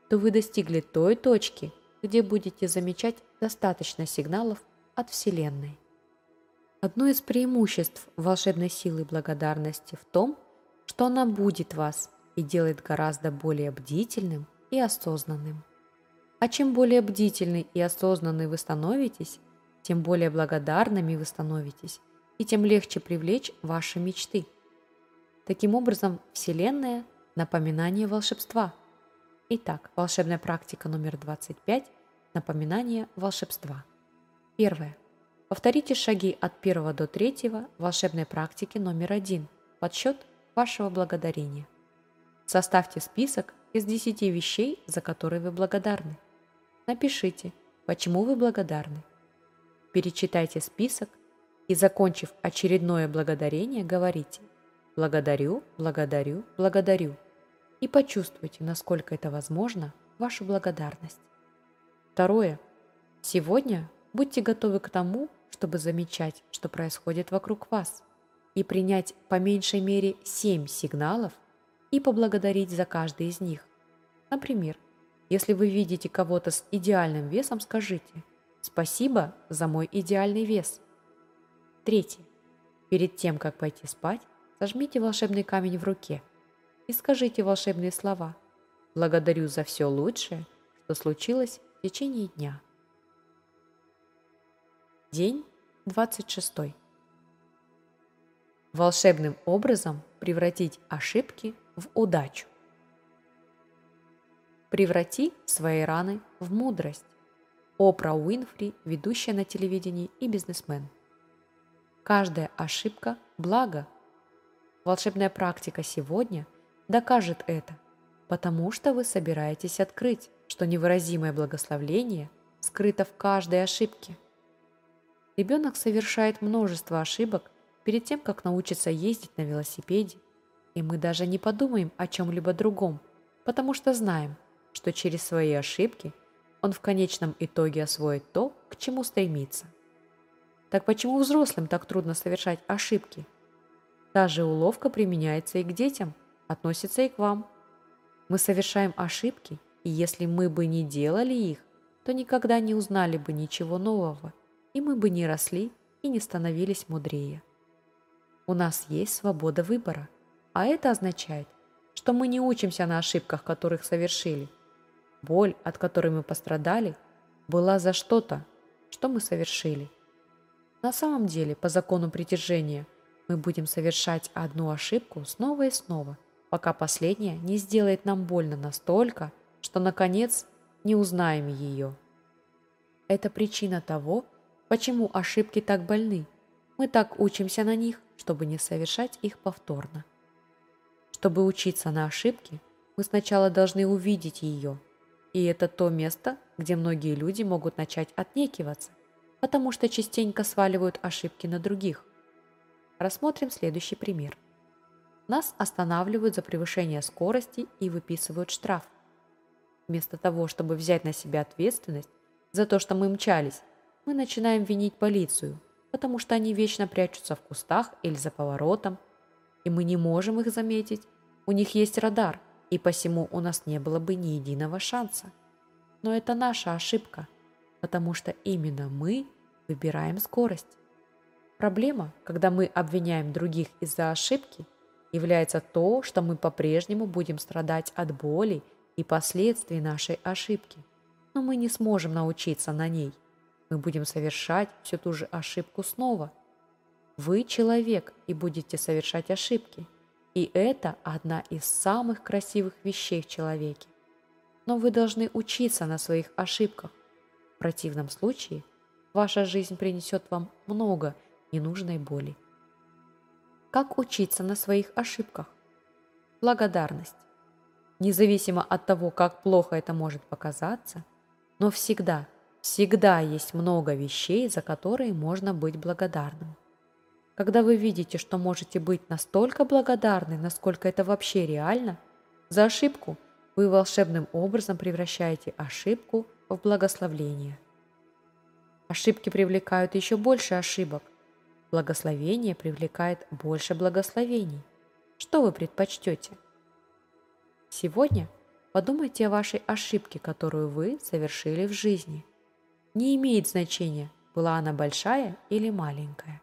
то вы достигли той точки, где будете замечать достаточно сигналов от Вселенной. Одно из преимуществ волшебной силы благодарности в том, что она будет вас и делает гораздо более бдительным и осознанным. А чем более бдительный и осознанный вы становитесь, тем более благодарными вы становитесь, и тем легче привлечь ваши мечты. Таким образом, Вселенная – Напоминание волшебства. Итак, волшебная практика номер 25. Напоминание волшебства. Первое. Повторите шаги от первого до третьего волшебной практики номер один. Подсчет вашего благодарения. Составьте список из 10 вещей, за которые вы благодарны. Напишите, почему вы благодарны. Перечитайте список и, закончив очередное благодарение, говорите «Благодарю, благодарю, благодарю» и почувствуйте, насколько это возможно, вашу благодарность. Второе. Сегодня будьте готовы к тому, чтобы замечать, что происходит вокруг вас, и принять по меньшей мере 7 сигналов и поблагодарить за каждый из них. Например, если вы видите кого-то с идеальным весом, скажите «Спасибо за мой идеальный вес». Третье. Перед тем, как пойти спать, сожмите волшебный камень в руке – и скажите волшебные слова. Благодарю за все лучшее, что случилось в течение дня. День 26. Волшебным образом превратить ошибки в удачу. Преврати свои раны в мудрость. Опра Уинфри, ведущая на телевидении и бизнесмен. Каждая ошибка – благо. Волшебная практика сегодня – докажет это, потому что вы собираетесь открыть, что невыразимое благословление скрыто в каждой ошибке. Ребенок совершает множество ошибок перед тем, как научится ездить на велосипеде, и мы даже не подумаем о чем-либо другом, потому что знаем, что через свои ошибки он в конечном итоге освоит то, к чему стремится. Так почему взрослым так трудно совершать ошибки? Та же уловка применяется и к детям – относится и к вам. Мы совершаем ошибки, и если мы бы не делали их, то никогда не узнали бы ничего нового, и мы бы не росли и не становились мудрее. У нас есть свобода выбора, а это означает, что мы не учимся на ошибках, которых совершили. Боль, от которой мы пострадали, была за что-то, что мы совершили. На самом деле, по закону притяжения, мы будем совершать одну ошибку снова и снова – пока последняя не сделает нам больно настолько, что, наконец, не узнаем ее. Это причина того, почему ошибки так больны. Мы так учимся на них, чтобы не совершать их повторно. Чтобы учиться на ошибке, мы сначала должны увидеть ее. И это то место, где многие люди могут начать отнекиваться, потому что частенько сваливают ошибки на других. Рассмотрим следующий пример. Нас останавливают за превышение скорости и выписывают штраф. Вместо того, чтобы взять на себя ответственность за то, что мы мчались, мы начинаем винить полицию, потому что они вечно прячутся в кустах или за поворотом, и мы не можем их заметить. У них есть радар, и посему у нас не было бы ни единого шанса. Но это наша ошибка, потому что именно мы выбираем скорость. Проблема, когда мы обвиняем других из-за ошибки, является то, что мы по-прежнему будем страдать от боли и последствий нашей ошибки, но мы не сможем научиться на ней. Мы будем совершать всю ту же ошибку снова. Вы человек и будете совершать ошибки. И это одна из самых красивых вещей в человеке. Но вы должны учиться на своих ошибках. В противном случае ваша жизнь принесет вам много ненужной боли. Как учиться на своих ошибках? Благодарность. Независимо от того, как плохо это может показаться, но всегда, всегда есть много вещей, за которые можно быть благодарным. Когда вы видите, что можете быть настолько благодарны, насколько это вообще реально, за ошибку вы волшебным образом превращаете ошибку в благословление. Ошибки привлекают еще больше ошибок. Благословение привлекает больше благословений. Что вы предпочтете? Сегодня подумайте о вашей ошибке, которую вы совершили в жизни. Не имеет значения, была она большая или маленькая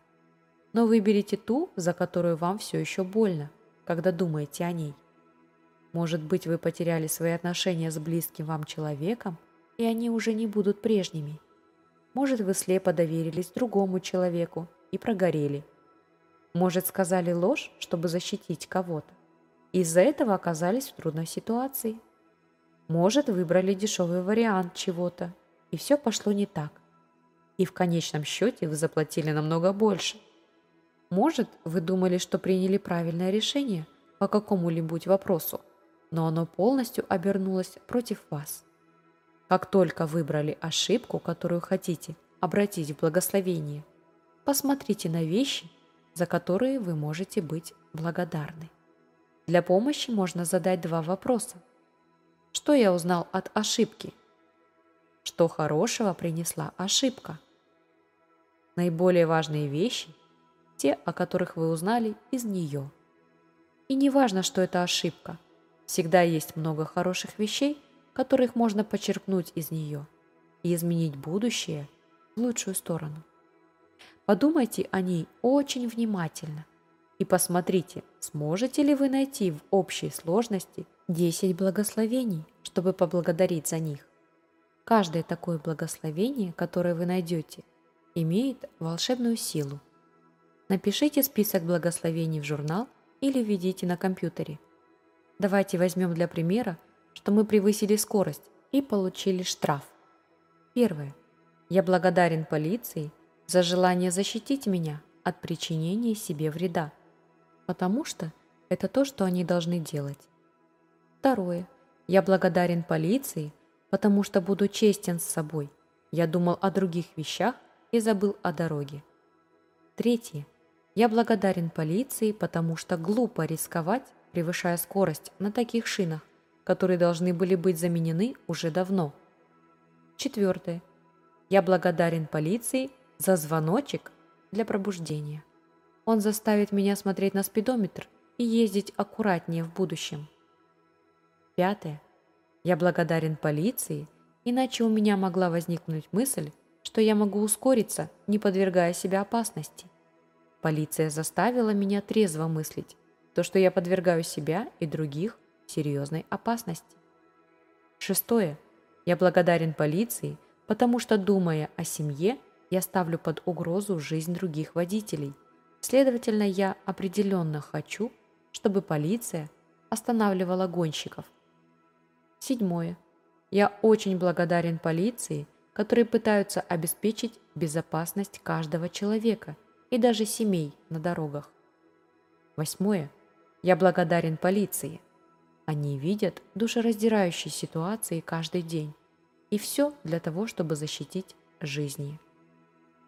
но выберите ту, за которую вам все еще больно, когда думаете о ней. Может быть, вы потеряли свои отношения с близким вам человеком, и они уже не будут прежними. Может, вы слепо доверились другому человеку и прогорели. Может, сказали ложь, чтобы защитить кого-то. Из-за этого оказались в трудной ситуации. Может, выбрали дешевый вариант чего-то, и все пошло не так. И в конечном счете вы заплатили намного больше – может, вы думали, что приняли правильное решение по какому-нибудь вопросу, но оно полностью обернулось против вас. Как только выбрали ошибку, которую хотите обратить в благословение, посмотрите на вещи, за которые вы можете быть благодарны. Для помощи можно задать два вопроса. Что я узнал от ошибки? Что хорошего принесла ошибка? Наиболее важные вещи – те, о которых вы узнали из нее. И не важно, что это ошибка. Всегда есть много хороших вещей, которых можно почерпнуть из нее и изменить будущее в лучшую сторону. Подумайте о ней очень внимательно и посмотрите, сможете ли вы найти в общей сложности 10 благословений, чтобы поблагодарить за них. Каждое такое благословение, которое вы найдете, имеет волшебную силу. Напишите список благословений в журнал или введите на компьютере. Давайте возьмем для примера, что мы превысили скорость и получили штраф. Первое. Я благодарен полиции за желание защитить меня от причинения себе вреда, потому что это то, что они должны делать. Второе. Я благодарен полиции, потому что буду честен с собой. Я думал о других вещах и забыл о дороге. Третье. Я благодарен полиции, потому что глупо рисковать, превышая скорость на таких шинах, которые должны были быть заменены уже давно. Четвертое. Я благодарен полиции за звоночек для пробуждения. Он заставит меня смотреть на спидометр и ездить аккуратнее в будущем. Пятое. Я благодарен полиции, иначе у меня могла возникнуть мысль, что я могу ускориться, не подвергая себя опасности. Полиция заставила меня трезво мыслить, то, что я подвергаю себя и других серьезной опасности. Шестое. Я благодарен полиции, потому что, думая о семье, я ставлю под угрозу жизнь других водителей. Следовательно, я определенно хочу, чтобы полиция останавливала гонщиков. Седьмое. Я очень благодарен полиции, которые пытаются обеспечить безопасность каждого человека – и даже семей на дорогах. Восьмое. Я благодарен полиции. Они видят душераздирающие ситуации каждый день. И все для того, чтобы защитить жизни.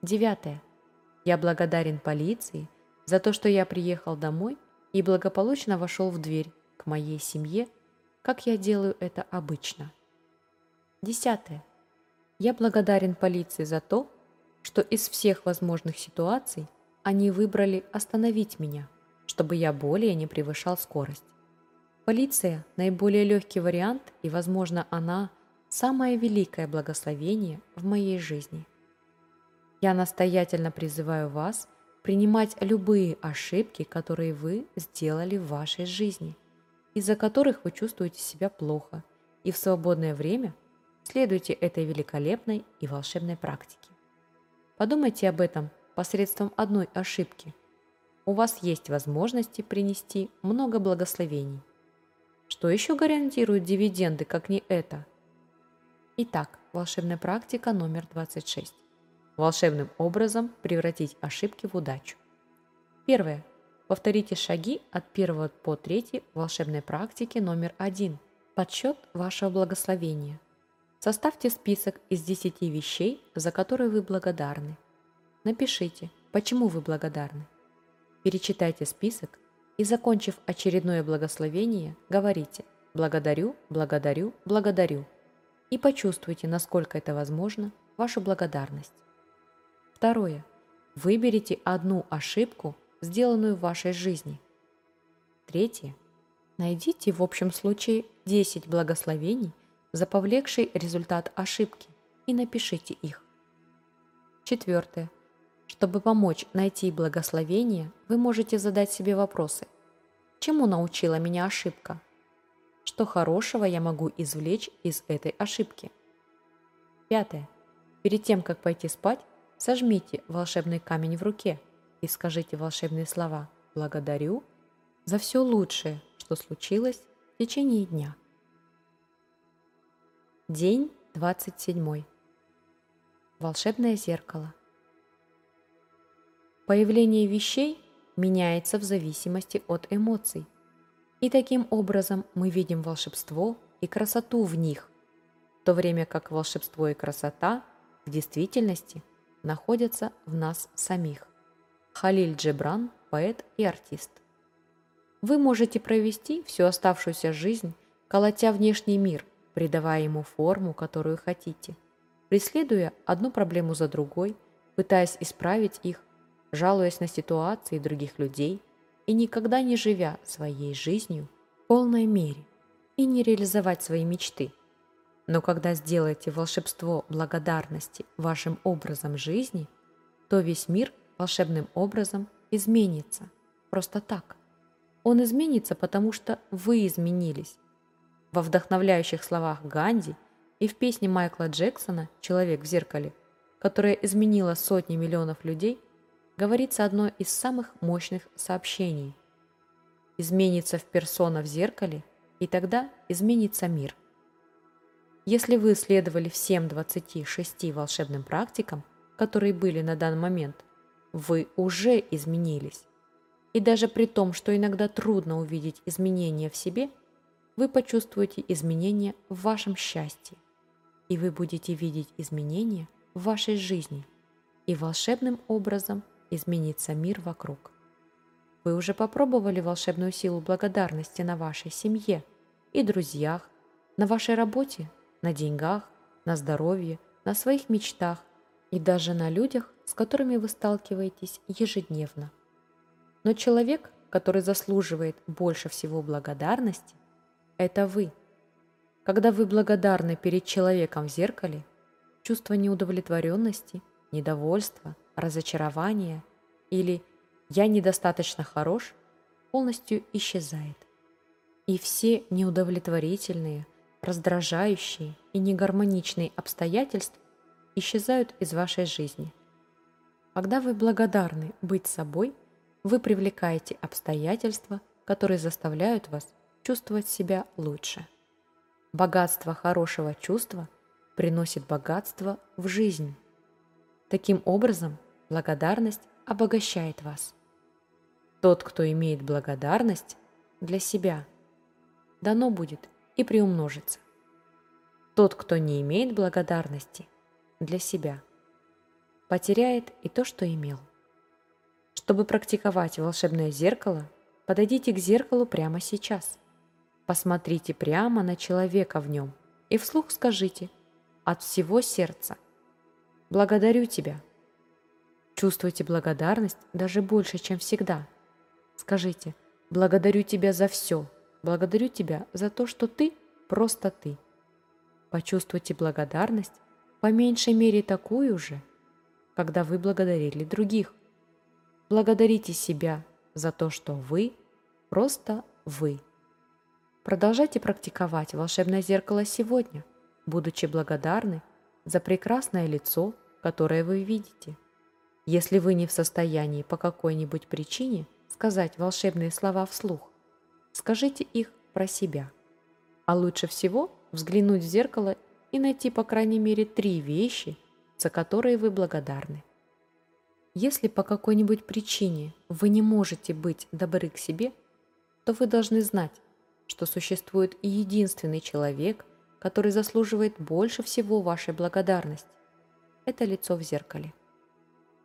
Девятое. Я благодарен полиции за то, что я приехал домой и благополучно вошел в дверь к моей семье, как я делаю это обычно. Десятое. Я благодарен полиции за то, что из всех возможных ситуаций они выбрали остановить меня, чтобы я более не превышал скорость. Полиция – наиболее легкий вариант, и, возможно, она – самое великое благословение в моей жизни. Я настоятельно призываю вас принимать любые ошибки, которые вы сделали в вашей жизни, из-за которых вы чувствуете себя плохо, и в свободное время следуйте этой великолепной и волшебной практике. Подумайте об этом посредством одной ошибки. У вас есть возможности принести много благословений. Что еще гарантирует дивиденды, как не это? Итак, волшебная практика номер 26. Волшебным образом превратить ошибки в удачу. Первое. Повторите шаги от 1 по 3 волшебной практики номер 1. Подсчет вашего благословения. Составьте список из 10 вещей, за которые вы благодарны. Напишите, почему вы благодарны. Перечитайте список и, закончив очередное благословение, говорите «благодарю, благодарю, благодарю» и почувствуйте, насколько это возможно, вашу благодарность. Второе. Выберите одну ошибку, сделанную в вашей жизни. Третье. Найдите в общем случае 10 благословений, за повлекший результат ошибки, и напишите их. Четвертое. Чтобы помочь найти благословение, вы можете задать себе вопросы. Чему научила меня ошибка? Что хорошего я могу извлечь из этой ошибки? Пятое. Перед тем, как пойти спать, сожмите волшебный камень в руке и скажите волшебные слова «Благодарю» за все лучшее, что случилось в течение дня. День 27. Волшебное зеркало. Появление вещей меняется в зависимости от эмоций. И таким образом мы видим волшебство и красоту в них, в то время как волшебство и красота в действительности находятся в нас самих. Халиль Джебран, поэт и артист. Вы можете провести всю оставшуюся жизнь, колотя внешний мир, придавая ему форму, которую хотите, преследуя одну проблему за другой, пытаясь исправить их жалуясь на ситуации других людей и никогда не живя своей жизнью в полной мере и не реализовать свои мечты. Но когда сделаете волшебство благодарности вашим образом жизни, то весь мир волшебным образом изменится. Просто так. Он изменится, потому что вы изменились. Во вдохновляющих словах Ганди и в песне Майкла Джексона «Человек в зеркале», которая изменила сотни миллионов людей, говорится одно из самых мощных сообщений. Изменится в персона в зеркале, и тогда изменится мир. Если вы следовали всем 26 волшебным практикам, которые были на данный момент, вы уже изменились. И даже при том, что иногда трудно увидеть изменения в себе, вы почувствуете изменения в вашем счастье, и вы будете видеть изменения в вашей жизни, и волшебным образом – изменится мир вокруг. Вы уже попробовали волшебную силу благодарности на вашей семье и друзьях, на вашей работе, на деньгах, на здоровье, на своих мечтах и даже на людях, с которыми вы сталкиваетесь ежедневно. Но человек, который заслуживает больше всего благодарности, это вы. Когда вы благодарны перед человеком в зеркале, чувство неудовлетворенности, недовольства – разочарование или «я недостаточно хорош» полностью исчезает. И все неудовлетворительные, раздражающие и негармоничные обстоятельства исчезают из вашей жизни. Когда вы благодарны быть собой, вы привлекаете обстоятельства, которые заставляют вас чувствовать себя лучше. Богатство хорошего чувства приносит богатство в жизнь. Таким образом, Благодарность обогащает вас. Тот, кто имеет благодарность для себя, дано будет и приумножится. Тот, кто не имеет благодарности для себя, потеряет и то, что имел. Чтобы практиковать волшебное зеркало, подойдите к зеркалу прямо сейчас. Посмотрите прямо на человека в нем и вслух скажите от всего сердца «Благодарю тебя». Чувствуйте благодарность даже больше, чем всегда. Скажите «Благодарю тебя за все, благодарю тебя за то, что ты просто ты». Почувствуйте благодарность по меньшей мере такую же, когда вы благодарили других. Благодарите себя за то, что вы просто вы. Продолжайте практиковать волшебное зеркало сегодня, будучи благодарны за прекрасное лицо, которое вы видите. Если вы не в состоянии по какой-нибудь причине сказать волшебные слова вслух, скажите их про себя. А лучше всего взглянуть в зеркало и найти по крайней мере три вещи, за которые вы благодарны. Если по какой-нибудь причине вы не можете быть добры к себе, то вы должны знать, что существует единственный человек, который заслуживает больше всего вашей благодарности. Это лицо в зеркале.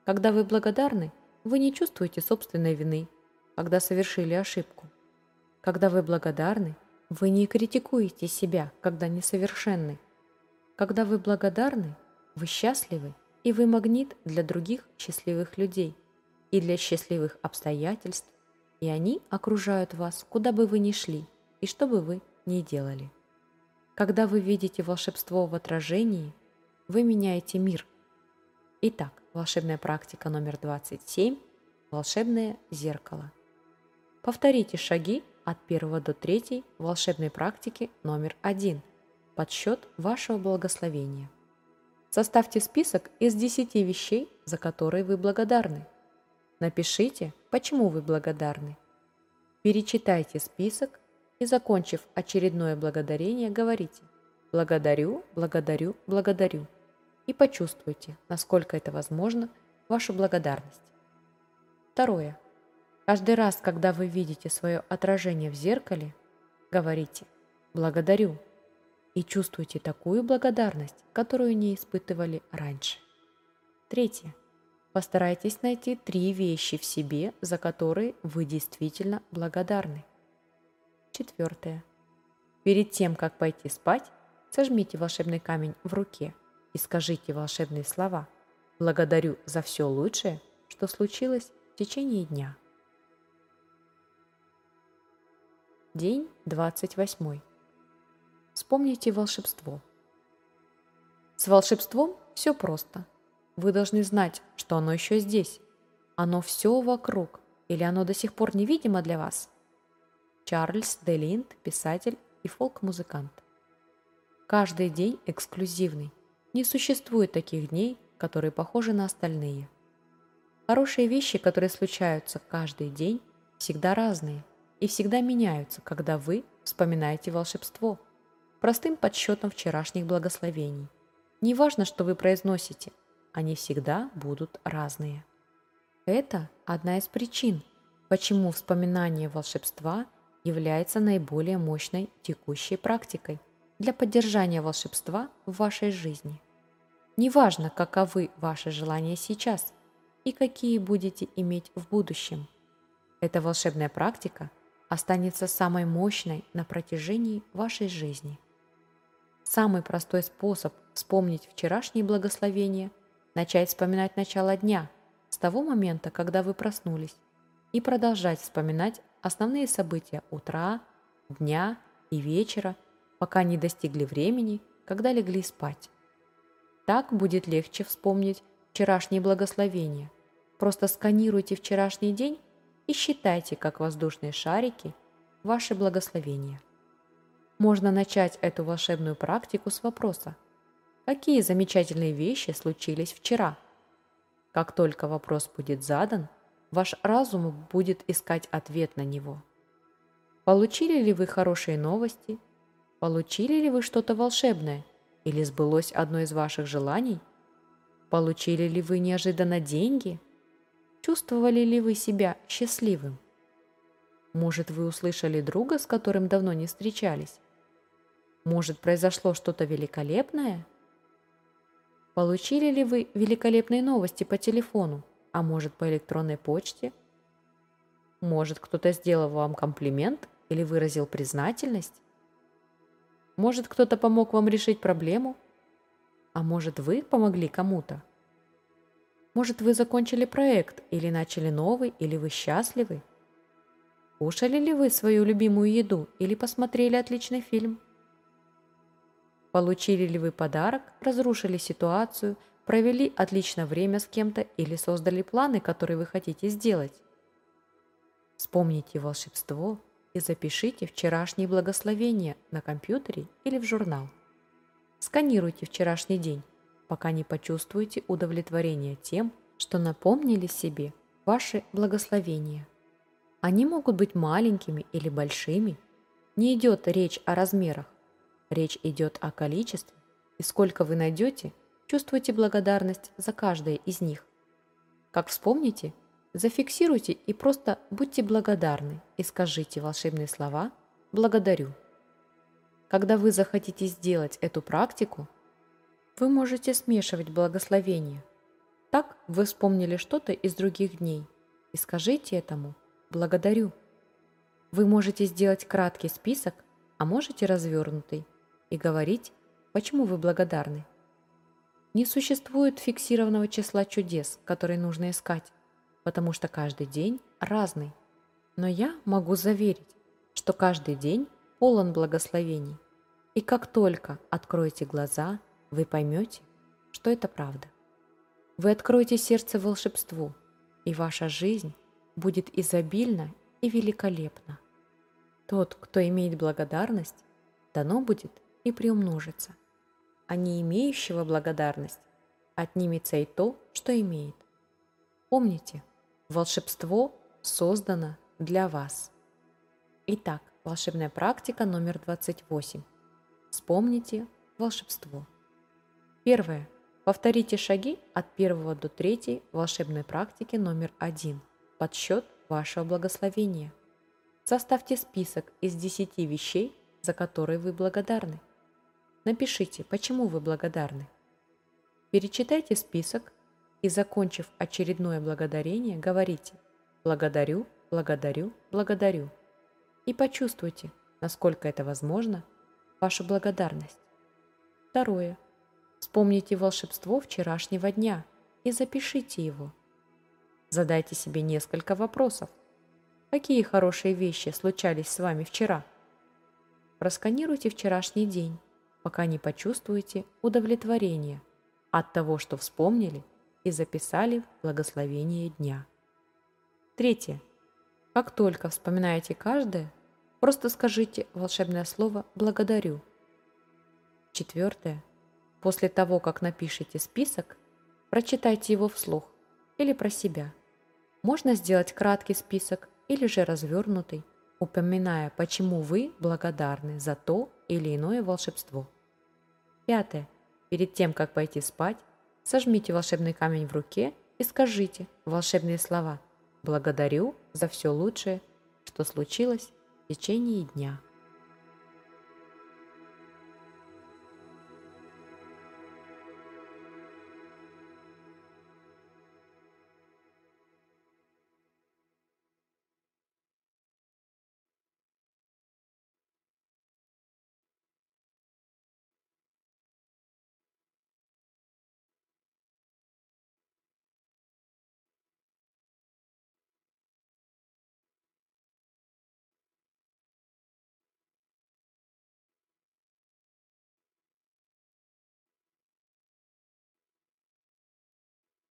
Когда вы благодарны, вы не чувствуете собственной вины, когда совершили ошибку. Когда вы благодарны, вы не критикуете себя, когда несовершенны. Когда вы благодарны, вы счастливы, и вы магнит для других счастливых людей и для счастливых обстоятельств, и они окружают вас, куда бы вы ни шли и что бы вы ни делали. Когда вы видите волшебство в отражении, вы меняете мир. Итак, волшебная практика номер 27 – волшебное зеркало. Повторите шаги от 1 до 3 волшебной практики номер 1 – подсчет вашего благословения. Составьте список из 10 вещей, за которые вы благодарны. Напишите, почему вы благодарны. Перечитайте список и, закончив очередное благодарение, говорите «Благодарю, благодарю, благодарю» и почувствуйте, насколько это возможно, вашу благодарность. Второе. Каждый раз, когда вы видите свое отражение в зеркале, говорите «Благодарю» и чувствуйте такую благодарность, которую не испытывали раньше. Третье. Постарайтесь найти три вещи в себе, за которые вы действительно благодарны. Четвертое. Перед тем, как пойти спать, сожмите волшебный камень в руке и скажите волшебные слова «Благодарю за все лучшее, что случилось в течение дня». День 28. Вспомните волшебство. С волшебством все просто. Вы должны знать, что оно еще здесь. Оно все вокруг. Или оно до сих пор невидимо для вас? Чарльз Делинд, писатель и фолк-музыкант. Каждый день эксклюзивный. Не существует таких дней, которые похожи на остальные. Хорошие вещи, которые случаются каждый день, всегда разные и всегда меняются, когда вы вспоминаете волшебство – простым подсчетом вчерашних благословений. Неважно, что вы произносите, они всегда будут разные. Это одна из причин, почему вспоминание волшебства является наиболее мощной текущей практикой для поддержания волшебства в вашей жизни. Неважно, каковы ваши желания сейчас и какие будете иметь в будущем. Эта волшебная практика останется самой мощной на протяжении вашей жизни. Самый простой способ вспомнить вчерашние благословения – начать вспоминать начало дня, с того момента, когда вы проснулись, и продолжать вспоминать основные события утра, дня и вечера, пока не достигли времени, когда легли спать. Так будет легче вспомнить вчерашние благословения. Просто сканируйте вчерашний день и считайте, как воздушные шарики, ваши благословения. Можно начать эту волшебную практику с вопроса «Какие замечательные вещи случились вчера?» Как только вопрос будет задан, ваш разум будет искать ответ на него. Получили ли вы хорошие новости? Получили ли вы что-то волшебное? Или сбылось одно из ваших желаний? Получили ли вы неожиданно деньги? Чувствовали ли вы себя счастливым? Может, вы услышали друга, с которым давно не встречались? Может, произошло что-то великолепное? Получили ли вы великолепные новости по телефону, а может по электронной почте? Может кто-то сделал вам комплимент или выразил признательность? Может кто-то помог вам решить проблему? А может вы помогли кому-то? Может вы закончили проект или начали новый, или вы счастливы? Кушали ли вы свою любимую еду или посмотрели отличный фильм? Получили ли вы подарок, разрушили ситуацию, провели отличное время с кем-то или создали планы, которые вы хотите сделать? Вспомните волшебство и запишите вчерашние благословения на компьютере или в журнал. Сканируйте вчерашний день, пока не почувствуете удовлетворение тем, что напомнили себе ваши благословения. Они могут быть маленькими или большими. Не идет речь о размерах, Речь идет о количестве, и сколько вы найдете, чувствуйте благодарность за каждое из них. Как вспомните, зафиксируйте и просто будьте благодарны и скажите волшебные слова «благодарю». Когда вы захотите сделать эту практику, вы можете смешивать благословения. Так вы вспомнили что-то из других дней и скажите этому «благодарю». Вы можете сделать краткий список, а можете развернутый и говорить, почему вы благодарны. Не существует фиксированного числа чудес, которые нужно искать, потому что каждый день разный. Но я могу заверить, что каждый день полон благословений. И как только откроете глаза, вы поймете, что это правда. Вы откроете сердце волшебству, и ваша жизнь будет изобильна и великолепна. Тот, кто имеет благодарность, дано будет и приумножится, а не имеющего благодарность отнимется и то, что имеет. Помните, волшебство создано для вас. Итак, волшебная практика номер 28. Вспомните волшебство. Первое. Повторите шаги от первого до третьей волшебной практики номер один. Подсчет вашего благословения. Составьте список из 10 вещей, за которые вы благодарны. Напишите, почему вы благодарны. Перечитайте список и, закончив очередное благодарение, говорите «благодарю, благодарю, благодарю» и почувствуйте, насколько это возможно, вашу благодарность. Второе. Вспомните волшебство вчерашнего дня и запишите его. Задайте себе несколько вопросов. Какие хорошие вещи случались с вами вчера? Просканируйте вчерашний день пока не почувствуете удовлетворение от того, что вспомнили и записали в благословение дня. Третье. Как только вспоминаете каждое, просто скажите волшебное слово «благодарю». Четвертое. После того, как напишите список, прочитайте его вслух или про себя. Можно сделать краткий список или же развернутый, упоминая, почему вы благодарны за то или иное волшебство. Пятое. Перед тем, как пойти спать, сожмите волшебный камень в руке и скажите волшебные слова «Благодарю за все лучшее, что случилось в течение дня».